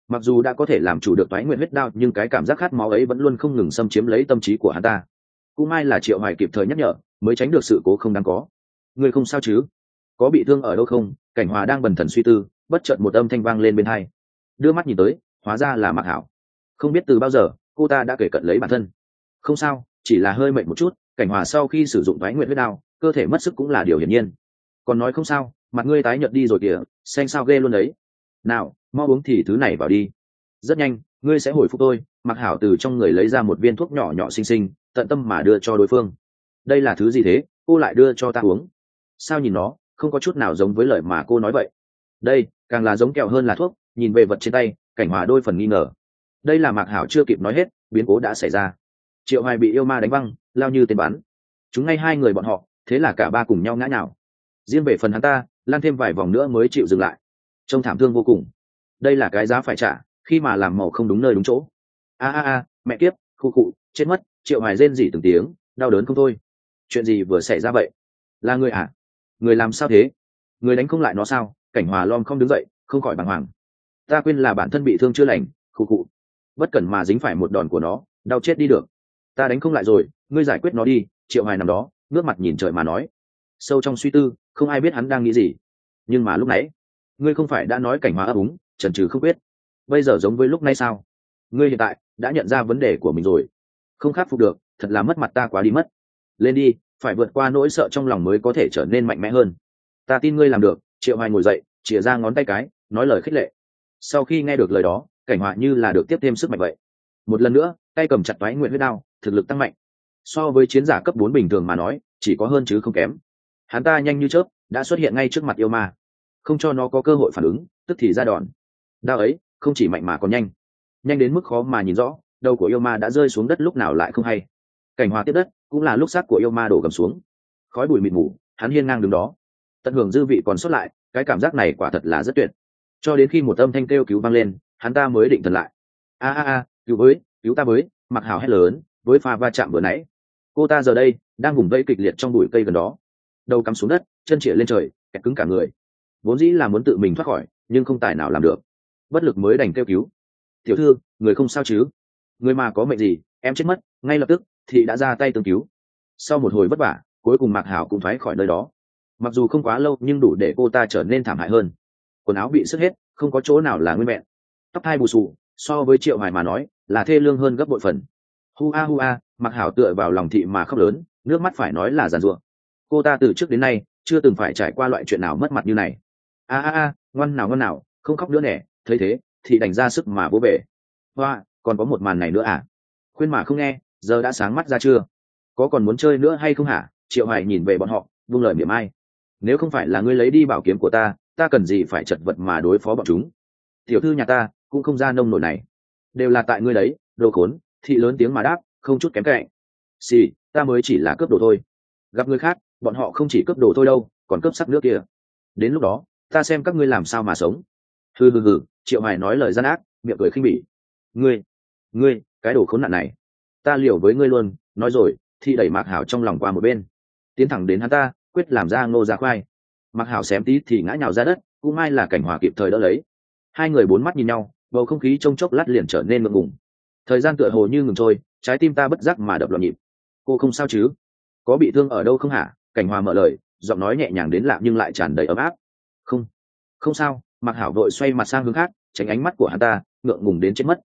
Mặc dù đã có thể làm chủ được thoái nguyện huyết đao, nhưng cái cảm giác khát máu ấy vẫn luôn không ngừng xâm chiếm lấy tâm trí của hắn ta. Cũng may là triệu hoài kịp thời nhắc nhở, mới tránh được sự cố không đáng có. Người không sao chứ? Có bị thương ở đâu không? Cảnh hòa đang bần thần suy tư, bất chợt một âm thanh vang lên bên hai. Đưa mắt nhìn tới, hóa ra là Mặc hảo. Không biết từ bao giờ, cô ta đã kể cận lấy bản thân. Không sao chỉ là hơi mệt một chút, cảnh hòa sau khi sử dụng thoái nguyện huyết đao, cơ thể mất sức cũng là điều hiển nhiên. Còn nói không sao, mặt ngươi tái nhợt đi rồi kìa, xanh sao ghê luôn đấy. Nào, mau uống thì thứ này vào đi. Rất nhanh, ngươi sẽ hồi phục tôi, mặc hảo từ trong người lấy ra một viên thuốc nhỏ nhỏ xinh xinh, tận tâm mà đưa cho đối phương. Đây là thứ gì thế? Cô lại đưa cho ta uống. Sao nhìn nó, không có chút nào giống với lời mà cô nói vậy? Đây, càng là giống kẹo hơn là thuốc, nhìn về vật trên tay, cảnh hòa đôi phần nghi ngờ. Đây là mạc hảo chưa kịp nói hết, biến cố đã xảy ra triệu hoài bị yêu ma đánh văng, lao như tên bắn. Chúng ngay hai người bọn họ, thế là cả ba cùng nhau ngã nhào. Riêng về phần hắn ta, lan thêm vài vòng nữa mới chịu dừng lại. Trông thảm thương vô cùng. Đây là cái giá phải trả, khi mà làm màu không đúng nơi đúng chỗ. A a a, mẹ kiếp, khu cụ chết mất, triệu hoài rên rỉ từng tiếng, đau đớn không thôi. Chuyện gì vừa xảy ra vậy? Là người à? Người làm sao thế? Người đánh không lại nó sao? Cảnh hòa lom không đứng dậy, không khỏi bàng hoàng. Ta quên là bản thân bị thương chưa lành, khu cụ bất cẩn mà dính phải một đòn của nó, đau chết đi được ta đánh không lại rồi, ngươi giải quyết nó đi, triệu hoài nằm đó, ngước mặt nhìn trời mà nói. Sâu trong suy tư, không ai biết hắn đang nghĩ gì. Nhưng mà lúc nãy, ngươi không phải đã nói cảnh hóa ấp úng trần trừ không biết bây giờ giống với lúc nay sao? Ngươi hiện tại đã nhận ra vấn đề của mình rồi. Không khắc phục được, thật là mất mặt ta quá đi mất. Lên đi, phải vượt qua nỗi sợ trong lòng mới có thể trở nên mạnh mẽ hơn. Ta tin ngươi làm được, triệu hoài ngồi dậy, chìa ra ngón tay cái, nói lời khích lệ. Sau khi nghe được lời đó, cảnh họa như là được tiếp thêm sức mạnh vậy. Một lần nữa, tay cầm chặt váy nguyện huyết đao thực lực tăng mạnh. So với chiến giả cấp bốn bình thường mà nói, chỉ có hơn chứ không kém. Hắn ta nhanh như chớp, đã xuất hiện ngay trước mặt yêu ma. Không cho nó có cơ hội phản ứng, tức thì ra đòn. Đao ấy, không chỉ mạnh mà còn nhanh. Nhanh đến mức khó mà nhìn rõ, đầu của yêu ma đã rơi xuống đất lúc nào lại không hay. Cảnh hòa tiếp đất, cũng là lúc xác của yêu ma đổ gầm xuống. Khói bụi mịt mù, hắn hiên ngang đứng đó. Tận hưởng dư vị còn sót lại, cái cảm giác này quả thật là rất tuyệt. Cho đến khi một âm thanh kêu cứu vang lên, hắn ta mới định thần lại. A a a, cứu với, cứu ta với, mặc hào hét lớn với pha va chạm vừa nãy. Cô ta giờ đây đang vùng vây kịch liệt trong bụi cây gần đó. Đầu cắm xuống đất, chân chĩa lên trời, kẹt cứng cả người. Vốn dĩ là muốn tự mình thoát khỏi, nhưng không tài nào làm được. Bất lực mới đành kêu cứu. Tiểu thư, người không sao chứ? Người mà có mệnh gì, em chết mất, ngay lập tức thị đã ra tay tương cứu. Sau một hồi vất vả, cuối cùng mạc hảo cũng thoái khỏi nơi đó. Mặc dù không quá lâu nhưng đủ để cô ta trở nên thảm hại hơn. Quần áo bị sức hết, không có chỗ nào là nguyên vẹn. Tóc hai bù xù, so với triệu hoài mà nói là thê lương hơn gấp bội phần hu a hu a, mặc hảo tựa vào lòng thị mà khóc lớn, nước mắt phải nói là giàn ruộng cô ta từ trước đến nay, chưa từng phải trải qua loại chuyện nào mất mặt như này. A a a, ngoan nào ngoan nào, không khóc nữa nè, thấy thế, thì đành ra sức mà bố bể. Hoa, còn có một màn này nữa à? Khuyên mà không nghe, giờ đã sáng mắt ra chưa? Có còn muốn chơi nữa hay không hả? Triệu Hải nhìn về bọn họ, vung lời miệng ai? Nếu không phải là ngươi lấy đi bảo kiếm của ta ta cần gì phải chật vật mà đối phó bọn chúng? Tiểu thư nhà ta, cũng không ra nông nổi này. Đều là tại ngươi đấy, đồ khốn thị lớn tiếng mà đáp, không chút kém cạnh. Xì, ta mới chỉ là cướp đồ thôi. Gặp người khác, bọn họ không chỉ cướp đồ thôi đâu, còn cướp sắc nước kia. Đến lúc đó, ta xem các ngươi làm sao mà sống. Hừ hừ hừ, triệu hoài nói lời gian ác, miệng cười khinh bỉ. Ngươi ngươi, cái đồ khốn nạn này. Ta liều với ngươi luôn, nói rồi thì đẩy mạc hảo trong lòng qua một bên. Tiến thẳng đến hắn ta, quyết làm ra ngô ra khoai. Mạc hảo xém tí thì ngã nhào ra đất, cũng may là cảnh hòa kịp thời đỡ lấy. Hai người bốn mắt nhìn nhau, bầu không khí trong chốc lát liền trở nên ngượng ngùng thời gian tựa hồ như ngừng trôi, trái tim ta bất giác mà đập loạn nhịp. Cô không sao chứ? Có bị thương ở đâu không hả? Cảnh hòa mở lời, giọng nói nhẹ nhàng đến lạ nhưng lại tràn đầy ấm áp. Không. Không sao Mặc hảo vội xoay mặt sang hướng khác, tránh ánh mắt của hắn ta, ngượng ngùng đến chết mất.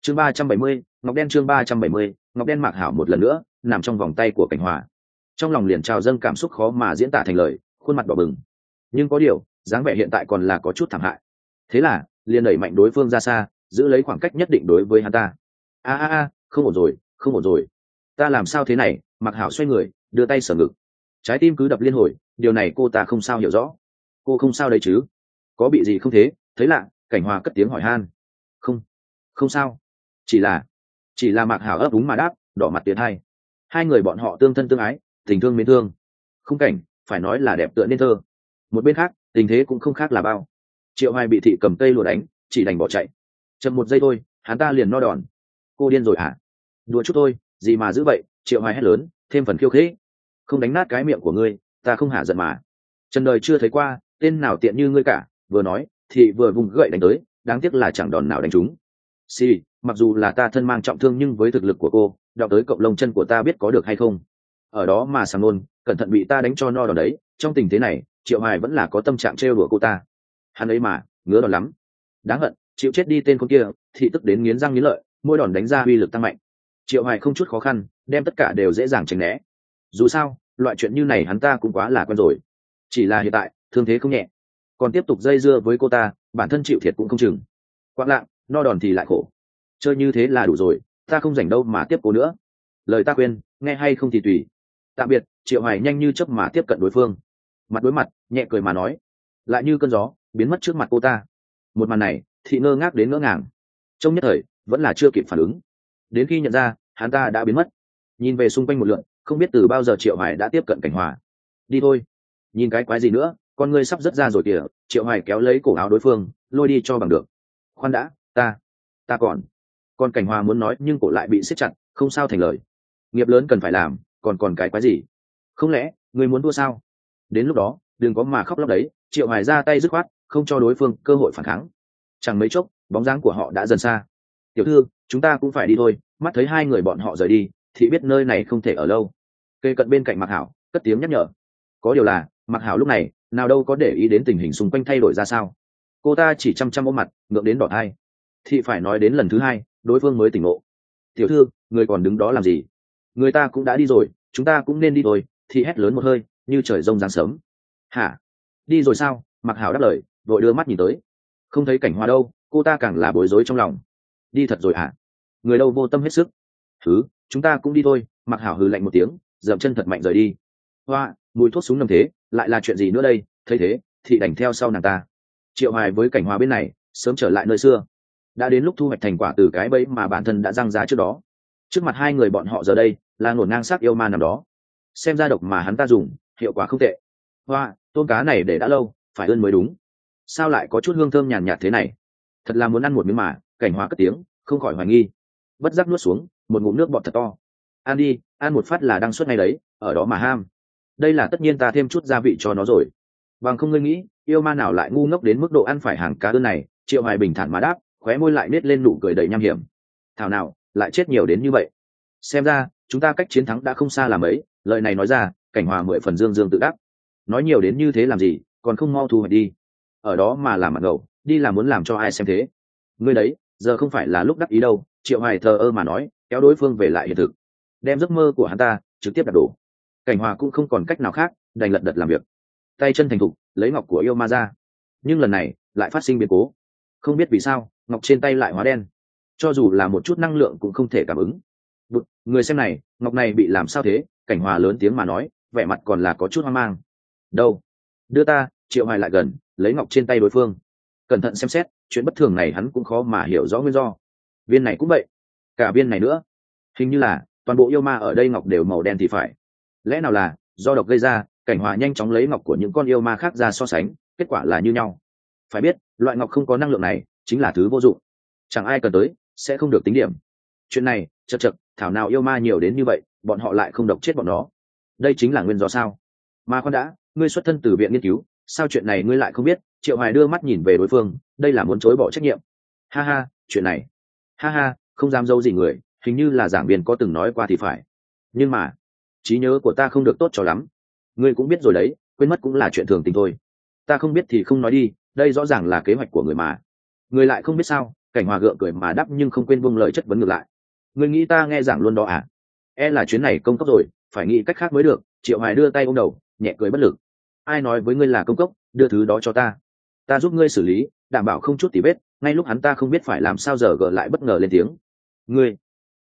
Chương ba trăm bảy mươi, ngọc đen chương ba trăm bảy mươi, ngọc đen Mặc hảo một lần nữa, nằm trong vòng tay của cảnh hòa. Trong lòng liền trào dâng cảm xúc khó mà diễn tả thành lời, khuôn mặt đỏ bừng. Nhưng có điều, dáng vẻ hiện tại còn là có chút thảm hại. Thế là, liền đẩy mạnh đối phương ra xa, giữ lấy khoảng cách nhất định đối với hắn ta a a a, không ổn rồi, không ổn rồi. Ta làm sao thế này? Mặc hảo xoay người, đưa tay sở ngực. Trái tim cứ đập liên hồi, điều này cô ta không sao hiểu rõ. Cô không sao đấy chứ? Có bị gì không thế? Thấy lạ, cảnh hòa cất tiếng hỏi han. Không không sao. Chỉ là chỉ là mạc hảo ấp úng mà đáp, đỏ mặt tiến hai hai người bọn họ tương thân tương ái, tình thương mến thương. Khung cảnh, phải nói là đẹp tựa nên thơ. Một bên khác, tình thế cũng không khác là bao. Triệu hoài bị thị cầm cây lùa đánh, chỉ đành bỏ chạy. Chậm một giây thôi, hắn ta liền no đòn cô điên rồi à? đùa chút thôi, gì mà giữ vậy, triệu hoài hét lớn, thêm phần khiêu khích. Không đánh nát cái miệng của ngươi, ta không hả giận mà. Trần đời chưa thấy qua, tên nào tiện như ngươi cả, vừa nói, thì vừa vùng gậy đánh tới, đáng tiếc là chẳng đòn nào đánh trúng. Si mặc dù là ta thân mang trọng thương nhưng với thực lực của cô, đọc tới cộng lông chân của ta biết có được hay không. Ở đó mà sàng nôn, cẩn thận bị ta đánh cho no đòn đấy, trong tình thế này, triệu hoài vẫn là có tâm trạng trêu đùa cô ta. Hắn ấy mà, ngứa đòn lắm. Đáng hận, chịu chết đi tên con kia, thì tức đến nghiến răng nghiến lợi mỗi đòn đánh ra uy lực tăng mạnh. Triệu hoài không chút khó khăn, đem tất cả đều dễ dàng tránh né. Dù sao, loại chuyện như này hắn ta cũng quá là quen rồi. Chỉ là hiện tại, thương thế không nhẹ. Còn tiếp tục dây dưa với cô ta, bản thân chịu thiệt cũng không chừng. Quạng lạng no đòn thì lại khổ. Chơi như thế là đủ rồi, ta không rảnh đâu mà tiếp cô nữa. Lời ta khuyên, nghe hay không thì tùy. Tạm biệt, triệu hoài nhanh như chớp mà tiếp cận đối phương. Mặt đối mặt, nhẹ cười mà nói. Lại như cơn gió, biến mất trước mặt cô ta. Một màn này, thị ngơ ngác đến ngỡ ngàng. Trong nhất thời vẫn là chưa kịp phản ứng. Đến khi nhận ra, hắn ta đã biến mất. Nhìn về xung quanh một lượn, không biết từ bao giờ triệu hải đã tiếp cận cảnh hòa. Đi thôi. Nhìn cái quái gì nữa, con ngươi sắp rớt ra rồi kìa. Triệu hải kéo lấy cổ áo đối phương, lôi đi cho bằng được. Khoan đã, ta ta còn. Còn cảnh hòa muốn nói nhưng cổ lại bị siết chặt, không sao thành lời. Nghiệp lớn cần phải làm, còn còn cái quái gì? Không lẽ, người muốn đua sao? Đến lúc đó, đừng có mà khóc lóc đấy. Triệu hải ra tay dứt khoát, không cho đối phương cơ hội phản kháng. Chẳng mấy chốc, bóng dáng của họ đã dần xa tiểu thư, chúng ta cũng phải đi thôi, mắt thấy hai người bọn họ rời đi, thì biết nơi này không thể ở lâu. Kê cận bên cạnh mặc hảo, cất tiếng nhắc nhở. Có điều là mặc hảo lúc này, nào đâu có để ý đến tình hình xung quanh thay đổi ra sao. Cô ta chỉ chăm chăm ôm mặt, ngượng đến đỏ thai. Thì phải nói đến lần thứ hai, đối phương mới tỉnh ngộ. Tiểu thư, người còn đứng đó làm gì? Người ta cũng đã đi rồi, chúng ta cũng nên đi thôi. Thì hét lớn một hơi, như trời rông ráng sớm. Hả? Đi rồi sao? Mặc hảo đáp lời, vội đưa mắt nhìn tới. Không thấy cảnh hoa đâu, cô ta càng là bối rối trong lòng đi thật rồi hả? Người đâu vô tâm hết sức? Thứ chúng ta cũng đi thôi, mặc hảo hừ lạnh một tiếng, dậm chân thật mạnh rời đi. Hoa, mùi thuốc súng nằm thế, lại là chuyện gì nữa đây? Thấy thế, thì đành theo sau nàng ta. Triệu hoài với cảnh hòa bên này, sớm trở lại nơi xưa. Đã đến lúc thu hoạch thành quả từ cái bẫy mà bản thân đã răng giá trước đó. Trước mặt hai người bọn họ giờ đây, là ngổn ngang sắc yêu ma nằm đó. Xem ra độc mà hắn ta dùng, hiệu quả không tệ. Hoa, tôm cá này để đã lâu, phải ơn mới đúng. Sao lại có chút hương thơm nhàn nhạt thế này? Thật là muốn ăn một miếng mà cảnh hóa cất tiếng, không khỏi hoài nghi. Bất giác nuốt xuống, một ngụm nước bọt thật to. Ăn đi, ăn một phát là đang suốt ngay đấy, ở đó mà ham. Đây là tất nhiên ta thêm chút gia vị cho nó rồi. Bằng không ngươi nghĩ, yêu ma nào lại ngu ngốc đến mức độ ăn phải hàng cá đơn này, triệu hoài bình thản mà đáp, khóe môi lại nết lên nụ cười đầy nham hiểm. Thảo nào, lại chết nhiều đến như vậy. Xem ra, chúng ta cách chiến thắng đã không xa làm ấy, lời này nói ra, cảnh hòa mười phần dương dương tự đắc. Nói nhiều đến như thế làm gì, còn không mau thu hoạch đi. Ở đó mà làm mặt ngầu, đi là muốn làm cho ai xem thế. Ngươi đấy giờ không phải là lúc đắc ý đâu triệu hoài thờ ơ mà nói kéo đối phương về lại hiện thực. Đem giấc mơ của hắn ta trực tiếp đặt đổ. Cảnh hòa cũng không còn cách nào khác đành lật đật làm việc. Tay chân thành thục lấy ngọc của yêu ma ra. Nhưng lần này lại phát sinh biến cố. Không biết vì sao ngọc trên tay lại hóa đen. Cho dù là một chút năng lượng cũng không thể cảm ứng. Bụt, người xem này ngọc này bị làm sao thế? Cảnh hòa lớn tiếng mà nói vẻ mặt còn là có chút hoang mang. Đâu? Đưa ta triệu hoài lại gần lấy ngọc trên tay đối phương. Cẩn thận xem xét chuyện bất thường này hắn cũng khó mà hiểu rõ nguyên do. Viên này cũng vậy. Cả viên này nữa. Hình như là, toàn bộ yêu ma ở đây ngọc đều màu đen thì phải. Lẽ nào là, do độc gây ra, cảnh hòa nhanh chóng lấy ngọc của những con yêu ma khác ra so sánh, kết quả là như nhau. Phải biết, loại ngọc không có năng lượng này, chính là thứ vô dụng. Chẳng ai cần tới, sẽ không được tính điểm. Chuyện này, chật chật, thảo nào yêu ma nhiều đến như vậy, bọn họ lại không độc chết bọn nó. Đây chính là nguyên do sao? Mà con đã, ngươi xuất thân từ viện nghiên cứu, sao chuyện này ngươi lại không biết? Triệu hoài đưa mắt nhìn về đối phương, đây là muốn chối bỏ trách nhiệm. Ha ha, chuyện này. Ha ha, không dám dâu gì người, hình như là giảng viên có từng nói qua thì phải. Nhưng mà, trí nhớ của ta không được tốt cho lắm. Ngươi cũng biết rồi đấy, quên mất cũng là chuyện thường tình thôi. Ta không biết thì không nói đi, đây rõ ràng là kế hoạch của người mà. Người lại không biết sao, cảnh hòa gượng cười mà đắp nhưng không quên buông lời chất vấn ngược lại. Người nghĩ ta nghe giảng luôn đó à? E là chuyến này công cấp rồi, phải nghĩ cách khác mới được. Triệu hoài đưa tay ôm đầu, nhẹ cười bất lực. Ai nói với ngươi là công cốc, đưa thứ đó cho ta ta giúp ngươi xử lý, đảm bảo không chút tỉ vết, ngay lúc hắn ta không biết phải làm sao giờ gỡ lại bất ngờ lên tiếng. Ngươi,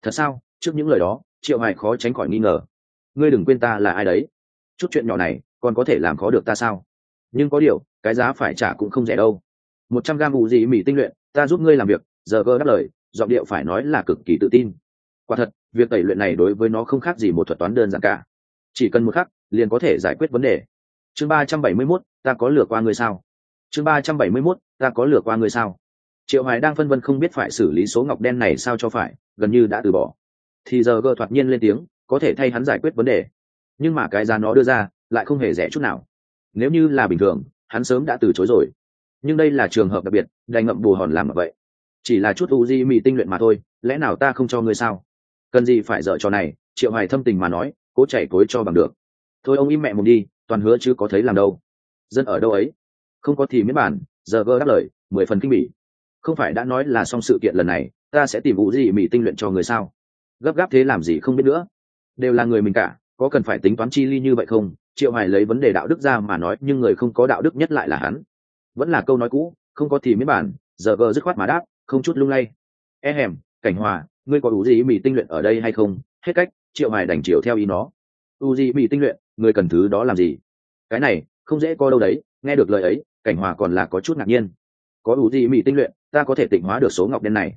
thật sao? Trước những lời đó, triệu hoài khó tránh khỏi nghi ngờ. Ngươi đừng quên ta là ai đấy. Chút chuyện nhỏ này, còn có thể làm khó được ta sao? Nhưng có điều, cái giá phải trả cũng không rẻ đâu. Một trăm gam ủ gì mì tinh luyện, ta giúp ngươi làm việc, giờ gỡ đáp lời, giọng điệu phải nói là cực kỳ tự tin. Quả thật, việc tẩy luyện này đối với nó không khác gì một thuật toán đơn giản cả. Chỉ cần một khắc, liền có thể giải quyết vấn đề. Chương ba trăm bảy mươi mốt, ta có lừa qua ngươi sao? Chương ba trăm bảy mươi mốt, ta có lừa qua ngươi sao? Triệu hoài đang phân vân không biết phải xử lý số ngọc đen này sao cho phải, gần như đã từ bỏ. Thì giờ gờ thoạt nhiên lên tiếng, có thể thay hắn giải quyết vấn đề. Nhưng mà cái giá nó đưa ra, lại không hề rẻ chút nào. Nếu như là bình thường, hắn sớm đã từ chối rồi. Nhưng đây là trường hợp đặc biệt, đành ngậm bù hòn làm mà vậy. Chỉ là chút u di mị tinh luyện mà thôi, lẽ nào ta không cho ngươi sao? Cần gì phải dở trò này, triệu hoài thâm tình mà nói, cố chảy cối cho bằng được. Thôi ông im mẹ mồm đi, toàn hứa chứ có thấy làm đâu. Dân ở đâu ấy? Không có thì miễn bản, giờ gơ đáp lời, mười phần kinh bỉ. Không phải đã nói là xong sự kiện lần này, ta sẽ tìm vụ gì mỹ tinh luyện cho người sao? Gấp gáp thế làm gì không biết nữa. Đều là người mình cả, có cần phải tính toán chi ly như vậy không? Triệu hoài lấy vấn đề đạo đức ra mà nói, nhưng người không có đạo đức nhất lại là hắn. Vẫn là câu nói cũ, không có thì miễn bản, giờ gờ dứt khoát mà đáp, không chút lung lay. E hèm, cảnh hòa, ngươi có đủ gì mỹ tinh luyện ở đây hay không? Hết cách, triệu hoài đành chiều theo ý nó. U gì mỹ tinh luyện ngươi cần thứ đó làm gì? Cái này, không dễ coi đâu đấy, nghe được lời ấy cảnh hòa còn là có chút ngạc nhiên. Có ủ gì mỹ tinh luyện, ta có thể tịnh hóa được số ngọc đen này.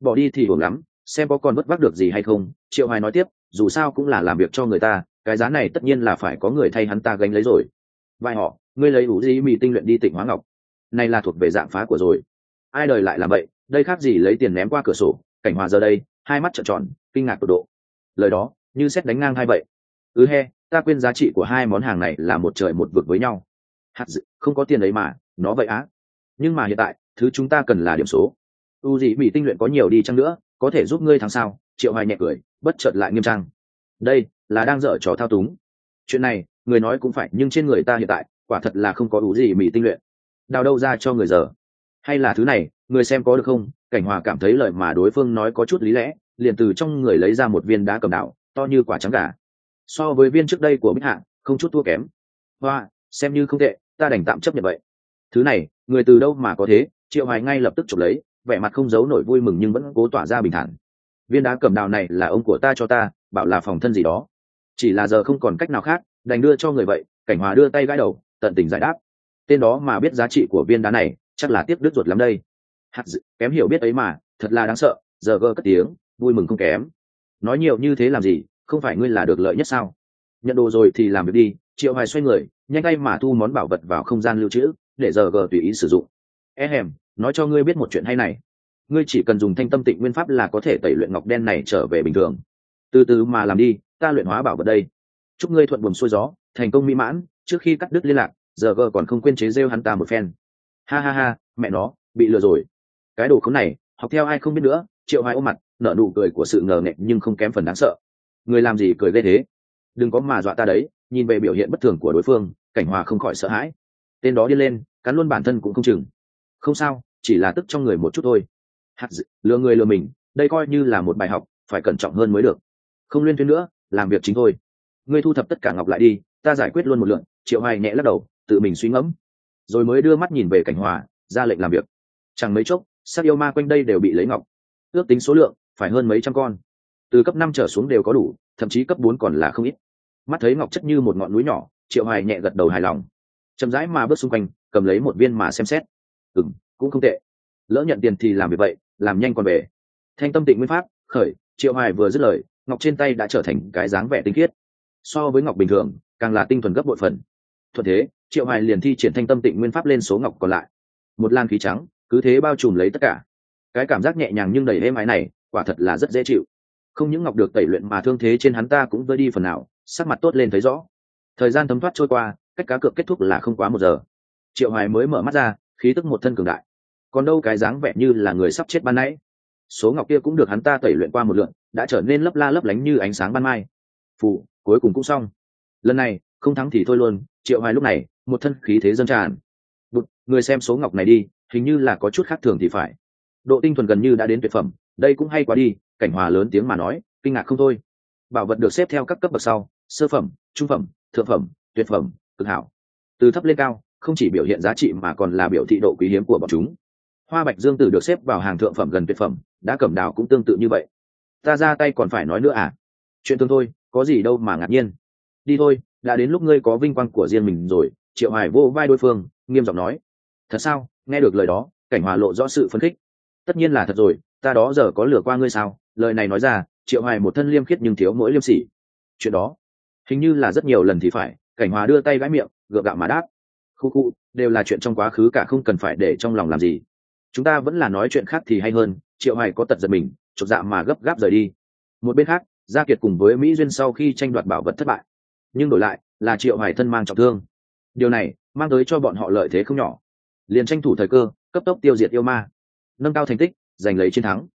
Bỏ đi thì hưởng lắm, xem có còn vất vác được gì hay không, triệu hoài nói tiếp, dù sao cũng là làm việc cho người ta, cái giá này tất nhiên là phải có người thay hắn ta gánh lấy rồi. Vai họ, ngươi lấy ủ gì mì tinh luyện đi tịnh hóa ngọc. Này là thuộc về dạng phá của rồi. Ai đời lại làm vậy, đây khác gì lấy tiền ném qua cửa sổ. Cảnh hòa giờ đây, hai mắt trợn tròn, kinh ngạc tột độ. Lời đó, như xét đánh ngang hai vậy. Ứ he, ta quên giá trị của hai món hàng này là một trời một vực với nhau hạt dự, không có tiền đấy mà, nó vậy á. Nhưng mà hiện tại, thứ chúng ta cần là điểm số. U gì bị tinh luyện có nhiều đi chăng nữa, có thể giúp ngươi thắng sao? Triệu hoài nhẹ cười, bất chợt lại nghiêm trang. Đây, là đang dở trò thao túng. Chuyện này, người nói cũng phải, nhưng trên người ta hiện tại, quả thật là không có đủ gì mỹ tinh luyện. Đào đâu ra cho người giờ hay là thứ này, người xem có được không? Cảnh hòa cảm thấy lời mà đối phương nói có chút lý lẽ, liền từ trong người lấy ra một viên đá cầm đạo to như quả trắng gà. So với viên trước đây của bích hạ, không chút thua kém. Hoa, xem như không tệ ta đành tạm chấp nhận vậy. Thứ này người từ đâu mà có thế? Triệu hoài ngay lập tức chụp lấy vẻ mặt không giấu nổi vui mừng nhưng vẫn cố tỏa ra bình thản. Viên đá cầm đào này là ông của ta cho ta bảo là phòng thân gì đó. Chỉ là giờ không còn cách nào khác đành đưa cho người vậy cảnh hòa đưa tay gãi đầu tận tình giải đáp. Tên đó mà biết giá trị của viên đá này chắc là tiếc đứt ruột lắm đây. Hạt dự, kém hiểu biết ấy mà thật là đáng sợ giờ gơ cất tiếng vui mừng không kém. Nói nhiều như thế làm gì không phải ngươi là được lợi nhất sao? Nhận đồ rồi thì làm việc đi triệu hoài xoay người nhanh tay mà thu món bảo vật vào không gian lưu trữ, để giờ gờ tùy ý sử dụng. E hèm, nói cho ngươi biết một chuyện hay này. Ngươi chỉ cần dùng thanh tâm tịnh nguyên pháp là có thể tẩy luyện ngọc đen này trở về bình thường. Từ từ mà làm đi, ta luyện hóa bảo vật đây. Chúc ngươi thuận buồm xuôi gió, thành công mỹ mãn, trước khi cắt đứt liên lạc, giờ gờ còn không quên chế rêu hắn ta một phen. Ha ha ha, mẹ nó, bị lừa rồi. Cái đồ khốn này, học theo ai không biết nữa, triệu hoài ôm mặt, nở nụ cười của sự ngờ nghệch nhưng không kém phần đáng sợ. Người làm gì cười ghê thế? Đừng có mà dọa ta đấy nhìn về biểu hiện bất thường của đối phương cảnh hòa không khỏi sợ hãi. Tên đó đi lên cắn luôn bản thân cũng không chừng. Không sao chỉ là tức trong người một chút thôi. Hạt dự, lừa người lừa mình đây coi như là một bài học phải cẩn trọng hơn mới được. Không liên tuyến nữa làm việc chính thôi. Ngươi thu thập tất cả ngọc lại đi ta giải quyết luôn một lượng triệu hoài nhẹ lắc đầu tự mình suy ngẫm. Rồi mới đưa mắt nhìn về cảnh hòa ra lệnh làm việc. Chẳng mấy chốc sắc yêu ma quanh đây đều bị lấy ngọc. Ước tính số lượng phải hơn mấy trăm con. Từ cấp năm trở xuống đều có đủ thậm chí cấp bốn còn là không ít mắt thấy ngọc chất như một ngọn núi nhỏ, triệu hoài nhẹ gật đầu hài lòng. Chậm rãi mà bước xung quanh, cầm lấy một viên mà xem xét. Ừng cũng không tệ. Lỡ nhận tiền thì làm việc vậy, làm nhanh còn về. Thanh tâm tịnh nguyên pháp, khởi, triệu hoài vừa dứt lời, ngọc trên tay đã trở thành cái dáng vẻ tinh khiết. So với ngọc bình thường, càng là tinh thuần gấp bội phần. Thuận thế, triệu hoài liền thi triển thanh tâm tịnh nguyên pháp lên số ngọc còn lại. Một lan khí trắng, cứ thế bao trùm lấy tất cả. Cái cảm giác nhẹ nhàng nhưng đầy êm ái này, quả thật là rất dễ chịu. Không những ngọc được tẩy luyện mà thương thế trên hắn ta cũng vơi đi phần nào sắc mặt tốt lên thấy rõ. Thời gian thấm thoát trôi qua cách cá cược kết thúc là không quá một giờ. Triệu hoài mới mở mắt ra khí tức một thân cường đại. Còn đâu cái dáng vẻ như là người sắp chết ban nãy. Số ngọc kia cũng được hắn ta tẩy luyện qua một lượn đã trở nên lấp la lấp lánh như ánh sáng ban mai. Phụ cuối cùng cũng xong. Lần này không thắng thì thôi luôn triệu hoài lúc này một thân khí thế dâng tràn. Bụt, người xem số ngọc này đi hình như là có chút khác thường thì phải. Độ tinh thuần gần như đã đến tuyệt phẩm đây cũng hay quá đi cảnh hòa lớn tiếng mà nói kinh ngạc không thôi. Bảo vật được xếp theo các cấp bậc sau sơ phẩm, trung phẩm, thượng phẩm, tuyệt phẩm, cực hảo. Từ thấp lên cao, không chỉ biểu hiện giá trị mà còn là biểu thị độ quý hiếm của bọn chúng. Hoa bạch dương tử được xếp vào hàng thượng phẩm gần tuyệt phẩm, đã cẩm đào cũng tương tự như vậy. Ta ra tay còn phải nói nữa à? Chuyện tương thôi, có gì đâu mà ngạc nhiên. Đi thôi, đã đến lúc ngươi có vinh quang của riêng mình rồi, triệu Hải vô vai đối phương, nghiêm giọng nói. Thật sao? Nghe được lời đó, cảnh hòa lộ rõ sự phấn khích. Tất nhiên là thật rồi, ta đó giờ có lừa qua ngươi sao? Lời này nói ra, triệu Hải một thân liêm khiết nhưng thiếu mỗi liêm sỉ. Chuyện đó hình như là rất nhiều lần thì phải, cảnh hòa đưa tay gãi miệng, gượng gạo mà đáp. Khu khu, đều là chuyện trong quá khứ cả không cần phải để trong lòng làm gì. Chúng ta vẫn là nói chuyện khác thì hay hơn, triệu hoài có tật giật mình, chột dạ mà gấp gáp rời đi. Một bên khác, gia kiệt cùng với mỹ duyên sau khi tranh đoạt bảo vật thất bại. Nhưng đổi lại, là triệu hoài thân mang trọng thương. Điều này, mang tới cho bọn họ lợi thế không nhỏ. Liền tranh thủ thời cơ, cấp tốc tiêu diệt yêu ma. Nâng cao thành tích, giành lấy chiến thắng.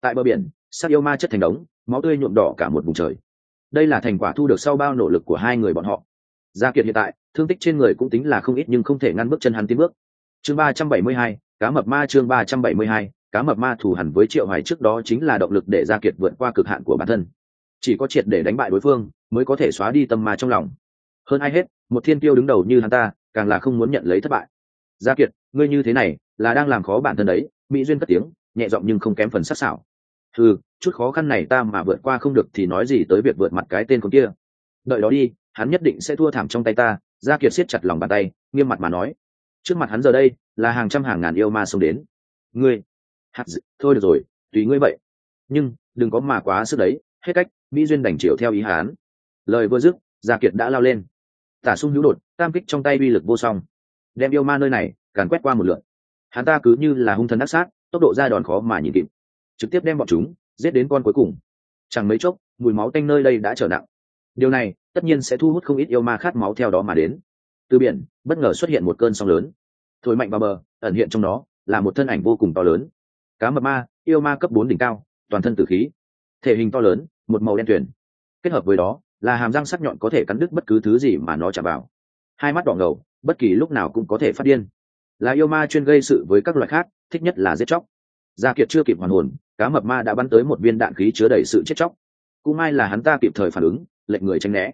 Tại bờ biển, sát yêu ma chất thành đống, máu tươi nhuộm đỏ cả một vùng trời đây là thành quả thu được sau bao nỗ lực của hai người bọn họ. Gia kiệt hiện tại, thương tích trên người cũng tính là không ít nhưng không thể ngăn bước chân hắn tiến bước. Chương ba trăm bảy mươi hai, cá mập ma chương ba trăm bảy mươi hai, cá mập ma thù hẳn với triệu hoài trước đó chính là động lực để gia kiệt vượt qua cực hạn của bản thân. Chỉ có triệt để đánh bại đối phương, mới có thể xóa đi tâm ma trong lòng. Hơn ai hết, một thiên tiêu đứng đầu như hắn ta, càng là không muốn nhận lấy thất bại. Gia kiệt, ngươi như thế này, là đang làm khó bản thân đấy, mỹ duyên cất tiếng, nhẹ giọng nhưng không kém phần sắc sảo ừ chút khó khăn này ta mà vượt qua không được thì nói gì tới việc vượt mặt cái tên con kia. Đợi đó đi, hắn nhất định sẽ thua thảm trong tay ta, gia kiệt siết chặt lòng bàn tay, nghiêm mặt mà nói. Trước mặt hắn giờ đây, là hàng trăm hàng ngàn yêu ma xông đến. Ngươi hạt dự, thôi được rồi, tùy ngươi vậy. Nhưng, đừng có mà quá sức đấy, hết cách, mỹ duyên đành chiều theo ý hán lời vừa dứt, gia kiệt đã lao lên. Tả sung hữu đột, tam kích trong tay uy lực vô song. Đem yêu ma nơi này, càn quét qua một lượt. hắn ta cứ như là hung thần ác sát, tốc độ ra đòn khó mà nhìn kịp trực tiếp đem bọn chúng giết đến con cuối cùng. Chẳng mấy chốc, mùi máu tanh nơi đây đã trở nặng. Điều này tất nhiên sẽ thu hút không ít yêu ma khát máu theo đó mà đến. Từ biển, bất ngờ xuất hiện một cơn sóng lớn. Thổi mạnh vào bờ, ẩn hiện trong đó là một thân ảnh vô cùng to lớn. Cá mập ma, yêu ma cấp bốn đỉnh cao, toàn thân tử khí. Thể hình to lớn, một màu đen tuyền. Kết hợp với đó là hàm răng sắc nhọn có thể cắn đứt bất cứ thứ gì mà nó chạm vào. Hai mắt đỏ ngầu, bất kỳ lúc nào cũng có thể phát điên. Là yêu ma chuyên gây sự với các loại khác, thích nhất là giết chóc gia kiệt chưa kịp hoàn hồn, cá mập ma đã bắn tới một viên đạn khí chứa đầy sự chết chóc. Cũng may là hắn ta kịp thời phản ứng, lệnh người tranh né.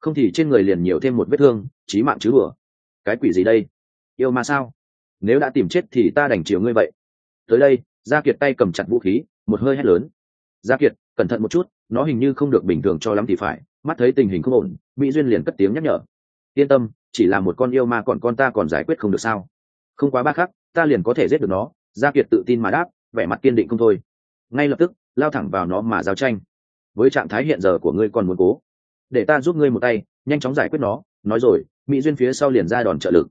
Không thì trên người liền nhiều thêm một vết thương, chí mạng chứ bừa. Cái quỷ gì đây? Yêu ma sao? Nếu đã tìm chết thì ta đành chiều ngươi vậy. Tới đây, gia kiệt tay cầm chặt vũ khí, một hơi hét lớn. Gia kiệt, cẩn thận một chút, nó hình như không được bình thường cho lắm thì phải, mắt thấy tình hình không ổn, mỹ duyên liền cất tiếng nhắc nhở. Yên tâm, chỉ là một con yêu ma còn con ta còn giải quyết không được sao. Không quá ba khắc, ta liền có thể giết được nó, gia kiệt tự tin mà đáp vẻ mặt kiên định không thôi. Ngay lập tức, lao thẳng vào nó mà giao tranh. Với trạng thái hiện giờ của ngươi còn muốn cố. Để ta giúp ngươi một tay, nhanh chóng giải quyết nó. Nói rồi, mỹ duyên phía sau liền ra đòn trợ lực.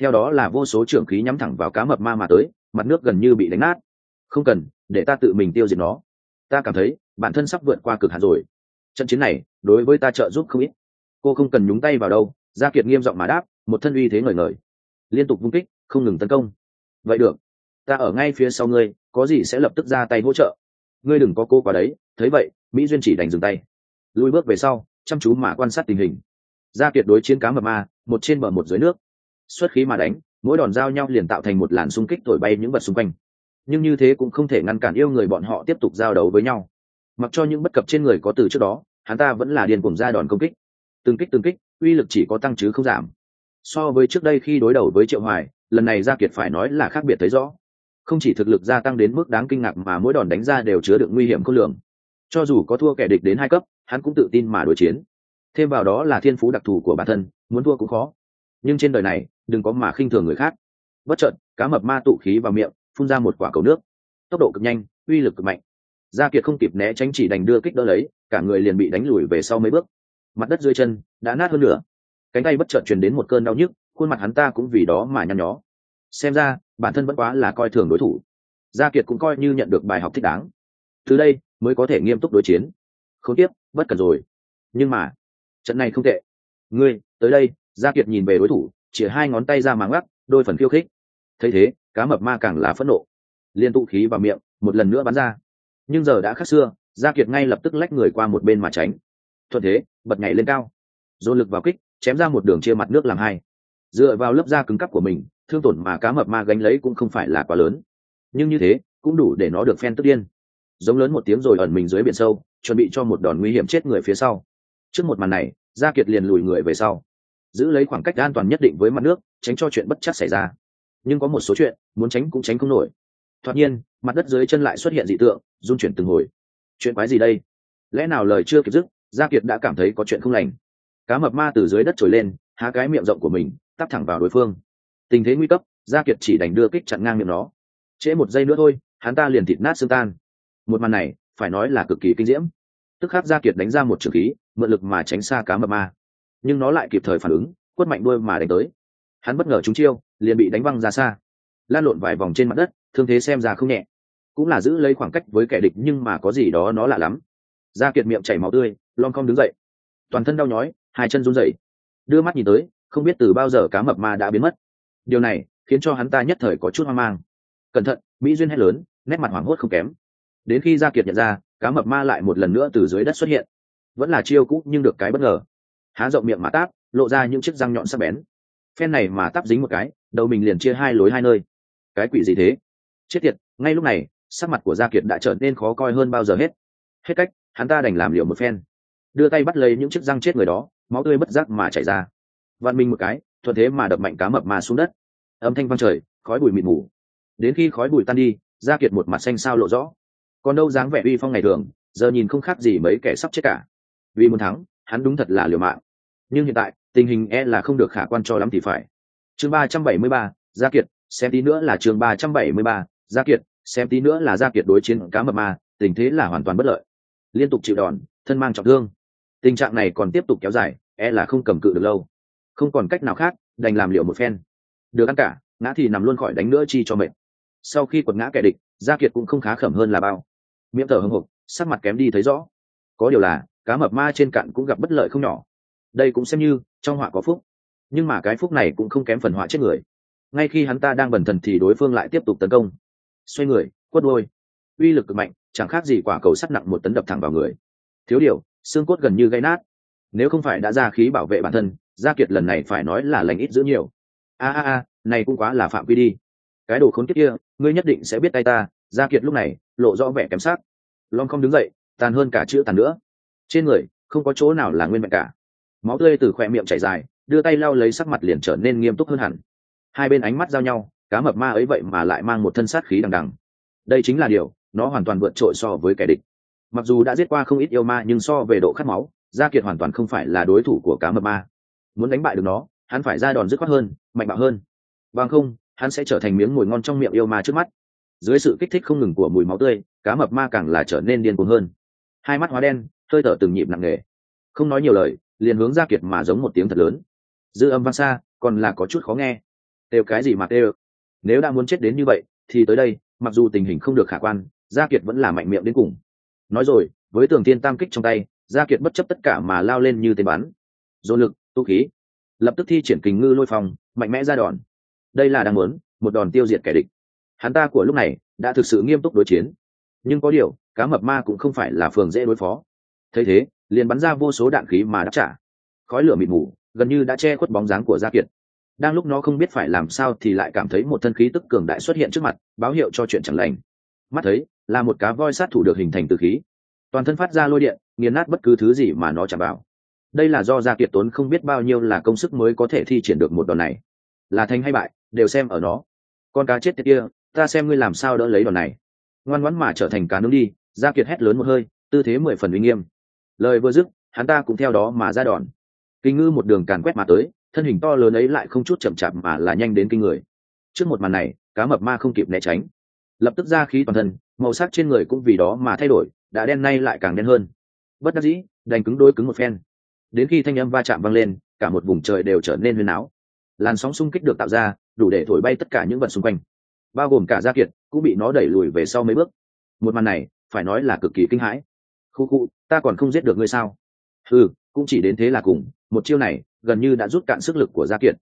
Theo đó là vô số trưởng khí nhắm thẳng vào cá mập ma mà tới, mặt nước gần như bị đánh nát. Không cần, để ta tự mình tiêu diệt nó. Ta cảm thấy, bản thân sắp vượt qua cực hạn rồi. Trận chiến này, đối với ta trợ giúp không ít. Cô không cần nhúng tay vào đâu, gia kiệt nghiêm giọng mà đáp, một thân uy thế ngời ngời. Liên tục vung kích, không ngừng tấn công. Vậy được, ta ở ngay phía sau ngươi có gì sẽ lập tức ra tay hỗ trợ. Ngươi đừng có cô quá đấy, thấy vậy, mỹ duyên chỉ đành dừng tay. Lùi bước về sau, chăm chú mà quan sát tình hình. Gia kiệt đối chiến cá mập ma, một trên bờ một dưới nước. Xuất khí mà đánh, mỗi đòn giao nhau liền tạo thành một làn xung kích thổi bay những vật xung quanh. Nhưng như thế cũng không thể ngăn cản yêu người bọn họ tiếp tục giao đấu với nhau. Mặc cho những bất cập trên người có từ trước đó, hắn ta vẫn là điên cùng ra đòn công kích. Từng kích từng kích, uy lực chỉ có tăng chứ không giảm. So với trước đây khi đối đầu với triệu hoài, lần này gia kiệt phải nói là khác biệt thấy rõ không chỉ thực lực gia tăng đến mức đáng kinh ngạc mà mỗi đòn đánh ra đều chứa đựng nguy hiểm khôn lường. Cho dù có thua kẻ địch đến hai cấp, hắn cũng tự tin mà đối chiến. Thêm vào đó là thiên phú đặc thù của bản thân, muốn thua cũng khó. Nhưng trên đời này, đừng có mà khinh thường người khác. Bất chợt, cá mập ma tụ khí vào miệng, phun ra một quả cầu nước. Tốc độ cực nhanh, uy lực cực mạnh. Gia kiệt không kịp né tránh chỉ đành đưa kích đỡ lấy, cả người liền bị đánh lùi về sau mấy bước. Mặt đất dưới chân, đã nát hơn nửa. cánh tay bất chợt truyền đến một cơn đau nhức, khuôn mặt hắn ta cũng vì đó mà nhăn nhó xem ra, bản thân vẫn quá là coi thường đối thủ. Gia kiệt cũng coi như nhận được bài học thích đáng. Từ đây, mới có thể nghiêm túc đối chiến. Không tiếp, bất cần rồi. Nhưng mà, trận này không tệ. Ngươi, tới đây, gia kiệt nhìn về đối thủ chỉ hai ngón tay ra màng gắt đôi phần khiêu khích. Thấy thế, cá mập ma càng là phẫn nộ. Liên tụ khí vào miệng, một lần nữa bắn ra. Nhưng giờ đã khác xưa, gia kiệt ngay lập tức lách người qua một bên mà tránh. Thuận thế, bật nhảy lên cao. Dồn lực vào kích, chém ra một đường chia mặt nước làm hai. Dựa vào lớp da cứng cắp của mình thương tổn mà cá mập ma gánh lấy cũng không phải là quá lớn. Nhưng như thế, cũng đủ để nó được phen tức điên. Giống lớn một tiếng rồi ẩn mình dưới biển sâu, chuẩn bị cho một đòn nguy hiểm chết người phía sau. Trước một màn này, gia kiệt liền lùi người về sau. Giữ lấy khoảng cách an toàn nhất định với mặt nước, tránh cho chuyện bất chắc xảy ra. Nhưng có một số chuyện, muốn tránh cũng tránh không nổi. Thoạt nhiên, mặt đất dưới chân lại xuất hiện dị tượng dung chuyển từng hồi. Chuyện quái gì đây? Lẽ nào lời chưa kịp dứt, gia kiệt đã cảm thấy có chuyện không lành. Cá mập ma từ dưới đất trồi lên, há cái miệng rộng của mình, tắp thẳng vào đối phương tình thế nguy cấp, gia kiệt chỉ đành đưa kích chặn ngang miệng nó. Trễ một giây nữa thôi, hắn ta liền thịt nát xương tan. Một màn này, phải nói là cực kỳ kinh diễm. Tức khắc gia kiệt đánh ra một trường khí, mượn lực mà tránh xa cá mập ma. Nhưng nó lại kịp thời phản ứng, quất mạnh đuôi mà đánh tới. Hắn bất ngờ trúng chiêu, liền bị đánh văng ra xa. Lan lộn vài vòng trên mặt đất, thương thế xem ra không nhẹ. Cũng là giữ lấy khoảng cách với kẻ địch nhưng mà có gì đó nó lạ lắm. Gia kiệt miệng chảy máu tươi lon không đứng dậy. Toàn thân đau nhói, hai chân run rẩy. Đưa mắt nhìn tới, không biết từ bao giờ cá mập ma đã biến mất điều này khiến cho hắn ta nhất thời có chút hoang mang. Cẩn thận, mỹ duyên hét lớn, nét mặt hoảng hốt không kém. Đến khi gia kiệt nhận ra, cá mập ma lại một lần nữa từ dưới đất xuất hiện. Vẫn là chiêu cũ nhưng được cái bất ngờ. Há rộng miệng mà táp, lộ ra những chiếc răng nhọn sắc bén. Phen này mà táp dính một cái, đầu mình liền chia hai lối hai nơi. Cái quỷ gì thế? Chết tiệt, ngay lúc này, sắc mặt của gia kiệt đã trở nên khó coi hơn bao giờ hết. Hết cách, hắn ta đành làm liều một phen. Đưa tay bắt lấy những chiếc răng chết người đó, máu tươi bất giác mà chảy ra. Vặn minh một cái thuận thế mà đập mạnh cá mập mà xuống đất. Âm thanh vang trời, khói bụi mịt mù. Đến khi khói bụi tan đi, gia kiệt một mặt xanh sao lộ rõ. Còn đâu dáng vẻ uy phong ngày thường, giờ nhìn không khác gì mấy kẻ sắp chết cả. Vì muốn thắng, hắn đúng thật là liều mạng. Nhưng hiện tại, tình hình e là không được khả quan cho lắm thì phải. Chương ba trăm bảy mươi ba, gia kiệt, xem tí nữa là chương ba trăm bảy mươi ba, gia kiệt, xem tí nữa là gia kiệt đối chiến cá mập ma tình thế là hoàn toàn bất lợi. Liên tục chịu đòn, thân mang trọng thương. Tình trạng này còn tiếp tục kéo dài e là không cầm cự được lâu không còn cách nào khác, đành làm liệu một phen. Được ăn cả, ngã thì nằm luôn khỏi đánh nữa chi cho mệt. Sau khi quật ngã kẻ địch, gia kiệt cũng không khá khẩm hơn là bao. Miệng thở hưng hục sắc mặt kém đi thấy rõ. Có điều là, cá mập ma trên cạn cũng gặp bất lợi không nhỏ. Đây cũng xem như, trong họa có phúc. Nhưng mà cái phúc này cũng không kém phần họa chết người. Ngay khi hắn ta đang bần thần thì đối phương lại tiếp tục tấn công. Xoay người, quất đôi uy lực cực mạnh, chẳng khác gì quả cầu sắt nặng một tấn đập thẳng vào người. Thiếu điều, xương cốt gần như gây nát. Nếu không phải đã ra khí bảo vệ bản thân gia kiệt lần này phải nói là lành ít giữ nhiều. A a a, này cũng quá là phạm vi đi. Cái đồ khốn kiếp kia, ngươi nhất định sẽ biết tay ta, gia kiệt lúc này, lộ rõ vẻ kém sắc. Long không đứng dậy, tàn hơn cả chữ tàn nữa. Trên người, không có chỗ nào là nguyên vẹn cả. Máu tươi từ khoe miệng chảy dài, đưa tay lau lấy sắc mặt liền trở nên nghiêm túc hơn hẳn. Hai bên ánh mắt giao nhau, cá mập ma ấy vậy mà lại mang một thân sát khí đằng đằng. Đây chính là điều, nó hoàn toàn vượt trội so với kẻ địch. Mặc dù đã giết qua không ít yêu ma nhưng so về độ khát máu, gia kiệt hoàn toàn không phải là đối thủ của cá mập ma muốn đánh bại được nó, hắn phải ra đòn dứt khoát hơn, mạnh bạo hơn. Bằng không, hắn sẽ trở thành miếng mùi ngon trong miệng yêu ma trước mắt. Dưới sự kích thích không ngừng của mùi máu tươi, cá mập ma càng là trở nên điên cuồng hơn. Hai mắt hóa đen, hơi thở từng nhịp nặng nề. Không nói nhiều lời, liền hướng ra kiệt mà giống một tiếng thật lớn. Dư âm vang xa, còn là có chút khó nghe. Đều cái gì mà tê nếu đã muốn chết đến như vậy, thì tới đây, mặc dù tình hình không được khả quan, gia kiệt vẫn là mạnh miệng đến cùng. Nói rồi, với tường tiên tam kích trong tay, gia kiệt bất chấp tất cả mà lao lên như tên bắn. Dồn lực tu khí. Lập tức thi triển kình ngư lôi phong, mạnh mẽ ra đòn. Đây là đang muốn, một đòn tiêu diệt kẻ địch. Hắn ta của lúc này, đã thực sự nghiêm túc đối chiến. Nhưng có điều, cá mập ma cũng không phải là phường dễ đối phó. Thấy thế, liền bắn ra vô số đạn khí mà đáp trả. Khói lửa mịt mù, gần như đã che khuất bóng dáng của gia kiệt. Đang lúc nó không biết phải làm sao thì lại cảm thấy một thân khí tức cường đại xuất hiện trước mặt, báo hiệu cho chuyện chẳng lành. Mắt thấy, là một cá voi sát thủ được hình thành từ khí. Toàn thân phát ra lôi điện, nghiền nát bất cứ thứ gì mà nó chạm vào đây là do gia kiệt tốn không biết bao nhiêu là công sức mới có thể thi triển được một đòn này. Là thành hay bại, đều xem ở nó. Con cá chết tiệt kia, ta xem ngươi làm sao đỡ lấy đòn này. Ngoan ngoãn mà trở thành cá nướng đi, gia kiệt hét lớn một hơi, tư thế mười phần uy nghiêm. Lời vừa dứt, hắn ta cũng theo đó mà ra đòn. Kinh ngư một đường càn quét mà tới, thân hình to lớn ấy lại không chút chậm chạp mà là nhanh đến kinh người. Trước một màn này, cá mập ma không kịp né tránh. Lập tức ra khí toàn thân, màu sắc trên người cũng vì đó mà thay đổi, đã đen nay lại càng đen hơn. Bất đắc dĩ, đành cứng đôi cứng một phen đến khi thanh âm va chạm vang lên, cả một vùng trời đều trở nên huyền áo làn sóng xung kích được tạo ra, đủ để thổi bay tất cả những vật xung quanh. Bao gồm cả gia kiệt cũng bị nó đẩy lùi về sau mấy bước. Một màn này, phải nói là cực kỳ kinh hãi. Khu khu, ta còn không giết được ngươi sao? Ừ cũng chỉ đến thế là cùng, một chiêu này gần như đã rút cạn sức lực của gia kiệt.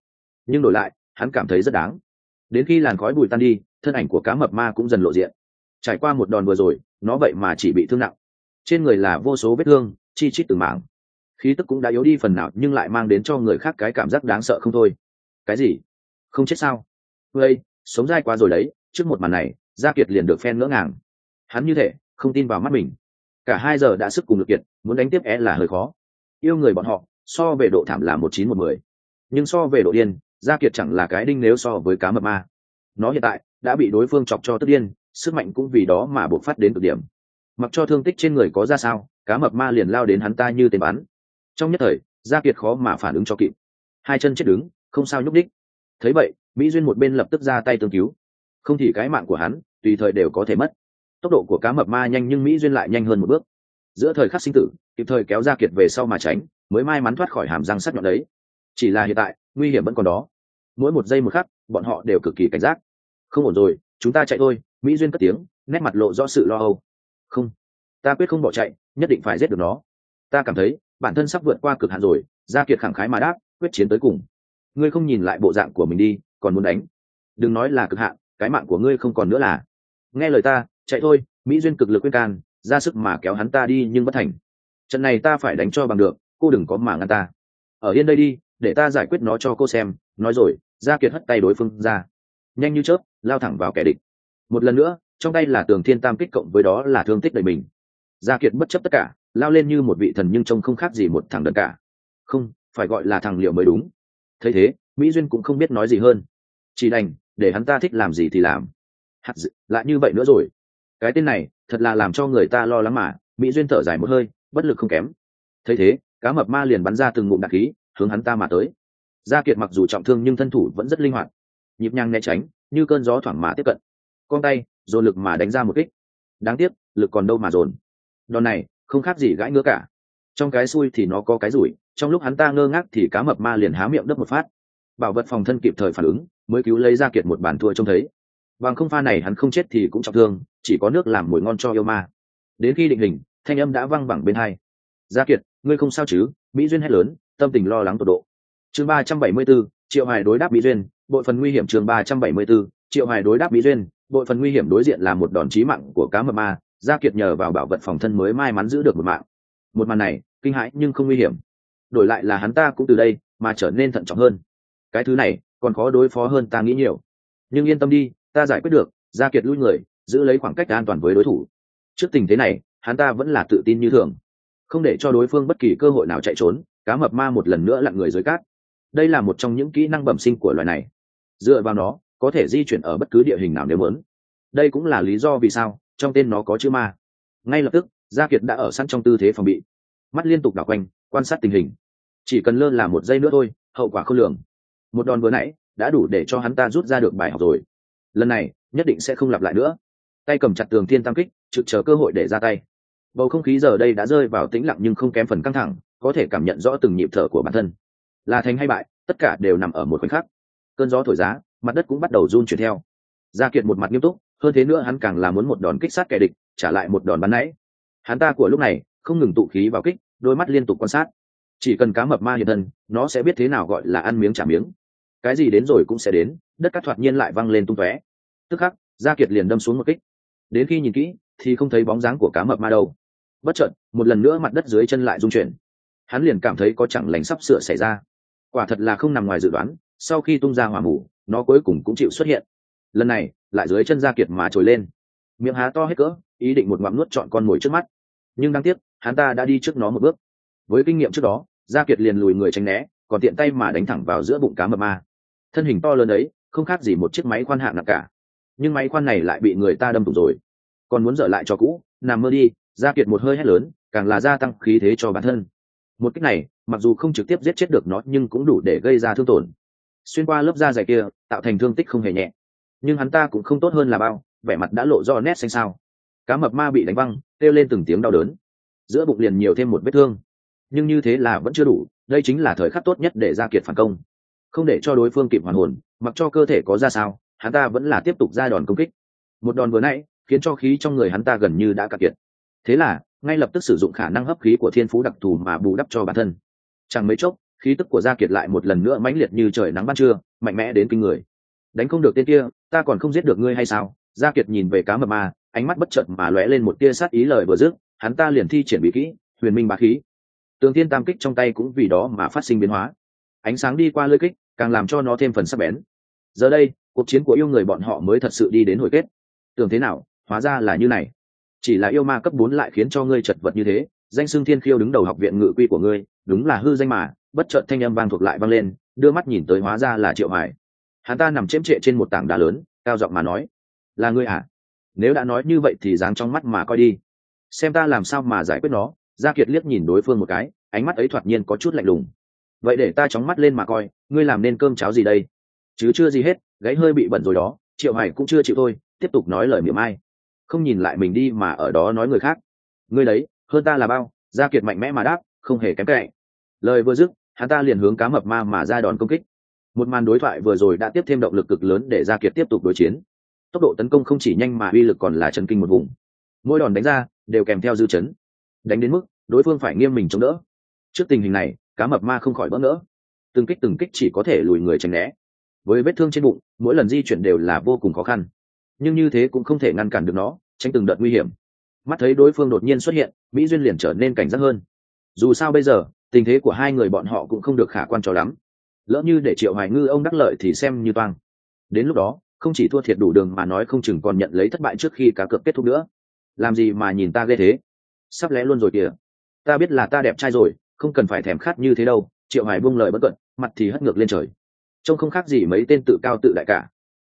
Nhưng đổi lại, hắn cảm thấy rất đáng. Đến khi làn khói bụi tan đi, thân ảnh của cá mập ma cũng dần lộ diện. Trải qua một đòn vừa rồi, nó vậy mà chỉ bị thương nặng. Trên người là vô số vết thương, chi chít từng mảng khí tức cũng đã yếu đi phần nào, nhưng lại mang đến cho người khác cái cảm giác đáng sợ không thôi. Cái gì? Không chết sao? Ây sống dai quá rồi đấy, trước một màn này, gia kiệt liền được phen ngỡ ngàng. Hắn như thể, không tin vào mắt mình. Cả hai giờ đã sức cùng lực kiệt, muốn đánh tiếp é là hơi khó. Yêu người bọn họ, so về độ thảm là một chín một mười. Nhưng so về độ điên, gia kiệt chẳng là cái đinh nếu so với cá mập ma. Nó hiện tại, đã bị đối phương chọc cho tức điên, sức mạnh cũng vì đó mà buộc phát đến cực điểm. Mặc cho thương tích trên người có ra sao, cá mập ma liền lao đến hắn ta như tên bắn trong nhất thời, gia kiệt khó mà phản ứng cho kịp. Hai chân chết đứng, không sao nhúc đích thấy vậy, mỹ duyên một bên lập tức ra tay tương cứu. Không thì cái mạng của hắn, tùy thời đều có thể mất. Tốc độ của cá mập ma nhanh nhưng mỹ duyên lại nhanh hơn một bước. Giữa thời khắc sinh tử, kịp thời kéo gia kiệt về sau mà tránh, mới may mắn thoát khỏi hàm răng sắt nhọn đấy. Chỉ là hiện tại, nguy hiểm vẫn còn đó. Mỗi một giây một khắc, bọn họ đều cực kỳ cảnh giác. Không ổn rồi, chúng ta chạy thôi, mỹ duyên cất tiếng, nét mặt lộ rõ sự lo âu. Không, ta quyết không bỏ chạy, nhất định phải giết được nó. Ta cảm thấy bản thân sắp vượt qua cực hạn rồi, gia kiệt khẳng khái mà đáp, quyết chiến tới cùng. Ngươi không nhìn lại bộ dạng của mình đi, còn muốn đánh. Đừng nói là cực hạn, cái mạng của ngươi không còn nữa là. Nghe lời ta, chạy thôi, mỹ duyên cực lực khuyên can, ra sức mà kéo hắn ta đi nhưng bất thành. Trận này ta phải đánh cho bằng được, cô đừng có mà ngăn ta. Ở yên đây đi, để ta giải quyết nó cho cô xem, nói rồi, gia kiệt hất tay đối phương ra. Nhanh như chớp, lao thẳng vào kẻ địch. Một lần nữa, trong tay là tường thiên tam kích cộng với đó là thương tích đầy mình. Gia kiệt bất chấp tất cả lao lên như một vị thần nhưng trông không khác gì một thằng đần cả. Không, phải gọi là thằng liệu mới đúng. Thấy thế, mỹ duyên cũng không biết nói gì hơn. Chỉ đành, để hắn ta thích làm gì thì làm. Hạt dự, lại như vậy nữa rồi. Cái tên này, thật là làm cho người ta lo lắng mà. Mỹ duyên thở dài một hơi, bất lực không kém. Thấy thế, cá mập ma liền bắn ra từng ngụm đặc khí, hướng hắn ta mà tới. Gia kiệt mặc dù trọng thương nhưng thân thủ vẫn rất linh hoạt. Nhịp nhàng né tránh, như cơn gió thoảng mà tiếp cận. Con tay, dồn lực mà đánh ra một kích. Đáng tiếc, lực còn đâu mà dồn. Đòn này không khác gì gãi ngứa cả. Trong cái xui thì nó có cái rủi trong lúc hắn ta ngơ ngác thì cá mập ma liền há miệng đấp một phát. Bảo vật phòng thân kịp thời phản ứng mới cứu lấy ra kiệt một bản thua trông thấy. Bằng không pha này hắn không chết thì cũng trọng thương chỉ có nước làm mồi ngon cho yêu ma. Đến khi định hình thanh âm đã văng vẳng bên hai. Gia kiệt ngươi không sao chứ? Mỹ duyên hét lớn tâm tình lo lắng tột độ. Chương ba trăm bảy mươi 374, triệu hải đối đáp mỹ duyên bội phần nguy hiểm chương ba trăm bảy mươi 374, triệu hải đối đáp mỹ duyên bội phần nguy hiểm đối diện là một đòn chí mạng của cá mập ma gia kiệt nhờ vào bảo vật phòng thân mới may mắn giữ được một mạng. Một màn này, kinh hãi nhưng không nguy hiểm. Đổi lại là hắn ta cũng từ đây mà trở nên thận trọng hơn. Cái thứ này, còn khó đối phó hơn ta nghĩ nhiều. Nhưng yên tâm đi, ta giải quyết được, gia kiệt lui người, giữ lấy khoảng cách an toàn với đối thủ. Trước tình thế này, hắn ta vẫn là tự tin như thường. Không để cho đối phương bất kỳ cơ hội nào chạy trốn, cá mập ma một lần nữa lặn người dưới cát. Đây là một trong những kỹ năng bẩm sinh của loài này. Dựa vào nó, có thể di chuyển ở bất cứ địa hình nào nếu muốn. Đây cũng là lý do vì sao trong tên nó có chữ ma. Ngay lập tức, gia kiệt đã ở sẵn trong tư thế phòng bị. Mắt liên tục đảo quanh, quan sát tình hình. Chỉ cần lơ là một giây nữa thôi, hậu quả không lường. Một đòn vừa nãy, đã đủ để cho hắn ta rút ra được bài học rồi. Lần này, nhất định sẽ không lặp lại nữa. Tay cầm chặt tường thiên tam kích, trực chờ cơ hội để ra tay. Bầu không khí giờ đây đã rơi vào tĩnh lặng nhưng không kém phần căng thẳng, có thể cảm nhận rõ từng nhịp thở của bản thân. Là thành hay bại, tất cả đều nằm ở một khoảnh khắc. Cơn gió thổi giá, mặt đất cũng bắt đầu run chuyển theo. Gia kiệt một mặt nghiêm túc hơn thế nữa hắn càng là muốn một đòn kích sát kẻ địch, trả lại một đòn bắn nãy. Hắn ta của lúc này không ngừng tụ khí vào kích, đôi mắt liên tục quan sát. Chỉ cần cá mập ma hiện thân, nó sẽ biết thế nào gọi là ăn miếng trả miếng. Cái gì đến rồi cũng sẽ đến, đất cát thoạt nhiên lại văng lên tung tóe. Tức khắc, gia kiệt liền đâm xuống một kích. Đến khi nhìn kỹ, thì không thấy bóng dáng của cá mập ma đâu. Bất chợt, một lần nữa mặt đất dưới chân lại rung chuyển. Hắn liền cảm thấy có chẳng lành sắp sửa xảy ra. Quả thật là không nằm ngoài dự đoán, sau khi tung ra hỏa mù, nó cuối cùng cũng chịu xuất hiện lần này lại dưới chân gia kiệt mà trồi lên. Miệng há to hết cỡ, ý định một ngoạm nuốt chọn con mồi trước mắt. Nhưng đáng tiếc, hắn ta đã đi trước nó một bước. Với kinh nghiệm trước đó gia kiệt liền lùi người tránh né, còn tiện tay mà đánh thẳng vào giữa bụng cá mập ma. Thân hình to lớn ấy, không khác gì một chiếc máy khoan hạng nặng cả. Nhưng máy khoan này lại bị người ta đâm thủng rồi. Còn muốn dở lại cho cũ, nằm mơ đi gia kiệt một hơi hét lớn, càng là gia tăng khí thế cho bản thân. Một cách này, mặc dù không trực tiếp giết chết được nó, nhưng cũng đủ để gây ra thương tổn. Xuyên qua lớp da dày kia, tạo thành thương tích không hề nhẹ nhưng hắn ta cũng không tốt hơn là bao, vẻ mặt đã lộ do nét xanh sao cá mập ma bị đánh văng, kêu lên từng tiếng đau đớn. Giữa bụng liền nhiều thêm một vết thương. Nhưng như thế là vẫn chưa đủ, đây chính là thời khắc tốt nhất để gia kiệt phản công. Không để cho đối phương kịp hoàn hồn, mặc cho cơ thể có ra sao, hắn ta vẫn là tiếp tục ra đòn công kích. Một đòn vừa nãy, khiến cho khí trong người hắn ta gần như đã cạn kiệt. Thế là, ngay lập tức sử dụng khả năng hấp khí của thiên phú đặc thù mà bù đắp cho bản thân. Chẳng mấy chốc, khí tức của gia kiệt lại một lần nữa mãnh liệt như trời nắng ban trưa, mạnh mẽ đến kinh người đánh không được tên kia, ta còn không giết được ngươi hay sao? Gia kiệt nhìn về cá mập ma ánh mắt bất chợt mà lóe lên một tia sát ý lời vừa dứt, hắn ta liền thi triển bí kỹ, huyền minh bá khí. Tường thiên tam kích trong tay cũng vì đó mà phát sinh biến hóa. Ánh sáng đi qua lưỡi kích, càng làm cho nó thêm phần sắc bén. Giờ đây, cuộc chiến của yêu người bọn họ mới thật sự đi đến hồi kết. Tưởng thế nào, hóa ra là như này. Chỉ là yêu ma cấp bốn lại khiến cho ngươi chật vật như thế, danh xưng thiên khiêu đứng đầu học viện ngự quy của ngươi, đúng là hư danh mà, bất chợt thanh âm vang thuộc lại vang lên, đưa mắt nhìn tới hóa ra là triệu hải hắn ta nằm chém trệ trên một tảng đá lớn, cao giọng mà nói, là ngươi à? Nếu đã nói như vậy thì dáng trong mắt mà coi đi. Xem ta làm sao mà giải quyết nó. Gia kiệt liếc nhìn đối phương một cái, ánh mắt ấy thoạt nhiên có chút lạnh lùng. Vậy để ta chóng mắt lên mà coi, ngươi làm nên cơm cháo gì đây? Chứ chưa gì hết, gáy hơi bị bẩn rồi đó, triệu hải cũng chưa chịu thôi, tiếp tục nói lời miệng ai. Không nhìn lại mình đi mà ở đó nói người khác. Ngươi đấy, hơn ta là bao. Gia kiệt mạnh mẽ mà đáp, không hề kém cạnh. Lời vừa dứt, hắn ta liền hướng cá mập ma mà ra đòn công kích một màn đối thoại vừa rồi đã tiếp thêm động lực cực lớn để gia kiệt tiếp tục đối chiến. Tốc độ tấn công không chỉ nhanh mà uy lực còn là chân kinh một vùng. Mỗi đòn đánh ra đều kèm theo dư chấn. Đánh đến mức đối phương phải nghiêm mình chống đỡ. Trước tình hình này, cá mập ma không khỏi bỡ ngỡ. Từng kích từng kích chỉ có thể lùi người tránh né. Với vết thương trên bụng, mỗi lần di chuyển đều là vô cùng khó khăn. Nhưng như thế cũng không thể ngăn cản được nó, tránh từng đợt nguy hiểm. Mắt thấy đối phương đột nhiên xuất hiện, mỹ duyên liền trở nên cảnh giác hơn. Dù sao bây giờ, tình thế của hai người bọn họ cũng không được khả quan cho lắm lỡ như để triệu hoài ngư ông đắc lợi thì xem như toang. Đến lúc đó, không chỉ thua thiệt đủ đường mà nói không chừng còn nhận lấy thất bại trước khi cá cược kết thúc nữa. Làm gì mà nhìn ta ghê thế? Sắp lẽ luôn rồi kìa. Ta biết là ta đẹp trai rồi, không cần phải thèm khát như thế đâu, triệu hải buông lời bất cận, mặt thì hất ngược lên trời. Trông không khác gì mấy tên tự cao tự đại cả.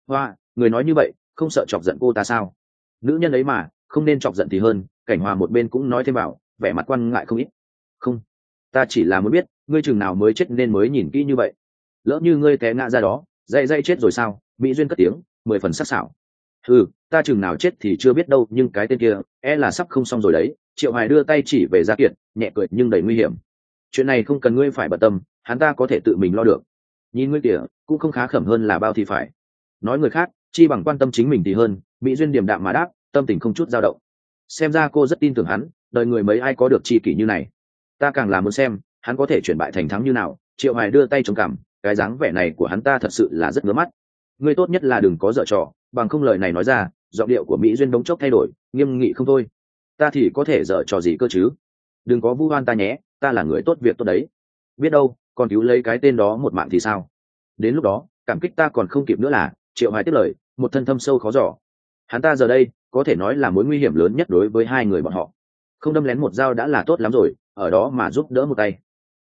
Hoa, người nói như vậy, không sợ chọc giận cô ta sao? Nữ nhân ấy mà, không nên chọc giận thì hơn, cảnh hòa một bên cũng nói thêm bảo, vẻ mặt quan ngại không ít. Không, ta chỉ là muốn biết, ngươi chừng nào mới chết nên mới nhìn kỹ như vậy lỡ như ngươi té ngã ra đó, dậy dậy chết rồi sao? Mỹ duyên cất tiếng, mười phần sắc sảo. Ừ ta chừng nào chết thì chưa biết đâu, nhưng cái tên kia e là sắp không xong rồi đấy. Triệu hoài đưa tay chỉ về gia kiệt, nhẹ cười nhưng đầy nguy hiểm. Chuyện này không cần ngươi phải bận tâm, hắn ta có thể tự mình lo được. Nhìn ngươi kìa, cũng không khá khẩm hơn là bao thì phải. Nói người khác, chi bằng quan tâm chính mình thì hơn, mỹ duyên điềm đạm mà đáp, tâm tình không chút dao động. Xem ra cô rất tin tưởng hắn, đời người mấy ai có được chi kỷ như này. Ta càng là muốn xem, hắn có thể chuyển bại thành thắng như nào. Triệu hoài đưa tay chống cảm cái dáng vẻ này của hắn ta thật sự là rất ngứa mắt. Ngươi tốt nhất là đừng có dở trò, bằng không lời này nói ra, giọng điệu của mỹ duyên đống chốc thay đổi, nghiêm nghị không thôi. Ta thì có thể dở trò gì cơ chứ? Đừng có vu oan ta nhé, ta là người tốt việc tốt đấy. Biết đâu, còn cứu lấy cái tên đó một mạng thì sao? Đến lúc đó, cảm kích ta còn không kịp nữa là, triệu hoài tiếp lời, một thân thâm sâu khó giỏ hắn ta giờ đây, có thể nói là mối nguy hiểm lớn nhất đối với hai người bọn họ. Không đâm lén một dao đã là tốt lắm rồi, ở đó mà giúp đỡ một tay.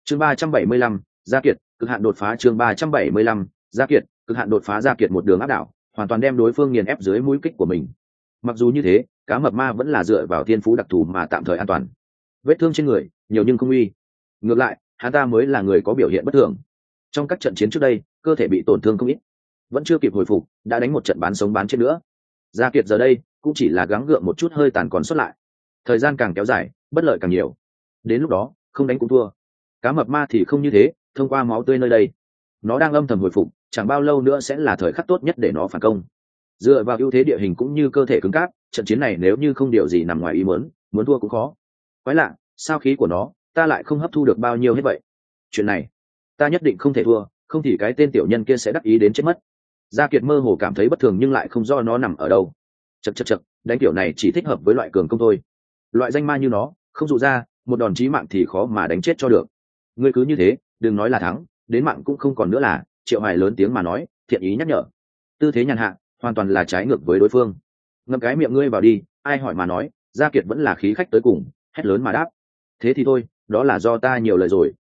Chương ba trăm bảy mươi lăm, gia kiệt cực hạn đột phá chương ba trăm bảy mươi lăm, gia kiệt, cực hạn đột phá gia kiệt một đường áp đảo, hoàn toàn đem đối phương nghiền ép dưới mũi kích của mình. Mặc dù như thế, cá mập ma vẫn là dựa vào thiên phú đặc thù mà tạm thời an toàn. Vết thương trên người, nhiều nhưng không uy. Ngược lại, hắn ta mới là người có biểu hiện bất thường. Trong các trận chiến trước đây, cơ thể bị tổn thương không ít. Vẫn chưa kịp hồi phục, đã đánh một trận bán sống bán chết nữa. Gia kiệt giờ đây, cũng chỉ là gắng gượng một chút hơi tàn còn xuất lại. Thời gian càng kéo dài, bất lợi càng nhiều. Đến lúc đó, không đánh cũng thua. Cá mập ma thì không như thế thông qua máu tươi nơi đây. Nó đang âm thầm hồi phục, chẳng bao lâu nữa sẽ là thời khắc tốt nhất để nó phản công. Dựa vào ưu thế địa hình cũng như cơ thể cứng cáp, trận chiến này nếu như không điều gì nằm ngoài ý muốn muốn thua cũng khó. Quái lạ, sao khí của nó, ta lại không hấp thu được bao nhiêu hết vậy? Chuyện này, ta nhất định không thể thua, không thì cái tên tiểu nhân kia sẽ đắc ý đến chết mất. Gia kiệt mơ hồ cảm thấy bất thường nhưng lại không do nó nằm ở đâu. Chật chật chật đánh kiểu này chỉ thích hợp với loại cường công thôi. Loại danh ma như nó, không dụ ra, một đòn chí mạng thì khó mà đánh chết cho được. Ngươi cứ như thế đừng nói là thắng, đến mạng cũng không còn nữa là, triệu hoài lớn tiếng mà nói, thiện ý nhắc nhở. Tư thế nhàn hạ, hoàn toàn là trái ngược với đối phương. Ngậm cái miệng ngươi vào đi, ai hỏi mà nói, gia kiệt vẫn là khí khách tới cùng, hét lớn mà đáp. Thế thì thôi, đó là do ta nhiều lời rồi.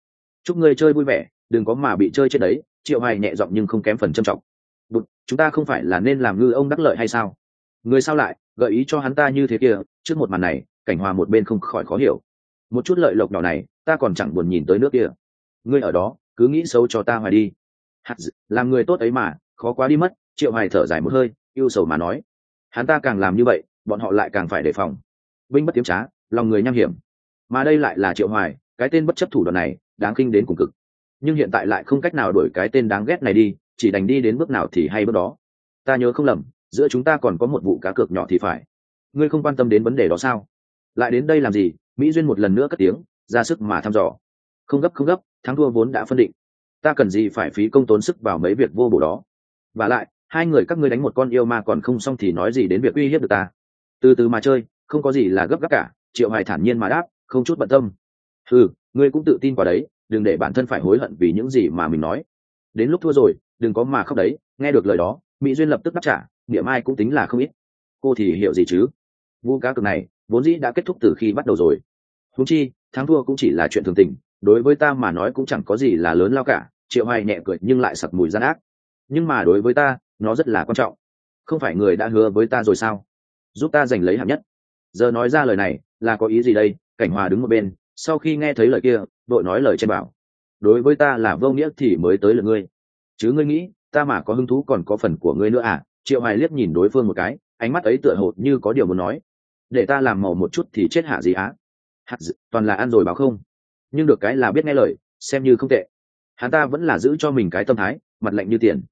Chúc ngươi chơi vui vẻ, đừng có mà bị chơi trên đấy, triệu hoài nhẹ giọng nhưng không kém phần trầm trọng. Bụt, chúng ta không phải là nên làm ngư ông đắc lợi hay sao? Người sao lại, gợi ý cho hắn ta như thế kia, trước một màn này, cảnh hòa một bên không khỏi khó hiểu. Một chút lợi lộc nhỏ này, ta còn chẳng buồn nhìn tới nước kia ngươi ở đó, cứ nghĩ xấu cho ta hoài đi. Hạt làm người tốt ấy mà, khó quá đi mất, triệu hoài thở dài một hơi yêu sầu mà nói. Hắn ta càng làm như vậy, bọn họ lại càng phải đề phòng. Binh bất tiếm trá, lòng người nham hiểm. Mà đây lại là triệu hoài, cái tên bất chấp thủ đoạn này, đáng kinh đến cùng cực. Nhưng hiện tại lại không cách nào đổi cái tên đáng ghét này đi, chỉ đành đi đến bước nào thì hay bước đó. Ta nhớ không lầm, giữa chúng ta còn có một vụ cá cược nhỏ thì phải. Ngươi không quan tâm đến vấn đề đó sao? Lại đến đây làm gì? Mỹ duyên một lần nữa cất tiếng, ra sức mà thăm dò. Không gấp không gấp thắng thua vốn đã phân định. Ta cần gì phải phí công tốn sức vào mấy việc vô bổ đó? Và lại, hai người các ngươi đánh một con yêu ma còn không xong thì nói gì đến việc uy hiếp được ta? Từ từ mà chơi, không có gì là gấp gáp cả. Triệu hoài thản nhiên mà đáp, không chút bận tâm. Ừ ngươi cũng tự tin vào đấy, đừng để bản thân phải hối hận vì những gì mà mình nói. Đến lúc thua rồi, đừng có mà khóc đấy, nghe được lời đó, mỹ duyên lập tức đáp trả niệm ai cũng tính là không ít. Cô thì hiểu gì chứ? Vu cá cược này, vốn dĩ đã kết thúc từ khi bắt đầu rồi. Húng chi, thắng thua cũng chỉ là chuyện thường tình đối với ta mà nói cũng chẳng có gì là lớn lao cả, triệu hoài nhẹ cười nhưng lại sặc mùi gian ác. Nhưng mà đối với ta, nó rất là quan trọng. Không phải người đã hứa với ta rồi sao? Giúp ta giành lấy hạng nhất. Giờ nói ra lời này, là có ý gì đây? Cảnh hòa đứng một bên, sau khi nghe thấy lời kia đội nói lời trên bảo. Đối với ta là vô nghĩa thì mới tới lượt ngươi. Chứ ngươi nghĩ, ta mà có hứng thú còn có phần của ngươi nữa à? Triệu hoài liếc nhìn đối phương một cái, ánh mắt ấy tựa hồ như có điều muốn nói. Để ta làm màu một chút thì chết hạ gì á? Hạt d... toàn là ăn rồi báo không? Nhưng được cái là biết nghe lời, xem như không tệ. Hắn ta vẫn là giữ cho mình cái tâm thái, mặt lạnh như tiền.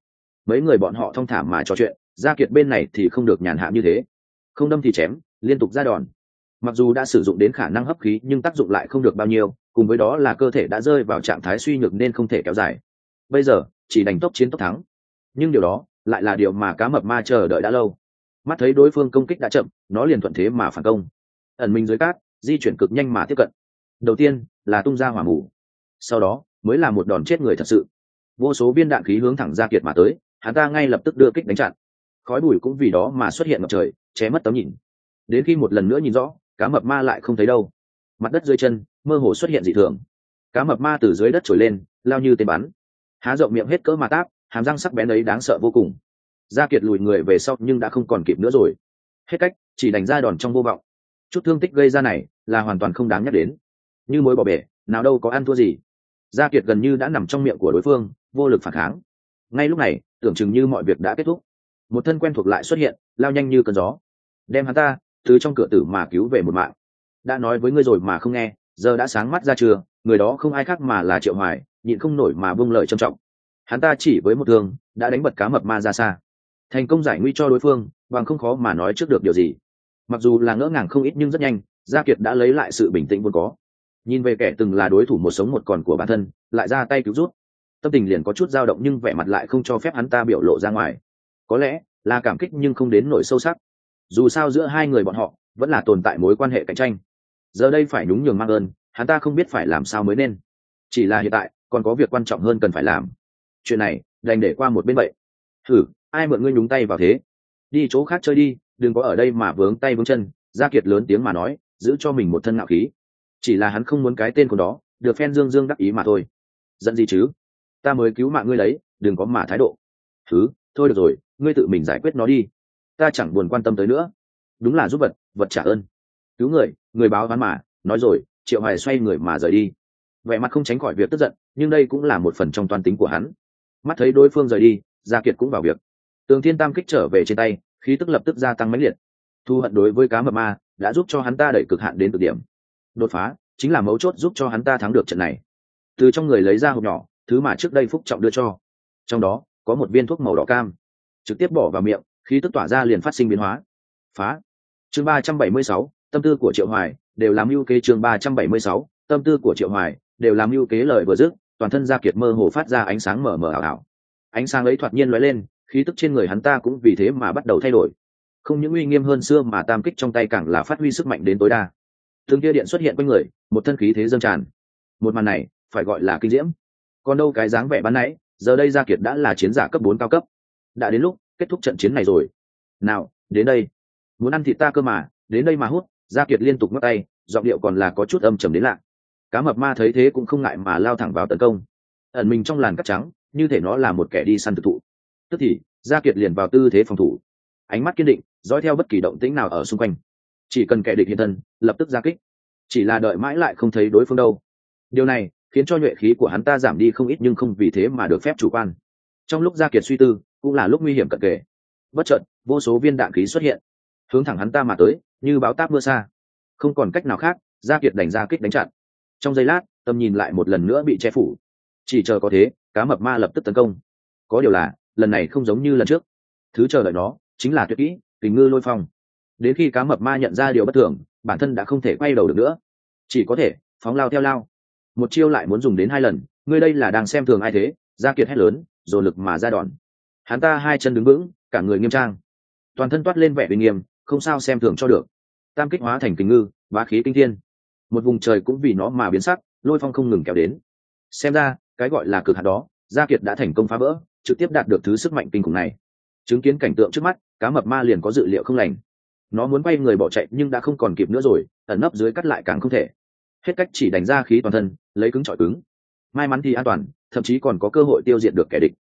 Mấy người bọn họ thong thả mà trò chuyện, gia kiệt bên này thì không được nhàn hạ như thế. Không đâm thì chém, liên tục ra đòn. Mặc dù đã sử dụng đến khả năng hấp khí nhưng tác dụng lại không được bao nhiêu, cùng với đó là cơ thể đã rơi vào trạng thái suy nhược nên không thể kéo dài. Bây giờ, chỉ đánh tốc chiến tốc thắng. Nhưng điều đó lại là điều mà cá mập ma chờ đợi đã lâu. Mắt thấy đối phương công kích đã chậm, nó liền thuận thế mà phản công. Ẩn mình dưới cát, di chuyển cực nhanh mà tiếp cận đầu tiên là tung ra hỏa mù. Sau đó mới là một đòn chết người thật sự. Vô số viên đạn khí hướng thẳng ra kiệt mà tới, hắn ta ngay lập tức đưa kích đánh chặn. Khói bụi cũng vì đó mà xuất hiện ngập trời ché mất tấm nhìn. Đến khi một lần nữa nhìn rõ, cá mập ma lại không thấy đâu. Mặt đất dưới chân, mơ hồ xuất hiện dị thường. Cá mập ma từ dưới đất trồi lên, lao như tên bắn. Há rộng miệng hết cỡ mà táp, hàm răng sắc bén ấy đáng sợ vô cùng. Gia kiệt lùi người về sau nhưng đã không còn kịp nữa rồi. Hết cách, chỉ đánh ra đòn trong vô vọng. Chút thương tích gây ra này là hoàn toàn không đáng nhắc đến như mối bỏ bể, nào đâu có ăn thua gì. Gia kiệt gần như đã nằm trong miệng của đối phương, vô lực phản kháng. Ngay lúc này, tưởng chừng như mọi việc đã kết thúc. Một thân quen thuộc lại xuất hiện, lao nhanh như cơn gió. Đem hắn ta, từ trong cửa tử mà cứu về một mạng. Đã nói với ngươi rồi mà không nghe, giờ đã sáng mắt ra chưa người đó không ai khác mà là triệu hoài, nhịn không nổi mà bung lời trầm trọng. Hắn ta chỉ với một thương, đã đánh bật cá mập ma ra xa. Thành công giải nguy cho đối phương, bằng không khó mà nói trước được điều gì. Mặc dù là ngỡ ngàng không ít nhưng rất nhanh, gia kiệt đã lấy lại sự bình tĩnh vốn có nhìn về kẻ từng là đối thủ một sống một còn của bản thân, lại ra tay cứu rút. Tâm tình liền có chút dao động nhưng vẻ mặt lại không cho phép hắn ta biểu lộ ra ngoài. Có lẽ là cảm kích nhưng không đến nỗi sâu sắc. Dù sao giữa hai người bọn họ, vẫn là tồn tại mối quan hệ cạnh tranh. Giờ đây phải nhún nhường mang ơn, hắn ta không biết phải làm sao mới nên. Chỉ là hiện tại, còn có việc quan trọng hơn cần phải làm. Chuyện này, đành để qua một bên vậy. Thử, ai mượn ngươi nhúng tay vào thế? Đi chỗ khác chơi đi, đừng có ở đây mà vướng tay vướng chân. Gia kiệt lớn tiếng mà nói, giữ cho mình một thân ngạo khí chỉ là hắn không muốn cái tên của đó, được phen dương dương đắc ý mà thôi. Giận gì chứ? Ta mới cứu mạng ngươi lấy đừng có mà thái độ. Thứ, thôi được rồi, ngươi tự mình giải quyết nó đi. Ta chẳng buồn quan tâm tới nữa. Đúng là giúp vật vật trả ơn. Cứu người người báo ván mà, nói rồi, triệu hoài xoay người mà rời đi. Vẻ mặt không tránh khỏi việc tức giận, nhưng đây cũng là một phần trong toàn tính của hắn. Mắt thấy đối phương rời đi, gia kiệt cũng vào việc. Tường thiên tam kích trở về trên tay, khí tức lập tức gia tăng mãnh liệt. Thu hận đối với cá mập ma, đã giúp cho hắn ta đẩy cực hạn đến cực điểm đột phá, chính là mấu chốt giúp cho hắn ta thắng được trận này. Từ trong người lấy ra hộp nhỏ, thứ mà trước đây phúc trọng đưa cho. Trong đó, có một viên thuốc màu đỏ cam. Trực tiếp bỏ vào miệng, khí tức tỏa ra liền phát sinh biến hóa. Phá. Chương ba trăm bảy mươi sáu, tâm tư của triệu hoài, đều làm ưu kế chương ba trăm bảy mươi sáu, tâm tư của triệu hoài, đều làm ưu kế lời vừa dứt, toàn thân gia kiệt mơ hồ phát ra ánh sáng mờ mờ ảo ảo. Ánh sáng ấy thoạt nhiên lóe lên, khí tức trên người hắn ta cũng vì thế mà bắt đầu thay đổi. Không những uy nghiêm hơn xưa mà tam kích trong tay càng là phát huy sức mạnh đến tối đa thương kia điện xuất hiện quanh người, một thân khí thế dâng tràn. Một màn này, phải gọi là kinh diễm. Còn đâu cái dáng vẻ ban nãy, giờ đây gia kiệt đã là chiến giả cấp bốn cao cấp. Đã đến lúc kết thúc trận chiến này rồi. Nào, đến đây. Muốn ăn thịt ta cơ mà, đến đây mà hút, gia kiệt liên tục ngắt tay, giọng điệu còn là có chút âm trầm đến lạ. Cá mập ma thấy thế cũng không ngại mà lao thẳng vào tấn công. Ẩn mình trong làn cắt trắng, như thể nó là một kẻ đi săn thực thụ. Tức thì, gia kiệt liền vào tư thế phòng thủ. Ánh mắt kiên định, dõi theo bất kỳ động tĩnh nào ở xung quanh chỉ cần kẻ địch hiện thân, lập tức ra kích. Chỉ là đợi mãi lại không thấy đối phương đâu. Điều này khiến cho nhuệ khí của hắn ta giảm đi không ít nhưng không vì thế mà được phép chủ quan. Trong lúc gia kiệt suy tư, cũng là lúc nguy hiểm cận kề. Bất chợt, vô số viên đạn khí xuất hiện. Hướng thẳng hắn ta mà tới, như báo táp mưa xa. Không còn cách nào khác, gia kiệt đành ra kích đánh chặn. Trong giây lát, tầm nhìn lại một lần nữa bị che phủ. Chỉ chờ có thế, cá mập ma lập tức tấn công. Có điều là, lần này không giống như lần trước. Thứ chờ đợi nó chính là tuyệt kỹ tình ngư lôi phong đến khi cá mập ma nhận ra điều bất thường, bản thân đã không thể quay đầu được nữa. Chỉ có thể phóng lao theo lao. Một chiêu lại muốn dùng đến hai lần, ngươi đây là đang xem thường ai thế? Gia kiệt hét lớn, dồn lực mà ra đòn. Hắn ta hai chân đứng vững, cả người nghiêm trang. Toàn thân toát lên vẻ uy nghiêm, không sao xem thường cho được. Tam kích hóa thành kình ngư, bá khí kinh thiên. Một vùng trời cũng vì nó mà biến sắc, lôi phong không ngừng kéo đến. Xem ra, cái gọi là cực hạt đó, gia kiệt đã thành công phá vỡ, trực tiếp đạt được thứ sức mạnh kinh khủng này. Chứng kiến cảnh tượng trước mắt, cá mập ma liền có dự liệu không lành nó muốn quay người bỏ chạy nhưng đã không còn kịp nữa rồi, ẩn nấp dưới cắt lại càng không thể. Hết cách chỉ đánh ra khí toàn thân, lấy cứng trọi cứng. May mắn thì an toàn, thậm chí còn có cơ hội tiêu diệt được kẻ địch.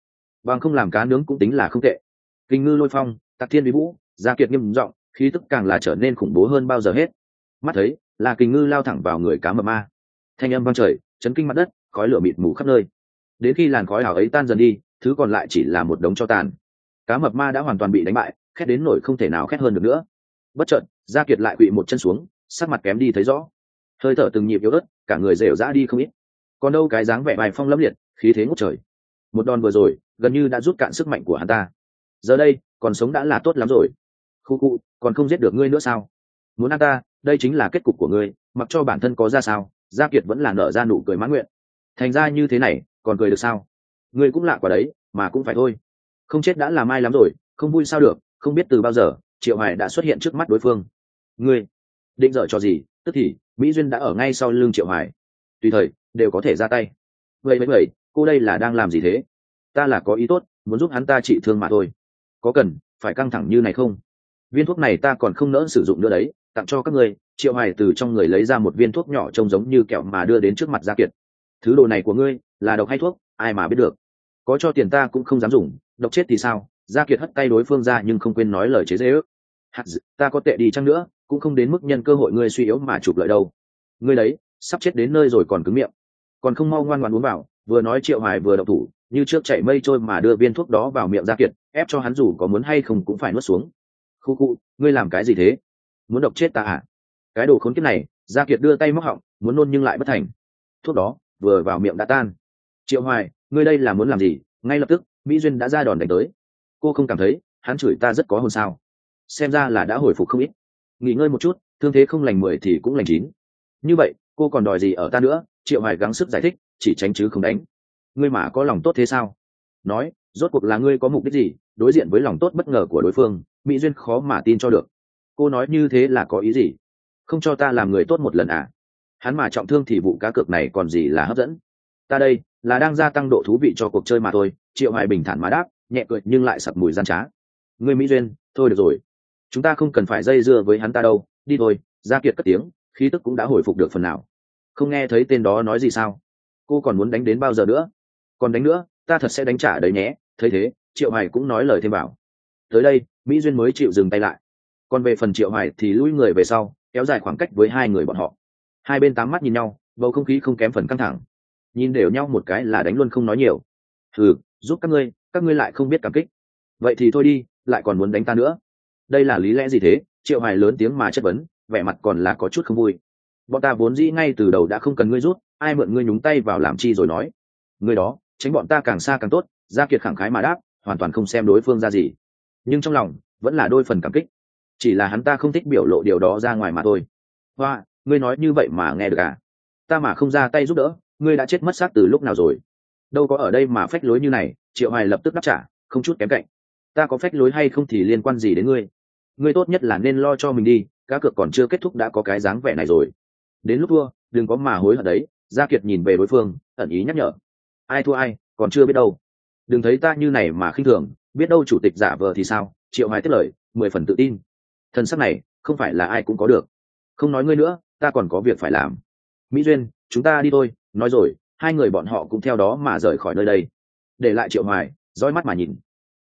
Bằng không làm cá nướng cũng tính là không tệ. Kinh ngư lôi phong, tạc thiên bí vũ, gia kiệt nghiêm giọng, khí tức càng là trở nên khủng bố hơn bao giờ hết. Mắt thấy, là kinh ngư lao thẳng vào người cá mập ma. Thanh âm vang trời, chấn kinh mặt đất, khói lửa mịt mù khắp nơi. Đến khi làn khói ảo ấy tan dần đi, thứ còn lại chỉ là một đống cho tàn. Cá mập ma đã hoàn toàn bị đánh bại, khét đến nổi không thể nào khét hơn được nữa bất chợt, gia kiệt lại quỵ một chân xuống, sắc mặt kém đi thấy rõ. Hơi thở từng nhịp yếu ớt, cả người rều rã đi không ít. Còn đâu cái dáng vẻ bài phong lâm liệt, khí thế ngút trời. Một đòn vừa rồi, gần như đã rút cạn sức mạnh của hắn ta. Giờ đây, còn sống đã là tốt lắm rồi. Khu khu, còn không giết được ngươi nữa sao? Muốn ăn ta, đây chính là kết cục của ngươi, mặc cho bản thân có ra sao, gia kiệt vẫn là nở ra nụ cười mãn nguyện. Thành ra như thế này, còn cười được sao? Ngươi cũng lạ quả đấy, mà cũng phải thôi. Không chết đã là mai lắm rồi, không vui sao được, không biết từ bao giờ triệu hoài đã xuất hiện trước mắt đối phương. Ngươi, định dở cho gì? Tức thì, mỹ duyên đã ở ngay sau lưng triệu hoài. Tùy thời, đều có thể ra tay. Vậy vậy vậy, cô đây là đang làm gì thế? Ta là có ý tốt, muốn giúp hắn ta trị thương mà thôi. Có cần, phải căng thẳng như này không? Viên thuốc này ta còn không nỡ sử dụng nữa đấy, tặng cho các ngươi. Triệu hoài từ trong người lấy ra một viên thuốc nhỏ trông giống như kẹo mà đưa đến trước mặt gia kiệt. Thứ đồ này của ngươi, là độc hay thuốc? Ai mà biết được. Có cho tiền ta cũng không dám dùng. Độc chết thì sao? Gia kiệt hất tay đối phương ra nhưng không quên nói lời chế dễ ước hạt ta có tệ đi chăng nữa, cũng không đến mức nhân cơ hội ngươi suy yếu mà chụp lợi đâu. Ngươi đấy, sắp chết đến nơi rồi còn cứng miệng. Còn không mau ngoan ngoan uống vào, vừa nói triệu hoài vừa đậu thủ, như trước chạy mây trôi mà đưa viên thuốc đó vào miệng gia kiệt, ép cho hắn dù có muốn hay không cũng phải nuốt xuống. Khu khu, ngươi làm cái gì thế? Muốn độc chết ta à? Cái đồ khốn kiếp này, gia kiệt đưa tay móc họng, muốn nôn nhưng lại bất thành. Thuốc đó vừa vào miệng đã tan. Triệu hoài, ngươi đây là muốn làm gì? Ngay lập tức, mỹ duyên đã ra đòn đánh tới cô không cảm thấy, hắn chửi ta rất có hồn sao. Xem ra là đã hồi phục không ít. Nghỉ ngơi một chút, thương thế không lành mười thì cũng lành chín. Như vậy, cô còn đòi gì ở ta nữa? Triệu hoài gắng sức giải thích, chỉ tránh chứ không đánh. Ngươi mà có lòng tốt thế sao? Nói, rốt cuộc là ngươi có mục đích gì? Đối diện với lòng tốt bất ngờ của đối phương, mỹ duyên khó mà tin cho được. Cô nói như thế là có ý gì? Không cho ta làm người tốt một lần à? Hắn mà trọng thương thì vụ cá cược này còn gì là hấp dẫn? Ta đây, là đang gia tăng độ thú vị cho cuộc chơi mà thôi, triệu hoài bình thản mà đáp nhẹ cười nhưng lại sặc mùi gian trá. Ngươi mỹ duyên, thôi được rồi. Chúng ta không cần phải dây dưa với hắn ta đâu. Đi thôi, gia kiệt cất tiếng, khí tức cũng đã hồi phục được phần nào. Không nghe thấy tên đó nói gì sao? Cô còn muốn đánh đến bao giờ nữa? Còn đánh nữa, ta thật sẽ đánh trả đấy nhé. Thấy thế, triệu hoài cũng nói lời thêm bảo. Tới đây, mỹ duyên mới chịu dừng tay lại. Còn về phần triệu hoài thì lui người về sau, kéo dài khoảng cách với hai người bọn họ. Hai bên tám mắt nhìn nhau, bầu không khí không kém phần căng thẳng. Nhìn đều nhau một cái là đánh luôn không nói nhiều. Thử giúp các ngươi các ngươi lại không biết cảm kích. Vậy thì thôi đi, lại còn muốn đánh ta nữa. Đây là lý lẽ gì thế? Triệu hoài lớn tiếng mà chất vấn, vẻ mặt còn là có chút không vui. Bọn ta vốn dĩ ngay từ đầu đã không cần ngươi rút, ai mượn ngươi nhúng tay vào làm chi rồi nói. Ngươi đó, tránh bọn ta càng xa càng tốt, gia kiệt khẳng khái mà đáp, hoàn toàn không xem đối phương ra gì. Nhưng trong lòng, vẫn là đôi phần cảm kích. Chỉ là hắn ta không thích biểu lộ điều đó ra ngoài mà thôi. Hoa, ngươi nói như vậy mà nghe được à? Ta mà không ra tay giúp đỡ, ngươi đã chết mất xác từ lúc nào rồi? Đâu có ở đây mà phách lối như này triệu hoài lập tức đáp trả, không chút kém cạnh. Ta có phách lối hay không thì liên quan gì đến ngươi? Ngươi tốt nhất là nên lo cho mình đi, cá cược còn chưa kết thúc đã có cái dáng vẻ này rồi. Đến lúc thua, đừng có mà hối hận đấy. Gia kiệt nhìn về đối phương, ẩn ý nhắc nhở. Ai thua ai, còn chưa biết đâu. Đừng thấy ta như này mà khinh thường, biết đâu chủ tịch giả vờ thì sao? Triệu hoài tiết lời, mười phần tự tin. Thần sắc này, không phải là ai cũng có được. Không nói ngươi nữa, ta còn có việc phải làm. Mỹ duyên, chúng ta đi thôi. Nói rồi, hai người bọn họ cũng theo đó mà rời khỏi nơi đây để lại triệu hoài dõi mắt mà nhìn.